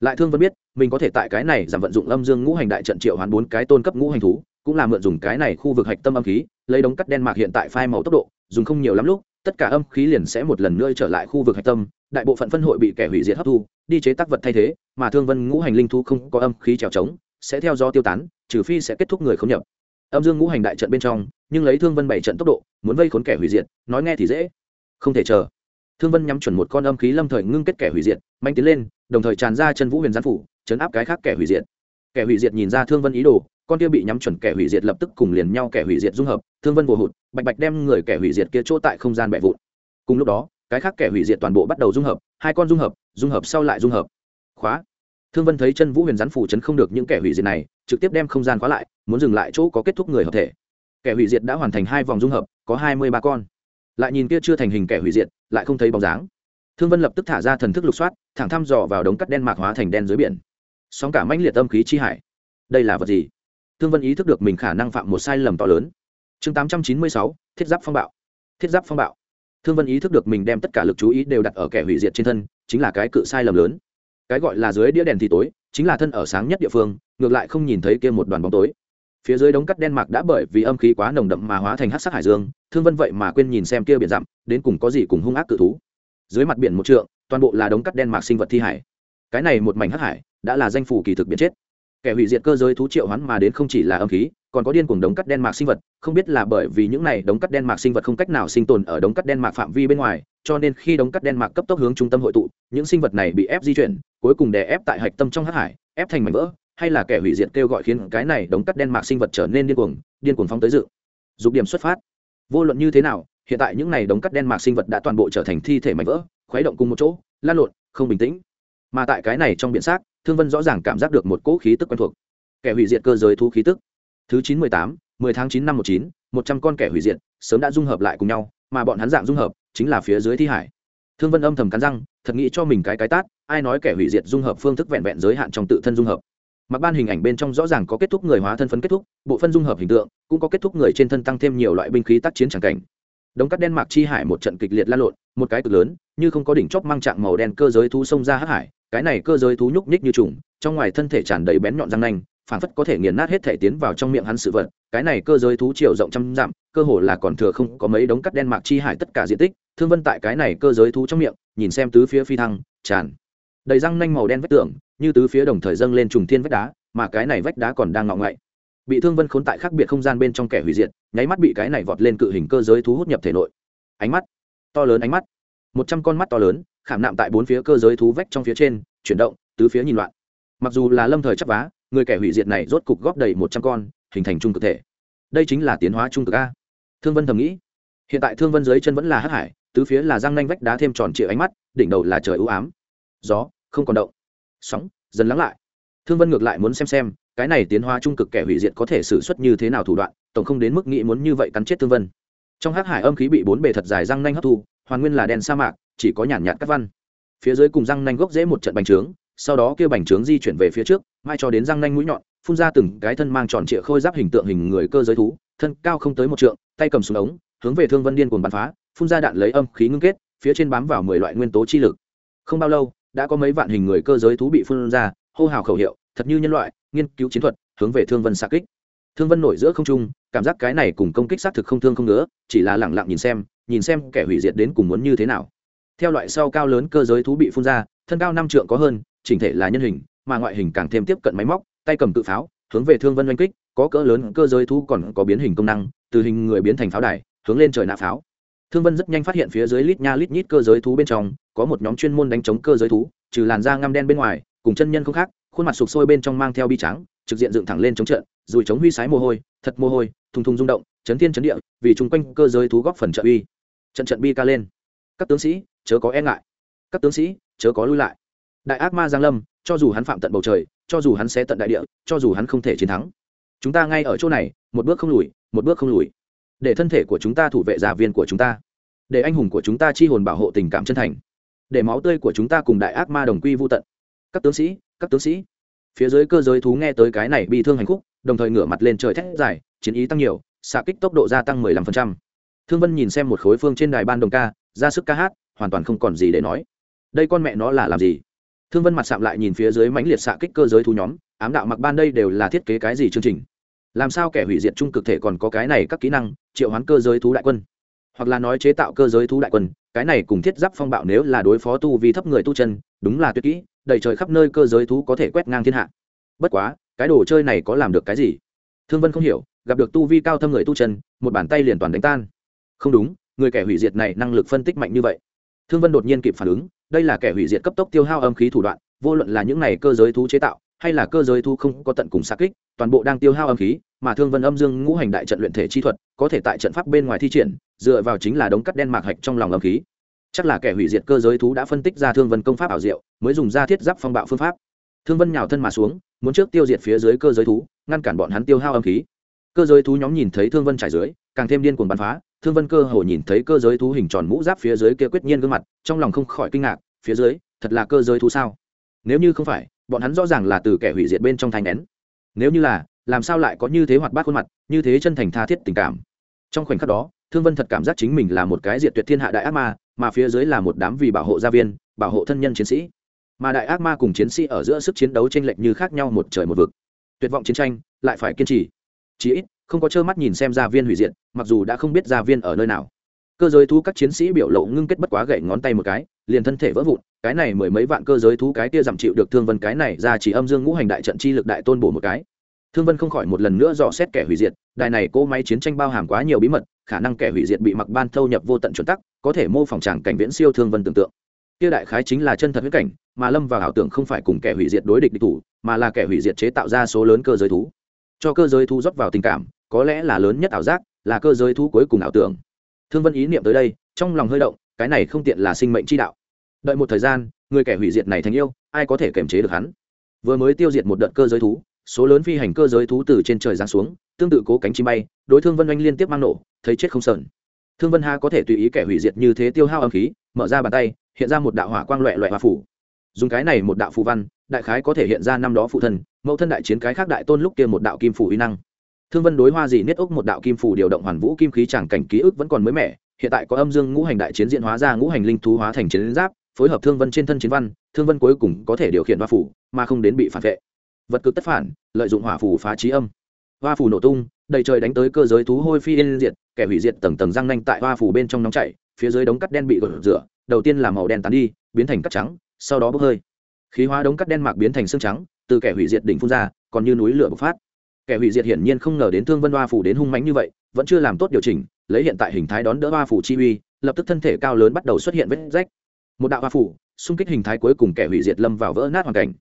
Lại thương vân biết, mình có thể tại cái này giảm vận dụng âm dương ngũ hành đại trận triệu hoán bốn cái tôn cấp ngũ hành thú, cũng là mượn dùng cái này khu vực hạch tâm âm khí, lấy đống cắt đen mạc hiện tại phai màu tốc độ, dùng không nhiều lắm lúc, tất cả âm khí liền sẽ một lần nữa trở lại khu vực hạch tâm, đại bộ phận phân hội bị kẻ hủy diệt hấp thu, đi chế tác vật thay thế, mà thương vân ngũ hành linh thú không có âm khí trèo trống, sẽ theo do tiêu tán, trừ phi sẽ kết thúc người không nhập. Âm dương ngũ hành đại trận bên trong nhưng lấy thương vân bảy trận tốc độ, muốn vây khốn kẻ hủy diệt, nói nghe thì dễ. Không thể chờ. Thương vân nhắm chuẩn một con âm khí lâm thời ngưng kết kẻ hủy diệt manh tiến lên, đồng thời tràn ra chân vũ huyền gián phủ, chấn áp cái khác kẻ hủy diệt. Kẻ hủy diệt nhìn ra thương vân ý đồ, con kia bị nhắm chuẩn kẻ hủy diệt lập tức cùng liền nhau kẻ hủy diệt dung hợp, thương vân vô hụt, bạch bạch đem người kẻ hủy diệt kia chỗ tại không gian bẹ vụn. Cùng lúc đó, cái khác kẻ hủy diệt toàn bộ bắt đầu dung hợp, hai con dung hợp dung hợp sau lại dung hợp. Khóa. Thương vân thấy chân vũ huyền gián phủ chấn không được những kẻ hủy diệt này, trực tiếp đem không gian khóa lại, muốn dừng lại chỗ có kết thúc người hợp thể kẻ hủy diệt đã hoàn thành hai vòng dung hợp, có hai mươi ba con. Lại nhìn kia chưa thành hình kẻ hủy diệt, lại không thấy bóng dáng. Thương vân lập tức thả ra thần thức lục soát, thẳng thăm dò vào đống cắt đen mạc hóa thành đen dưới biển. Sóng cả mãnh liệt âm khí chi hải. Đây là vật gì? Thương vân ý thức được mình khả năng phạm một sai lầm to lớn. Chương tám trăm chín mươi sáu, thiết giáp phong bạo. Thiết giáp phong bạo. Thương vân ý thức được mình đem tất cả lực chú ý đều đặt ở kẻ hủy diệt trên thân, chính là cái cự sai lầm lớn. Cái gọi là dưới đĩa đèn thì tối, chính là thân ở sáng nhất địa phương, ngược lại không nhìn thấy kia một đoàn bóng tối phía dưới đống cắt đen mạc đã bởi vì âm khí quá nồng đậm mà hóa thành hát sắc hải dương, thương vân vậy mà quên nhìn xem kia biển dặm, đến cùng có gì cùng hung ác cự thú. Dưới mặt biển một trượng, toàn bộ là đống cắt đen mạc sinh vật thi hải. Cái này một mảnh hắc hải, đã là danh phủ kỳ thực biến chết. Kẻ hủy diệt cơ giới thú triệu hoán mà đến không chỉ là âm khí, còn có điên cuồng đống cắt đen mạc sinh vật, không biết là bởi vì những này đống cắt đen mạc sinh vật không cách nào sinh tồn ở đống cắt đen mạc phạm vi bên ngoài, cho nên khi đống cắt đen mạc cấp tốc hướng trung tâm hội tụ, những sinh vật này bị ép di chuyển, cuối cùng đè ép tại hạch tâm trong hắc hải, ép thành mảnh vỡ hay là kẻ hủy diệt kêu gọi khiến cái này đống cắt đen mạc sinh vật trở nên điên cuồng điên cuồng phóng tới dự. Dục điểm xuất phát. Vô luận như thế nào, hiện tại những này đống cắt đen mạc sinh vật đã toàn bộ trở thành thi thể mảnh vỡ, khuấy động cùng một chỗ, lan lộn, không bình tĩnh. Mà tại cái này trong biện xác, thương vân rõ ràng cảm giác được một cỗ khí tức quen thuộc. Kẻ hủy diệt cơ giới thu khí tức. Thứ chín mười tám, mười tháng chín năm một chín, một trăm con kẻ hủy diệt sớm đã dung hợp lại cùng nhau, mà bọn hắn dạng dung hợp chính là phía dưới thi hải. Thương vân âm thầm cắn răng, thật nghĩ cho mình cái cái tát, ai nói kẻ hủy diệt dung hợp phương thức vẹn vẹn giới hạn trong tự thân dung hợp mặc ban hình ảnh bên trong rõ ràng có kết thúc người hóa thân phấn kết thúc, bộ phân dung hợp hình tượng, cũng có kết thúc người trên thân tăng thêm nhiều loại binh khí tác chiến tràng cảnh. Đống cắt đen mạc chi hải một trận kịch liệt lan lộn, một cái cực lớn, như không có đỉnh chóp mang trạng màu đen cơ giới thú xông ra hắc hải, cái này cơ giới thú nhúc nhích như trùng, trong ngoài thân thể tràn đầy bén nhọn răng nanh phản phất có thể nghiền nát hết thể tiến vào trong miệng hắn sự vật, cái này cơ giới thú chiều rộng trăm dặm, cơ hồ là còn thừa không có mấy đống cắt đen mạc chi hải tất cả diện tích, thương vân tại cái này cơ giới thú trong miệng, nhìn xem tứ phía phi thăng, tràn đầy răng nanh màu đen vách tường như tứ phía đồng thời dâng lên trùng thiên vách đá, mà cái này vách đá còn đang ngọ ngậy bị thương vân khốn tại khác biệt không gian bên trong kẻ hủy diệt, nháy mắt bị cái này vọt lên cự hình cơ giới thu hút nhập thể nội. Ánh mắt, to lớn ánh mắt, một trăm con mắt to lớn, khảm nạm tại bốn phía cơ giới thú vách trong phía trên, chuyển động, tứ phía nhìn loạn. Mặc dù là lâm thời chấp vá, người kẻ hủy diệt này rốt cục góp đầy một trăm con, hình thành trung cực thể. Đây chính là tiến hóa trung cực a. Thương vân thầm nghĩ. Hiện tại thương vân dưới chân vẫn là hắc hải, tứ phía là răng nanh vách đá thêm tròn trịa ánh mắt, đỉnh đầu là trời ưu ám. Gió, không còn động sóng, dần lắng lại. Thương vân ngược lại muốn xem xem, cái này tiến hóa trung cực kẻ hủy diệt có thể xử suất như thế nào thủ đoạn, tổng không đến mức nghĩ muốn như vậy cắn chết thương vân. Trong hắc hải âm khí bị bốn bề thật dài răng nanh hấp thu, hoàn nguyên là đèn sa mạc, chỉ có nhàn nhạt các văn. Phía dưới cùng răng nanh gốc dễ một trận bành trướng, sau đó kêu bành trướng di chuyển về phía trước, mai cho đến răng nanh mũi nhọn, phun ra từng cái thân mang tròn trịa khôi giáp hình tượng hình người cơ giới thú, thân cao không tới một trượng, tay cầm súng ống, hướng về thương vân điên cuồng bắn phá, phun ra đạn lấy âm khí ngưng kết, phía trên bám vào mười loại nguyên tố chi lực. Không bao lâu đã có mấy vạn hình người cơ giới thú bị phun ra, hô hào khẩu hiệu, thật như nhân loại, nghiên cứu chiến thuật, hướng về thương vân xa kích. Thương vân nổi giữa không trung, cảm giác cái này cùng công kích xác thực không thương không nữa chỉ là lẳng lặng nhìn xem nhìn xem kẻ hủy diệt đến cùng muốn như thế nào. Theo loại sau cao lớn cơ giới thú bị phun ra, thân cao năm trượng có hơn, chỉnh thể là nhân hình, mà ngoại hình càng thêm tiếp cận máy móc, tay cầm tự pháo, hướng về thương vân oanh kích, có cỡ lớn cơ giới thú còn có biến hình công năng, từ hình người biến thành pháo đài, hướng lên trời nạ pháo thương vân rất nhanh phát hiện phía dưới lít nha lít nhít cơ giới thú bên trong, có một nhóm chuyên môn đánh chống cơ giới thú, trừ làn da ngăm đen bên ngoài, cùng chân nhân không khác, khuôn mặt sụp sôi bên trong mang theo bi trắng, trực diện dựng thẳng lên chống trận, rồi chống huy sái mồ hôi, thật mồ hôi, thùng thùng rung động, chấn thiên chấn địa, vì chung quanh cơ giới thú góp phần trợ uy. Trận trận bi ca lên. Các tướng sĩ, chớ có e ngại. Các tướng sĩ, chớ có lui lại. Đại ác ma giang lâm, cho dù hắn phạm tận bầu trời, cho dù hắn sẽ tận đại địa, cho dù hắn không thể chiến thắng. Chúng ta ngay ở chỗ này, một bước không lùi, một bước không lùi để thân thể của chúng ta thủ vệ giả viên của chúng ta, để anh hùng của chúng ta chi hồn bảo hộ tình cảm chân thành, để máu tươi của chúng ta cùng đại ác ma đồng quy vô tận. Các tướng sĩ, các tướng sĩ. Phía dưới cơ giới thú nghe tới cái này bị thương hành khúc, đồng thời ngửa mặt lên trời thét dài, chiến ý tăng nhiều, xạ kích tốc độ gia tăng 15%. thương vân nhìn xem một khối phương trên đài ban đồng ca, ra sức ca hát, hoàn toàn không còn gì để nói. Đây con mẹ nó là làm gì? Thương vân mặt sạm lại nhìn phía dưới mãnh liệt xạ kích cơ giới thú nhóm, ám đạo mặc ban đây đều là thiết kế cái gì chương trình? Làm sao kẻ hủy diệt trung cực thể còn có cái này các kỹ năng, triệu hoán cơ giới thú đại quân? Hoặc là nói chế tạo cơ giới thú đại quân, cái này cùng thiết giáp phong bạo nếu là đối phó tu vi thấp người tu chân, đúng là tuyệt kỹ, đầy trời khắp nơi cơ giới thú có thể quét ngang thiên hạ. Bất quá, cái đồ chơi này có làm được cái gì? Thương vân không hiểu, gặp được tu vi cao thâm người tu chân, một bàn tay liền toàn đánh tan. Không đúng, người kẻ hủy diệt này năng lực phân tích mạnh như vậy. Thương vân đột nhiên kịp phản ứng, đây là kẻ hủy diệt cấp tốc tiêu hao âm khí thủ đoạn, vô luận là những này cơ giới thú chế tạo hay là cơ giới thú không có tận cùng xa kích, toàn bộ đang tiêu hao âm khí, mà thương vân âm dương ngũ hành đại trận luyện thể chi thuật, có thể tại trận pháp bên ngoài thi triển, dựa vào chính là đống cắt đen mạc hạch trong lòng âm khí. Chắc là kẻ hủy diệt cơ giới thú đã phân tích ra thương vân công pháp ảo diệu, mới dùng ra thiết giáp phong bạo phương pháp. Thương vân nhào thân mà xuống, muốn trước tiêu diệt phía dưới cơ giới thú, ngăn cản bọn hắn tiêu hao âm khí. Cơ giới thú nhóm nhìn thấy thương vân trải dưới, càng thêm điên cuồng bắn phá. Thương vân cơ hồ nhìn thấy cơ giới thú hình tròn mũ giáp phía dưới kia quyết nhiên gương mặt, trong lòng không khỏi kinh ngạc, phía dưới, thật là cơ giới thú sao? Nếu như không phải bọn hắn rõ ràng là từ kẻ hủy diệt bên trong thành nén. Nếu như là, làm sao lại có như thế hoạt bát khuôn mặt, như thế chân thành tha thiết tình cảm? Trong khoảnh khắc đó, thương vân thật cảm giác chính mình là một cái diệt tuyệt thiên hạ đại ác ma, mà phía dưới là một đám vì bảo hộ gia viên, bảo hộ thân nhân chiến sĩ. Mà đại ác ma cùng chiến sĩ ở giữa sức chiến đấu tranh lệch như khác nhau một trời một vực. Tuyệt vọng chiến tranh, lại phải kiên trì. Chí ít, không có trơ mắt nhìn xem gia viên hủy diệt, mặc dù đã không biết gia viên ở nơi nào. Cơ giới thú các chiến sĩ biểu lộ ngưng kết bất quá gậy ngón tay một cái, liền thân thể vỡ vụn cái này mười mấy vạn cơ giới thú cái kia giảm chịu được thương vân, cái này ra chỉ âm dương ngũ hành đại trận chi lực đại tôn bổ một cái. Thương vân không khỏi một lần nữa dò xét kẻ hủy diệt, đài này cỗ máy chiến tranh bao hàm quá nhiều bí mật, khả năng kẻ hủy diệt bị mặc ban thâu nhập vô tận chuẩn tắc, có thể mô phỏng tràng cảnh viễn siêu thương vân tưởng tượng. Kia đại khái chính là chân thật huyết cảnh, mà lâm vào ảo tưởng không phải cùng kẻ hủy diệt đối địch địch thủ, mà là kẻ hủy diệt chế tạo ra số lớn cơ giới thú. Cho cơ giới thú rót vào tình cảm, có lẽ là lớn nhất ảo giác, là cơ giới thú cuối cùng ảo tưởng. Thương vân ý niệm tới đây, trong lòng hơi động, cái này không tiện là sinh mệnh chi đạo đợi một thời gian, người kẻ hủy diệt này thành yêu, ai có thể kiềm chế được hắn? Vừa mới tiêu diệt một đợt cơ giới thú, số lớn phi hành cơ giới thú từ trên trời giáng xuống, tương tự cố cánh chim bay, đối thương vân oanh liên tiếp mang nổ, thấy chết không sờn. Thương vân ha có thể tùy ý kẻ hủy diệt như thế tiêu hao âm khí, mở ra bàn tay, hiện ra một đạo hỏa quang loẹ loẹ hòa phủ. Dùng cái này một đạo phù văn, đại khái có thể hiện ra năm đó phụ thân, mẫu thân đại chiến cái khác đại tôn lúc kia một đạo kim phủ uy năng. Thương vân đối hoa gì niết ốc một đạo kim phủ điều động hoàn vũ kim khí chẳng cảnh ký ức vẫn còn mới mẻ, hiện tại có âm dương ngũ hành đại chiến diễn hóa ra ngũ hành linh thú hóa thành chiến giáp phối hợp thương vân trên thân chiến văn, thương vân cuối cùng có thể điều khiển hoa phủ, mà không đến bị phản vệ. Vật cực tất phản, lợi dụng hỏa phủ phá trí âm. Hoa phủ nổ tung, đầy trời đánh tới cơ giới thú hôi phi yên diệt, kẻ hủy diệt tầng tầng răng nanh tại hoa phủ bên trong nóng chảy, phía dưới đống cắt đen bị gột rửa, đầu tiên là màu đen tán đi, biến thành cắt trắng, sau đó bốc hơi. Khí hóa đống cắt đen mạc biến thành xương trắng, từ kẻ hủy diệt đỉnh phun ra, còn như núi lửa bộc phát. Kẻ hủy diệt hiển nhiên không ngờ đến thương vân hoa phủ đến hung mãnh như vậy, vẫn chưa làm tốt điều chỉnh, lấy hiện tại hình thái đón đỡ hoa phủ chi uy, lập tức thân thể cao lớn bắt đầu xuất hiện vết rách một đạo hoa phủ, xung kích hình thái cuối cùng kẻ hủy diệt lâm vào vỡ nát hoàn cảnh.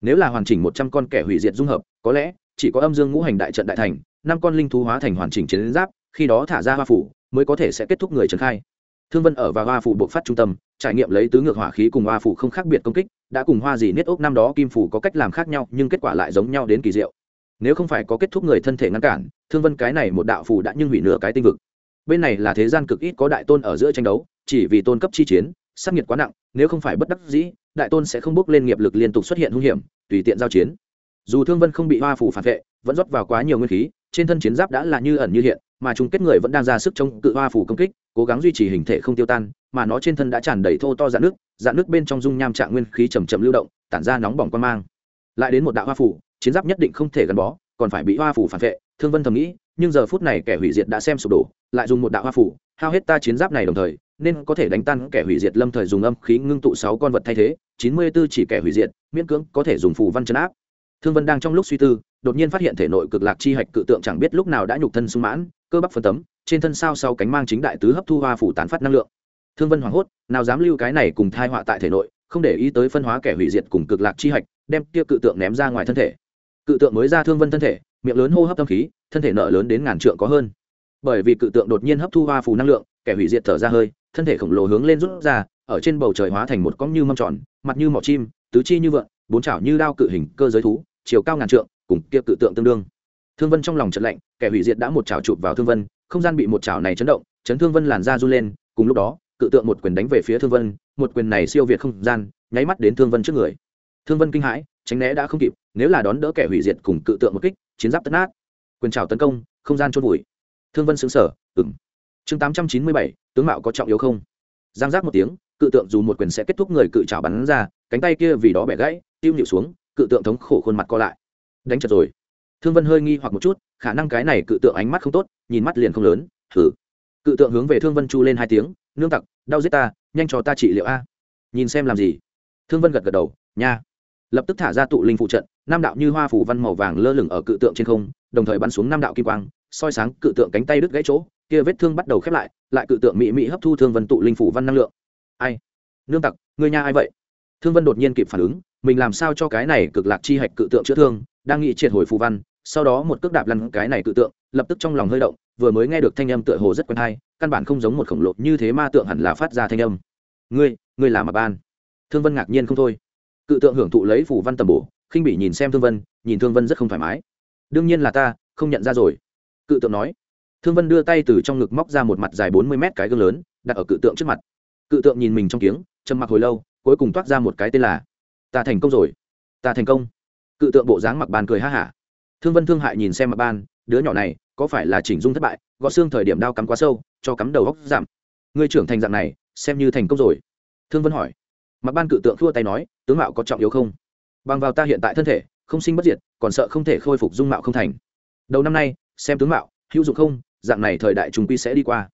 Nếu là hoàn chỉnh một trăm con kẻ hủy diệt dung hợp, có lẽ chỉ có âm dương ngũ hành đại trận đại thành, năm con linh thú hóa thành hoàn chỉnh chiến giáp, khi đó thả ra hoa phủ mới có thể sẽ kết thúc người trấn khai. Thương vân ở và hoa phủ buộc phát trung tâm, trải nghiệm lấy tứ ngược hỏa khí cùng hoa phủ không khác biệt công kích, đã cùng hoa gì niết ốc năm đó kim phủ có cách làm khác nhau, nhưng kết quả lại giống nhau đến kỳ diệu. Nếu không phải có kết thúc người thân thể ngăn cản, thương vân cái này một đạo phủ đã nhưng hủy nửa cái tinh vực. Bên này là thế gian cực ít có đại tôn ở giữa tranh đấu, chỉ vì tôn cấp chi chiến sắc nhiệt quá nặng, nếu không phải bất đắc dĩ, đại tôn sẽ không bước lên nghiệp lực liên tục xuất hiện hung hiểm, tùy tiện giao chiến. Dù thương vân không bị hoa phủ phản vệ, vẫn rót vào quá nhiều nguyên khí, trên thân chiến giáp đã là như ẩn như hiện, mà chung kết người vẫn đang ra sức chống cự hoa phủ công kích, cố gắng duy trì hình thể không tiêu tan, mà nó trên thân đã tràn đầy thô to dạn nước dạn nước bên trong dung nham trạng nguyên khí chầm chậm lưu động, tản ra nóng bỏng quan mang. Lại đến một đạo hoa phủ, chiến giáp nhất định không thể gắn bó, còn phải bị hoa phủ phản vệ, thương vân thầm nghĩ, nhưng giờ phút này kẻ hủy diệt đã xem sụp đổ, lại dùng một đạo hoa phủ, hao hết ta chiến giáp này đồng thời nên có thể đánh tan kẻ hủy diệt lâm thời dùng âm khí ngưng tụ sáu con vật thay thế, chín mươi 94 chỉ kẻ hủy diệt, miễn cưỡng có thể dùng phù văn chấn áp. Thương vân đang trong lúc suy tư, đột nhiên phát hiện thể nội cực lạc chi hạch cự tượng chẳng biết lúc nào đã nhục thân sung mãn, cơ bắp phân tấm, trên thân sao sau cánh mang chính đại tứ hấp thu hoa phủ tán phát năng lượng. Thương vân hoảng hốt, nào dám lưu cái này cùng thai họa tại thể nội, không để ý tới phân hóa kẻ hủy diệt cùng cực lạc chi hạch, đem kia cự tượng ném ra ngoài thân thể. Cự tượng mới ra thương vân thân thể, miệng lớn hô hấp tâm khí, thân thể nợ lớn đến ngàn trượng có hơn. Bởi vì cự tượng đột nhiên hấp thu hoa phù năng lượng, kẻ hủy diệt thở ra hơi thân thể khổng lồ hướng lên rút ra, ở trên bầu trời hóa thành một cong như mâm tròn, mặt như mỏ chim, tứ chi như vợn bốn chảo như đao cự hình cơ giới thú, chiều cao ngàn trượng, cùng kia cự tượng tương đương. Thương vân trong lòng trận lạnh, kẻ hủy diệt đã một chảo chụp vào thương vân, không gian bị một chảo này chấn động, chấn thương vân làn ra run lên, cùng lúc đó, cự tượng một quyền đánh về phía thương vân, một quyền này siêu việt không gian, nháy mắt đến thương vân trước người. Thương vân kinh hãi, tránh né đã không kịp, nếu là đón đỡ kẻ hủy diệt cùng cự tượng một kích, chiến giáp tấn át quyền trào tấn công, không gian trôn vùi. Thương vân xứng sở ừng chương tám trăm chín mươi bảy, tướng mạo có trọng yếu không? Giang giác một tiếng, cự tượng dù một quyền sẽ kết thúc người cự trào bắn ra, cánh tay kia vì đó bẻ gãy, tiêu nhịu xuống, cự tượng thống khổ khuôn mặt co lại. Đánh chật rồi. Thương vân hơi nghi hoặc một chút, khả năng cái này cự tượng ánh mắt không tốt, nhìn mắt liền không lớn thử cự tượng hướng về thương vân chu lên hai tiếng, nương tặc, đau giết ta, nhanh cho ta trị liệu a. Nhìn xem làm gì? Thương vân gật gật đầu, nha. Lập tức thả ra tụ linh phụ trận nam đạo như hoa phủ văn màu vàng lơ lửng ở cự tượng trên không, đồng thời bắn xuống nam đạo kim quang soi sáng cự tượng cánh tay đứt gãy chỗ, kia vết thương bắt đầu khép lại lại cự tượng mỹ mỹ hấp thu thương vân tụ linh phủ văn năng lượng. Ai? Nương tặc người nhà ai vậy? Thương vân đột nhiên kịp phản ứng, mình làm sao cho cái này cực lạc chi hạch cự tượng chữa thương, đang nghĩ triệt hồi phù văn, sau đó một cước đạp lăn cái này cự tượng, lập tức trong lòng hơi động, vừa mới nghe được thanh âm tựa hồ rất quen hay, căn bản không giống một khổng lồ như thế ma tượng hẳn là phát ra thanh âm. Ngươi ngươi là mà ban. Thương vân ngạc nhiên không thôi. Cự tượng hưởng thụ lấy phù văn tầm bổ, khinh bị nhìn xem thương vân, nhìn thương vân rất không thoải mái. Đương nhiên là ta, không nhận ra rồi cự tượng nói. Thương vân đưa tay từ trong ngực móc ra một mặt dài bốn mươi mét cái gương lớn, đặt ở cự tượng trước mặt. Cự tượng nhìn mình trong kiếng, trầm mặc hồi lâu, cuối cùng toát ra một cái tên là, ta thành công rồi, ta thành công. Cự tượng bộ dáng mặc bàn cười ha hả. Thương vân thương hại nhìn xem mặc ban đứa nhỏ này, có phải là chỉnh dung thất bại, gõ xương thời điểm đao cắm quá sâu, cho cắm đầu góc giảm. Ngươi trưởng thành dạng này, xem như thành công rồi. Thương vân hỏi. Mặc ban cự tượng thua tay nói, tướng mạo có trọng yếu không? Bằng vào ta hiện tại thân thể, không sinh bất diệt, còn sợ không thể khôi phục dung mạo không thành. Đầu năm nay xem tướng mạo, hữu dụng không, dạng này thời đại trùng quy sẽ đi qua.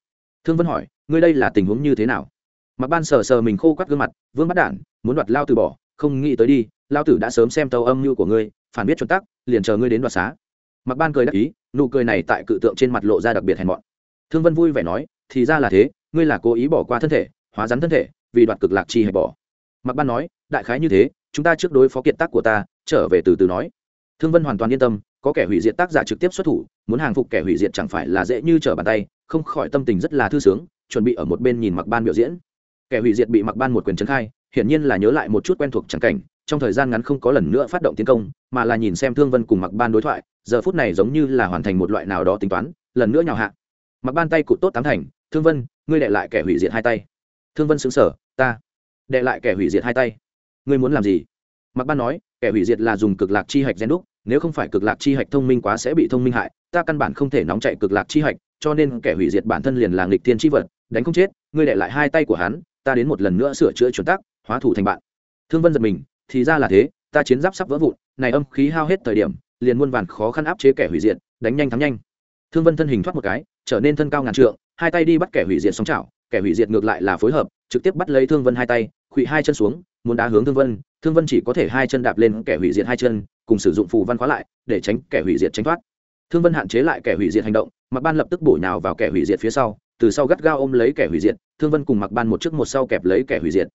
Thương vân hỏi, ngươi đây là tình huống như thế nào? Mặc ban sờ sờ mình khô quắt gương mặt, vương bắt đản muốn đoạt lao từ bỏ, không nghĩ tới đi, lao tử đã sớm xem tàu âm mưu của ngươi, phản biết chuẩn tắc, liền chờ ngươi đến đoạt xá. Mặc ban cười đắc ý, nụ cười này tại cự tượng trên mặt lộ ra đặc biệt hèn mọn. Thương vân vui vẻ nói, thì ra là thế, ngươi là cố ý bỏ qua thân thể, hóa rắn thân thể, vì đoạt cực lạc chi hay bỏ. Mặc ban nói, đại khái như thế, chúng ta trước đối phó kiệt tác của ta, trở về từ từ nói. Thương vân hoàn toàn yên tâm có kẻ hủy diệt tác giả trực tiếp xuất thủ, muốn hàng phục kẻ hủy diệt chẳng phải là dễ như trở bàn tay, không khỏi tâm tình rất là thư sướng, chuẩn bị ở một bên nhìn mặc ban biểu diễn. Kẻ hủy diệt bị mặc ban một quyền trấn khai, hiển nhiên là nhớ lại một chút quen thuộc chẳng cảnh, trong thời gian ngắn không có lần nữa phát động tiến công, mà là nhìn xem thương vân cùng mặc ban đối thoại, giờ phút này giống như là hoàn thành một loại nào đó tính toán, lần nữa nhào hạ. Mặc ban tay cụt tốt tám thành, thương vân, ngươi đệ lại kẻ hủy diệt hai tay. Thương vân xứng sở ta đệ lại kẻ hủy diệt hai tay. Ngươi muốn làm gì? Mặc ban nói, kẻ hủy diệt là dùng cực lạc chi hạch gen đúc nếu không phải cực lạc chi hạch thông minh quá sẽ bị thông minh hại, ta căn bản không thể nóng chạy cực lạc chi hạch, cho nên kẻ hủy diệt bản thân liền là nghịch thiên chi vật, đánh không chết, ngươi đệ lại hai tay của hắn, ta đến một lần nữa sửa chữa chuẩn tắc, hóa thủ thành bạn. Thương vân giật mình, thì ra là thế, ta chiến giáp sắp vỡ vụn, này âm khí hao hết thời điểm, liền muôn vàn khó khăn áp chế kẻ hủy diệt, đánh nhanh thắng nhanh. Thương vân thân hình thoát một cái, trở nên thân cao ngàn trượng, hai tay đi bắt kẻ hủy diệt sóng chảo, kẻ hủy diệt ngược lại là phối hợp, trực tiếp bắt lấy thương vân hai tay khuỵ hai chân xuống muốn đá hướng thương vân thương vân chỉ có thể hai chân đạp lên kẻ hủy diệt hai chân, cùng sử dụng phù văn khóa lại, để tránh kẻ hủy diệt tránh thoát. Thương vân hạn chế lại kẻ hủy diệt hành động mặc ban lập tức bổ nhào vào kẻ hủy diệt phía sau, từ sau gắt gao ôm lấy kẻ hủy diệt, thương vân cùng mặc ban một trước một sau kẹp lấy kẻ hủy diệt.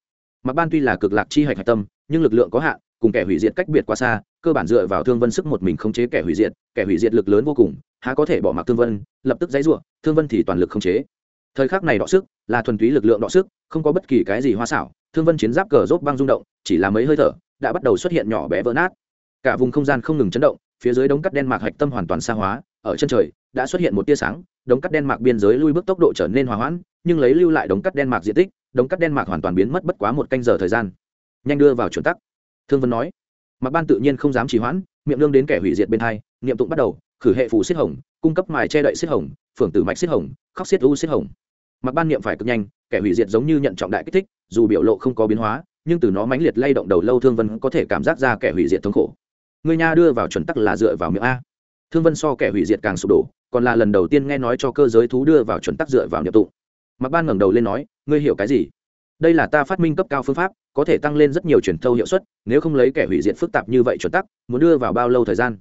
Mặc ban tuy là cực lạc chi hạch hạch tâm, nhưng lực lượng có hạn, cùng kẻ hủy diệt cách biệt quá xa, cơ bản dựa vào thương vân sức một mình khống chế kẻ hủy diệt, kẻ hủy diệt lực lớn vô cùng, há có thể bỏ mặc thương vân, lập tức dãy r u ộ thương vân thì toàn lực không chế. Thời khắc này đọ sức, là thuần túy lực lượng đọ sức, không có bất kỳ cái gì hoa xảo thương vân chiến giáp cờ rốt băng rung động, chỉ là mấy hơi thở, đã bắt đầu xuất hiện nhỏ bé vỡ nát. Cả vùng không gian không ngừng chấn động, phía dưới đống cắt đen mạc hạch tâm hoàn toàn xa hóa, ở chân trời, đã xuất hiện một tia sáng, đống cắt đen mạc biên giới lui bước tốc độ trở nên hòa hoãn, nhưng lấy lưu lại đống cắt đen mạc diện tích, đống cắt đen mạc hoàn toàn biến mất bất quá một canh giờ thời gian. Nhanh đưa vào chuẩn tắc. Thương vân nói. Mặc ban tự nhiên không dám trì hoãn, miệng lương đến kẻ hủy diệt bên hai, niệm tụng bắt đầu, khử hệ phù xích hồng, cung cấp mài che đậy xích hồng phưởng tử mạch xích hồng, khóc xiết u xích hồng. Mặc ban niệm phải cực nhanh kẻ hủy diệt giống như nhận trọng đại kích thích, dù biểu lộ không có biến hóa, nhưng từ nó mãnh liệt lay động đầu lâu thương vân có thể cảm giác ra kẻ hủy diệt thống khổ. Người nha đưa vào chuẩn tắc là dựa vào miệng a. Thương vân so kẻ hủy diệt càng sụp đổ, còn là lần đầu tiên nghe nói cho cơ giới thú đưa vào chuẩn tắc dựa vào niệm tụng. Mặc ban ngẩng đầu lên nói, ngươi hiểu cái gì? Đây là ta phát minh cấp cao phương pháp, có thể tăng lên rất nhiều truyền thâu hiệu suất, nếu không lấy kẻ hủy diệt phức tạp như vậy chuẩn tắc, muốn đưa vào bao lâu thời gian?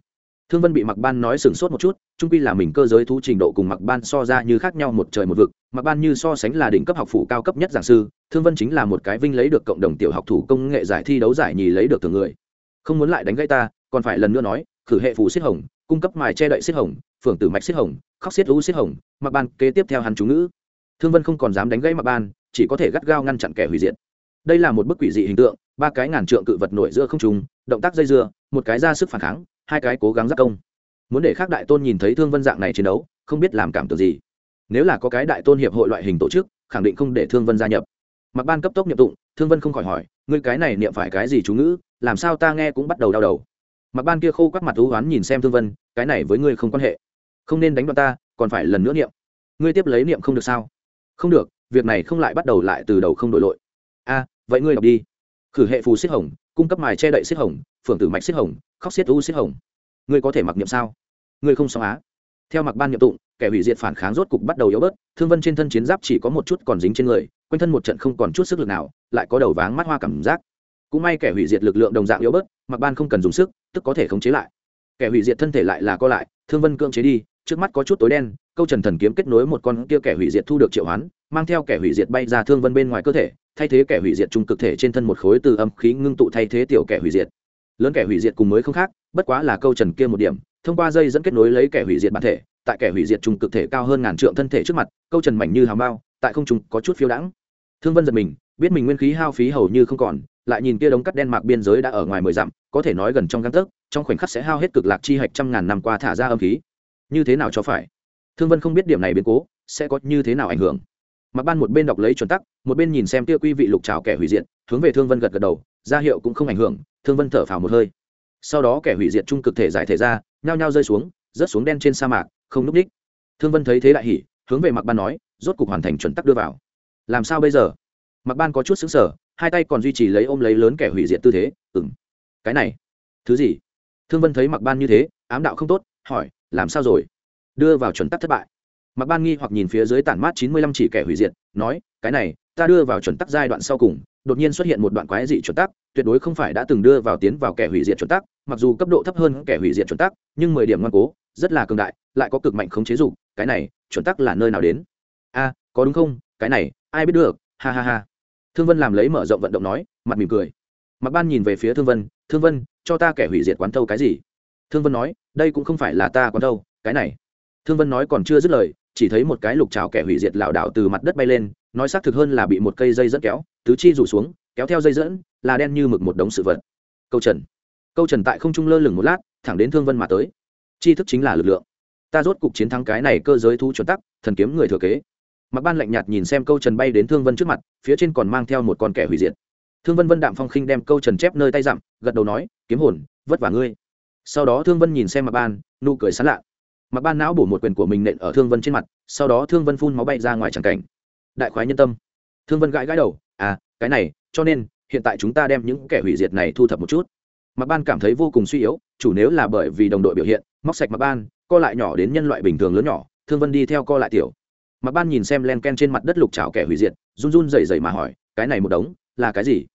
Thương vân bị mặc ban nói sửng sốt một chút trung quy là mình cơ giới thú trình độ cùng mặc ban so ra như khác nhau một trời một vực. Mặc ban như so sánh là đỉnh cấp học phủ cao cấp nhất giảng sư, thương vân chính là một cái vinh lấy được cộng đồng tiểu học thủ công nghệ giải thi đấu giải nhì lấy được từ người. Không muốn lại đánh gãy ta, còn phải lần nữa nói, khử hệ phù xích hồng, cung cấp mài che đậy xích hồng, phường tử mạch xích hồng, khóc xiết u xích hồng mặc ban kế tiếp theo hắn chú ngữ. Thương vân không còn dám đánh gãy mặc ban, chỉ có thể gắt gao ngăn chặn kẻ hủy diệt. Đây là một bức quỷ dị hình tượng, ba cái ngàn trượng cự vật nổi giữa không trùng động tác dây dưa, một cái ra sức phản kháng hai cái cố gắng giác công. Muốn để khác đại tôn nhìn thấy thương vân dạng này chiến đấu, không biết làm cảm tưởng gì. Nếu là có cái đại tôn hiệp hội loại hình tổ chức, khẳng định không để thương vân gia nhập. Mặc ban cấp tốc nhập tụng, thương vân không khỏi hỏi, ngươi cái này niệm phải cái gì chú ngữ, làm sao ta nghe cũng bắt đầu đau đầu? Mặc ban kia khô quắc mặt thú oán nhìn xem thương vân, cái này với ngươi không quan hệ. Không nên đánh đoạn ta, còn phải lần nữa niệm. Ngươi tiếp lấy niệm không được sao? Không được, việc này không lại bắt đầu lại từ đầu không đổi lội a, vậy ngươi đọc đi. Khử hệ phù xích hồng, cung cấp mài che đậy xích hồng phượng tử mạch xích hồng, khóc xiết u xích hồng. Ngươi có thể mặc niệm sao? Ngươi không sao á. Theo mặc ban nhiệm tụng, kẻ hủy diệt phản kháng rốt cục bắt đầu yếu bớt, thương vân trên thân chiến giáp chỉ có một chút còn dính trên người, quanh thân một trận không còn chút sức lực nào, lại có đầu váng mắt hoa cảm giác. Cũng may kẻ hủy diệt lực lượng đồng dạng yếu bớt, mặc ban không cần dùng sức, tức có thể khống chế lại. Kẻ hủy diệt thân thể lại là co lại, thương vân cưỡng chế đi, trước mắt có chút tối đen, câu trần thần kiếm kết nối một con kia kẻ hủy diệt thu được triệu hoán, mang theo kẻ hủy diệt bay ra thương vân bên ngoài cơ thể, thay thế kẻ hủy diệt trung cực thể trên thân một khối từ âm khí ngưng tụ thay thế tiểu kẻ hủy diệt lớn kẻ hủy diệt cùng mới không khác, bất quá là câu trần kia một điểm, thông qua dây dẫn kết nối lấy kẻ hủy diệt bản thể, tại kẻ hủy diệt trùng cực thể cao hơn ngàn trượng thân thể trước mặt, câu trần mảnh như hào bao tại không trùng có chút phiêu đãng. Thương vân giật mình, biết mình nguyên khí hao phí hầu như không còn, lại nhìn kia đống cắt đen mạc biên giới đã ở ngoài mười dặm, có thể nói gần trong găng tấc, trong khoảnh khắc sẽ hao hết cực lạc chi hạch trăm ngàn năm qua thả ra âm khí. Như thế nào cho phải? Thương vân không biết điểm này biến cố, sẽ có như thế nào ảnh hưởng. Mặc ban một bên đọc lấy chuẩn tắc, một bên nhìn xem kia quy vị lục trào kẻ hủy diệt, hướng về thương vân gật gật đầu, ra hiệu cũng không ảnh hưởng thương vân thở phào một hơi. Sau đó kẻ hủy diệt trung cực thể giải thể ra, nhao nhao rơi xuống, rớt xuống đen trên sa mạc, không núp đích thương vân thấy thế đại hỉ, hướng về mặc ban nói, rốt cục hoàn thành chuẩn tắc đưa vào. Làm sao bây giờ? Mặc ban có chút xứng sở hai tay còn duy trì lấy ôm lấy lớn kẻ hủy diệt tư thế ừng cái này, thứ gì? Thương vân thấy mặc ban như thế, ám đạo không tốt, hỏi, làm sao rồi? Đưa vào chuẩn tắc thất bại. Mặc ban nghi hoặc nhìn phía dưới tản mát chín mươi lăm chỉ kẻ hủy diệt, nói, cái này ta đưa vào chuẩn tắc giai đoạn sau cùng, đột nhiên xuất hiện một đoạn quái dị chuẩn tắc, tuyệt đối không phải đã từng đưa vào tiến vào kẻ hủy diệt chuẩn tắc, mặc dù cấp độ thấp hơn kẻ hủy diệt chuẩn tắc, nhưng mười điểm ngoan cố, rất là cường đại, lại có cực mạnh khống chế dục, cái này, chuẩn tắc là nơi nào đến? A, có đúng không? Cái này, ai biết được? Ha ha ha. Thương vân làm lấy mở rộng vận động nói, mặt mỉm cười. Mặc ban nhìn về phía thương vân thương vân, cho ta kẻ hủy diệt quán thâu cái gì? Thương vân nói, đây cũng không phải là ta quán thâu, cái này. Thương vân nói còn chưa dứt lời chỉ thấy một cái lục trào kẻ hủy diệt lảo đảo từ mặt đất bay lên, nói xác thực hơn là bị một cây dây dẫn kéo, tứ chi rủ xuống, kéo theo dây dẫn, là đen như mực một đống sự vật. Câu trần. Câu trần tại không trung lơ lửng một lát, thẳng đến thương vân mà tới. Chi thức chính là lực lượng. Ta rốt cục chiến thắng cái này cơ giới thu chuẩn tắc, thần kiếm người thừa kế. Mặc ban lạnh nhạt nhìn xem câu trần bay đến thương vân trước mặt, phía trên còn mang theo một con kẻ hủy diệt. Thương vân vân đạm phong khinh đem câu trần chép nơi tay dặm, gật đầu nói, kiếm hồn, vất vả ngươi. Sau đó thương vân nhìn xem mặc ban, nụ cười sán lạ mặc ban não bổ một quyền của mình nện ở thương vân trên mặt, sau đó thương vân phun máu bay ra ngoài tràng cảnh. Đại khoái nhân tâm. Thương vân gãi gãi đầu à cái này, cho nên, hiện tại chúng ta đem những kẻ hủy diệt này thu thập một chút. Mặc ban cảm thấy vô cùng suy yếu, chủ nếu là bởi vì đồng đội biểu hiện, móc sạch mặc ban, co lại nhỏ đến nhân loại bình thường lớn nhỏ, thương vân đi theo co lại tiểu. Mặc ban nhìn xem len ken trên mặt đất lục trào kẻ hủy diệt, run run dày dày mà hỏi, cái này một đống, là cái gì?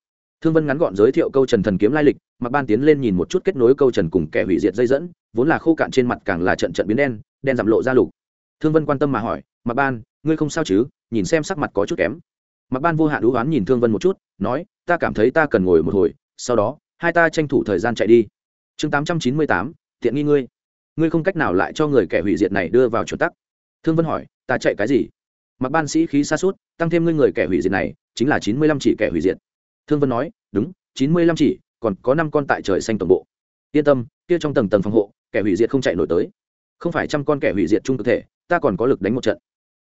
Thương vân ngắn gọn giới thiệu câu trần thần kiếm lai lịch mặc ban tiến lên nhìn một chút kết nối câu trần cùng kẻ hủy diệt dây dẫn, vốn là khô cạn trên mặt càng là trận trận biến đen đen giảm lộ ra lục. Thương vân quan tâm mà hỏi mặc ban, ngươi không sao chứ? Nhìn xem sắc mặt có chút kém. Mặc ban vô hạn đũ oán nhìn thương vân một chút, nói, ta cảm thấy ta cần ngồi một hồi, sau đó, hai ta tranh thủ thời gian chạy đi. Chương tám trăm chín mươi tám, tiện nghi ngươi. Ngươi không cách nào lại cho người kẻ hủy diệt này đưa vào chuẩn tắc. Thương vân hỏi, ta chạy cái gì? Mặc ban sĩ khí xa suốt tăng thêm ngươi người kẻ hủy diệt này, chính là chín mươi lăm chỉ kẻ hủy diệt thương vân nói, đúng, chín mươi lăm chỉ, còn có năm con tại trời xanh tổng bộ. Yên tâm, kia trong tầng tầng phòng hộ, kẻ hủy diệt không chạy nổi tới. Không phải trăm con kẻ hủy diệt chung thực thể, ta còn có lực đánh một trận.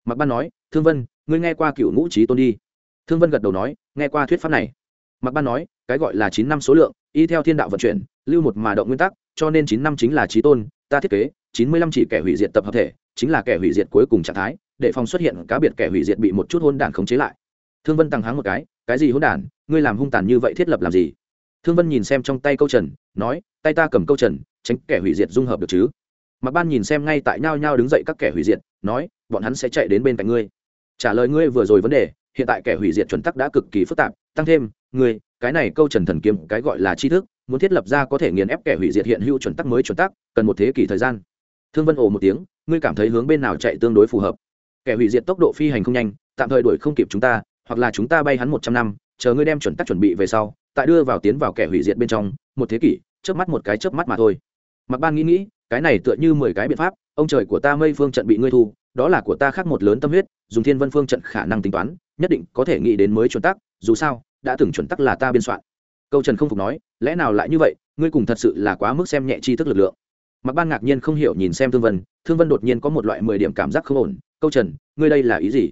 Mặc ban nói, thương vân, ngươi nghe qua cựu ngũ trí tôn đi. Thương vân gật đầu nói, nghe qua thuyết pháp này. Mặc ban nói, cái gọi là chín năm số lượng, y theo thiên đạo vận chuyển, lưu một mà động nguyên tắc, cho nên chín năm chính là trí tôn, ta thiết kế, chín mươi lăm chỉ kẻ hủy diệt tập hợp thể, chính là kẻ hủy diệt cuối cùng trạng thái, để phòng xuất hiện cá biệt kẻ hủy diệt bị một chút hôn đản khống chế lại. Thương vân tăng háng một cái cái gì hỗn đản, ngươi làm hung tàn như vậy thiết lập làm gì? Thương vân nhìn xem trong tay câu trần, nói, tay ta cầm câu trần, tránh kẻ hủy diệt dung hợp được chứ? Mặc ban nhìn xem ngay tại nhau nhau đứng dậy các kẻ hủy diệt, nói, bọn hắn sẽ chạy đến bên cạnh ngươi. Trả lời ngươi vừa rồi vấn đề, hiện tại kẻ hủy diệt chuẩn tắc đã cực kỳ phức tạp, tăng thêm, ngươi, cái này câu trần thần kiếm, cái gọi là tri thức, muốn thiết lập ra có thể nghiền ép kẻ hủy diệt hiện hữu chuẩn tắc mới chuẩn tắc, cần một thế kỷ thời gian. Thương vân ồ một tiếng, ngươi cảm thấy hướng bên nào chạy tương đối phù hợp? Kẻ hủy diệt tốc độ phi hành không nhanh, tạm thời đuổi không kịp chúng ta hoặc là chúng ta bay hắn một trăm năm, chờ ngươi đem chuẩn tắc chuẩn bị về sau, tại đưa vào tiến vào kẻ hủy diệt bên trong, một thế kỷ, chớp mắt một cái chớp mắt mà thôi. Mặc ban nghĩ nghĩ, cái này tựa như mười cái biện pháp, ông trời của ta mây phương trận bị ngươi thu, đó là của ta khác một lớn tâm huyết, dùng thiên vân phương trận khả năng tính toán, nhất định có thể nghĩ đến mới chuẩn tắc, dù sao, đã từng chuẩn tắc là ta biên soạn. Câu trần không phục nói, lẽ nào lại như vậy, ngươi cùng thật sự là quá mức xem nhẹ tri thức lực lượng. Mặc ban ngạc nhiên không hiểu nhìn xem thương vân thương vân đột nhiên có một loại mười điểm cảm giác không ổn. Câu trần, ngươi đây là ý gì?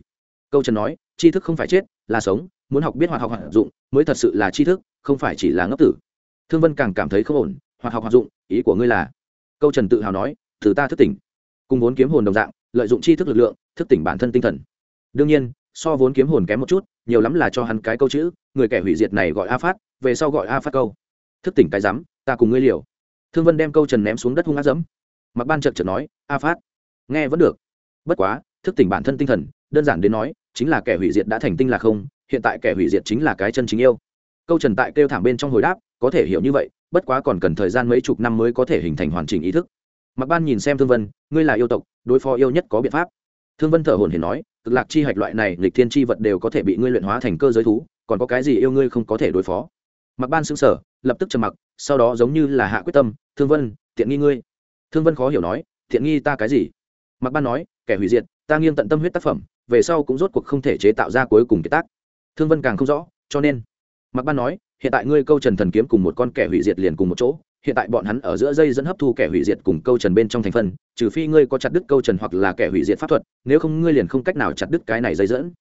Câu trần nói tri thức không phải chết, là sống, muốn học biết hoạt học hoạt dụng, mới thật sự là tri thức, không phải chỉ là ngốc tử. Thương vân càng cảm thấy không ổn, hoạt học hoạt dụng, ý của ngươi là? Câu trần tự hào nói, từ ta thức tỉnh. Cùng vốn kiếm hồn đồng dạng, lợi dụng tri thức lực lượng, thức tỉnh bản thân tinh thần. Đương nhiên, so vốn kiếm hồn kém một chút, nhiều lắm là cho hắn cái câu chữ, người kẻ hủy diệt này gọi a phát, về sau gọi a phát câu. Thức tỉnh cái rắm, ta cùng ngươi liều. Thương vân đem câu trần ném xuống đất hung á dẫm. Mặc ban chợt chợt nói, a phát. Nghe vẫn được. Bất quá, thức tỉnh bản thân tinh thần, đơn giản đến nói chính là kẻ hủy diệt đã thành tinh là không, hiện tại kẻ hủy diệt chính là cái chân chính yêu. Câu trần tại kêu thảm bên trong hồi đáp, có thể hiểu như vậy, bất quá còn cần thời gian mấy chục năm mới có thể hình thành hoàn chỉnh ý thức. Mặc ban nhìn xem thương vân, ngươi là yêu tộc, đối phó yêu nhất có biện pháp. Thương vân thở hồn hển nói, cực lạc chi hạch loại này lịch thiên chi vật đều có thể bị ngươi luyện hóa thành cơ giới thú, còn có cái gì yêu ngươi không có thể đối phó? Mặc ban xứng sở lập tức trầm mặc, sau đó giống như là hạ quyết tâm, thương vân, tiện nghi ngươi. Thương vân khó hiểu nói thiện nghi ta cái gì? Mặc ban nói, kẻ hủy diệt, ta nghiêng tận tâm huyết tác phẩm về sau cũng rốt cuộc không thể chế tạo ra cuối cùng kiệt tác. Thương vân càng không rõ, cho nên mặc ban nói, hiện tại ngươi câu trần thần kiếm cùng một con kẻ hủy diệt liền cùng một chỗ, hiện tại bọn hắn ở giữa dây dẫn hấp thu kẻ hủy diệt cùng câu trần bên trong thành phần, trừ phi ngươi có chặt đứt câu trần hoặc là kẻ hủy diệt pháp thuật, nếu không ngươi liền không cách nào chặt đứt cái này dây dẫn.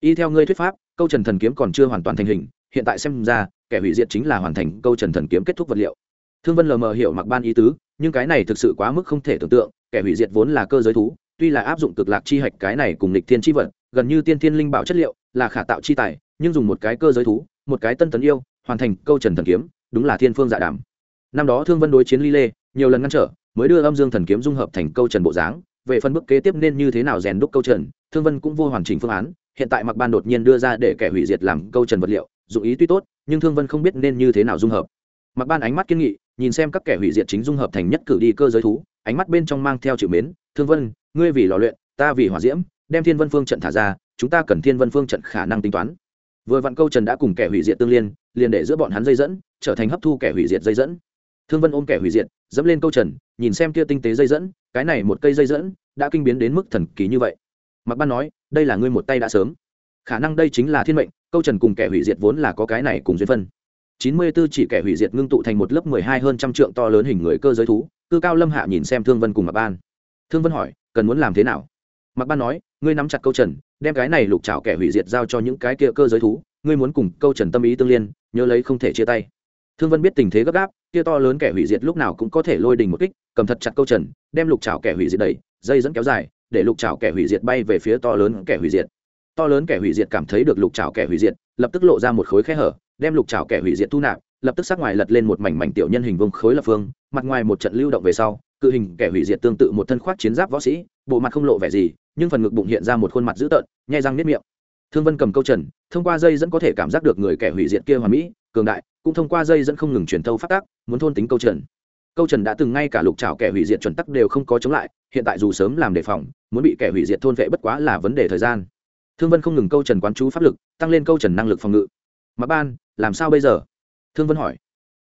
Y theo ngươi thuyết pháp, câu trần thần kiếm còn chưa hoàn toàn thành hình, hiện tại xem ra, kẻ hủy diệt chính là hoàn thành câu trần thần kiếm kết thúc vật liệu. Thương vân lờ mờ hiểu mặc ban ý tứ, nhưng cái này thực sự quá mức không thể tưởng tượng, kẻ hủy diệt vốn là cơ giới thú tuy là áp dụng cực lạc chi hạch cái này cùng lịch thiên chi vật, gần như tiên thiên linh bảo chất liệu, là khả tạo chi tài, nhưng dùng một cái cơ giới thú, một cái tân tấn yêu, hoàn thành câu trần thần kiếm, đúng là thiên phương dạ đảm năm đó thương vân đối chiến ly lê nhiều lần ngăn trở, mới đưa âm dương thần kiếm dung hợp thành câu trần bộ dáng. Về phần bước kế tiếp nên như thế nào rèn đúc câu trần, thương vân cũng vô hoàn chỉnh phương án, hiện tại mặc ban đột nhiên đưa ra để kẻ hủy diệt làm câu trần vật liệu, dụng ý tuy tốt, nhưng thương vân không biết nên như thế nào dung hợp. Mặc ban ánh mắt kiên nghị, nhìn xem các kẻ hủy diệt chính dung hợp thành nhất cử đi cơ giới thú, ánh mắt bên trong mang theo chữ mến thương vân, ngươi vì lò luyện, ta vì hỏa diễm, đem thiên vân phương trận thả ra, chúng ta cần thiên vân phương trận khả năng tính toán. Vừa vặn câu trần đã cùng kẻ hủy diệt tương liên, liền để giữa bọn hắn dây dẫn, trở thành hấp thu kẻ hủy diệt dây dẫn. Thương vân ôm kẻ hủy diệt, dẫm lên câu trần, nhìn xem kia tinh tế dây dẫn, cái này một cây dây dẫn, đã kinh biến đến mức thần kỳ như vậy. Mặc ban nói, đây là ngươi một tay đã sớm. Khả năng đây chính là thiên mệnh, câu trần cùng kẻ hủy diệt vốn là có cái này cùng duyên phân. Chín mươi 94 chỉ kẻ hủy diệt ngưng tụ thành một lớp mười hai hơn trăm trượng to lớn hình người cơ giới thú, cư cao lâm hạ nhìn xem thương vân cùng mặc ban thương vân hỏi, cần muốn làm thế nào? Mặc ban nói, ngươi nắm chặt câu trần, đem cái này lục trào kẻ hủy diệt giao cho những cái kia cơ giới thú, ngươi muốn cùng câu trần tâm ý tương liên, nhớ lấy không thể chia tay. Thương vân biết tình thế gấp gáp, kia to lớn kẻ hủy diệt lúc nào cũng có thể lôi đình một kích, cầm thật chặt câu trần, đem lục trào kẻ hủy diệt đẩy, dây dẫn kéo dài, để lục trào kẻ hủy diệt bay về phía to lớn kẻ hủy diệt. To lớn kẻ hủy diệt cảm thấy được lục trào kẻ hủy diệt, lập tức lộ ra một khối khe hở, đem lục trào kẻ hủy diệt thu nạp, lập tức sắc ngoài lật lên một mảnh mảnh tiểu nhân hình vương khối lập phương, mặt ngoài một trận lưu động về sau cự hình kẻ hủy diệt tương tự một thân khoác chiến giáp võ sĩ, bộ mặt không lộ vẻ gì, nhưng phần ngực bụng hiện ra một khuôn mặt dữ tợn, nhai răng nếp miệng. Thương vân cầm câu trần, thông qua dây dẫn có thể cảm giác được người kẻ hủy diệt kia hoàn mỹ, cường đại, cũng thông qua dây dẫn không ngừng truyền thâu phát tác, muốn thôn tính câu trần. Câu trần đã từng ngay cả lục trào kẻ hủy diệt chuẩn tắc đều không có chống lại, hiện tại dù sớm làm đề phòng, muốn bị kẻ hủy diệt thôn vệ bất quá là vấn đề thời gian. Thương vân không ngừng câu trần quán chú pháp lực, tăng lên câu trần năng lực phòng ngự. Mặc ban, làm sao bây giờ? Thương vân hỏi.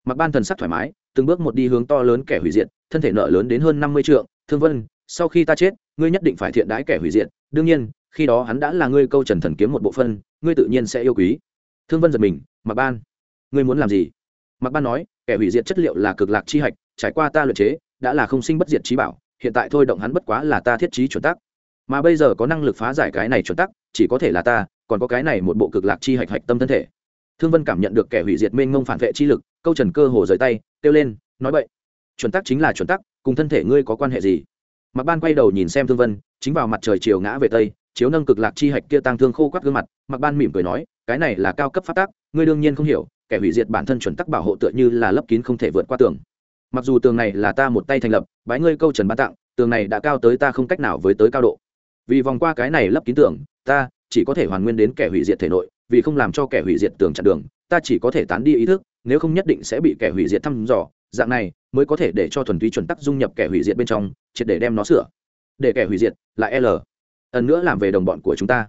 Mặc ban thần sắc thoải mái từng bước một đi hướng to lớn kẻ hủy diệt, thân thể nợ lớn đến hơn năm mươi trượng. Thương vân, sau khi ta chết, ngươi nhất định phải thiện đãi kẻ hủy diệt. Đương nhiên, khi đó hắn đã là ngươi câu trần thần kiếm một bộ phân ngươi tự nhiên sẽ yêu quý. Thương vân giật mình mặc ban, ngươi muốn làm gì? Mặc ban nói, kẻ hủy diệt chất liệu là cực lạc chi hạch, trải qua ta luyện chế, đã là không sinh bất diệt trí bảo, hiện tại thôi động hắn bất quá là ta thiết trí chuẩn tắc. Mà bây giờ có năng lực phá giải cái này chuẩn tắc, chỉ có thể là ta, còn có cái này một bộ cực lạc chi hạch hạch tâm thân thể. Thương vân cảm nhận được kẻ hủy diệt mênh mông phản vệ chi lực, câu trần cơ hồ rời tay kêu lên, nói vậy chuẩn tắc chính là chuẩn tắc, cùng thân thể ngươi có quan hệ gì? Mặc ban quay đầu nhìn xem thương vân, chính vào mặt trời chiều ngã về tây, chiếu nâng cực lạc chi hạch kia tăng thương khô quát gương mặt mặc ban mỉm cười nói, cái này là cao cấp phát tác ngươi đương nhiên không hiểu, kẻ hủy diệt bản thân chuẩn tắc bảo hộ tựa như là lấp kín không thể vượt qua tường. Mặc dù tường này là ta một tay thành lập, bái ngươi câu trần ban tặng, tường này đã cao tới ta không cách nào với tới cao độ. Vì vòng qua cái này lấp kín tường, ta chỉ có thể hoàn nguyên đến kẻ hủy diệt thể nội, vì không làm cho kẻ hủy diệt tường chặn đường, ta chỉ có thể tán đi ý thức nếu không nhất định sẽ bị kẻ hủy diệt thăm dò, dạng này mới có thể để cho thuần túy chuẩn tắc dung nhập kẻ hủy diệt bên trong, triệt để đem nó sửa. Để kẻ hủy diệt, lại l. Ẩn nữa làm về đồng bọn của chúng ta.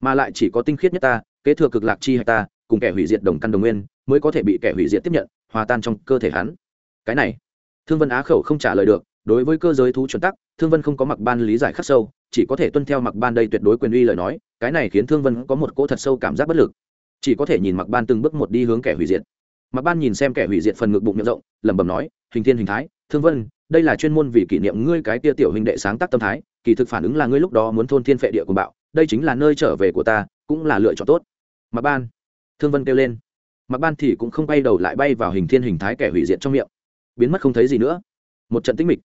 Mà lại chỉ có tinh khiết nhất ta, kế thừa cực lạc chi hay ta, cùng kẻ hủy diệt đồng căn đồng nguyên, mới có thể bị kẻ hủy diệt tiếp nhận, hòa tan trong cơ thể hắn. Cái này, thương vân á khẩu không trả lời được, đối với cơ giới thú chuẩn tắc, thương vân không có mặc ban lý giải khắc sâu, chỉ có thể tuân theo mặc ban đây tuyệt đối quyền uy lời nói, cái này khiến thương vân có một cỗ thật sâu cảm giác bất lực. Chỉ có thể nhìn mặc ban từng bước một đi hướng kẻ hủy diệt. Mạc ban nhìn xem kẻ hủy diệt phần ngực bụng miệng rộng, lẩm bẩm nói, hình thiên, hình thái, thương vân, đây là chuyên môn vì kỷ niệm ngươi cái tia tiểu hình đệ sáng tác tâm thái, kỳ thực phản ứng là ngươi lúc đó muốn thôn thiên phệ địa của bạo, đây chính là nơi trở về của ta, cũng là lựa chọn tốt. Mạc ban, thương vân kêu lên. Mạc ban thì cũng không bay đầu lại bay vào hình thiên, hình thái kẻ hủy diệt trong miệng. Biến mất không thấy gì nữa. Một trận tích mịch.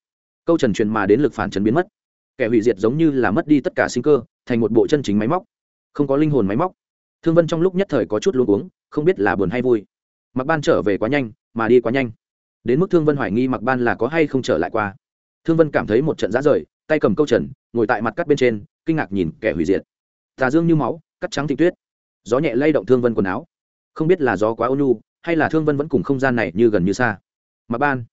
Câu trần truyền mà đến lực phản trần biến mất. Kẻ hủy diệt giống như là mất đi tất cả sinh cơ, thành một bộ chân chính máy móc. Không có linh hồn máy móc. Thương vân trong lúc nhất thời có chút luống uống không biết là buồn hay vui mặc ban trở về quá nhanh, mà đi quá nhanh. Đến mức thương vân hoài nghi mặc ban là có hay không trở lại qua. Thương vân cảm thấy một trận giá rời, tay cầm câu trần, ngồi tại mặt cắt bên trên, kinh ngạc nhìn kẻ hủy diệt. Tà dương như máu, cắt trắng thị tuyết. Gió nhẹ lay động thương vân quần áo. Không biết là gió quá ônu hay là thương vân vẫn cùng không gian này như gần như xa. Mặc ban,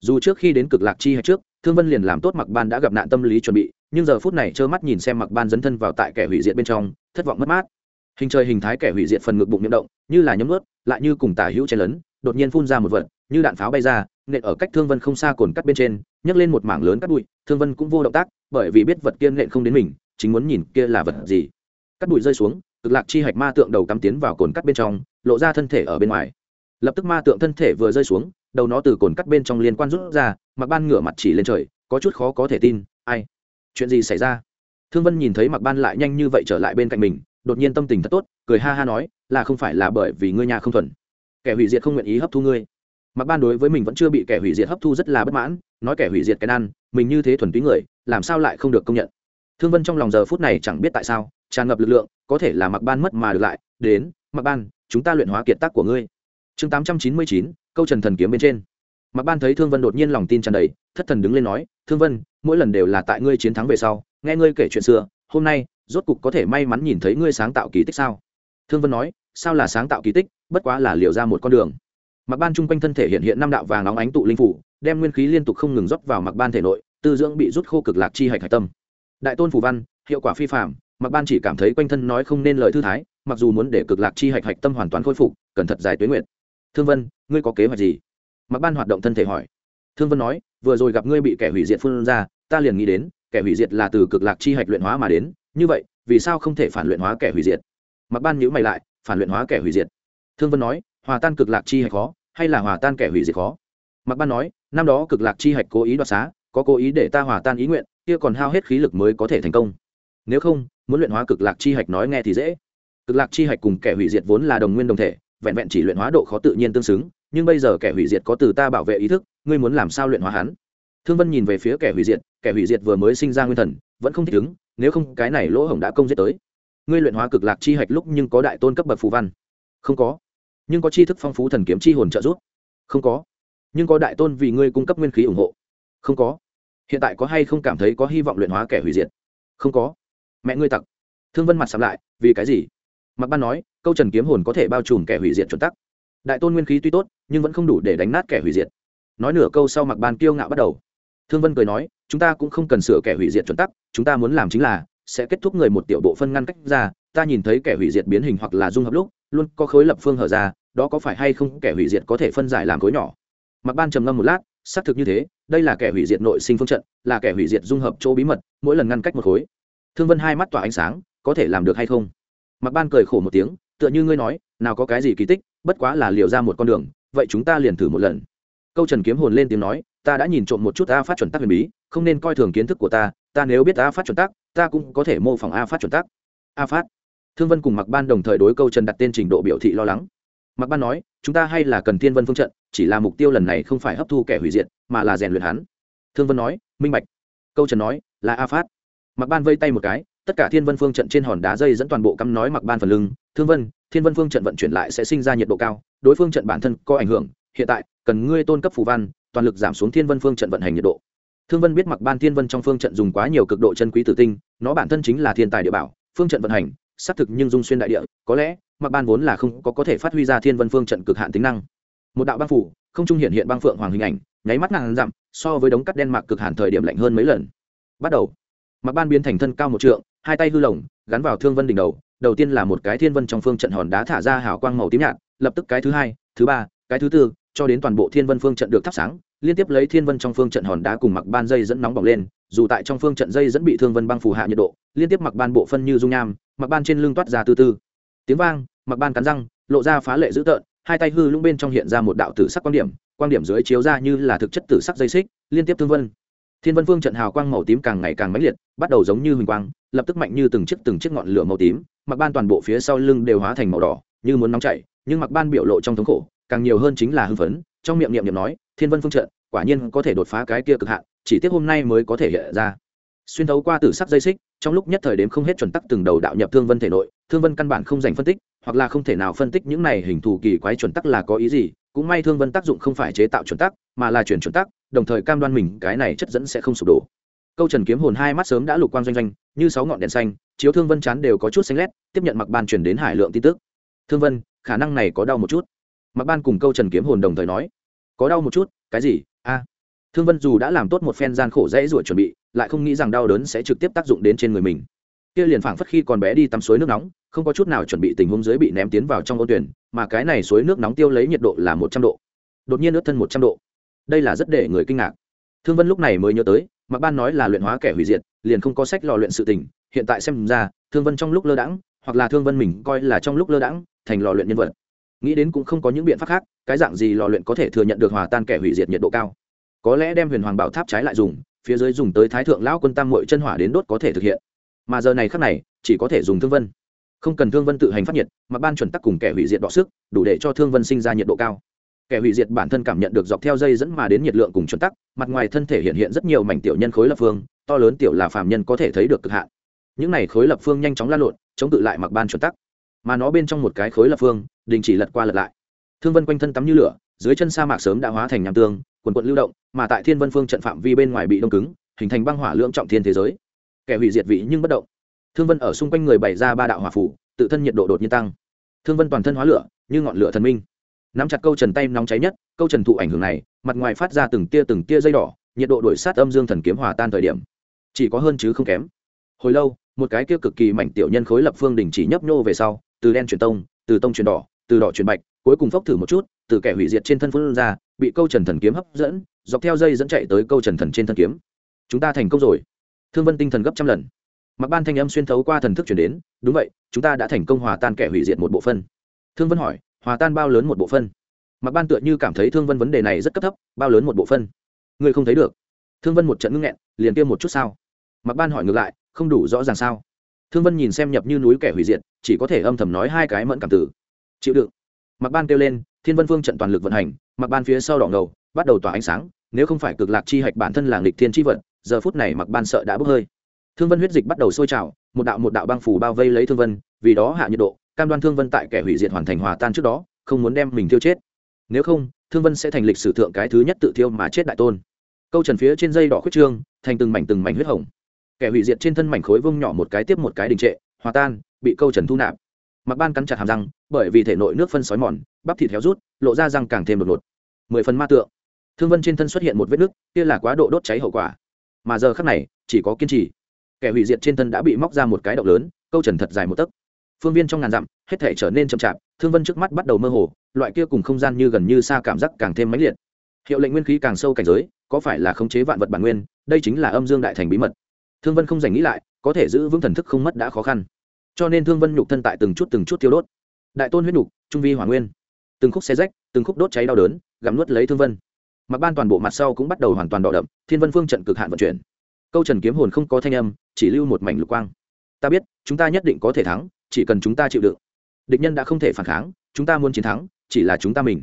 dù trước khi đến cực lạc chi hay trước, thương vân liền làm tốt mặc ban đã gặp nạn tâm lý chuẩn bị, nhưng giờ phút này trơ mắt nhìn xem mặc ban dấn thân vào tại kẻ hủy diệt bên trong, thất vọng mất mát hình trời hình thái kẻ hủy diệt phần ngực bụng miệng động như là nhấm ướt lại như cùng tả hữu chen lấn đột nhiên phun ra một vật như đạn pháo bay ra nện ở cách thương vân không xa cồn cắt bên trên nhấc lên một mảng lớn cắt bụi thương vân cũng vô động tác bởi vì biết vật kia nện không đến mình chính muốn nhìn kia là vật gì cắt bụi rơi xuống cực lạc chi hạch ma tượng đầu cắm tiến vào cồn cắt bên trong lộ ra thân thể ở bên ngoài lập tức ma tượng thân thể vừa rơi xuống đầu nó từ cồn cắt bên trong liên quan rút ra mặc ban ngửa mặt chỉ lên trời có chút khó có thể tin ai chuyện gì xảy ra thương vân nhìn thấy mặc ban lại nhanh như vậy trở lại bên cạnh mình đột nhiên tâm tình thật tốt, cười ha ha nói, là không phải là bởi vì ngươi nhà không thuần. Kẻ hủy diệt không nguyện ý hấp thu ngươi. Mặc ban đối với mình vẫn chưa bị kẻ hủy diệt hấp thu rất là bất mãn, nói kẻ hủy diệt cái ăn mình như thế thuần túy người, làm sao lại không được công nhận? Thương vân trong lòng giờ phút này chẳng biết tại sao, tràn ngập lực lượng, có thể là mặc ban mất mà được lại, đến mặc ban, chúng ta luyện hóa kiệt tác của ngươi. Chương tám trăm chín mươi chín, câu trần thần kiếm bên trên. Mặc ban thấy thương vân đột nhiên lòng tin tràn đầy, thất thần đứng lên nói, thương vân, mỗi lần đều là tại ngươi chiến thắng về sau, nghe ngươi kể chuyện xưa, hôm nay rốt cục có thể may mắn nhìn thấy ngươi sáng tạo kỳ tích sao? Thương vân nói, sao là sáng tạo kỳ tích, bất quá là liều ra một con đường. Mặc ban chung quanh thân thể hiện hiện năm đạo vàng óng ánh tụ linh phủ, đem nguyên khí liên tục không ngừng rót vào mặc ban thể nội, tư dưỡng bị rút khô cực lạc chi hạch hạch tâm. Đại tôn phủ văn, hiệu quả phi phạm mặc ban chỉ cảm thấy quanh thân nói không nên lời thư thái, mặc dù muốn để cực lạc chi hạch hạch tâm hoàn toàn khôi phục, cẩn thật dài tuyến nguyện thương vân, ngươi có kế hoạch gì? Mặc ban hoạt động thân thể hỏi. Thương vân nói, vừa rồi gặp ngươi bị kẻ hủy diệt phun ra, ta liền nghĩ đến, kẻ hủy diệt là từ cực lạc chi hạch luyện hóa mà đến như vậy, vì sao không thể phản luyện hóa kẻ hủy diệt? Mặc ban nhữ mày lại, phản luyện hóa kẻ hủy diệt. Thương vân nói, hòa tan cực lạc chi hạch khó, hay là hòa tan kẻ hủy diệt khó? Mặc ban nói, năm đó cực lạc chi hạch cố ý đoạt xá, có cố ý để ta hòa tan ý nguyện, kia còn hao hết khí lực mới có thể thành công. Nếu không, muốn luyện hóa cực lạc chi hạch nói nghe thì dễ. Cực lạc chi hạch cùng kẻ hủy diệt vốn là đồng nguyên đồng thể, vẹn vẹn chỉ luyện hóa độ khó tự nhiên tương xứng, nhưng bây giờ kẻ hủy diệt có từ ta bảo vệ ý thức, ngươi muốn làm sao luyện hóa hắn? Thương vân nhìn về phía kẻ hủy diệt, kẻ hủy diệt vừa mới sinh ra nguyên thần, vẫn không thích ứng nếu không, cái này lỗ hổng đã công giết tới. Ngươi luyện hóa cực lạc chi hạch lúc nhưng có đại tôn cấp bậc phù văn. Không có. Nhưng có chi thức phong phú thần kiếm chi hồn trợ giúp. Không có. Nhưng có đại tôn vì ngươi cung cấp nguyên khí ủng hộ. Không có. Hiện tại có hay không cảm thấy có hy vọng luyện hóa kẻ hủy diệt? Không có. Mẹ ngươi tặc. Thương vân mặt sắm lại, vì cái gì? Mặc ban nói, câu trần kiếm hồn có thể bao trùm kẻ hủy diệt chuẩn tắc. Đại tôn nguyên khí tuy tốt, nhưng vẫn không đủ để đánh nát kẻ hủy diệt. Nói nửa câu sau mặc ban kiêu ngạo bắt đầu thương vân cười nói, chúng ta cũng không cần sửa kẻ hủy diệt chuẩn tắc, chúng ta muốn làm chính là, sẽ kết thúc người một tiểu bộ phân ngăn cách ra, ta nhìn thấy kẻ hủy diệt biến hình hoặc là dung hợp lúc, luôn có khối lập phương hở ra, đó có phải hay không kẻ hủy diệt có thể phân giải làm khối nhỏ? Mặc ban trầm ngâm một lát, xác thực như thế, đây là kẻ hủy diệt nội sinh phương trận, là kẻ hủy diệt dung hợp chỗ bí mật, mỗi lần ngăn cách một khối. Thương vân hai mắt tỏa ánh sáng, có thể làm được hay không? Mặc ban cười khổ một tiếng, tựa như ngươi nói, nào có cái gì kỳ tích, bất quá là liều ra một con đường, vậy chúng ta liền thử một lần. Câu trần kiếm hồn lên tiếng nói ta đã nhìn trộm một chút a phát chuẩn tắc huyền bí, không nên coi thường kiến thức của ta ta nếu biết a phát chuẩn tắc, ta cũng có thể mô phỏng a phát chuẩn tắc. A phát. Thương vân cùng mặc ban đồng thời đối câu trần đặt tên trình độ biểu thị lo lắng. Mặc ban nói, chúng ta hay là cần thiên vân phương trận, chỉ là mục tiêu lần này không phải hấp thu kẻ hủy diệt, mà là rèn luyện hắn. Thương vân nói, minh bạch. Câu trần nói, là a phát. Mặc ban vây tay một cái, tất cả thiên vân phương trận trên hòn đá dây dẫn toàn bộ cắm nói mặc ban phần lưng. Thương vân, thiên vân phương trận vận chuyển lại sẽ sinh ra nhiệt độ cao, đối phương trận bản thân có ảnh hưởng, hiện tại cần ngươi tôn cấp phù văn toàn lực giảm xuống thiên vân phương trận vận hành nhiệt độ. Thương vân biết mặc ban thiên vân trong phương trận dùng quá nhiều cực độ chân quý tử tinh, nó bản thân chính là thiên tài địa bảo, phương trận vận hành, xác thực nhưng dung xuyên đại địa, có lẽ mặc ban vốn là không có có thể phát huy ra thiên vân phương trận cực hạn tính năng. Một đạo băng phủ, không trung hiện hiện băng phượng hoàng hình ảnh, nháy mắt ngàn dặm, so với đống cắt đen mạc cực hạn thời điểm lạnh hơn mấy lần. Bắt đầu mặc ban biến thành thân cao một trượng, hai tay hư lồng, gắn vào thương vân đỉnh đầu đầu tiên là một cái thiên vân trong phương trận hòn đá thả ra hào quang màu tím nhạt, lập tức cái thứ hai, thứ ba, cái thứ tư cho đến toàn bộ thiên vân phương trận được thắp sáng, liên tiếp lấy thiên vân trong phương trận hòn đá cùng mặc ban dây dẫn nóng bỏng lên, dù tại trong phương trận dây dẫn bị thương vân băng phù hạ nhiệt độ, liên tiếp mặc ban bộ phân như dung nham, mặc ban trên lưng toát ra tư tư. Tiếng vang, mặc ban cắn răng, lộ ra phá lệ dữ tợn, hai tay hư lũng bên trong hiện ra một đạo tử sắc quan điểm quan điểm dưới chiếu ra như là thực chất tử sắc dây xích, liên tiếp thương vân. Thiên vân phương trận hào quang màu tím càng ngày càng mãnh liệt, bắt đầu giống như huỳnh quang, lập tức mạnh như từng chiếc từng chiếc ngọn lửa màu tím, mặc ban toàn bộ phía sau lưng đều hóa thành màu đỏ, như muốn nóng chảy, nhưng mặc ban biểu lộ trong thống khổ càng nhiều hơn chính là hưng phấn, trong miệng niệm niệm nói, thiên vân phương trận, quả nhiên có thể đột phá cái kia cực hạn, chỉ tiếc hôm nay mới có thể hiện ra. Xuyên thấu qua tử sắc dây xích, trong lúc nhất thời đếm không hết chuẩn tắc từng đầu đạo nhập thương vân thể nội, thương vân căn bản không dành phân tích, hoặc là không thể nào phân tích những này hình thù kỳ quái chuẩn tắc là có ý gì, cũng may thương vân tác dụng không phải chế tạo chuẩn tắc, mà là chuyển chuẩn tắc, đồng thời cam đoan mình cái này chất dẫn sẽ không sụp đổ. Câu trần kiếm hồn hai mắt sớm đã lục quang doanh doanh, như sáu ngọn đèn xanh, chiếu thương vân chán đều có chút xanh lét, tiếp nhận mặc ban chuyển đến hải lượng tin tức. Thương vân, khả năng này có đau một chút mặc ban cùng câu trần kiếm hồn đồng thời nói, có đau một chút, cái gì? A. Thương vân dù đã làm tốt một phen gian khổ dễ ruột chuẩn bị, lại không nghĩ rằng đau đớn sẽ trực tiếp tác dụng đến trên người mình. Kia liền phảng phất khi còn bé đi tắm suối nước nóng, không có chút nào chuẩn bị tình huống dưới bị ném tiến vào trong ô tuyển, mà cái này suối nước nóng tiêu lấy nhiệt độ là một trăm độ. Đột nhiên ướt thân một trăm độ. Đây là rất để người kinh ngạc. Thương vân lúc này mới nhớ tới mặc ban nói là luyện hóa kẻ hủy diệt, liền không có sách lò luyện sự tình. Hiện tại xem ra, thương vân trong lúc lơ đãng, hoặc là thương vân mình coi là trong lúc lơ đãng, thành lò luyện nhân vật nghĩ đến cũng không có những biện pháp khác, cái dạng gì lò luyện có thể thừa nhận được hòa tan kẻ hủy diệt nhiệt độ cao? Có lẽ đem huyền hoàng bảo tháp trái lại dùng, phía dưới dùng tới thái thượng lão quân tam mội chân hỏa đến đốt có thể thực hiện. Mà giờ này khác này, chỉ có thể dùng thương vân. Không cần thương vân tự hành phát nhiệt mà ban chuẩn tắc cùng kẻ hủy diệt đọ sức, đủ để cho thương vân sinh ra nhiệt độ cao. Kẻ hủy diệt bản thân cảm nhận được dọc theo dây dẫn mà đến nhiệt lượng cùng chuẩn tắc, mặt ngoài thân thể hiện hiện rất nhiều mảnh tiểu nhân khối lập phương, to lớn tiểu là phàm nhân có thể thấy được cực hạn. Những này khối lập phương nhanh chóng lan lộn, chống tự lại mặc ban chuẩn tắc mà nó bên trong một cái khối lập phương, đình chỉ lật qua lật lại. Thương vân quanh thân tắm như lửa, dưới chân sa mạc sớm đã hóa thành nham tương, quần quận lưu động, mà tại thiên vân phương trận phạm vi bên ngoài bị đông cứng, hình thành băng hỏa lưỡng trọng thiên thế giới. Kẻ hủy diệt vị nhưng bất động. Thương vân ở xung quanh người bày ra ba đạo hỏa phủ, tự thân nhiệt độ đột nhiên tăng. Thương vân toàn thân hóa lửa, như ngọn lửa thần minh. Nắm chặt câu trần tay nóng cháy nhất, câu trần thụ ảnh hưởng này, mặt ngoài phát ra từng tia từng tia dây đỏ, nhiệt độ đổi sát âm dương thần kiếm hòa tan thời điểm. Chỉ có hơn chứ không kém. Hồi lâu, một cái kia cực kỳ mảnh tiểu nhân khối lập phương đình chỉ nhấp nhô về sau từ đen chuyển tông, từ tông chuyển đỏ, từ đỏ chuyển bạch, cuối cùng phốc thử một chút, từ kẻ hủy diệt trên thân phương ra, bị câu trần thần kiếm hấp dẫn, dọc theo dây dẫn chạy tới câu trần thần trên thân kiếm. Chúng ta thành công rồi. Thương vân tinh thần gấp trăm lần. Mặc ban thanh âm xuyên thấu qua thần thức chuyển đến, đúng vậy, chúng ta đã thành công hòa tan kẻ hủy diệt một bộ phân. Thương vân hỏi, hòa tan bao lớn một bộ phân? Mặc ban tựa như cảm thấy thương vân vấn đề này rất cấp thấp, bao lớn một bộ phân? Ngươi không thấy được. Thương vân một trận ngưng nghẹn, liền kia một chút sao? Mặc ban hỏi ngược lại, không đủ rõ ràng sao? Thương vân nhìn xem nhập như núi kẻ hủy diệt, chỉ có thể âm thầm nói hai cái mẫn cảm tử chịu đựng. Mặc ban kêu lên, thiên vân phương trận toàn lực vận hành mặc ban phía sau đỏ ngầu, bắt đầu tỏa ánh sáng, nếu không phải cực lạc chi hạch bản thân là nghịch thiên chi vận giờ phút này mặc ban sợ đã bốc hơi. Thương vân huyết dịch bắt đầu sôi trào, một đạo một đạo băng phủ bao vây lấy thương vân, vì đó hạ nhiệt độ, cam đoan thương vân tại kẻ hủy diệt hoàn thành hòa tan trước đó, không muốn đem mình tiêu chết. Nếu không, thương vân sẽ thành lịch sử thượng cái thứ nhất tự thiêu mà chết đại tôn. Câu trần phía trên dây đỏ khuyết trương, thành từng mảnh từng mảnh huyết hồng kẻ hủy diệt trên thân mảnh khối vông nhỏ một cái tiếp một cái đình trệ, hòa tan, bị câu trần thu nạp. Mặc ban cắn chặt hàm răng, bởi vì thể nội nước phân sói mòn, bắp thịt héo rút, lộ ra răng càng thêm đột ngột. Mười phần ma tượng. Thương vân trên thân xuất hiện một vết nứt, kia là quá độ đốt cháy hậu quả. Mà giờ khắc này, chỉ có kiên trì. Kẻ hủy diệt trên thân đã bị móc ra một cái động lớn, câu trần thật dài một tấc. Phương viên trong ngàn dặm, hết thể trở nên chậm chạp, thương vân trước mắt bắt đầu mơ hồ, loại kia cùng không gian như gần như xa cảm giác càng thêm mãnh liệt. Hiệu lệnh nguyên khí càng sâu cảnh giới, có phải là khống chế vạn vật bản nguyên, đây chính là âm dương đại thành bí mật thương vân không dành nghĩ lại, có thể giữ vững thần thức không mất đã khó khăn. Cho nên thương vân nhục thân tại từng chút từng chút tiêu đốt. Đại tôn huyết nhục, trung vi hỏa nguyên. Từng khúc xe rách, từng khúc đốt cháy đau đớn, gặm nuốt lấy thương vân. Mặc ban toàn bộ mặt sau cũng bắt đầu hoàn toàn đỏ đậm, thiên vân phương trận cực hạn vận chuyển. Câu trần kiếm hồn không có thanh âm, chỉ lưu một mảnh lục quang. Ta biết, chúng ta nhất định có thể thắng, chỉ cần chúng ta chịu đựng. Địch nhân đã không thể phản kháng, chúng ta muốn chiến thắng, chỉ là chúng ta mình.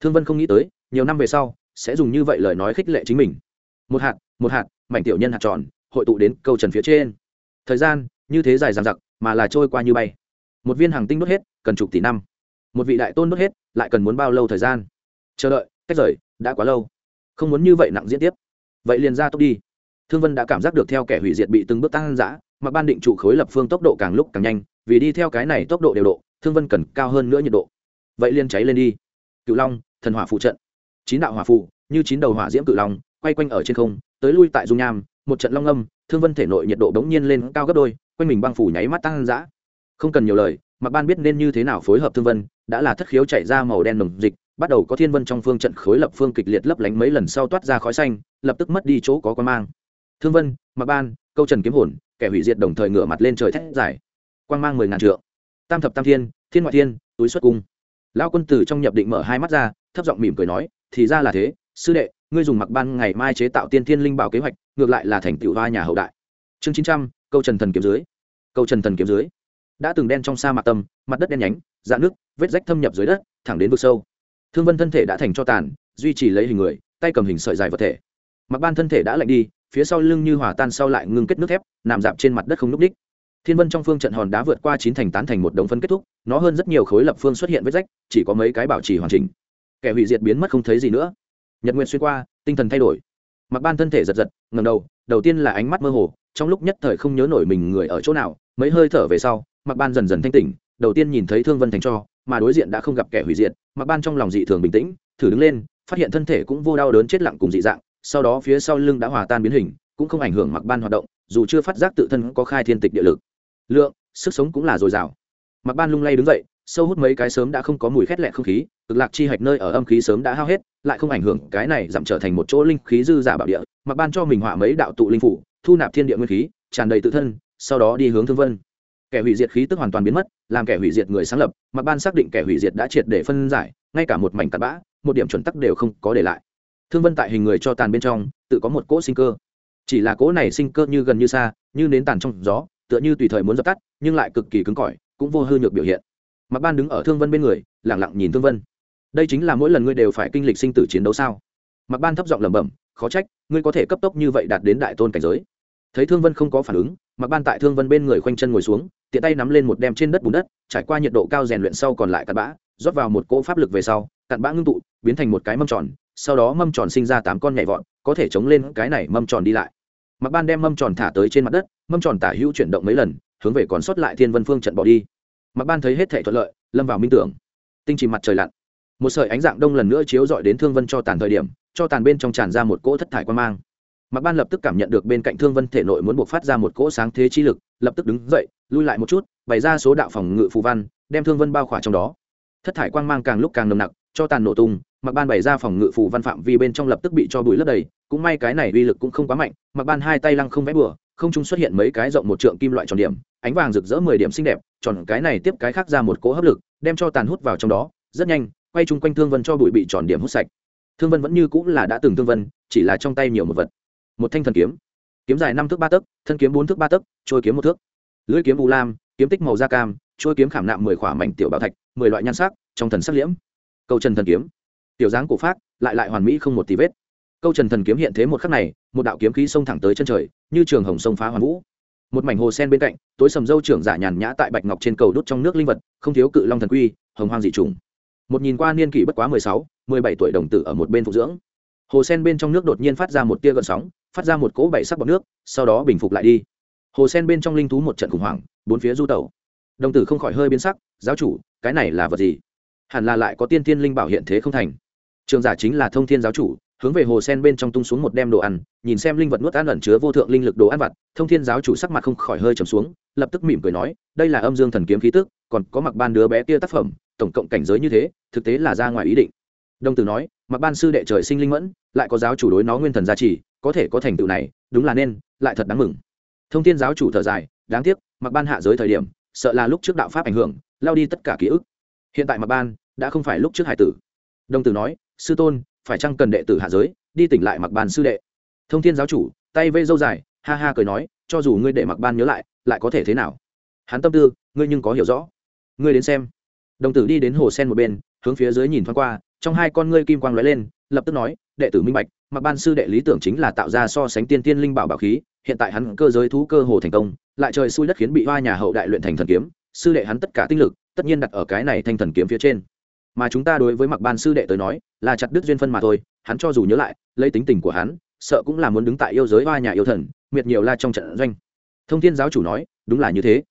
Thương vân không nghĩ tới, nhiều năm về sau, sẽ dùng như vậy lời nói khích lệ chính mình. Một hạt một hạt, mảnh tiểu nhân hạt tròn hội tụ đến câu trần phía trên. Thời gian, như thế dài dằng dặc, mà là trôi qua như bay. Một viên hàng tinh đốt hết, cần chục tỷ năm. Một vị đại tôn đốt hết, lại cần muốn bao lâu thời gian? Chờ đợi cách rời, đã quá lâu. Không muốn như vậy nặng diễn tiếp. Vậy liền ra tốc đi. Thương vân đã cảm giác được theo kẻ hủy diệt bị từng bước tăng giã mà ban định trụ khối lập phương tốc độ càng lúc càng nhanh, vì đi theo cái này tốc độ đều độ, thương vân cần cao hơn nữa nhiệt độ. Vậy liền cháy lên đi. Cựu long, thần hỏa phụ trận. Chín đạo hỏa phụ như chín đầu hỏa diễm cự long, quay quanh ở trên không, tới lui tại dung nham một trận long âm, thương vân thể nội nhiệt độ bỗng nhiên lên cao gấp đôi, quanh mình băng phủ nháy mắt tăng dã. Không cần nhiều lời mặc ban biết nên như thế nào phối hợp thương vân, đã là thất khiếu chạy ra màu đen nồng dịch, bắt đầu có thiên vân trong phương trận khối lập phương kịch liệt lấp lánh mấy lần sau toát ra khói xanh, lập tức mất đi chỗ có quan mang. Thương vân mặc ban, câu trần kiếm hồn, kẻ hủy diệt đồng thời ngửa mặt lên trời thét giải quang mang mười ngàn trượng. Tam thập tam thiên thiên ngoại thiên, túi xuất cung. Lão quân tử trong nhập định mở hai mắt ra, thấp giọng mỉm cười nói, thì ra là thế, sư đệ ngươi dùng mặc ban ngày mai chế tạo tiên thiên linh bảo kế hoạch, ngược lại là thành tựu hoa nhà hậu đại. Chương chín trăm, câu trần thần kiếm dưới. Câu trần thần kiếm dưới. Đã từng đen trong sa mạc tâm, mặt đất đen nhánh dạ nước, vết rách thâm nhập dưới đất, thẳng đến vực sâu. Thương vân thân thể đã thành cho tàn, duy trì lấy hình người, tay cầm hình sợi dài vật thể. Mặc ban thân thể đã lạnh đi, phía sau lưng như hòa tan sau lại ngưng kết nước thép, nằm dạp trên mặt đất không n ú c đích. Thiên vân trong phương trận hòn đá vượt qua chín thành tán thành một đống phân kết thúc, nó hơn rất nhiều khối lập phương xuất hiện vết rách, chỉ có mấy cái bảo trì hoàn chỉnh. Kẻ hủy diệt biến mất không thấy gì nữa nhật nguyện xuyên qua, tinh thần thay đổi. Mặc ban thân thể giật giật ngầm đầu đầu tiên là ánh mắt mơ hồ, trong lúc nhất thời không nhớ nổi mình người ở chỗ nào, mấy hơi thở về sau, mặc ban dần dần thanh tỉnh, đầu tiên nhìn thấy thương vân thành cho, mà đối diện đã không gặp kẻ hủy diệt, mặc ban trong lòng dị thường bình tĩnh, thử đứng lên, phát hiện thân thể cũng vô đau đớn chết lặng cùng dị dạng, sau đó phía sau lưng đã hòa tan biến hình, cũng không ảnh hưởng mặc ban hoạt động, dù chưa phát giác tự thân có khai thiên tịch địa lực. Lượng, sức sống cũng là dồi dào. Mặc ban lung lay đứng dậy sâu hút mấy cái sớm đã không có mùi khét lẹn không khí, cực lạc chi hạch nơi ở âm khí sớm đã hao hết, lại không ảnh hưởng cái này giảm trở thành một chỗ linh khí dư giả bảo địa, mặc ban cho mình họa mấy đạo tụ linh phủ, thu nạp thiên địa nguyên khí, tràn đầy tự thân, sau đó đi hướng thương vân. Kẻ hủy diệt khí tức hoàn toàn biến mất, làm kẻ hủy diệt người sáng lập, mặc ban xác định kẻ hủy diệt đã triệt để phân giải, ngay cả một mảnh tạt bã, một điểm chuẩn tắc đều không có để lại. Thương vân tại hình người cho tàn bên trong, tự có một cỗ sinh cơ. Chỉ là cỗ này sinh cơ như gần như xa, như nến tàn trong gió, tựa như tùy thời muốn dập tắt, nhưng lại cực kỳ cứng cỏi, cũng vô hư nhược biểu hiện mặc ban đứng ở thương vân bên người lẳng lặng nhìn thương vân. Đây chính là mỗi lần ngươi đều phải kinh lịch sinh tử chiến đấu sao? Mặc ban thấp giọng lẩm bẩm, khó trách, ngươi có thể cấp tốc như vậy đạt đến đại tôn cảnh giới. Thấy thương vân không có phản ứng mặc ban tại thương vân bên người khoanh chân ngồi xuống, tiện tay nắm lên một đem trên đất bùn đất, trải qua nhiệt độ cao rèn luyện sau còn lại cặn bã, rót vào một cỗ pháp lực về sau, cặn bã ngưng tụ, biến thành một cái mâm tròn, sau đó mâm tròn sinh ra tám con nhảy vọt, có thể chống lên cái này mâm tròn đi lại. Mặc ban đem mâm tròn thả tới trên mặt đất, mâm tròn tả hữu chuyển động mấy lần, hướng về còn sót lại thiên vân phương trận bỏ đi mặc ban thấy hết thể thuận lợi, lâm vào minh tưởng. Tinh trì mặt trời lặn. Một sợi ánh dạng đông lần nữa chiếu dọi đến thương vân cho tàn thời điểm, cho tàn bên trong tràn ra một cỗ thất thải quan mang. Mặc ban lập tức cảm nhận được bên cạnh thương vân thể nội muốn buộc phát ra một cỗ sáng thế chi lực, lập tức đứng dậy, lui lại một chút, bày ra số đạo phòng ngự phù văn, đem thương vân bao khỏa trong đó. Thất thải quang mang càng lúc càng nồng nặc, cho tàn nổ tung, mặc ban bày ra phòng ngự phù văn phạm vi bên trong lập tức bị cho bụi lấp đầy, cũng may cái này uy lực cũng không quá mạnh, mặc ban hai tay lăng không vẽ bừa, không trung xuất hiện mấy cái rộng một trượng kim loại tròn điểm, ánh vàng rực rỡ mười điểm xinh đẹp tròn cái này tiếp cái khác ra một cỗ hấp lực, đem cho tàn hút vào trong đó, rất nhanh, quay chung quanh thương vân cho bụi bị tròn điểm hút sạch. Thương vân vẫn như cũng là đã từng thương vân, chỉ là trong tay nhiều một vật. Một thanh thần kiếm. Kiếm dài năm thước ba tấc, thân kiếm bốn thước ba tấc, trôi kiếm một thước. Lưỡi kiếm u lam, kiếm tích màu da cam, trôi kiếm khảm nạm mười khỏa mảnh tiểu bảo thạch, mười loại nhan sắc, trong thần sắc liễm. Câu trần thần kiếm. Tiểu dáng cổ phát lại lại hoàn mỹ không một tí vết. Câu trần thần kiếm hiện thế một khắc này, một đạo kiếm khí xông thẳng tới chân trời, như trường hồng sông phá hoàn vũ một mảnh hồ sen bên cạnh, tối sầm dâu trưởng giả nhàn nhã tại bạch ngọc trên cầu đốt trong nước linh vật, không thiếu cự long thần quy, hồng hoang dị trùng. Một nhìn qua niên kỷ bất quá mười sáu, mười bảy tuổi đồng tử ở một bên phục dưỡng. Hồ sen bên trong nước đột nhiên phát ra một tia gợn sóng, phát ra một cỗ bảy sắc bọt nước, sau đó bình phục lại đi. Hồ sen bên trong linh thú một trận khủng hoảng, bốn phía du tẩu. Đồng tử không khỏi hơi biến sắc, giáo chủ, cái này là vật gì? Hẳn là lại có tiên thiên linh bảo hiện thế không thành. Trường giả chính là thông thiên giáo chủ hướng về hồ sen bên trong tung xuống một đem đồ ăn, nhìn xem linh vật nuốt ăn ẩn chứa vô thượng linh lực đồ ăn vặt, thông thiên giáo chủ sắc mặt không khỏi hơi trầm xuống, lập tức mỉm cười nói, đây là âm dương thần kiếm khí tức, còn có mặc ban đứa bé kia tác phẩm, tổng cộng cảnh giới như thế, thực tế là ra ngoài ý định. Đồng tử nói, mặc ban sư đệ trời sinh linh mẫn, lại có giáo chủ đối nó nguyên thần gia trì, có thể có thành tựu này, đúng là nên, lại thật đáng mừng. Thông thiên giáo chủ thở dài, đáng tiếc, mặc ban hạ giới thời điểm, sợ là lúc trước đạo pháp ảnh hưởng, lao đi tất cả ký ức. Hiện tại mặc ban, đã không phải lúc trước hải tử. Đồng tử nói, sư tôn phải chăng cần đệ tử hạ giới, đi tỉnh lại mặc ban sư đệ? Thông thiên giáo chủ, tay vây dâu dài, ha ha cười nói, cho dù ngươi để mặc ban nhớ lại lại có thể thế nào? Hắn tâm tư, ngươi nhưng có hiểu rõ. Ngươi đến xem. Đồng tử đi đến hồ sen một bên, hướng phía dưới nhìn thoáng qua, trong hai con ngươi kim quang lóe lên, lập tức nói, đệ tử minh bạch mặc ban sư đệ lý tưởng chính là tạo ra so sánh tiên tiên linh bảo bảo khí, hiện tại hắn cơ giới thú cơ hồ thành công, lại trời xui đất khiến bị hoa nhà hậu đại luyện thành thần kiếm, sư đệ hắn tất cả tinh lực, tất nhiên đặt ở cái này thanh thần kiếm phía trên mà chúng ta đối với mặc ban sư đệ tới nói, là chặt đứt duyên phân mà thôi, hắn cho dù nhớ lại, lấy tính tình của hắn, sợ cũng là muốn đứng tại yêu giới hoa nhà yêu thần, miệt nhiều la trong trận doanh. Thông thiên giáo chủ nói, đúng là như thế.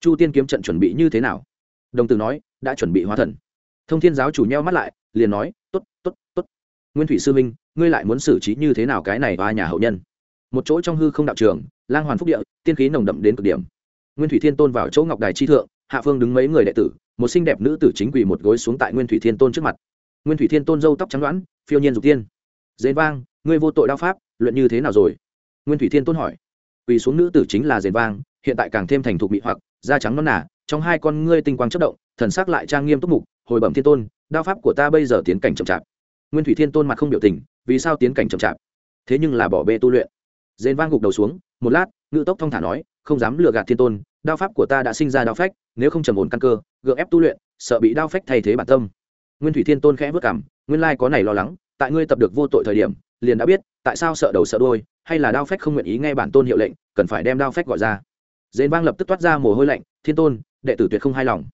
Chu tiên kiếm trận chuẩn bị như thế nào? Đồng tử nói, đã chuẩn bị hóa thần. Thông thiên giáo chủ nheo mắt lại, liền nói t ố t t ố t t ố t nguyên thủy sư minh ngươi lại muốn xử trí như thế nào cái này ba nhà hậu nhân? Một chỗ trong hư không đạo trường, lang hoàn phúc địa, tiên khí nồng đậm đến cực điểm. Nguyên thủy thiên tôn vào chỗ ngọc đài chi thượng, hạ phương đứng mấy người đệ tử một xinh đẹp nữ tử chính quỳ một gối xuống tại nguyên thủy thiên tôn trước mặt nguyên thủy thiên tôn dâu tóc trắng đoán phiêu nhiên dục tiên dền vang ngươi vô tội đao pháp luận như thế nào rồi nguyên thủy thiên tôn hỏi quỳ xuống nữ tử chính là dền vang hiện tại càng thêm thành thục mị hoặc da trắng non nả trong hai con ngươi tinh quang chất động thần sắc lại trang nghiêm túc mục hồi bẩm thiên tôn đao pháp của ta bây giờ tiến cảnh chậm chạp nguyên thủy thiên tôn mặt không biểu tình vì sao tiến cảnh chậm chạp thế nhưng là bỏ bê tu luyện dền vang gục đầu xuống một lát ngự tốc thong thả nói không dám lừa gạt thiên tôn đao pháp của ta đã sinh ra đao phách nếu không trầm ổn căn cơ, gượng ép tu luyện, sợ bị đao phách thay thế bản tâm. Nguyên thủy thiên tôn khẽ vất cảm, nguyên lai có này lo lắng, tại ngươi tập được vô tội thời điểm, liền đã biết, tại sao sợ đầu sợ đôi hay là đao phách không nguyện ý nghe bản tôn hiệu lệnh, cần phải đem đao phách gọi ra. Dền vang lập tức toát ra mồ hôi lạnh, thiên tôn, đệ tử tuyệt không hài lòng.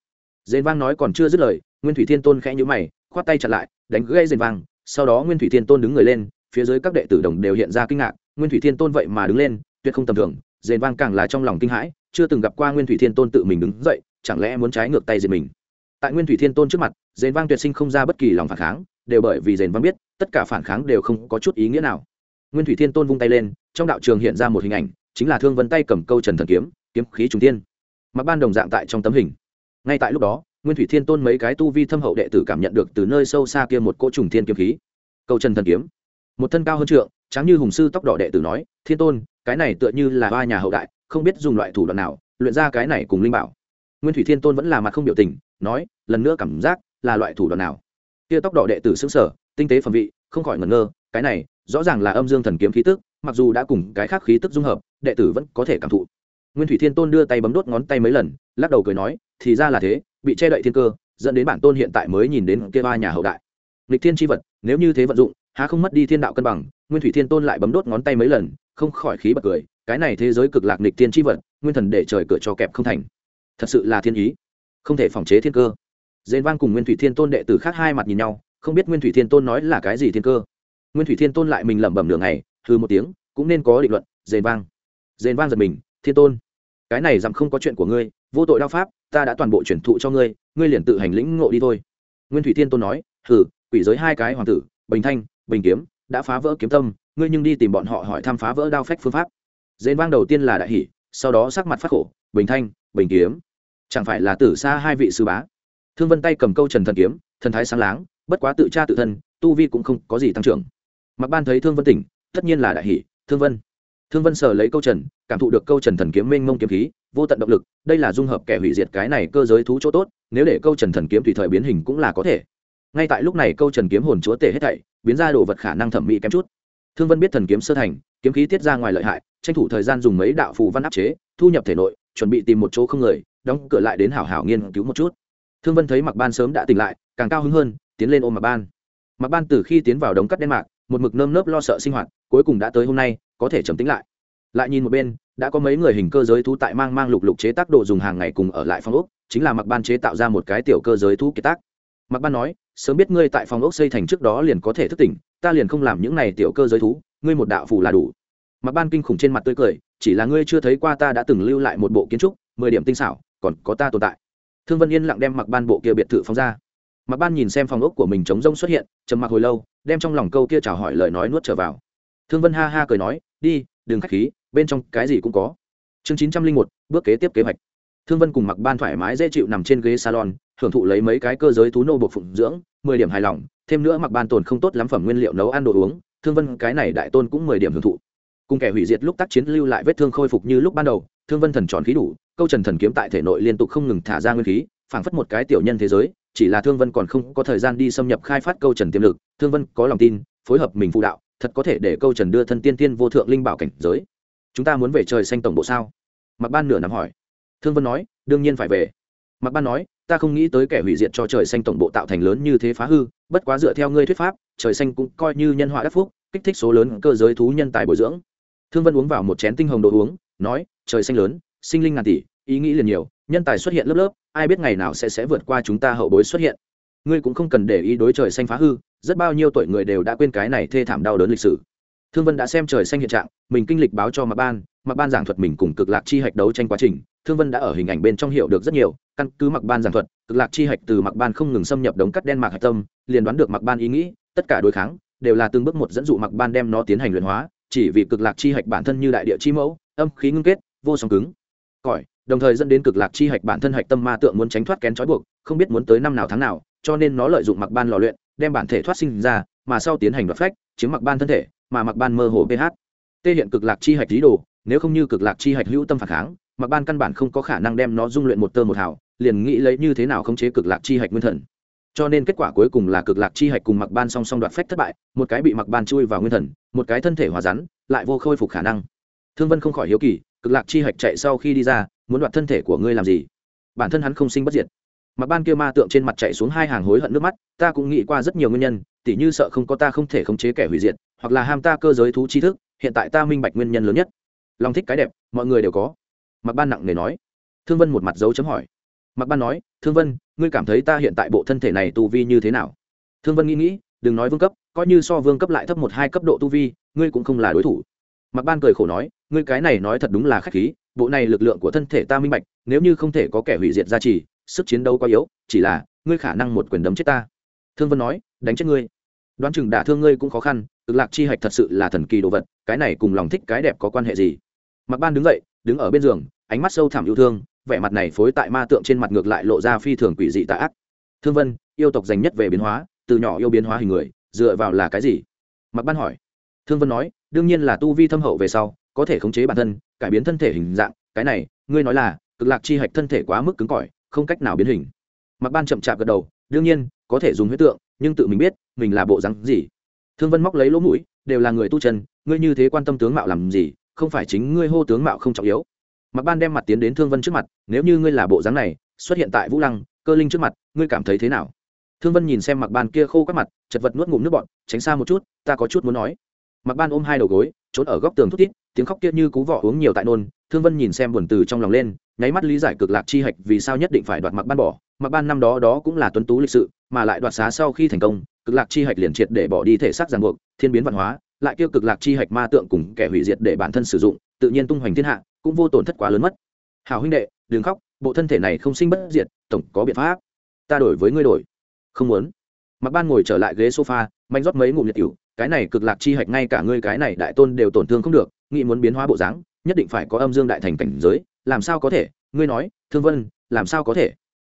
Dền vang nói còn chưa dứt lời, nguyên thủy thiên tôn khẽ nhữ mày, khoát tay chặt lại, đánh gây dền vang. Sau đó nguyên thủy thiên tôn đứng người lên, phía dưới các đệ tử đồng đều hiện ra kinh ngạc. Nguyên thủy thiên tôn vậy mà đứng lên, tuyệt không tầm thường. Dền vang càng là trong lòng kinh hãi, chưa từng gặp qua nguyên thủy thiên tôn tự mình đứng dậy chẳng lẽ muốn trái ngược tay diệt mình? Tại nguyên thủy thiên tôn trước mặt, dền vang tuyệt sinh không ra bất kỳ lòng phản kháng, đều bởi vì dền vang biết, tất cả phản kháng đều không có chút ý nghĩa nào. Nguyên thủy thiên tôn vung tay lên, trong đạo trường hiện ra một hình ảnh, chính là thương vân tay cầm câu trần thần kiếm kiếm khí trùng tiên mặc ban đồng dạng tại trong tấm hình. Ngay tại lúc đó, nguyên thủy thiên tôn mấy cái tu vi thâm hậu đệ tử cảm nhận được từ nơi sâu xa kia một cỗ trùng thiên kiếm khí. Câu trần thần kiếm. Một thân cao hơn trượng tráng như hùng sư tóc đỏ đệ tử nói, thiên tôn, cái này tựa như là ba nhà hậu đại, không biết dùng loại thủ đoạn nào, luyện ra cái này cùng linh bảo nguyên thủy thiên tôn vẫn là mặt không biểu tình, nói, lần nữa cảm giác là loại thủ đoạn nào? Kia tóc đỏ đệ tử xứng sở tinh tế phẩm vị, không khỏi ngẩn ngơ, cái này, rõ ràng là âm dương thần kiếm khí tức, mặc dù đã cùng cái khác khí tức dung hợp, đệ tử vẫn có thể cảm thụ. Nguyên thủy thiên tôn đưa tay bấm đốt ngón tay mấy lần, lắc đầu cười nói, thì ra là thế, bị che đậy thiên cơ, dẫn đến bản tôn hiện tại mới nhìn đến kia ba nhà hậu đại. Lịch thiên tri vật, nếu như thế vận dụng, há không mất đi thiên đạo cân bằng, nguyên thủy thiên tôn lại bấm đốt ngón tay mấy lần, không khỏi khí bật cười, cái này thế giới cực lạc nịch Thiên tri vật, nguyên thần để trời cửa cho kẹp không thành thật sự là thiên ý. Không thể phòng chế thiên cơ. Dền vang cùng nguyên thủy thiên tôn đệ tử khác hai mặt nhìn nhau không biết nguyên thủy thiên tôn nói là cái gì thiên cơ. Nguyên thủy thiên tôn lại mình lẩm bẩm đường này thư một tiếng cũng nên có định luận dền vang. Dền vang giật mình thiên tôn cái này rằng không có chuyện của ngươi vô tội đao pháp ta đã toàn bộ chuyển thụ cho ngươi ngươi liền tự hành lĩnh ngộ đi thôi. Nguyên thủy thiên tôn nói thử, quỷ giới hai cái hoàng tử bình thanh bình kiếm đã phá vỡ kiếm tâm ngươi nhưng đi tìm bọn họ hỏi thăm phá vỡ đao phách phương pháp. Dền vang đầu tiên là đại hỷ sau đó sắc mặt phát khổ bình thanh bình kiếm chẳng phải là tử xa hai vị sư bá. Thương vân tay cầm câu trần thần kiếm, thần thái sáng láng, bất quá tự cha tự thân, tu vi cũng không có gì tăng trưởng. Mặc ban thấy thương vân tỉnh, tất nhiên là đại hỷ thương vân. Thương vân sở lấy câu trần, cảm thụ được câu trần thần kiếm mênh mông kiếm khí, vô tận động lực, đây là dung hợp kẻ hủy diệt cái này cơ giới thú chỗ tốt, nếu để câu trần thần kiếm tùy thời biến hình cũng là có thể. Ngay tại lúc này câu trần kiếm hồn chúa tể hết thảy, biến ra đồ vật khả năng thẩm mỹ kém chút. Thương vân biết thần kiếm sơ thành, kiếm khí tiết ra ngoài lợi hại, tranh thủ thời gian dùng mấy đạo phù văn áp chế, thu nhập thể nội, chuẩn bị tìm một chỗ không người đóng cửa lại đến hảo hảo nghiên cứu một chút. Thương vân thấy mặc ban sớm đã tỉnh lại, càng cao hứng hơn, tiến lên ôm mặc ban. Mặc ban từ khi tiến vào đống cắt đen mạc, một mực nơm nớp lo sợ sinh hoạt, cuối cùng đã tới hôm nay, có thể trầm tính lại. Lại nhìn một bên, đã có mấy người hình cơ giới thú tại mang mang lục lục chế tác đồ dùng hàng ngày cùng ở lại phòng ốc, chính là mặc ban chế tạo ra một cái tiểu cơ giới thú kiệt tác. Mặc ban nói, sớm biết ngươi tại phòng ốc xây thành trước đó liền có thể thức tỉnh, ta liền không làm những này tiểu cơ giới thú, ngươi một đạo phù là đủ. Mặc ban kinh khủng trên mặt tươi cười, chỉ là ngươi chưa thấy qua ta đã từng lưu lại một bộ kiến trúc, mười điểm tinh xảo còn có ta tồn tại. Thương vân yên lặng đem mặc ban bộ kia biệt thự phóng ra. Mặc ban nhìn xem phòng ốc của mình trống rông xuất hiện, trầm mặc hồi lâu, đem trong lòng câu kia chào hỏi lời nói nuốt trở vào. Thương vân ha ha cười nói, đi, đừng k h á c h khí, bên trong cái gì cũng có. Chương chín trăm linh một, bước kế tiếp kế hoạch. Thương vân cùng mặc ban thoải mái dễ chịu nằm trên ghế salon, hưởng thụ lấy mấy cái cơ giới thú nô bột phụng dưỡng, mười điểm hài lòng, thêm nữa mặc ban tồn không tốt lắm phẩm nguyên liệu nấu ăn đồ uống, thương vân cái này đại tôn cũng mười điểm hưởng thụ. Cùng kẻ hủy diệt lúc tác chiến lưu lại vết thương khôi phục như lúc ban đầu, thương vân thần tròn khí đủ câu trần thần kiếm tại thể nội liên tục không ngừng thả ra nguyên khí, phảng phất một cái tiểu nhân thế giới, chỉ là thương vân còn không có thời gian đi xâm nhập khai phát câu trần tiềm lực, thương vân có lòng tin, phối hợp mình phụ đạo, thật có thể để câu trần đưa thân tiên tiên vô thượng linh bảo cảnh giới. Chúng ta muốn về trời xanh tổng bộ sao? Mặc ban nửa nằm hỏi. Thương vân nói, đương nhiên phải về. Mặc ban nói, ta không nghĩ tới kẻ hủy diệt cho trời xanh tổng bộ tạo thành lớn như thế phá hư, bất quá dựa theo ngươi thuyết pháp, trời xanh cũng coi như nhân họa đắc phúc, kích thích số lớn cơ giới thú nhân tài bồi dưỡng. Thương vân uống vào một chén tinh hồng đồ uống, nói, trời xanh lớn sinh linh ngàn tỷ, ý nghĩ liền nhiều, nhân tài xuất hiện lớp lớp, ai biết ngày nào sẽ sẽ vượt qua chúng ta hậu bối xuất hiện. Ngươi cũng không cần để ý đối trời xanh phá hư, rất bao nhiêu tuổi người đều đã quên cái này thê thảm đau đớn lịch sử. Thương vân đã xem trời xanh hiện trạng, mình kinh lịch báo cho mặt ban mặc ban giảng thuật mình cùng cực lạc chi hạch đấu tranh quá trình. Thương vân đã ở hình ảnh bên trong hiểu được rất nhiều, căn cứ mặc ban giảng thuật, cực lạc chi hạch từ mặc ban không ngừng xâm nhập đống cắt đen mạc hạch tâm, liền đoán được mặc ban ý nghĩ, tất cả đối kháng, đều là từng bước một dẫn dụ mặc ban đem nó tiến hành luyện hóa. Chỉ vì cực lạc chi hạch bản thân như đại địa chi mẫu, âm khí ngưng kết, vô song cứng cỏi đồng thời dẫn đến cực lạc chi hạch bản thân hạch tâm ma tượng muốn tránh thoát kén trói buộc, không biết muốn tới năm nào tháng nào, cho nên nó lợi dụng mặc ban lò luyện, đem bản thể thoát sinh ra, mà sau tiến hành đoạt phách, chiếm mặc ban thân thể, mà mặc ban mơ hồ ph. Tê hiện cực lạc chi hạch lý đồ, nếu không như cực lạc chi hạch hữu tâm phản kháng, mặc ban căn bản không có khả năng đem nó dung luyện một tơ một hào, liền nghĩ lấy như thế nào khống chế cực lạc chi hạch nguyên thần. Cho nên kết quả cuối cùng là cực lạc chi hạch cùng mặc ban song song đoạt phách thất bại, một cái bị mặc ban chui vào nguyên thần, một cái thân thể hòa rắn, lại vô khôi phục khả năng. Thương vân không khỏi hiếu kỳ cực lạc chi hạch chạy sau khi đi ra, muốn đoạt thân thể của ngươi làm gì? Bản thân hắn không sinh bất diệt. Mặc ban kia ma tượng trên mặt chạy xuống hai hàng hối hận nước mắt, ta cũng nghĩ qua rất nhiều nguyên nhân, tỉ như sợ không có ta không thể khống chế kẻ hủy diệt, hoặc là ham ta cơ giới thú tri thức, hiện tại ta minh bạch nguyên nhân lớn nhất. Lòng thích cái đẹp, mọi người đều có. Mặc ban nặng nề nói. Thương vân một mặt dấu chấm hỏi. Mặc ban nói, thương vân, ngươi cảm thấy ta hiện tại bộ thân thể này tu vi như thế nào? Thương vân nghĩ nghĩ, đừng nói vương cấp, coi như so vương cấp lại thấp một hai cấp độ tu vi, ngươi cũng không là đối thủ. Mặc ban cười khổ nói ngươi cái này nói thật đúng là khách khí, bộ này lực lượng của thân thể ta minh bạch, nếu như không thể có kẻ hủy diệt gia trì, sức chiến đấu quá yếu, chỉ là, ngươi khả năng một quyền đấm chết ta. Thương vân nói, đánh chết ngươi. Đoán chừng đả thương ngươi cũng khó khăn, cực lạc chi hạch thật sự là thần kỳ đồ vật, cái này cùng lòng thích cái đẹp có quan hệ gì? Mặc ban đứng dậy, đứng ở bên giường, ánh mắt sâu thẳm yêu thương, vẻ mặt này phối tại ma tượng trên mặt ngược lại lộ ra phi thường quỷ dị tạ ác. Thương vân, yêu tộc dành nhất về biến hóa, từ nhỏ yêu biến hóa hình người, dựa vào là cái gì? Mặc ban hỏi. Thương vân nói, đương nhiên là tu vi thâm hậu về sau có thể khống chế bản thân, cải biến thân thể hình dạng, cái này, ngươi nói là, cực lạc chi hạch thân thể quá mức cứng cỏi, không cách nào biến hình. Mặc ban chậm chạp gật đầu, đương nhiên, có thể dùng huyết tượng, nhưng tự mình biết, mình là bộ rắn gì. Thương vân móc lấy lỗ mũi, đều là người tu chân, ngươi như thế quan tâm tướng mạo làm gì, không phải chính ngươi hô tướng mạo không trọng yếu. Mặc ban đem mặt tiến đến thương vân trước mặt, nếu như ngươi là bộ dáng này, xuất hiện tại vũ lăng, cơ linh trước mặt, ngươi cảm thấy thế nào? Thương vân nhìn xem mặc ban kia khô các mặt, chật vật nuốt ngụm nước bọn tránh xa một chút, ta có chút muốn nói. Mặc ban ôm hai đầu gối trốn ở góc tường thút thít, tiếng khóc kia như cú vỏ uống nhiều tại nôn, thương vân nhìn xem buồn từ trong lòng lên, nháy mắt lý giải cực lạc chi hạch vì sao nhất định phải đoạt mặc ban bỏ. Mặc ban năm đó đó cũng là tuấn tú lịch sự, mà lại đoạt xá sau khi thành công, cực lạc chi hạch liền triệt để bỏ đi thể xác ràng buộc, thiên biến văn hóa, lại kêu cực lạc chi hạch ma tượng cùng kẻ hủy diệt để bản thân sử dụng, tự nhiên tung hoành thiên hạ, cũng vô tổn thất quá lớn mất. Hào huynh đệ, đừng khóc, bộ thân thể này không sinh bất diệt, tổng có biện pháp. Ta đổi với ngươi đổi. Không muốn. Mặc ban ngồi trở lại ghế sofa manh rót mấy ngụm liệt cựu cái này cực lạc chi hạch ngay cả ngươi cái này đại tôn đều tổn thương không được, nghĩ muốn biến hóa bộ dáng, nhất định phải có âm dương đại thành cảnh giới, làm sao có thể? Ngươi nói, thương vân, làm sao có thể?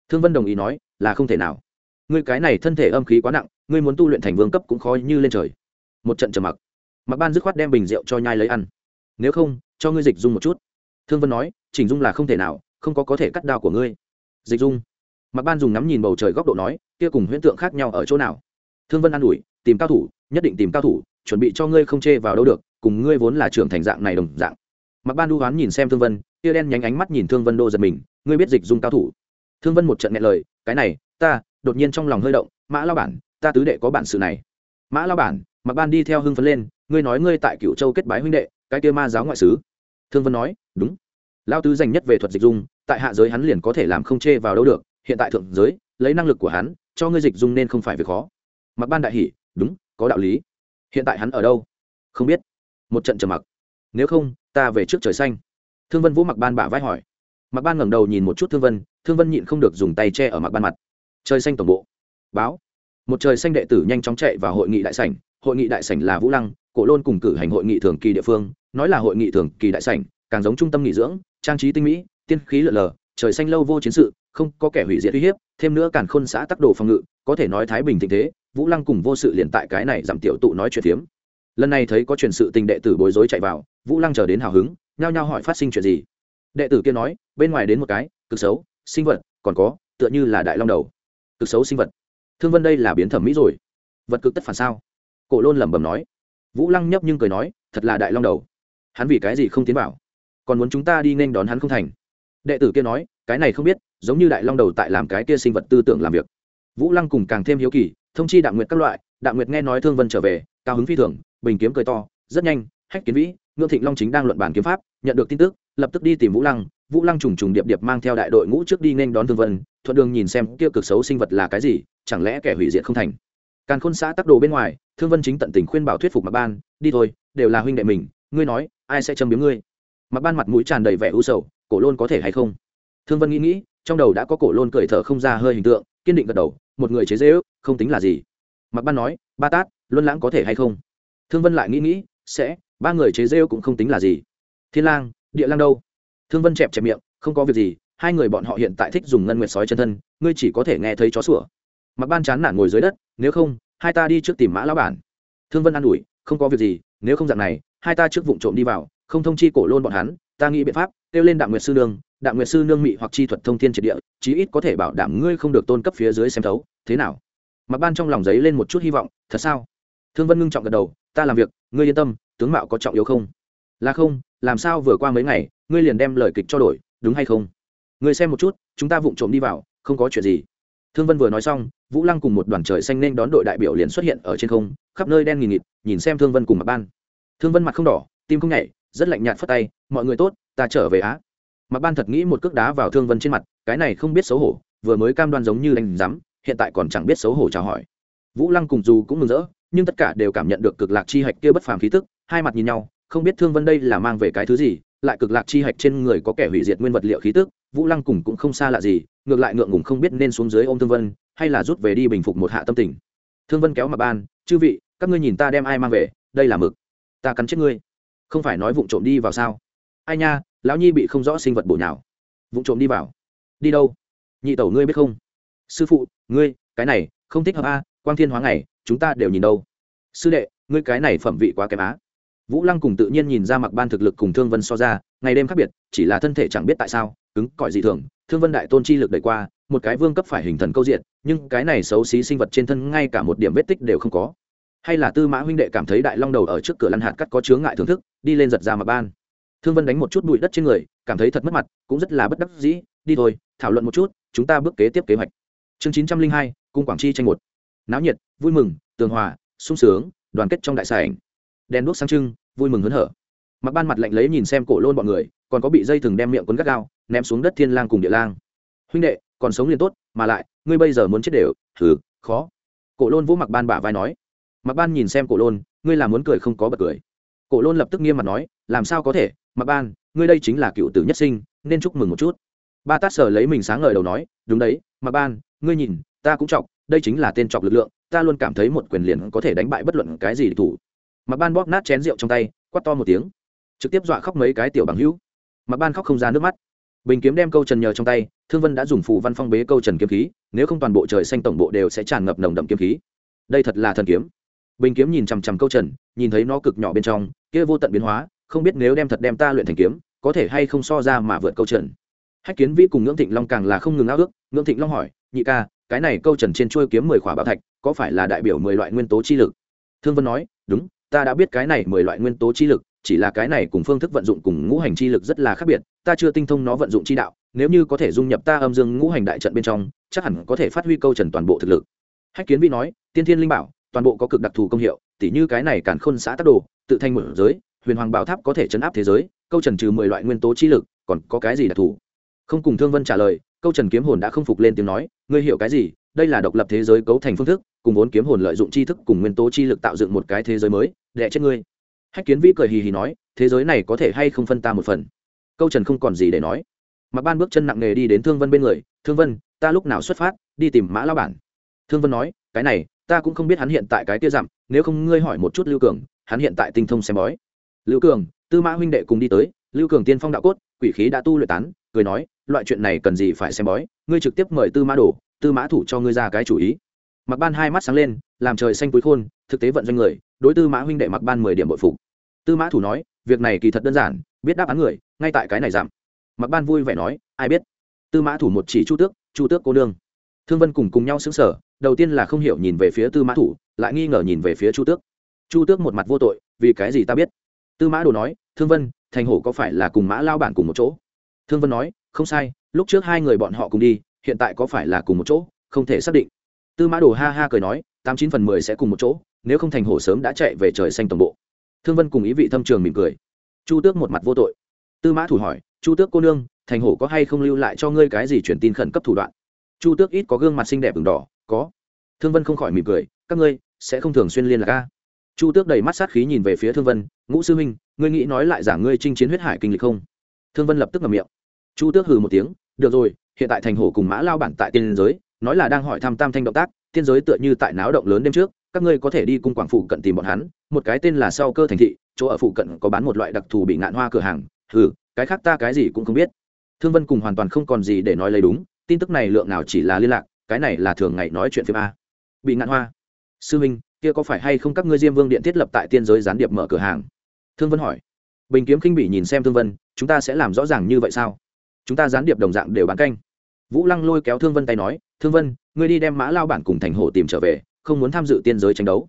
Thương vân đồng ý nói, là không thể nào. Ngươi cái này thân thể âm khí quá nặng, ngươi muốn tu luyện thành vương cấp cũng khó như lên trời. Một trận trầm mặc. Mặc ban dứt khoát đem bình rượu cho nhai lấy ăn. Nếu không, cho ngươi dịch dung một chút. Thương vân nói, chỉnh dung là không thể nào, không có có thể cắt đao của ngươi. Dịch dung. Mặc ban dùng ngắm nhìn bầu trời góc độ nói, kia cùng huyễn tượng khác nhau ở chỗ nào? Thương vân an ủi, tìm cao thủ, nhất định tìm cao thủ, chuẩn bị cho ngươi không chê vào đâu được, cùng ngươi vốn là trưởng thành dạng này đồng dạng. Mặc ban đu hoán nhìn xem thương vân, tia đen nhánh ánh mắt nhìn thương vân đô giật mình, ngươi biết dịch dung cao thủ. Thương vân một trận nghe lời, cái này, ta, đột nhiên trong lòng hơi động, mã lao bản, ta tứ đệ có bản sự này. Mã lao bản mặc ban đi theo hưng phấn lên, ngươi nói ngươi tại cựu châu kết bái huynh đệ, cái kia ma giáo ngoại sứ thương vân nói, đúng. Lao tứ dành nhất về thuật dịch dung, tại hạ giới hắn liền có thể làm không chê vào đâu được, hiện tại thượng giới, lấy năng lực của hắn, cho ngươi dịch dung nên không phải việc khó mặc ban đại hỷ đúng, có đạo lý. Hiện tại hắn ở đâu? Không biết. Một trận trầm mặc. Nếu không, ta về trước trời xanh. Thương vân vũ mặc ban bả vai hỏi. Mặc ban ngẩng đầu nhìn một chút thương vân thương vân nhịn không được dùng tay che ở mặc ban mặt. Trời xanh tổng bộ. Báo. Một trời xanh đệ tử nhanh chóng chạy vào hội nghị đại sảnh. Hội nghị đại sảnh là vũ lăng, cổ lôn cùng cử hành hội nghị thường kỳ địa phương. Nói là hội nghị thường kỳ đại sảnh, càng giống trung tâm nghỉ dưỡng, trang trí tinh mỹ, tiên khí lượn lờ, trời xanh lâu vô chiến sự, không có kẻ hủy diệt uy hiếp, thêm nữa càn khôn xã tắc đồ phòng ngự, có thể nói thái bình tình thế vũ lăng cùng vô sự liền tại cái này giảm tiểu tụ nói chuyện phiếm. Lần này thấy có truyền sự tình đệ tử bối rối chạy vào, vũ lăng chờ đến hào hứng, nhao nhao hỏi phát sinh chuyện gì. Đệ tử kia nói, bên ngoài đến một cái, cực xấu, sinh vật, còn có, tựa như là đại long đầu. Cực xấu sinh vật. Thương vân đây là biến thẩm mỹ rồi. Vật cực tất phản sao? Cổ lôn lẩm bẩm nói. Vũ lăng nhấp nhưng cười nói, thật là đại long đầu. Hắn vì cái gì không tiến vào? Còn muốn chúng ta đi nên đón hắn không thành. Đệ tử kia nói, cái này không biết, giống như đại long đầu tại làm cái kia sinh vật tư tưởng làm việc. Vũ lăng cùng càng thêm hiếu kỳ thông chi đạm nguyệt các loại, đạm nguyệt nghe nói thương vân trở về, cao hứng phi thường, bình kiếm cười to, rất nhanh, hách kiến vĩ, ngưỡng thịnh long chính đang luận bản kiếm pháp, nhận được tin tức, lập tức đi tìm vũ lăng vũ lăng trùng trùng điệp điệp mang theo đại đội ngũ trước đi nên đón thương vân, thuận đường nhìn xem kia cực xấu sinh vật là cái gì, chẳng lẽ kẻ hủy diệt không thành. Càn khôn xã tắc đồ bên ngoài, thương vân chính tận tình khuyên bảo thuyết phục mặc ban, đi thôi, đều là huynh đệ mình, ngươi nói, ai sẽ châm biếm ngươi? Mặc ban mặt mũi tràn đầy vẻ u sầu, cổ lôn có thể hay không? Thương vân nghĩ nghĩ, trong đầu đã có cổ lôn cười thở không ra hơi hình tượng, kiên định gật đầu một người chế dễ ước, không tính là gì. Mặc ban nói, ba tát, luân lãng có thể hay không? Thương vân lại nghĩ nghĩ, sẽ, ba người chế rêu cũng không tính là gì. Thiên lang, địa lang đâu? Thương vân chẹp chẹp miệng, không có việc gì, hai người bọn họ hiện tại thích dùng ngân nguyệt sói chân thân, ngươi chỉ có thể nghe thấy chó sủa. Mặc ban chán nản ngồi dưới đất, nếu không, hai ta đi trước tìm mã lão bản. Thương vân an ủi, không có việc gì, nếu không dạng này, hai ta trước vụng trộm đi vào, không thông chi cổ lôn bọn hắn, ta nghĩ biện pháp, kêu lên đạm nguyệt sư đường đạm nguyệt sư nương mị hoặc chi thuật thông thiên triệt địa, chí ít có thể bảo đảm ngươi không được tôn cấp phía dưới xem thấu. Thế nào? Mặc ban trong lòng giấy lên một chút hy vọng, thật sao? Thương vân ngưng trọng gật đầu, ta làm việc, ngươi yên tâm, tướng mạo có trọng yếu không? Là không, làm sao vừa qua mấy ngày, ngươi liền đem lời kịch cho đổi, đúng hay không? Ngươi xem một chút, chúng ta vụng trộm đi vào, không có chuyện gì. Thương vân vừa nói xong, vũ lăng cùng một đoàn trời xanh nên đón đội đại biểu liền xuất hiện ở trên không, khắp nơi đen nghìn nghịt, nhìn xem thương vân cùng mặc ban. Thương vân mặt không đỏ, tim không nhảy, rất lạnh nhạt phất tay, mọi người tốt, ta trở về á. Mạc ban thật nghĩ một cước đá vào thương vân trên mặt, cái này không biết xấu hổ, vừa mới cam đoan giống như đánh rắm hiện tại còn chẳng biết xấu hổ chào hỏi. Vũ lăng cùng dù cũng mừng rỡ, nhưng tất cả đều cảm nhận được cực lạc chi hạch kia bất phàm khí tức, hai mặt nhìn nhau, không biết thương vân đây là mang về cái thứ gì, lại cực lạc chi hạch trên người có kẻ hủy diệt nguyên vật liệu khí tức, vũ lăng cùng cũng không xa lạ gì, ngược lại ngượng ngùng không biết nên xuống dưới ôm thương vân, hay là rút về đi bình phục một hạ tâm tình. Thương vân kéo mặt ban, chư vị, các ngươi nhìn ta đem ai mang về, đây là mực, ta cắn chết ngươi. Không phải nói vụ trộm đi vào sao? Ai nha, lão nhi bị không rõ sinh vật bổ nhào. Vụ trộm đi vào. Đi đâu? Nhị tẩu ngươi biết không? Sư phụ, ngươi, cái này, không thích hợp a, quang thiên hóa ngày, chúng ta đều nhìn đâu. Sư đệ, ngươi cái này phẩm vị quá kém á. Vũ lăng cùng tự nhiên nhìn ra mặc ban thực lực cùng thương vân so ra, ngày đêm khác biệt, chỉ là thân thể chẳng biết tại sao, cứng cỏi dị thường, thương vân đại tôn chi lực đẩy qua, một cái vương cấp phải hình thần câu diện, nhưng cái này xấu xí sinh vật trên thân ngay cả một điểm vết tích đều không có. Hay là tư mã huynh đệ cảm thấy đại long đầu ở trước cửa lăn hạt cắt có chướng ngại thưởng thức, đi lên giật ra mặc ban thương vân đánh một chút bụi đất trên người, cảm thấy thật mất mặt, cũng rất là bất đắc dĩ, đi thôi, thảo luận một chút, chúng ta bước kế tiếp kế hoạch. Chương chín trăm linh hai, cung quảng chi tranh một. Náo nhiệt, vui mừng, tường hòa, sung sướng, đoàn kết trong đại sảnh. Đèn đuốc sáng trưng, vui mừng hớn hở. Mặc ban mặt lạnh lấy nhìn xem cổ lôn bọn người, còn có bị dây thừng đem miệng cuốn gắt gao, ném xuống đất thiên lang cùng địa lang. Huynh đệ, còn sống liền tốt, mà lại, ngươi bây giờ muốn chết đều, thử, khó. Cổ lôn vũ mặc ban bả vai nói. Mặc ban nhìn xem cổ lôn, ngươi là muốn cười không có bật cười. Cổ lôn lập tức nghiêm mặt nói, làm sao có thể? Mặc ban, ngươi đây chính là cựu tử nhất sinh, nên chúc mừng một chút. Ba tát sở lấy mình sáng ngời đầu nói, đúng đấy mặc ban, ngươi nhìn, ta cũng chọc, đây chính là tên chọc lực lượng, ta luôn cảm thấy một quyền liền có thể đánh bại bất luận cái gì địch thủ. Mặc ban bóp nát chén rượu trong tay quắt to một tiếng, trực tiếp dọa khóc mấy cái tiểu bằng hữu. Mặc ban khóc không ra nước mắt. Bình kiếm đem câu trần nhờ trong tay, thương vân đã dùng phù văn phong bế câu trần kiếm khí, nếu không toàn bộ trời xanh tổng bộ đều sẽ tràn ngập nồng đậm kiếm khí. Đây thật là thần kiếm. Bình kiếm nhìn chằm chằm câu trần, nhìn thấy nó cực nhỏ bên trong, kia vô tận biến hóa không biết nếu đem thật đem ta luyện thành kiếm, có thể hay không so ra mà vượt câu trần. Hách kiến vĩ cùng ngưỡng thịnh long càng là không ngừng ao ước, ngưỡng thịnh long hỏi, nhị ca, cái này câu trần trên chuôi kiếm mười khỏa bảo thạch, có phải là đại biểu mười loại nguyên tố chi lực? Thương vân nói, đúng, ta đã biết cái này mười loại nguyên tố chi lực, chỉ là cái này cùng phương thức vận dụng cùng ngũ hành chi lực rất là khác biệt, ta chưa tinh thông nó vận dụng chi đạo, nếu như có thể dung nhập ta âm dương ngũ hành đại trận bên trong, chắc hẳn có thể phát huy câu trần toàn bộ thực lực. Hách kiến Vĩ nói, tiên thiên linh bảo, toàn bộ có cực đặc thù công hiệu, tỉ như cái này càn khôn xã tác đồ, tự thành một giới huyền hoàng bảo tháp có thể chấn áp thế giới, câu trần trừ mười loại nguyên tố chi lực, còn có cái gì đặc thù? Không cùng thương vân trả lời, câu trần kiếm hồn đã không phục lên tiếng nói, ngươi hiểu cái gì? Đây là độc lập thế giới cấu thành phương thức, cùng vốn kiếm hồn lợi dụng tri thức cùng nguyên tố chi lực tạo dựng một cái thế giới mới đẻ chết ngươi. Hách kiến vĩ cười hì hì nói, thế giới này có thể hay không phân ta một phần? Câu trần không còn gì để nói. Mặc ban bước chân nặng nề đi đến thương vân bên người, thương vân, ta lúc nào xuất phát, đi tìm mã lao bản? Thương vân nói, cái này, ta cũng không biết hắn hiện tại cái tia dặm nếu không ngươi hỏi một chút lưu cường, hắn hiện tại tinh thông xem bói lưu cường, tư mã huynh đệ cùng đi tới, lưu cường tiên phong đạo cốt, quỷ khí đã tu luyện tán, cười nói, loại chuyện này cần gì phải xem bói, ngươi trực tiếp mời tư mã đồ tư mã thủ cho ngươi ra cái chủ ý. Mặc ban hai mắt sáng lên, làm trời xanh túi khôn, thực tế vận doanh người, đối tư mã huynh đệ mặc ban mười điểm bội phục. Tư mã thủ nói, việc này kỳ thật đơn giản, biết đáp án người, ngay tại cái này giảm. Mặc ban vui vẻ nói, ai biết? Tư mã thủ một chỉ chu tước chu tước cô nương. Thương vân cùng cùng nhau xứng sở đầu tiên là không hiểu nhìn về phía tư mã thủ, lại nghi ngờ nhìn về phía chu tước. Chu tước một mặt vô tội, vì cái gì ta biết? Tư mã đồ nói, thương vân, thành hổ có phải là cùng mã lao bản cùng một chỗ? Thương vân nói, không sai, lúc trước hai người bọn họ cùng đi, hiện tại có phải là cùng một chỗ, không thể xác định. Tư mã đồ ha ha cười nói, tám chín phần mười sẽ cùng một chỗ, nếu không thành hổ sớm đã chạy về trời xanh tổng bộ. Thương vân cùng ý vị thâm trường mỉm cười. Chu tước một mặt vô tội. Tư mã thủ hỏi, chu tước cô nương, thành hổ có hay không lưu lại cho ngươi cái gì truyền tin khẩn cấp thủ đoạn? Chu tước ít có gương mặt xinh đẹp v đỏ, có. Thương vân không khỏi mỉm cười, các ngươi sẽ không thường xuyên liên lạc ca chu tước đầy mắt sát khí nhìn về phía thương vân, ngũ sư huynh, ngươi nghĩ nói lại giả ngươi chinh chiến huyết hải kinh lịch không? Thương vân lập tức ngậm miệng. Chu tước hừ một tiếng, được rồi, hiện tại thành hổ cùng mã lao bản tại tiên giới, nói là đang hỏi thăm tam thanh động tác, tiên giới tựa như tại náo động lớn đêm trước, các ngươi có thể đi cung quảng phụ cận tìm bọn hắn, một cái tên là sau cơ thành thị, chỗ ở phụ cận có bán một loại đặc thù bị ngạn hoa cửa hàng ừ cái khác ta cái gì cũng không biết. Thương vân cùng hoàn toàn không còn gì để nói lấy đúng, tin tức này lượng nào chỉ là liên lạc, cái này là thường ngày nói chuyện phim a. Bị ngạn hoa. Sư minh kia có phải hay không các ngươi diêm vương điện thiết lập tại tiên giới gián điệp mở cửa hàng? Thương vân hỏi. Bình kiếm khinh bị nhìn xem thương vân, chúng ta sẽ làm rõ ràng như vậy sao? Chúng ta gián điệp đồng dạng đều bán canh. Vũ lăng lôi kéo thương vân tay nói, thương vân, ngươi đi đem mã lao bản cùng thành hồ tìm trở về, không muốn tham dự tiên giới tranh đấu.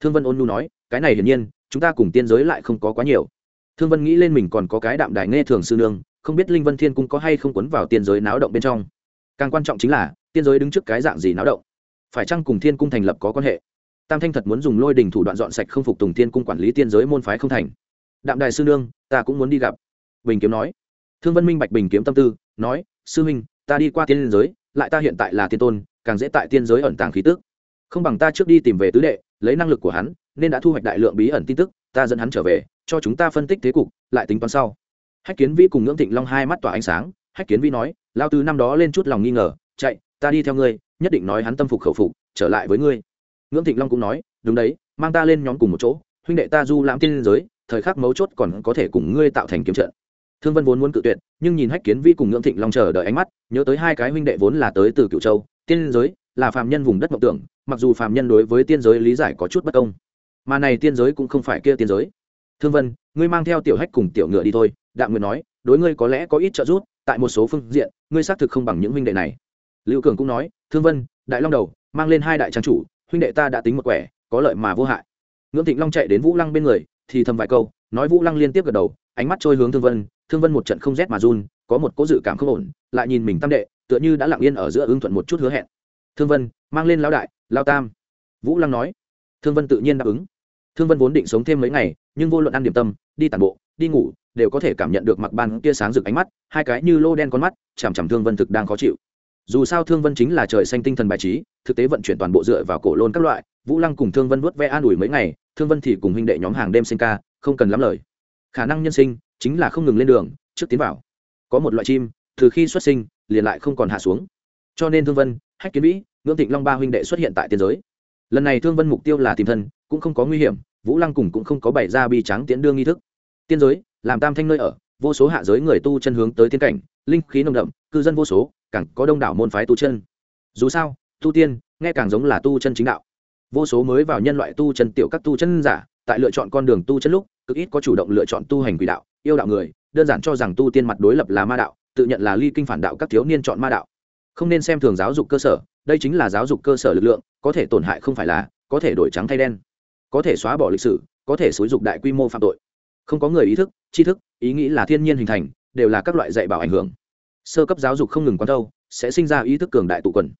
Thương vân ôn nhu nói, cái này hiển nhiên, chúng ta cùng tiên giới lại không có quá nhiều. Thương vân nghĩ lên mình còn có cái đạm đài nghe thường sư nương, không biết linh vân thiên cung có hay không quấn vào tiên giới náo động bên trong. Càng quan trọng chính là, tiên giới đứng trước cái dạng gì náo động. Phải chăng cùng thiên cung thành lập có quan hệ? Tam thanh thật muốn dùng lôi đình thủ đoạn dọn sạch không phục tùng tiên cung quản lý tiên giới môn phái không thành. Đạm đài sư nương, ta cũng muốn đi gặp. Bình kiếm nói. Thương vân minh bạch bình kiếm tâm tư, nói, sư huynh, ta đi qua tiên giới, lại ta hiện tại là tiên tôn, càng dễ tại tiên giới ẩn tàng khí tức. Không bằng ta trước đi tìm về tứ đệ, lấy năng lực của hắn, nên đã thu hoạch đại lượng bí ẩn tin tức, ta dẫn hắn trở về, cho chúng ta phân tích thế cục, lại tính toán sau. Hách kiến vi cùng ngưỡng thịnh long hai mắt tỏa ánh sáng, hách kiến vi nói, lao tư năm đó lên chút lòng nghi ngờ, chạy, ta đi theo ngươi, nhất định nói hắn tâm phục khẩu phục, trở lại với ngươi ngưỡng thịnh long cũng nói, đúng đấy, mang ta lên nhóm cùng một chỗ, huynh đệ ta du lãm tiên giới, thời khắc mấu chốt còn có thể cùng ngươi tạo thành kiếm trận. Thương vân vốn muốn cự tuyệt, nhưng nhìn hách kiến vi cùng ngưỡng thịnh long chờ đợi ánh mắt, nhớ tới hai cái huynh đệ vốn là tới từ cựu châu, tiên giới là phàm nhân vùng đất mộng tưởng, mặc dù phàm nhân đối với tiên giới lý giải có chút bất công, mà này tiên giới cũng không phải kia tiên giới. Thương vân, ngươi mang theo tiểu hách cùng tiểu ngựa đi thôi, đạm nguyện nói, đối ngươi có lẽ có ít trợ giúp, tại một số phương diện, ngươi xác thực không bằng những huynh đệ này. Lưu cường cũng nói, thương vân, đại long đầu, mang lên hai đại trang chủ huynh đệ ta đã tính một quẻ, có lợi mà vô hại. Ngưỡng thịnh long chạy đến vũ lăng bên người, thì thầm vài câu, nói vũ lăng liên tiếp gật đầu, ánh mắt trôi hướng thương vân thương vân một trận không rét mà run, có một cố dự cảm không ổn, lại nhìn mình tam đệ, tựa như đã lặng yên ở giữa ứng thuận một chút hứa hẹn. Thương vân, mang lên lão đại lao tam. Vũ lăng nói. Thương vân tự nhiên đáp ứng. Thương vân vốn định sống thêm mấy ngày, nhưng vô luận ăn điểm tâm, đi tàn bộ, đi ngủ, đều có thể cảm nhận được mặc ban kia sáng rực ánh mắt, hai cái như lô đen con mắt, chằm chằm thương vân thực đang khó chịu dù sao thương vân chính là trời xanh tinh thần bài trí, thực tế vận chuyển toàn bộ dựa vào cổ lôn các loại, vũ lăng cùng thương vân vớt ve an ủi mấy ngày, thương vân thì cùng huynh đệ nhóm hàng đêm sinh ca, không cần lắm lời. Khả năng nhân sinh chính là không ngừng lên đường, trước tiến vào. Có một loại chim, từ khi xuất sinh, liền lại không còn hạ xuống. Cho nên thương vân, hách kiến vĩ, ngưỡng thịnh long ba huynh đệ xuất hiện tại tiên giới. Lần này thương vân mục tiêu là tìm thân, cũng không có nguy hiểm, vũ lăng cùng cũng không có bày ra bi trắng tiễn đương nghi thức. Tiên giới, làm tam thanh nơi ở, vô số hạ giới người tu chân hướng tới tiên cảnh, linh khí nồng đậm, cư dân vô số càng có đông đảo môn phái tu chân. Dù sao, tu tiên, nghe càng giống là tu chân chính đạo. Vô số mới vào nhân loại tu chân tiểu các tu chân giả, tại lựa chọn con đường tu chân lúc, cực ít có chủ động lựa chọn tu hành quỷ đạo, yêu đạo người, đơn giản cho rằng tu tiên mặt đối lập là ma đạo, tự nhận là ly kinh phản đạo các thiếu niên chọn ma đạo. Không nên xem thường giáo dục cơ sở, đây chính là giáo dục cơ sở lực lượng, có thể tổn hại không phải là, có thể đổi trắng thay đen, có thể xóa bỏ lịch sử, có thể xúi dục đại quy mô phạm tội. Không có người ý thức, tri thức, ý nghĩ là thiên nhiên hình thành, đều là các loại dạy bảo ảnh hưởng sơ cấp giáo dục không ngừng quán đâu sẽ sinh ra ý thức cường đại tụ quần.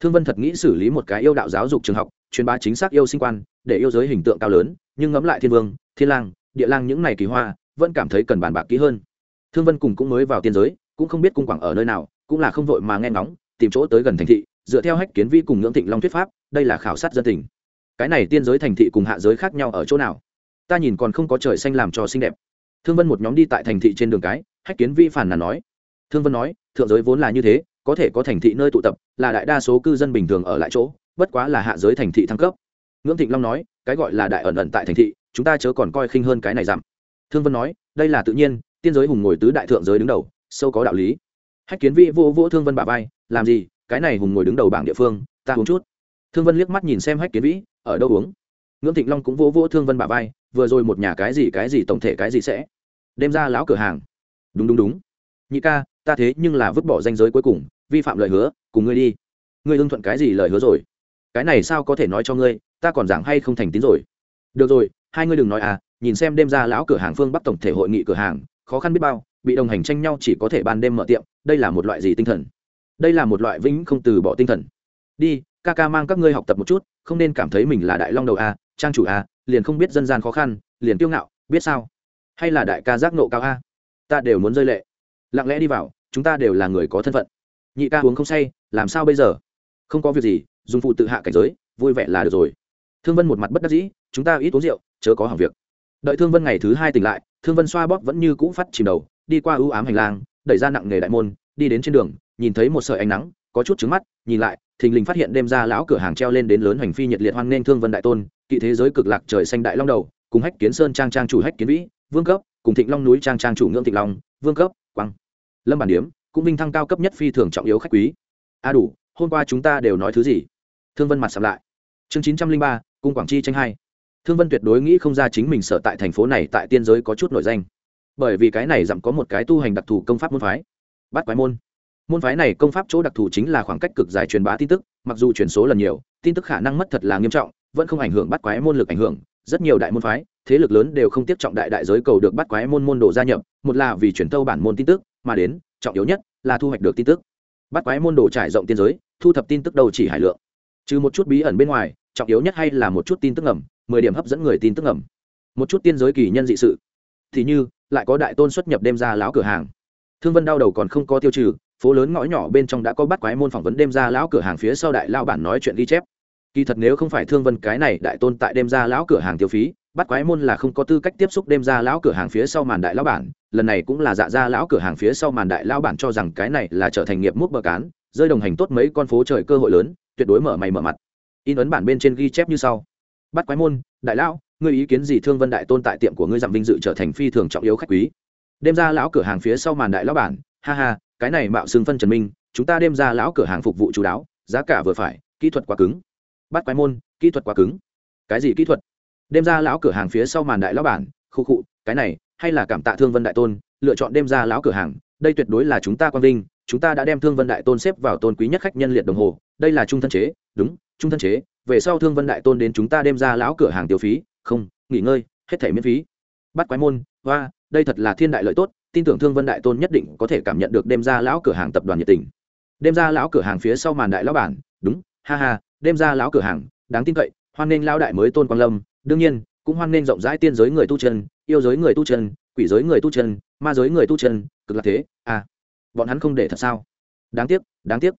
Thương vân thật nghĩ xử lý một cái yêu đạo giáo dục trường học, truyền bá chính xác yêu sinh quan, để yêu giới hình tượng cao lớn, nhưng ngẫm lại thiên vương, thiên lang, địa lang những này kỳ hoa, vẫn cảm thấy cần bàn bạc kỹ hơn. Thương vân cùng cũng mới vào tiên giới, cũng không biết cung quảng ở nơi nào, cũng là không vội mà nghe ngóng, tìm chỗ tới gần thành thị, dựa theo hách kiến vi cùng ngưỡng thịnh long thuyết pháp, đây là khảo sát dân tình. Cái này tiên giới thành thị cùng hạ giới khác nhau ở chỗ nào? Ta nhìn còn không có trời xanh làm cho xinh đẹp. Thương vân một nhóm đi tại thành thị trên đường cái, hách kiến vi phản là nói thương vân nói, thượng giới vốn là như thế, có thể có thành thị nơi tụ tập, là đại đa số cư dân bình thường ở lại chỗ, bất quá là hạ giới thành thị thăng cấp. Ngưỡng thịnh long nói, cái gọi là đại ẩn ẩn tại thành thị, chúng ta chớ còn coi khinh hơn cái này giảm thương vân nói, đây là tự nhiên, tiên giới hùng ngồi tứ đại thượng giới đứng đầu, sâu có đạo lý. Hách kiến vĩ vô vô thương vân bà vai, làm gì, cái này hùng ngồi đứng đầu bảng địa phương, ta uống chút. Thương vân liếc mắt nhìn xem hách kiến vĩ, ở đâu uống? Ngưỡng thịnh long cũng vô vô thương vân bà vai, vừa rồi một nhà cái gì cái gì, tổng thể cái gì sẽ? Đem ra lão cửa hàng. Đúng đúng đúng nhị ca, ta thế nhưng là vứt bỏ danh giới cuối cùng, vi phạm lời hứa, cùng ngươi đi. Ngươi hưng thuận cái gì lời hứa rồi? Cái này sao có thể nói cho ngươi, ta còn giảng hay không thành tín rồi? Được rồi, hai ngươi đừng nói à nhìn xem đêm ra lão cửa hàng phương bắc tổng thể hội nghị cửa hàng, khó khăn biết bao, bị đồng hành tranh nhau chỉ có thể ban đêm mở tiệm, đây là một loại gì tinh thần? Đây là một loại vĩnh không từ bỏ tinh thần. Đi, ca ca mang các ngươi học tập một chút, không nên cảm thấy mình là đại long đầu a, trang chủ a, liền không biết dân gian khó khăn, liền kiêu ngạo, biết sao? Hay là đại ca giác nộ cao a? Ta đều muốn rơi lệ lặng lẽ đi vào, chúng ta đều là người có thân phận. Nhị ca uống không say, làm sao bây giờ? Không có việc gì, dùng phụ tự hạ cảnh giới, vui vẻ là được rồi. Thương vân một mặt bất đắc dĩ, chúng ta ít uống rượu, chớ có hỏng việc. Đợi thương vân ngày thứ hai tỉnh lại, thương vân xoa bóp vẫn như cũ phát chìm đầu, đi qua ưu ám hành lang, đẩy ra nặng nghề đại môn, đi đến trên đường, nhìn thấy một sợi ánh nắng, có chút trứng mắt, nhìn lại, thình lình phát hiện đêm ra lão cửa hàng treo lên đến lớn hành phi nhiệt liệt hoan nghênh thương vân đại tôn, kỵ thế giới cực lạc trời xanh đại long đầu, cùng hách kiến sơn trang trang chủ hách kiến vĩ, vương cấp, cùng thịnh long núi trang trang chủ ngưỡng thịnh long, vương cấp quăng lâm bản điếm, cũng vinh thăng cao cấp nhất phi thường trọng yếu khách quý. A đủ, hôm qua chúng ta đều nói thứ gì? Thương vân mặt sầm lại. Chương chín trăm linh ba, cung quảng chi tranh hai. Thương vân tuyệt đối nghĩ không ra chính mình sở tại thành phố này tại tiên giới có chút nổi danh. Bởi vì cái này dặm có một cái tu hành đặc thù công pháp môn phái bắt quái môn. Môn phái này công pháp chỗ đặc thù chính là khoảng cách cực dài truyền bá tin tức, mặc dù truyền số lần nhiều, tin tức khả năng mất thật là nghiêm trọng, vẫn không ảnh hưởng bắt quái môn lực ảnh hưởng, rất nhiều đại môn phái thế lực lớn đều không tiếp trọng đại đại giới cầu được bắt quái môn môn đồ gia nhập, một là vì truyền thâu bản môn tin tức, mà đến, trọng yếu nhất là thu hoạch được tin tức. Bắt quái môn đồ trải rộng tiên giới, thu thập tin tức đầu chỉ hải lượng. Trừ một chút bí ẩn bên ngoài, trọng yếu nhất hay là một chút tin tức ngầm, mười điểm hấp dẫn người tin tức ngầm. Một chút tiên giới kỳ nhân dị sự. Thì như, lại có đại tôn xuất nhập đêm ra lão cửa hàng. Thương vân đau đầu còn không có tiêu trừ, phố lớn ngõ nhỏ bên trong đã có bắt quái môn phỏng vấn đêm ra lão cửa hàng phía sau đại lao bản nói chuyện ghi chép kỳ thật nếu không phải thương vân cái này đại tôn tại đêm ra lão cửa hàng tiêu phí, bắt quái môn là không có tư cách tiếp xúc đêm ra lão cửa hàng phía sau màn đại lão bản, lần này cũng là dạ ra lão cửa hàng phía sau màn đại lão bản cho rằng cái này là trở thành nghiệp múc bờ cán, rơi đồng hành tốt mấy con phố trời cơ hội lớn, tuyệt đối mở mày mở mặt. In ấn bản bên trên ghi chép như sau. Bắt quái môn, đại lão, ngươi ý kiến gì thương vân đại tôn tại tiệm của ngươi dặm vinh dự trở thành phi thường trọng yếu khách quý? Đêm ra lão cửa hàng phía sau màn đại lão bản, ha ha, cái này mạo xương phân trần minh, chúng ta đem ra lão cửa hàng phục vụ chú đáo, giá cả vừa phải, kỹ thuật quá cứng bắt quái môn, kỹ thuật quá cứng. Cái gì kỹ thuật? Đêm ra lão cửa hàng phía sau màn đại lão bản, khu khụ cái này, hay là cảm tạ thương vân đại tôn, lựa chọn đêm ra lão cửa hàng, đây tuyệt đối là chúng ta quang vinh, chúng ta đã đem thương vân đại tôn xếp vào tôn quý nhất khách nhân liệt đồng hồ, đây là trung thân chế, đúng, trung thân chế, về sau thương vân đại tôn đến chúng ta đem ra lão cửa hàng tiêu phí, không, nghỉ ngơi, hết thể miễn phí. Bắt quái môn, hoa, đây thật là thiên đại lợi tốt, tin tưởng thương vân đại tôn nhất định có thể cảm nhận được đêm ra lão cửa hàng tập đoàn nhiệt tình. Đêm ra lão cửa hàng phía sau màn đại lão bản, đúng, ha ha đêm ra lão cửa hàng, đáng tin cậy, hoan nghênh lão đại mới tôn quang lâm. Đương nhiên, cũng hoan nghênh rộng rãi tiên giới người tu chân, yêu giới người tu chân, quỷ giới người tu chân, ma giới người tu chân, cực là thế à. Bọn hắn không để thật sao? Đáng tiếc đáng tiếc.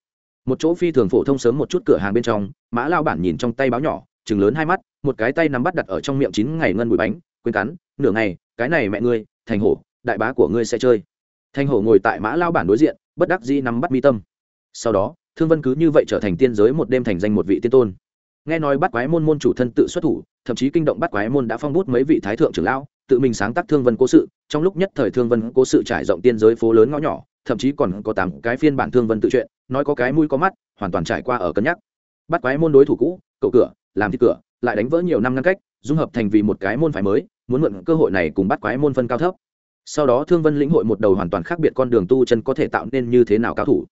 Một chỗ phi thường phổ thông sớm một chút cửa hàng bên trong, mã lao bản nhìn trong tay báo nhỏ chừng lớn hai mắt, một cái tay nắm bắt đặt ở trong miệng chín ngày ngân bụi bánh, quên cắn, nửa ngày, cái này mẹ ngươi, thành hổ, đại bá của ngươi sẽ chơi. Thành hổ ngồi tại mã lao bản đối diện, bất đắc dĩ nắm bắt mi tâm. Sau đó thương vân cứ như vậy trở thành tiên giới một đêm thành danh một vị tiên tôn. Nghe nói bắt quái môn môn chủ thân tự xuất thủ, thậm chí kinh động bắt quái môn đã phong bút mấy vị thái thượng trưởng lão, tự mình sáng tác thương vân cố sự. Trong lúc nhất thời thương vân cố sự trải rộng tiên giới phố lớn ngõ nhỏ, thậm chí còn có tám cái phiên bản thương vân tự truyện, nói có cái mũi có mắt, hoàn toàn trải qua ở cân nhắc. Bắt quái môn đối thủ cũ, cậu cửa, làm thịt cửa, lại đánh vỡ nhiều năm ngăn cách, dung hợp thành vì một cái môn phái mới, muốn mượn cơ hội này cùng bắt quái môn phân cao thấp. Sau đó thương vân lĩnh hội một đầu hoàn toàn khác biệt con đường tu chân có thể tạo nên như thế nào cao thủ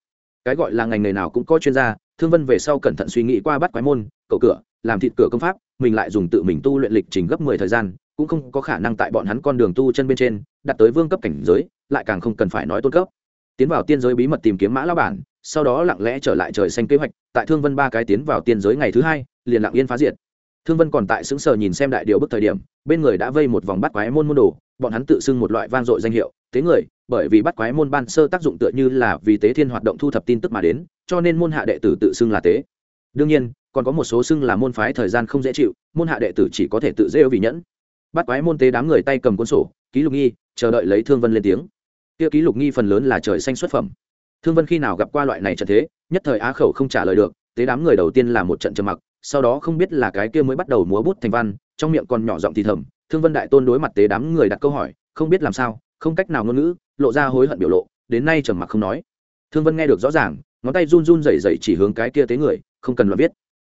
cái gọi là ngành nghề nào cũng có chuyên gia, thương vân về sau cẩn thận suy nghĩ qua bắt quái môn, cậu cửa, làm thịt cửa công pháp, mình lại dùng tự mình tu luyện lịch trình gấp mười thời gian, cũng không có khả năng tại bọn hắn con đường tu chân bên trên đặt tới vương cấp cảnh giới, lại càng không cần phải nói tôn cấp. Tiến vào tiên giới bí mật tìm kiếm mã lao bản, sau đó lặng lẽ trở lại trời xanh kế hoạch, tại thương vân ba cái tiến vào tiên giới ngày thứ hai, liền lặng yên phá diệt. Thương vân còn tại xứng sờ nhìn xem đại điều bức thời điểm, bên người đã vây một vòng bắt quái môn môn đồ, bọn hắn tự xưng một loại vang dội danh hiệu tế người bởi vì bắt quái môn ban sơ tác dụng tựa như là vì tế thiên hoạt động thu thập tin tức mà đến, cho nên môn hạ đệ tử tự xưng là tế. Đương nhiên, còn có một số xưng là môn phái thời gian không dễ chịu, môn hạ đệ tử chỉ có thể tự dễ vì nhẫn. Bắt quái môn tế đám người tay cầm cuốn sổ, ký lục nghi, chờ đợi lấy thương vân lên tiếng. Kia ký lục nghi phần lớn là trời xanh xuất phẩm. Thương vân khi nào gặp qua loại này trận thế, nhất thời á khẩu không trả lời được, tế đám người đầu tiên là một trận trầm mặc, sau đó không biết là cái kia mới bắt đầu múa bút thành văn, trong miệng còn nhỏ giọng thì thầm, thương vân đại tôn đối mặt tế đám người đặt câu hỏi, không biết làm sao, không cách nào ngôn ngữ lộ ra hối hận biểu lộ, đến nay trầm mặc không nói. Thương vân nghe được rõ ràng, ngón tay run run rẩy rẩy chỉ hướng cái kia tế người, không cần lo viết.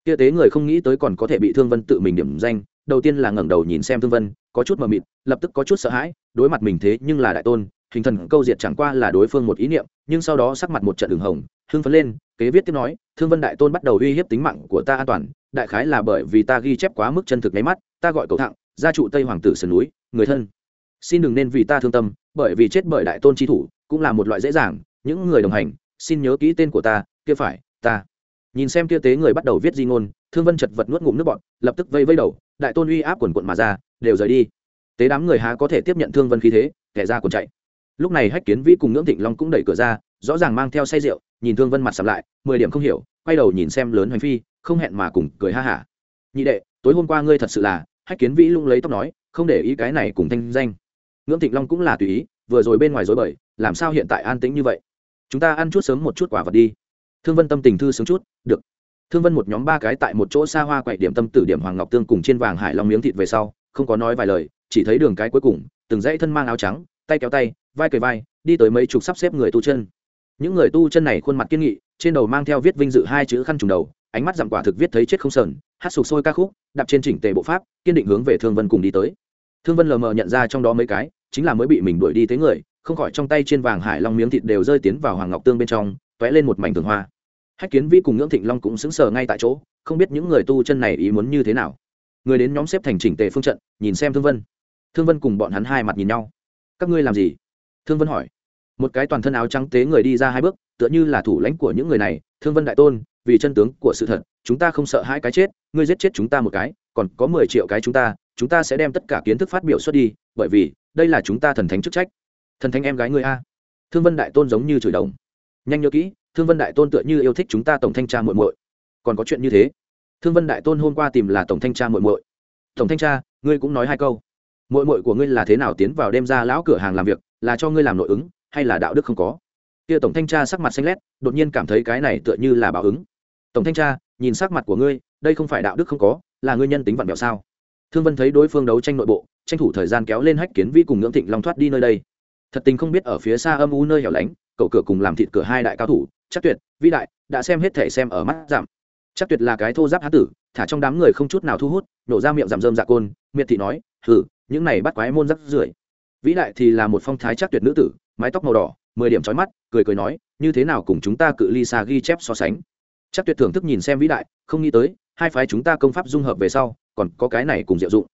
Kia tế người không nghĩ tới còn có thể bị thương vân tự mình điểm danh, đầu tiên là ngẩng đầu nhìn xem thương vân, có chút mờ mịt, lập tức có chút sợ hãi, đối mặt mình thế nhưng là đại tôn, hình thần câu diệt chẳng qua là đối phương một ý niệm, nhưng sau đó sắc mặt một trận đường hồng, hưng phấn lên, kế viết tiếp nói, thương vân đại tôn bắt đầu uy hiếp tính mạng của ta an toàn, đại khái là bởi vì ta ghi chép quá mức chân thực nháy mắt, ta gọi cầu thẳng, gia trụ tây hoàng tử sườn núi, người thân. Xin đừng nên vì ta thương tâm bởi vì chết bởi đại tôn chi thủ cũng là một loại dễ dàng, những người đồng hành, xin nhớ kỹ tên của ta, kia phải, ta. Nhìn xem kia tế người bắt đầu viết di ngôn, thương vân chật vật nuốt ngụm nước bọn lập tức vây vây đầu, đại tôn uy áp quần quận mà ra, đều rời đi. Tế đám người há có thể tiếp nhận thương vân khí thế, kẻ ra còn chạy. Lúc này hách kiến vĩ cùng ngưỡng thịnh long cũng đẩy cửa ra, rõ ràng mang theo say rượu, nhìn thương vân mặt sầm lại, mười điểm không hiểu, quay đầu nhìn xem lớn hoành phi, không hẹn mà cùng cười ha hả. Nhị đệ, tối hôm qua ngươi thật sự là hách kiến vĩ lung lấy tóc nói, không để ý cái này cùng thanh danh ngưỡng thịnh long cũng là tùy ý, vừa rồi bên ngoài dối bời, làm sao hiện tại an tĩnh như vậy? Chúng ta ăn chút sớm một chút quả vật đi. Thương vân tâm tình thư sướng chút, được. Thương vân một nhóm ba cái tại một chỗ xa hoa quậy điểm tâm tử điểm hoàng ngọc tương cùng trên vàng hải long miếng thịt về sau, không có nói vài lời, chỉ thấy đường cái cuối cùng, từng dãy thân mang áo trắng, tay kéo tay, vai cầy vai, đi tới mấy chục sắp xếp người tu chân. Những người tu chân này khuôn mặt kiên nghị, trên đầu mang theo viết vinh dự hai chữ khăn trùng đầu, ánh mắt dặm quả thực viết thấy chết không sờn, hát sụp sôi ca khúc, đạp trên chỉnh tề bộ pháp, kiên định hướng về thương vân cùng đi tới. Thương vân lờ mờ nhận ra trong đó mấy cái chính là mới bị mình đuổi đi tới người, không khỏi trong tay trên vàng hải long miếng thịt đều rơi tiến vào hoàng ngọc tương bên trong t lên một mảnh tường hoa. Hách kiến vi cùng ngưỡng thịnh long cũng sững sờ ngay tại chỗ, không biết những người tu chân này ý muốn như thế nào. Người đến nhóm xếp thành chỉnh tề phương trận, nhìn xem thương vân. Thương vân cùng bọn hắn hai mặt nhìn nhau. Các ngươi làm gì? Thương vân hỏi. Một cái toàn thân áo trắng tế người đi ra hai bước, tựa như là thủ lãnh của những người này, thương vân đại tôn, vì chân tướng của sự thật, chúng ta không sợ hai cái chết, ngươi giết chết chúng ta một cái, còn có mười triệu cái chúng ta chúng ta sẽ đem tất cả kiến thức phát biểu xuất đi, bởi vì, đây là chúng ta thần thánh chức trách. Thần thánh em gái ngươi a. Thương vân đại tôn giống như chửi đồng. Nhanh nhớ kỹ, thương vân đại tôn tựa như yêu thích chúng ta tổng thanh tra muội muội. Còn có chuyện như thế. Thương vân đại tôn hôm qua tìm là tổng thanh tra muội muội. Tổng thanh tra, ngươi cũng nói hai câu. Muội muội của ngươi là thế nào tiến vào đem ra lão cửa hàng làm việc, là cho ngươi làm nội ứng, hay là đạo đức không có? Kia tổng thanh tra sắc mặt xanh lét, đột nhiên cảm thấy cái này tựa như là báo ứng. Tổng thanh tra, nhìn sắc mặt của ngươi, đây không phải đạo đức không có, là ngươi nhân tính vặn vẹo sao? Thương vân thấy đối phương đấu tranh nội bộ, tranh thủ thời gian kéo lên hách kiến vi cùng ngưỡng thịnh long thoát đi nơi đây. Thật tình không biết ở phía xa âm u nơi hẻo lánh, cậu cửa cùng làm thịt cửa hai đại cao thủ, chắc tuyệt, vĩ đại, đã xem hết thể xem ở mắt giảm. Chắc tuyệt là cái thô giáp há tử, thả trong đám người không chút nào thu hút, nổ ra miệng giảm rơm dạ côn, miệt thị nói, hừ, những này bắt quái môn rắc rưởi. Vĩ đại thì là một phong thái chắc tuyệt nữ tử, mái tóc màu đỏ, mười điểm trói mắt, cười cười nói, như thế nào cùng chúng ta cự ly xa ghi chép so sánh? Chắc tuyệt thưởng thức nhìn xem vĩ đại, không nghĩ tới, hai phái chúng ta công pháp dung hợp về sau còn có cái này cùng diệu dụng.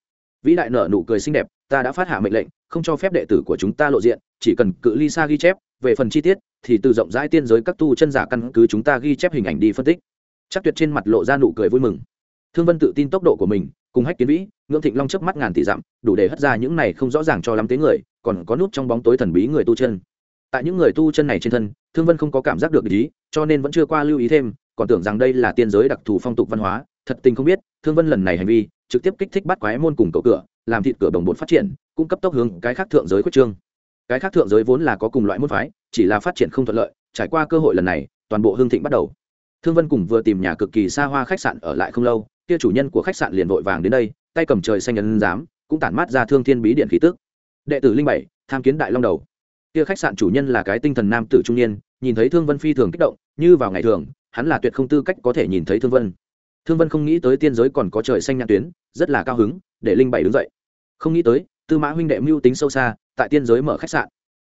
Vĩ đại nở nụ cười xinh đẹp, ta đã phát hạ mệnh lệnh, không cho phép đệ tử của chúng ta lộ diện, chỉ cần cự ly xa ghi chép, về phần chi tiết, thì từ rộng rãi tiên giới các tu chân giả căn cứ chúng ta ghi chép hình ảnh đi phân tích. Chắc tuyệt trên mặt lộ ra nụ cười vui mừng. Thương vân tự tin tốc độ của mình, cùng hách kiến vĩ, ngưỡng thịnh long chớp mắt ngàn tỷ dặm, đủ để hất ra những này không rõ ràng cho lắm tế người, còn có nút trong bóng tối thần bí người tu chân. Tại những người tu chân này trên thân, thương vân không có cảm giác được ý, cho nên vẫn chưa qua lưu ý thêm, còn tưởng rằng đây là tiên giới đặc thù phong tục văn hóa thật tình không biết, thương vân lần này hành vi, trực tiếp kích thích bắt quái môn cùng cầu cửa, làm thịt cửa đồng bột phát triển, cung cấp tốc hướng cái khác thượng giới quyết trương. Cái khác thượng giới vốn là có cùng loại môn phái, chỉ là phát triển không thuận lợi, trải qua cơ hội lần này, toàn bộ hương thịnh bắt đầu. Thương vân cùng vừa tìm nhà cực kỳ xa hoa khách sạn ở lại không lâu, kia chủ nhân của khách sạn liền vội vàng đến đây, tay cầm trời xanh nhân giám, cũng tản mát ra thương thiên bí điện khí tức. Đệ tử linh bảy, tham kiến đại long đầu. Kia khách sạn chủ nhân là cái tinh thần nam tử trung niên, nhìn thấy thương vân phi thường kích động, như vào ngày thường, hắn là tuyệt không tư cách có thể nhìn thấy thương vân thương vân không nghĩ tới tiên giới còn có trời xanh nhãn tuyến, rất là cao hứng, để linh bảy đứng dậy. Không nghĩ tới, tư mã huynh đệ mưu tính sâu xa, tại tiên giới mở khách sạn.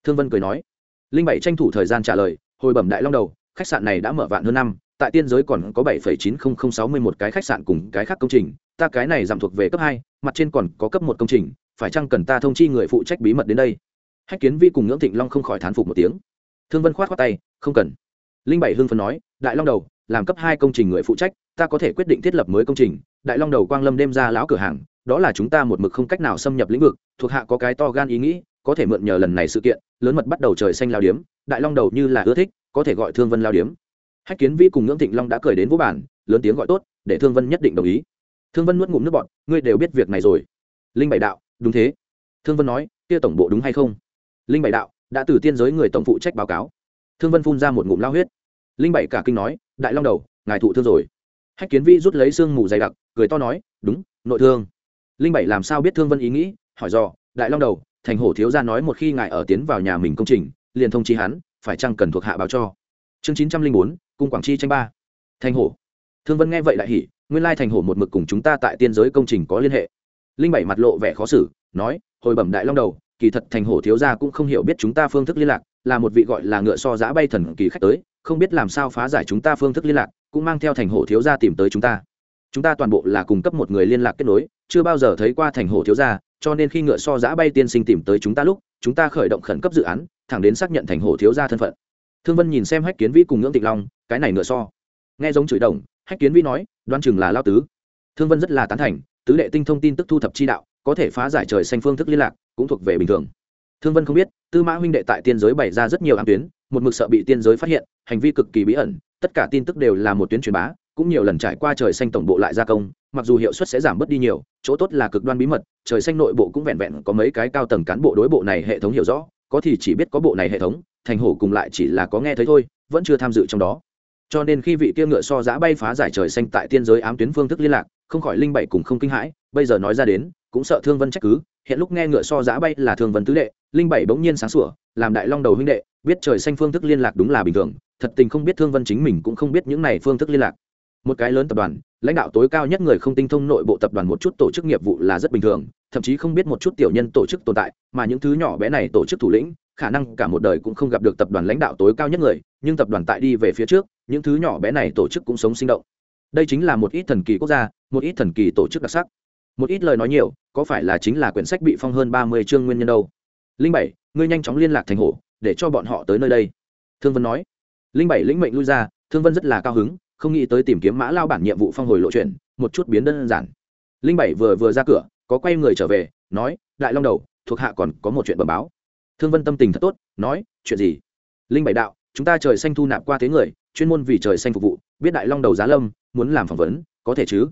Thương vân cười nói. Linh bảy tranh thủ thời gian trả lời, hồi bẩm đại long đầu, khách sạn này đã mở vạn hơn năm, tại tiên giới còn có bảy chín không không sáu mươi một cái khách sạn cùng cái khác công trình, ta cái này giảm thuộc về cấp hai, mặt trên còn có cấp một công trình, phải chăng cần ta thông chi người phụ trách bí mật đến đây? Hách kiến vi cùng ngưỡng thịnh long không khỏi thán phục một tiếng. Thương vân khoát khoát tay, không cần. Linh bảy hưng phân nói, đại long đầu, làm cấp hai công trình người phụ trách ta có thể quyết định thiết lập mới công trình, đại long đầu quang lâm đêm ra lão cửa hàng, đó là chúng ta một mực không cách nào xâm nhập lĩnh vực, thuộc hạ có cái to gan ý nghĩ, có thể mượn nhờ lần này sự kiện, lớn mật bắt đầu trời xanh lao điếm, đại long đầu như là ưa thích, có thể gọi thương vân lao điếm. Hách kiến vi cùng ngưỡng thịnh long đã cười đến vũ bản, lớn tiếng gọi tốt, để thương vân nhất định đồng ý. Thương vân nuốt ngụm nước bọn ngươi đều biết việc này rồi. Linh bảy đạo, đúng thế. Thương vân nói, kia tổng bộ đúng hay không? Linh bảy đạo, đã từ tiên giới người tổng phụ trách báo cáo. Thương vân phun ra một ngụm lao huyết. Linh bảy cả kinh nói, đại long đầu, ngài thụ thương rồi hách kiến vi rút lấy xương mù dày đặc, cười to nói, đúng, nội thương. Linh bảy làm sao biết thương vân ý nghĩ, hỏi dò, đại long đầu, thành hổ thiếu gia nói một khi ngài ở tiến vào nhà mình công trình, liền thông chi hắn, phải chăng cần thuộc hạ báo cho? Chương chín trăm linh bốn, cung quảng chi tranh ba. Thành hổ. Thương vân nghe vậy đại hỉ, nguyên lai thành hổ một mực cùng chúng ta tại tiên giới công trình có liên hệ. Linh bảy mặt lộ vẻ khó xử, nói, hồi bẩm đại long đầu, kỳ thật thành hổ thiếu gia cũng không hiểu biết chúng ta phương thức liên lạc, là một vị gọi là ngựa so giã bay thần kỳ khách tới, không biết làm sao phá giải chúng ta phương thức liên lạc cũng mang theo thành hổ thiếu gia tìm tới chúng ta. Chúng ta toàn bộ là cung cấp một người liên lạc kết nối, chưa bao giờ thấy qua thành hổ thiếu gia, cho nên khi ngựa so giã bay tiên sinh tìm tới chúng ta lúc, chúng ta khởi động khẩn cấp dự án, thẳng đến xác nhận thành hổ thiếu gia thân phận. Thương vân nhìn xem hách kiến vĩ cùng ngưỡng tịnh long, cái này ngựa so. Nghe giống chửi đồng, hách kiến vĩ nói, đoan chừng là lao tứ. Thương vân rất là tán thành, tứ đệ tinh thông tin tức thu thập chi đạo, có thể phá giải trời xanh phương thức liên lạc, cũng thuộc về bình thường. Thương vân không biết, tư mã huynh đệ tại tiên giới bày ra rất nhiều ám tuyến, một mực sợ bị tiên giới phát hiện, hành vi cực kỳ bí ẩn tất cả tin tức đều là một tuyến truyền bá, cũng nhiều lần trải qua trời xanh tổng bộ lại gia công, mặc dù hiệu suất sẽ giảm bớt đi nhiều, chỗ tốt là cực đoan bí mật, trời xanh nội bộ cũng vẹn vẹn có mấy cái cao tầng cán bộ đối bộ này hệ thống hiểu rõ, có thì chỉ biết có bộ này hệ thống, thành hổ cùng lại chỉ là có nghe thấy thôi, vẫn chưa tham dự trong đó. Cho nên khi vị kia ngựa so giã bay phá giải trời xanh tại tiên giới ám tuyến phương thức liên lạc, không khỏi linh bảy cùng không kinh hãi, bây giờ nói ra đến, cũng sợ thương vân trách cứ, hiện lúc nghe ngựa so giã bay là thương vân tứ đệ linh bảy bỗng nhiên sáng sủa, làm đại long đầu huynh đệ, biết trời xanh phương thức liên lạc đúng là bình thường, thật tình không biết thương vân chính mình cũng không biết những này phương thức liên lạc. Một cái lớn tập đoàn, lãnh đạo tối cao nhất người không tinh thông nội bộ tập đoàn một chút tổ chức nghiệp vụ là rất bình thường, thậm chí không biết một chút tiểu nhân tổ chức tồn tại, mà những thứ nhỏ bé này tổ chức thủ lĩnh, khả năng cả một đời cũng không gặp được tập đoàn lãnh đạo tối cao nhất người, nhưng tập đoàn tại đi về phía trước, những thứ nhỏ bé này tổ chức cũng sống sinh động. Đây chính là một ít thần kỳ quốc gia, một ít thần kỳ tổ chức đặc sắc. Một ít lời nói nhiều, có phải là chính là quyển sách bị phong hơn ba mươi chương nguyên nhân đâu? Linh bảy, ngươi nhanh chóng liên lạc thành hổ, để cho bọn họ tới nơi đây. Thương vân nói. Linh bảy lĩnh mệnh lui ra, thương vân rất là cao hứng, không nghĩ tới tìm kiếm mã lao bản nhiệm vụ phong hồi lộ chuyện, một chút biến đơn giản. Linh bảy vừa vừa ra cửa, có quay người trở về, nói, đại long đầu, thuộc hạ còn có một chuyện bẩm báo. Thương vân tâm tình thật tốt, nói, chuyện gì? Linh bảy đạo, chúng ta trời xanh thu nạp qua thế người, chuyên môn vì trời xanh phục vụ, biết đại long đầu giá lâm, muốn làm phỏng vấn, có thể chứ?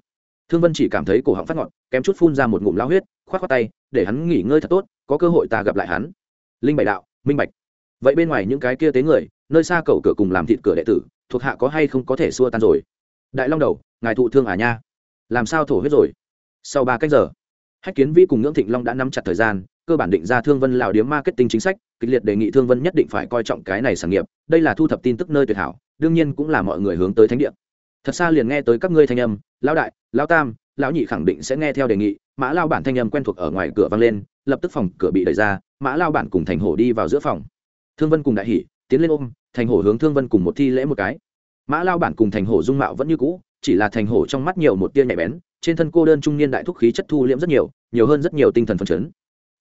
Thương vân chỉ cảm thấy cổ họng phát ngọt, kém chút phun ra một ngụm lao huyết k h o á t khoác tay, để hắn nghỉ ngơi thật tốt có cơ hội ta gặp lại hắn. Linh bảy đạo, minh bạch. Vậy bên ngoài những cái kia tế người, nơi xa cầu cửa cùng làm thịt cửa đệ tử, thuộc hạ có hay không có thể xua tan rồi? Đại long đầu, ngài thụ thương à nha? Làm sao thổ huyết rồi? Sau ba cách giờ, hách kiến vi cùng ngưỡng thịnh long đã nắm chặt thời gian, cơ bản định ra thương vân lào điếm marketing chính sách, kịch liệt đề nghị thương vân nhất định phải coi trọng cái này sản nghiệp. Đây là thu thập tin tức nơi tuyệt hảo, đương nhiên cũng là mọi người hướng tới thánh địa. Thật xa liền nghe tới các ngươi thanh âm, lão đại, lão tam, lão nhị khẳng định sẽ nghe theo đề nghị. Mã lao bản thanh âm quen thuộc ở ngoài cửa vang lên lập tức phòng cửa bị đẩy ra, mã lao bản cùng thành hổ đi vào giữa phòng. Thương vân cùng đại hỷ tiến lên ôm, thành hổ hướng thương vân cùng một thi lễ một cái. Mã lao bản cùng thành hổ dung mạo vẫn như cũ, chỉ là thành hổ trong mắt nhiều một tia nhạy bén, trên thân cô đơn trung niên đại thúc khí chất thu liễm rất nhiều nhiều hơn rất nhiều tinh thần phấn chấn.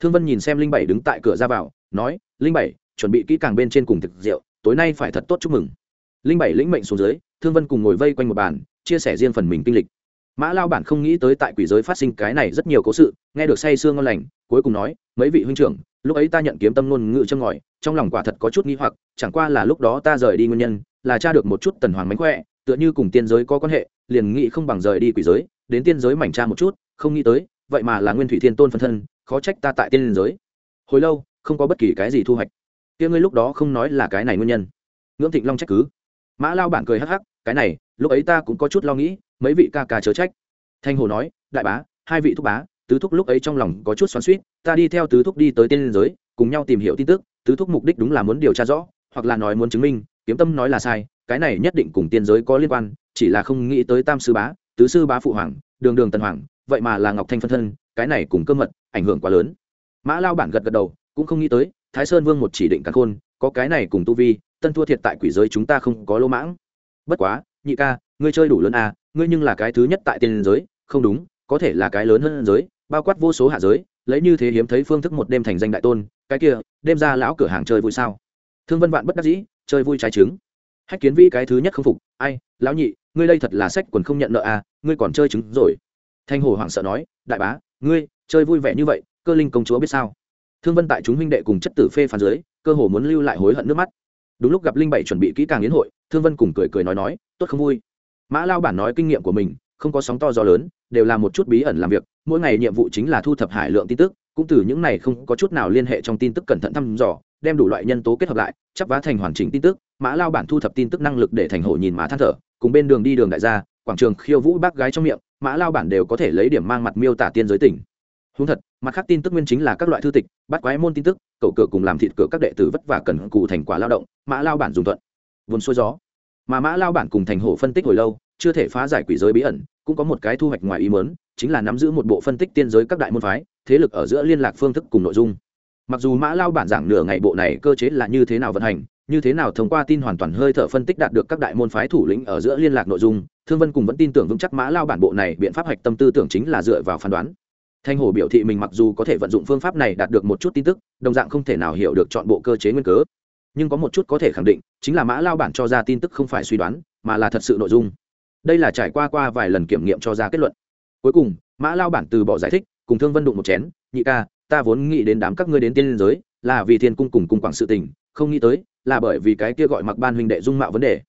Thương vân nhìn xem linh bảy đứng tại cửa ra vào, nói, linh bảy, chuẩn bị kỹ càng bên trên cùng thực rượu, tối nay phải thật tốt chúc mừng. Linh bảy lĩnh mệnh xuống dưới, thương vân cùng ngồi vây quanh một bàn, chia sẻ riêng phần mình kinh lịch mã lao bản không nghĩ tới tại quỷ giới phát sinh cái này rất nhiều cố sự, nghe được say sương ngon lành, cuối cùng nói, mấy vị huynh trưởng, lúc ấy ta nhận kiếm tâm ngôn ngữ châm ngòi, trong lòng quả thật có chút nghi hoặc, chẳng qua là lúc đó ta rời đi nguyên nhân, là tra được một chút tần hoàng mánh khỏe, tựa như cùng tiên giới có quan hệ, liền nghĩ không bằng rời đi quỷ giới, đến tiên giới mảnh cha một chút, không nghĩ tới, vậy mà là nguyên thủy thiên tôn phân thân, khó trách ta tại tiên giới. Hồi lâu, không có bất kỳ cái gì thu hoạch. Kia ngươi lúc đó không nói là cái này nguyên nhân. Ngưỡng thịnh long trách cứ. Mã lao bản cười hắc hắc, cái này lúc ấy ta cũng có chút lo nghĩ, mấy vị ca ca chớ trách. Thanh hồ nói, đại bá, hai vị thúc bá, tứ thúc lúc ấy trong lòng có chút xoắn suýt ta đi theo tứ thúc đi tới tiên liên giới, cùng nhau tìm hiểu tin tức, tứ thúc mục đích đúng là muốn điều tra rõ, hoặc là nói muốn chứng minh, kiếm tâm nói là sai, cái này nhất định cùng tiên giới có liên quan, chỉ là không nghĩ tới tam sư bá, tứ sư bá phụ hoàng, đường đường tần hoàng, vậy mà là ngọc thanh phân thân, cái này cùng cơ mật, ảnh hưởng quá lớn. Mã lao bản gật gật đầu, cũng không nghĩ tới, thái sơn vương một chỉ định cả khôn, có cái này cùng tu vi, tân thua thiệt tại quỷ giới chúng ta không có lỗ mãng. Bất quá nhị ca ngươi chơi đủ lớn à, ngươi nhưng là cái thứ nhất tại tiền giới không đúng có thể là cái lớn hơn giới bao quát vô số hạ giới lấy như thế hiếm thấy phương thức một đêm thành danh đại tôn cái kia đêm ra lão cửa hàng chơi vui sao? Thương vân vạn bất đắc dĩ chơi vui trái trứng. Hách kiến vĩ cái thứ nhất không phục ai lão nhị ngươi đây thật là sách quần không nhận nợ à ngươi còn chơi trứng rồi. Thanh hồ hoảng sợ nói đại bá ngươi chơi vui vẻ như vậy cơ linh công chúa biết sao? Thương vân tại chúng huynh đệ cùng chất tử phê phán dưới cơ hồ muốn lưu lại hối hận nước mắt. Đúng lúc gặp linh bảy chuẩn bị kỹ càng yến hội thương vân cùng cười cười nói nói tốt không vui. Mã lao bản nói kinh nghiệm của mình, không có sóng to gió lớn, đều là một chút bí ẩn làm việc, mỗi ngày nhiệm vụ chính là thu thập hải lượng tin tức, cũng từ những này không có chút nào liên hệ trong tin tức cẩn thận thăm dò, đem đủ loại nhân tố kết hợp lại, chắp vá thành hoàn chỉnh tin tức, mã lao bản thu thập tin tức năng lực để thành hộ nhìn má than thở, cùng bên đường đi đường đại gia, quảng trường khiêu vũ bác gái trong miệng, mã lao bản đều có thể lấy điểm mang mặt miêu tả tiên giới tỉnh húng thật, mặt khác tin tức nguyên chính là các loại thư tịch, bắt quái môn tin tức, cậu cửa cùng làm thịt cửa các đệ tử vất vả cần cụ thành quả lao động, mã lao bản dùng thuận. Vốn xuôi gió mà mã lao bản cùng thành hổ phân tích hồi lâu, chưa thể phá giải quỷ giới bí ẩn, cũng có một cái thu hoạch ngoài ý mớn chính là nắm giữ một bộ phân tích tiên giới các đại môn phái, thế lực ở giữa liên lạc phương thức cùng nội dung. Mặc dù mã lao bản giảng nửa ngày bộ này cơ chế là như thế nào vận hành, như thế nào thông qua tin hoàn toàn hơi thở phân tích đạt được các đại môn phái thủ lĩnh ở giữa liên lạc nội dung, thương vân cùng vẫn tin tưởng vững chắc mã lao bản bộ này biện pháp hạch tâm tư tưởng chính là dựa vào phán đoán. Thanh hồ biểu thị mình mặc dù có thể vận dụng phương pháp này đạt được một chút tin tức, đồng dạng không thể nào hiểu được chọn bộ cơ chế nguyên cớ nhưng có một chút có thể khẳng định, chính là mã lao bản cho ra tin tức không phải suy đoán, mà là thật sự nội dung. Đây là trải qua qua vài lần kiểm nghiệm cho ra kết luận. Cuối cùng, mã lao bản từ bỏ giải thích, cùng thương vân đụng một chén, nhị ca, ta vốn nghĩ đến đám các ngươi đến tiên liên giới, là vì thiên cung cùng cung quảng sự tình, không nghĩ tới, là bởi vì cái kia gọi mặc ban huynh đệ dung mạo vấn đề.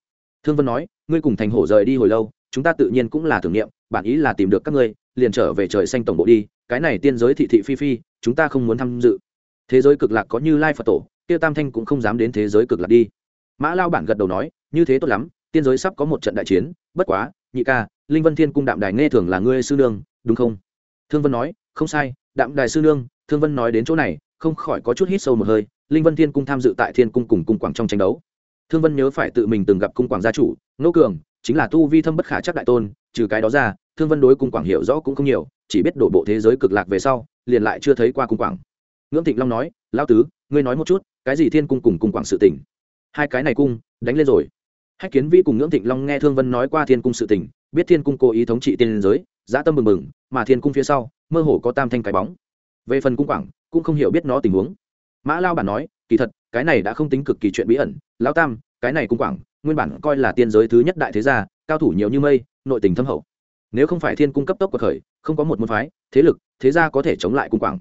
Thương vân nói, ngươi cùng thành hổ rời đi hồi lâu, chúng ta tự nhiên cũng là thử nghiệm, bản ý là tìm được các ngươi, liền trở về trời xanh tổng bộ đi, cái này tiên giới thị thị phi phi, chúng ta không muốn tham dự. Thế giới cực lạc có như lai phật tổ kia tam thanh cũng không dám đến thế giới cực lạc đi. Mã lao bản gật đầu nói, như thế tốt lắm, tiên giới sắp có một trận đại chiến, bất quá, nhị ca, linh vân thiên cung đạm đài nghe thường là ngươi sư nương, đúng không? Thương vân nói, không sai, đạm đài sư nương. Thương vân nói đến chỗ này, không khỏi có chút hít sâu một hơi, linh vân thiên cung tham dự tại thiên cung cùng cung quảng trong tranh đấu. Thương vân nhớ phải tự mình từng gặp cung quảng gia chủ, ngô cường, chính là tu vi thâm bất khả chắc đại tôn, trừ cái đó ra, thương vân đối cung quảng hiểu rõ cũng không nhiều, chỉ biết đổ bộ thế giới cực lạc về sau, liền lại chưa thấy qua cung quảng. Ngưỡng thịnh long nói lao tứ, ngươi nói một chút cái gì thiên cung cùng cung quảng sự tỉnh hai cái này cung, đánh lên rồi. Hách kiến vi cùng ngưỡng thịnh long nghe thương vân nói qua thiên cung sự tỉnh biết thiên cung cố ý thống trị tiên giới, dã tâm mừng mừng mà thiên cung phía sau, mơ hồ có tam thanh cái bóng. Về phần cung quảng, cũng không hiểu biết nó tình huống. Mã lao bản nói, kỳ thật, cái này đã không tính cực kỳ chuyện bí ẩn. Lao tam, cái này cung quảng, nguyên bản coi là tiên giới thứ nhất đại thế gia, cao thủ nhiều như mây, nội tình thâm hậu. Nếu không phải thiên cung cấp tốc cuộc khởi, không có một môn phái, thế lực, thế gia có thể chống lại cung quảng.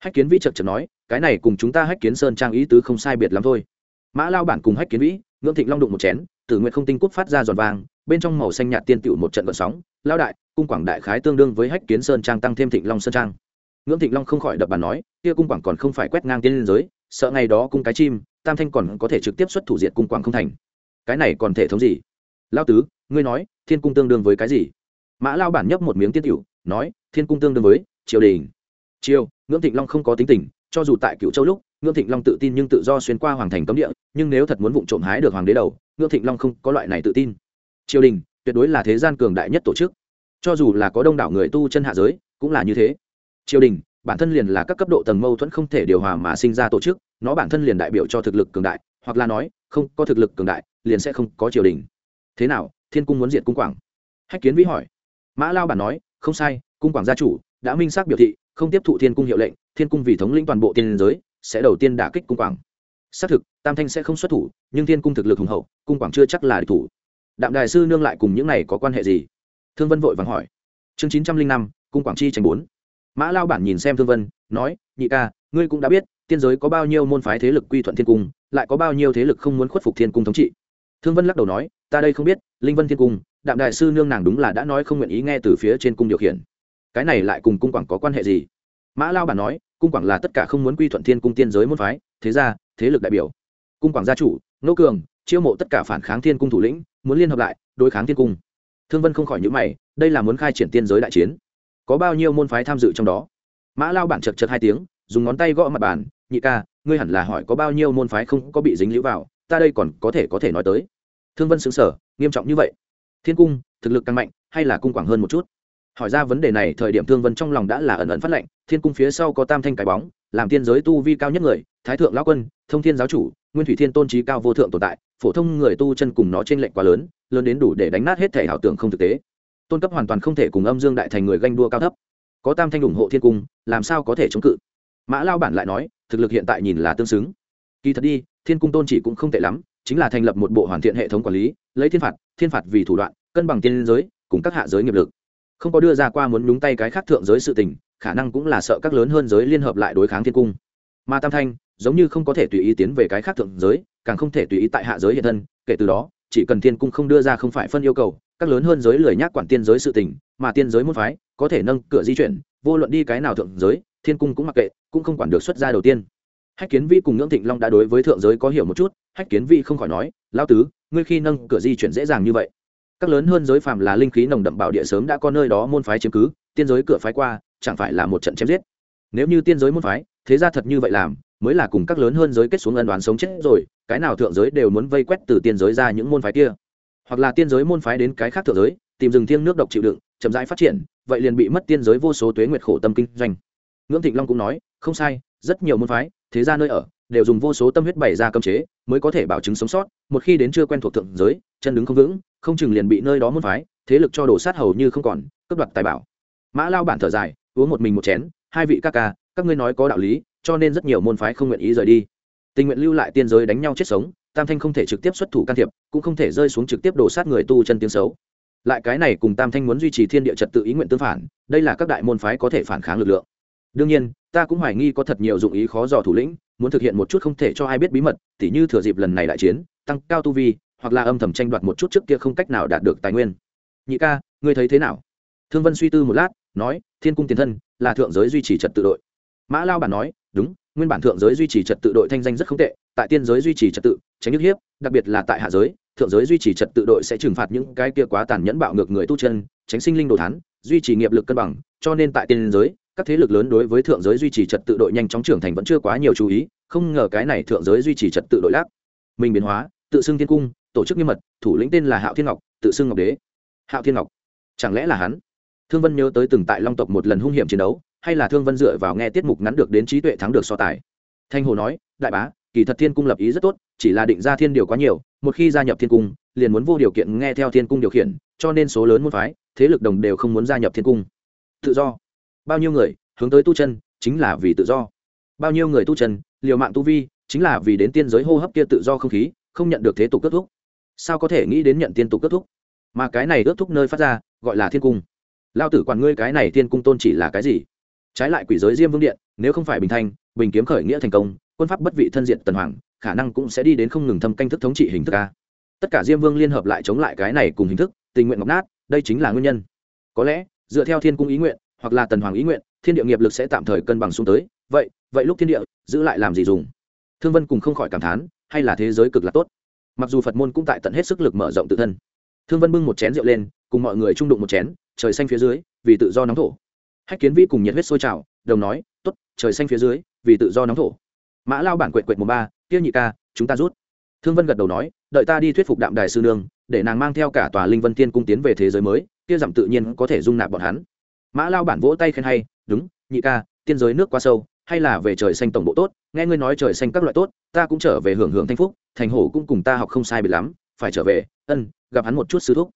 Hách kiến vi chật chật nói cái này cùng chúng ta hách kiến sơn trang ý tứ không sai biệt lắm thôi. Mã lao bản cùng hách kiến vĩ, ngưỡng thịnh long đụng một chén, tử nguyện không tinh cút phát ra giòn vàng, bên trong màu xanh nhạt tiên tựu một trận vận sóng, lao đại, cung quảng đại khái tương đương với hách kiến sơn trang tăng thêm thịnh long sơn trang. Ngưỡng thịnh long không khỏi đập bàn nói, kia cung quảng còn không phải quét ngang tiên liên giới, sợ ngày đó cung cái chim, tam thanh còn có thể trực tiếp xuất thủ diện cung quảng không thành. Cái này còn thể thống gì? Lao tứ, ngươi nói, thiên cung tương đương với cái gì? Mã lao bản nhấp một miếng tiên tiểu, nói, thiên cung tương đương với triều đình. Triều, ngưỡng thịnh long không có tính tình cho dù tại cựu châu lúc, ngưỡng thịnh long tự tin nhưng tự do xuyên qua hoàng thành cấm địa, nhưng nếu thật muốn vụ trộm hái được hoàng đế đầu, ngưỡng thịnh long không có loại này tự tin. Triều đình, tuyệt đối là thế gian cường đại nhất tổ chức. Cho dù là có đông đảo người tu chân hạ giới, cũng là như thế. Triều đình, bản thân liền là các cấp độ tầng mâu thuẫn không thể điều hòa mà sinh ra tổ chức, nó bản thân liền đại biểu cho thực lực cường đại, hoặc là nói, không có thực lực cường đại, liền sẽ không có triều đình. Thế nào, thiên cung muốn diệt cung quảng? Hách kiến vĩ hỏi. Mã lao bản nói, không sai, cung quảng gia chủ đã minh xác biểu thị không tiếp thụ thiên cung hiệu lệnh, thiên cung vì thống lĩnh toàn bộ tiên giới, sẽ đầu tiên đả kích cung quảng. Xác thực, tam thanh sẽ không xuất thủ, nhưng thiên cung thực lực hùng hậu, cung quảng chưa chắc là địch thủ. Đạm đài sư nương lại cùng những này có quan hệ gì? Thương vân vội vàng hỏi. Chương chín trăm linh năm, cung quảng chi tranh bốn. Mã lao bản nhìn xem thương vân, nói, nhị ca, ngươi cũng đã biết, tiên giới có bao nhiêu môn phái thế lực quy thuận thiên cung, lại có bao nhiêu thế lực không muốn khuất phục thiên cung thống trị. Thương vân lắc đầu nói, ta đây không biết, linh vân thiên cung, đạm đại sư nương nàng đúng là đã nói không nguyện ý nghe từ phía trên cung điều khiển cái này lại cùng cung quảng có quan hệ gì? Mã lao bản nói, cung quảng là tất cả không muốn quy thuận thiên cung tiên giới môn phái, thế ra thế lực đại biểu. Cung quảng gia chủ, nô cường, chiêu mộ tất cả phản kháng thiên cung thủ lĩnh, muốn liên hợp lại, đối kháng thiên cung. Thương vân không khỏi nhữ mày, đây là muốn khai triển tiên giới đại chiến. Có bao nhiêu môn phái tham dự trong đó? Mã lao bản chật chật hai tiếng, dùng ngón tay gõ mặt bàn, nhị ca, ngươi hẳn là hỏi có bao nhiêu môn phái không có bị dính lũ vào, ta đây còn có thể có thể nói tới. Thương vân xứng sở nghiêm trọng như vậy. Thiên cung, thực lực càng mạnh, hay là cung quảng hơn một chút? Hỏi ra vấn đề này, thời điểm thương vân trong lòng đã là ẩn ẩn phát lệnh, thiên cung phía sau có tam thanh cái bóng, làm tiên giới tu vi cao nhất người, thái thượng lão quân, thông thiên giáo chủ, nguyên thủy thiên tôn trí cao vô thượng tồn tại, phổ thông người tu chân cùng nó trên lệnh quá lớn lớn đến đủ để đánh nát hết thể ảo tưởng không thực tế. Tôn cấp hoàn toàn không thể cùng âm dương đại thành người ganh đua cao thấp. Có tam thanh ủng hộ thiên cung, làm sao có thể chống cự? Mã lao bản lại nói, thực lực hiện tại nhìn là tương xứng. Kỳ thật đi, thiên cung tôn chỉ cũng không tệ lắm, chính là thành lập một bộ hoàn thiện hệ thống quản lý, lấy thiên phạt thiên phạt vì thủ đoạn, cân bằng tiên giới, cùng các hạ giới nghiệp lực không có đưa ra qua muốn nhúng tay cái khác thượng giới sự tình, khả năng cũng là sợ các lớn hơn giới liên hợp lại đối kháng thiên cung. Mà tam thanh, giống như không có thể tùy ý tiến về cái khác thượng giới, càng không thể tùy ý tại hạ giới hiện thân, kể từ đó, chỉ cần thiên cung không đưa ra không phải phân yêu cầu, các lớn hơn giới lười nhác quản tiên giới sự tình, mà tiên giới muốn phái, có thể nâng cửa di chuyển, vô luận đi cái nào thượng giới, thiên cung cũng mặc kệ, cũng không quản được xuất gia đầu tiên. Hách kiến vi cùng ngưỡng thịnh long đã đối với thượng giới có hiểu một chút, hách kiến vi không khỏi nói lao tứ, ngươi khi nâng cửa di chuyển dễ dàng như vậy các lớn hơn giới phàm là linh khí nồng đậm bảo địa sớm đã có nơi đó môn phái chiếm cứ, tiên giới cửa phái qua, chẳng phải là một trận chém giết. Nếu như tiên giới môn phái, thế ra thật như vậy làm, mới là cùng các lớn hơn giới kết xuống ân đoán sống chết rồi, cái nào thượng giới đều muốn vây quét từ tiên giới ra những môn phái kia. Hoặc là tiên giới môn phái đến cái khác thượng giới, tìm rừng thiêng nước độc chịu đựng, chậm rãi phát triển, vậy liền bị mất tiên giới vô số tuế nguyệt khổ tâm kinh doanh. Ngưỡng thịnh long cũng nói, không sai, rất nhiều môn phái, thế ra nơi ở, đều dùng vô số tâm huyết bày ra cấm chế, mới có thể bảo chứng sống sót, một khi đến chưa quen thuộc thượng giới, chân đứng không vững không chừng liền bị nơi đó môn phái, thế lực cho đổ sát hầu như không còn, cướp đoạt tài bảo. Mã lao bản thở dài, uống một mình một chén, hai vị ca ca, các ngươi nói có đạo lý, cho nên rất nhiều môn phái không nguyện ý rời đi. Tình nguyện lưu lại tiên giới đánh nhau chết sống, tam thanh không thể trực tiếp xuất thủ can thiệp, cũng không thể rơi xuống trực tiếp đổ sát người tu chân tiếng xấu. Lại cái này cùng tam thanh muốn duy trì thiên địa trật tự ý nguyện tương phản, đây là các đại môn phái có thể phản kháng lực lượng. Đương nhiên, ta cũng hoài nghi có thật nhiều dụng ý khó dò thủ lĩnh, muốn thực hiện một chút không thể cho ai biết bí mật, tỉ như thừa dịp lần này đại chiến, tăng cao tu vi hoặc là âm thầm tranh đoạt một chút trước kia không cách nào đạt được tài nguyên. Nhị ca, ngươi thấy thế nào? Thương vân suy tư một lát, nói, thiên cung tiền thân là thượng giới duy trì trật tự đội. Mã lao bản nói, đúng, nguyên bản thượng giới duy trì trật tự đội thanh danh rất không tệ, tại tiên giới duy trì trật tự, tránh nhức hiếp, đặc biệt là tại hạ giới, thượng giới duy trì trật tự đội sẽ trừng phạt những cái kia quá tàn nhẫn bạo ngược người tu chân, tránh sinh linh đồ thán, duy trì nghiệp lực cân bằng, cho nên tại tiên giới, các thế lực lớn đối với thượng giới duy trì trật tự đội nhanh chóng trưởng thành vẫn chưa quá nhiều chú ý, không ngờ cái này thượng giới duy trì trật tự đội lác. Mình biến hóa, tự xưng thiên cung tổ chức nghiêm mật, thủ lĩnh tên là hạo thiên ngọc, tự xưng ngọc đế. Hạo thiên ngọc? Chẳng lẽ là hắn? Thương vân nhớ tới từng tại long tộc một lần hung hiểm chiến đấu, hay là thương vân dựa vào nghe tiết mục ngắn được đến trí tuệ thắng được so tài? Thanh hồ nói, đại bá, kỳ thật thiên cung lập ý rất tốt, chỉ là định ra thiên điều quá nhiều, một khi gia nhập thiên cung, liền muốn vô điều kiện nghe theo thiên cung điều khiển, cho nên số lớn môn phái, thế lực đồng đều không muốn gia nhập thiên cung. Tự do. Bao nhiêu người hướng tới tu chân, chính là vì tự do. Bao nhiêu người tu chân, liều mạng tu vi, chính là vì đến tiên giới hô hấp kia tự do không khí, không nhận được thế tục kết thúc sao có thể nghĩ đến nhận tiên tục kết thúc? Mà cái này ước thúc nơi phát ra, gọi là thiên cung. Lao tử quản ngươi cái này thiên cung tôn chỉ là cái gì? Trái lại quỷ giới diêm vương điện, nếu không phải bình thanh, bình kiếm khởi nghĩa thành công, quân pháp bất vị thân diện tần hoàng, khả năng cũng sẽ đi đến không ngừng thâm canh thức thống trị hình thức a. Tất cả diêm vương liên hợp lại chống lại cái này cùng hình thức, tình nguyện ngọc nát, đây chính là nguyên nhân. Có lẽ, dựa theo thiên cung ý nguyện, hoặc là tần hoàng ý nguyện, thiên địa nghiệp lực sẽ tạm thời cân bằng xuống tới. Vậy vậy lúc thiên địa, giữ lại làm gì dùng? Thương vân cùng không khỏi cảm thán, hay là thế giới cực là tốt mặc dù phật môn cũng tại tận hết sức lực mở rộng tự thân thương vân bưng một chén rượu lên cùng mọi người trung đụng một chén trời xanh phía dưới vì tự do nóng thổ hách kiến vĩ cùng nhiệt huyết sôi trào đồng nói t ố t trời xanh phía dưới vì tự do nóng thổ mã lao bản quệt quệt một ba tiêu nhị ca chúng ta rút thương vân gật đầu nói đợi ta đi thuyết phục đạm đài sư nương để nàng mang theo cả tòa linh vân tiên cung tiến về thế giới mới kia giảm tự nhiên có thể dung nạp bọn hắn mã lao bản vỗ tay khen hay đúng nhị ca tiên giới nước quá sâu hay là về trời xanh tổng bộ tốt, nghe ngươi nói trời xanh các loại tốt, ta cũng trở về hưởng hưởng thanh phúc, thành hổ cũng cùng ta học không sai bị lắm, phải trở về, ân, gặp hắn một chút sư thúc.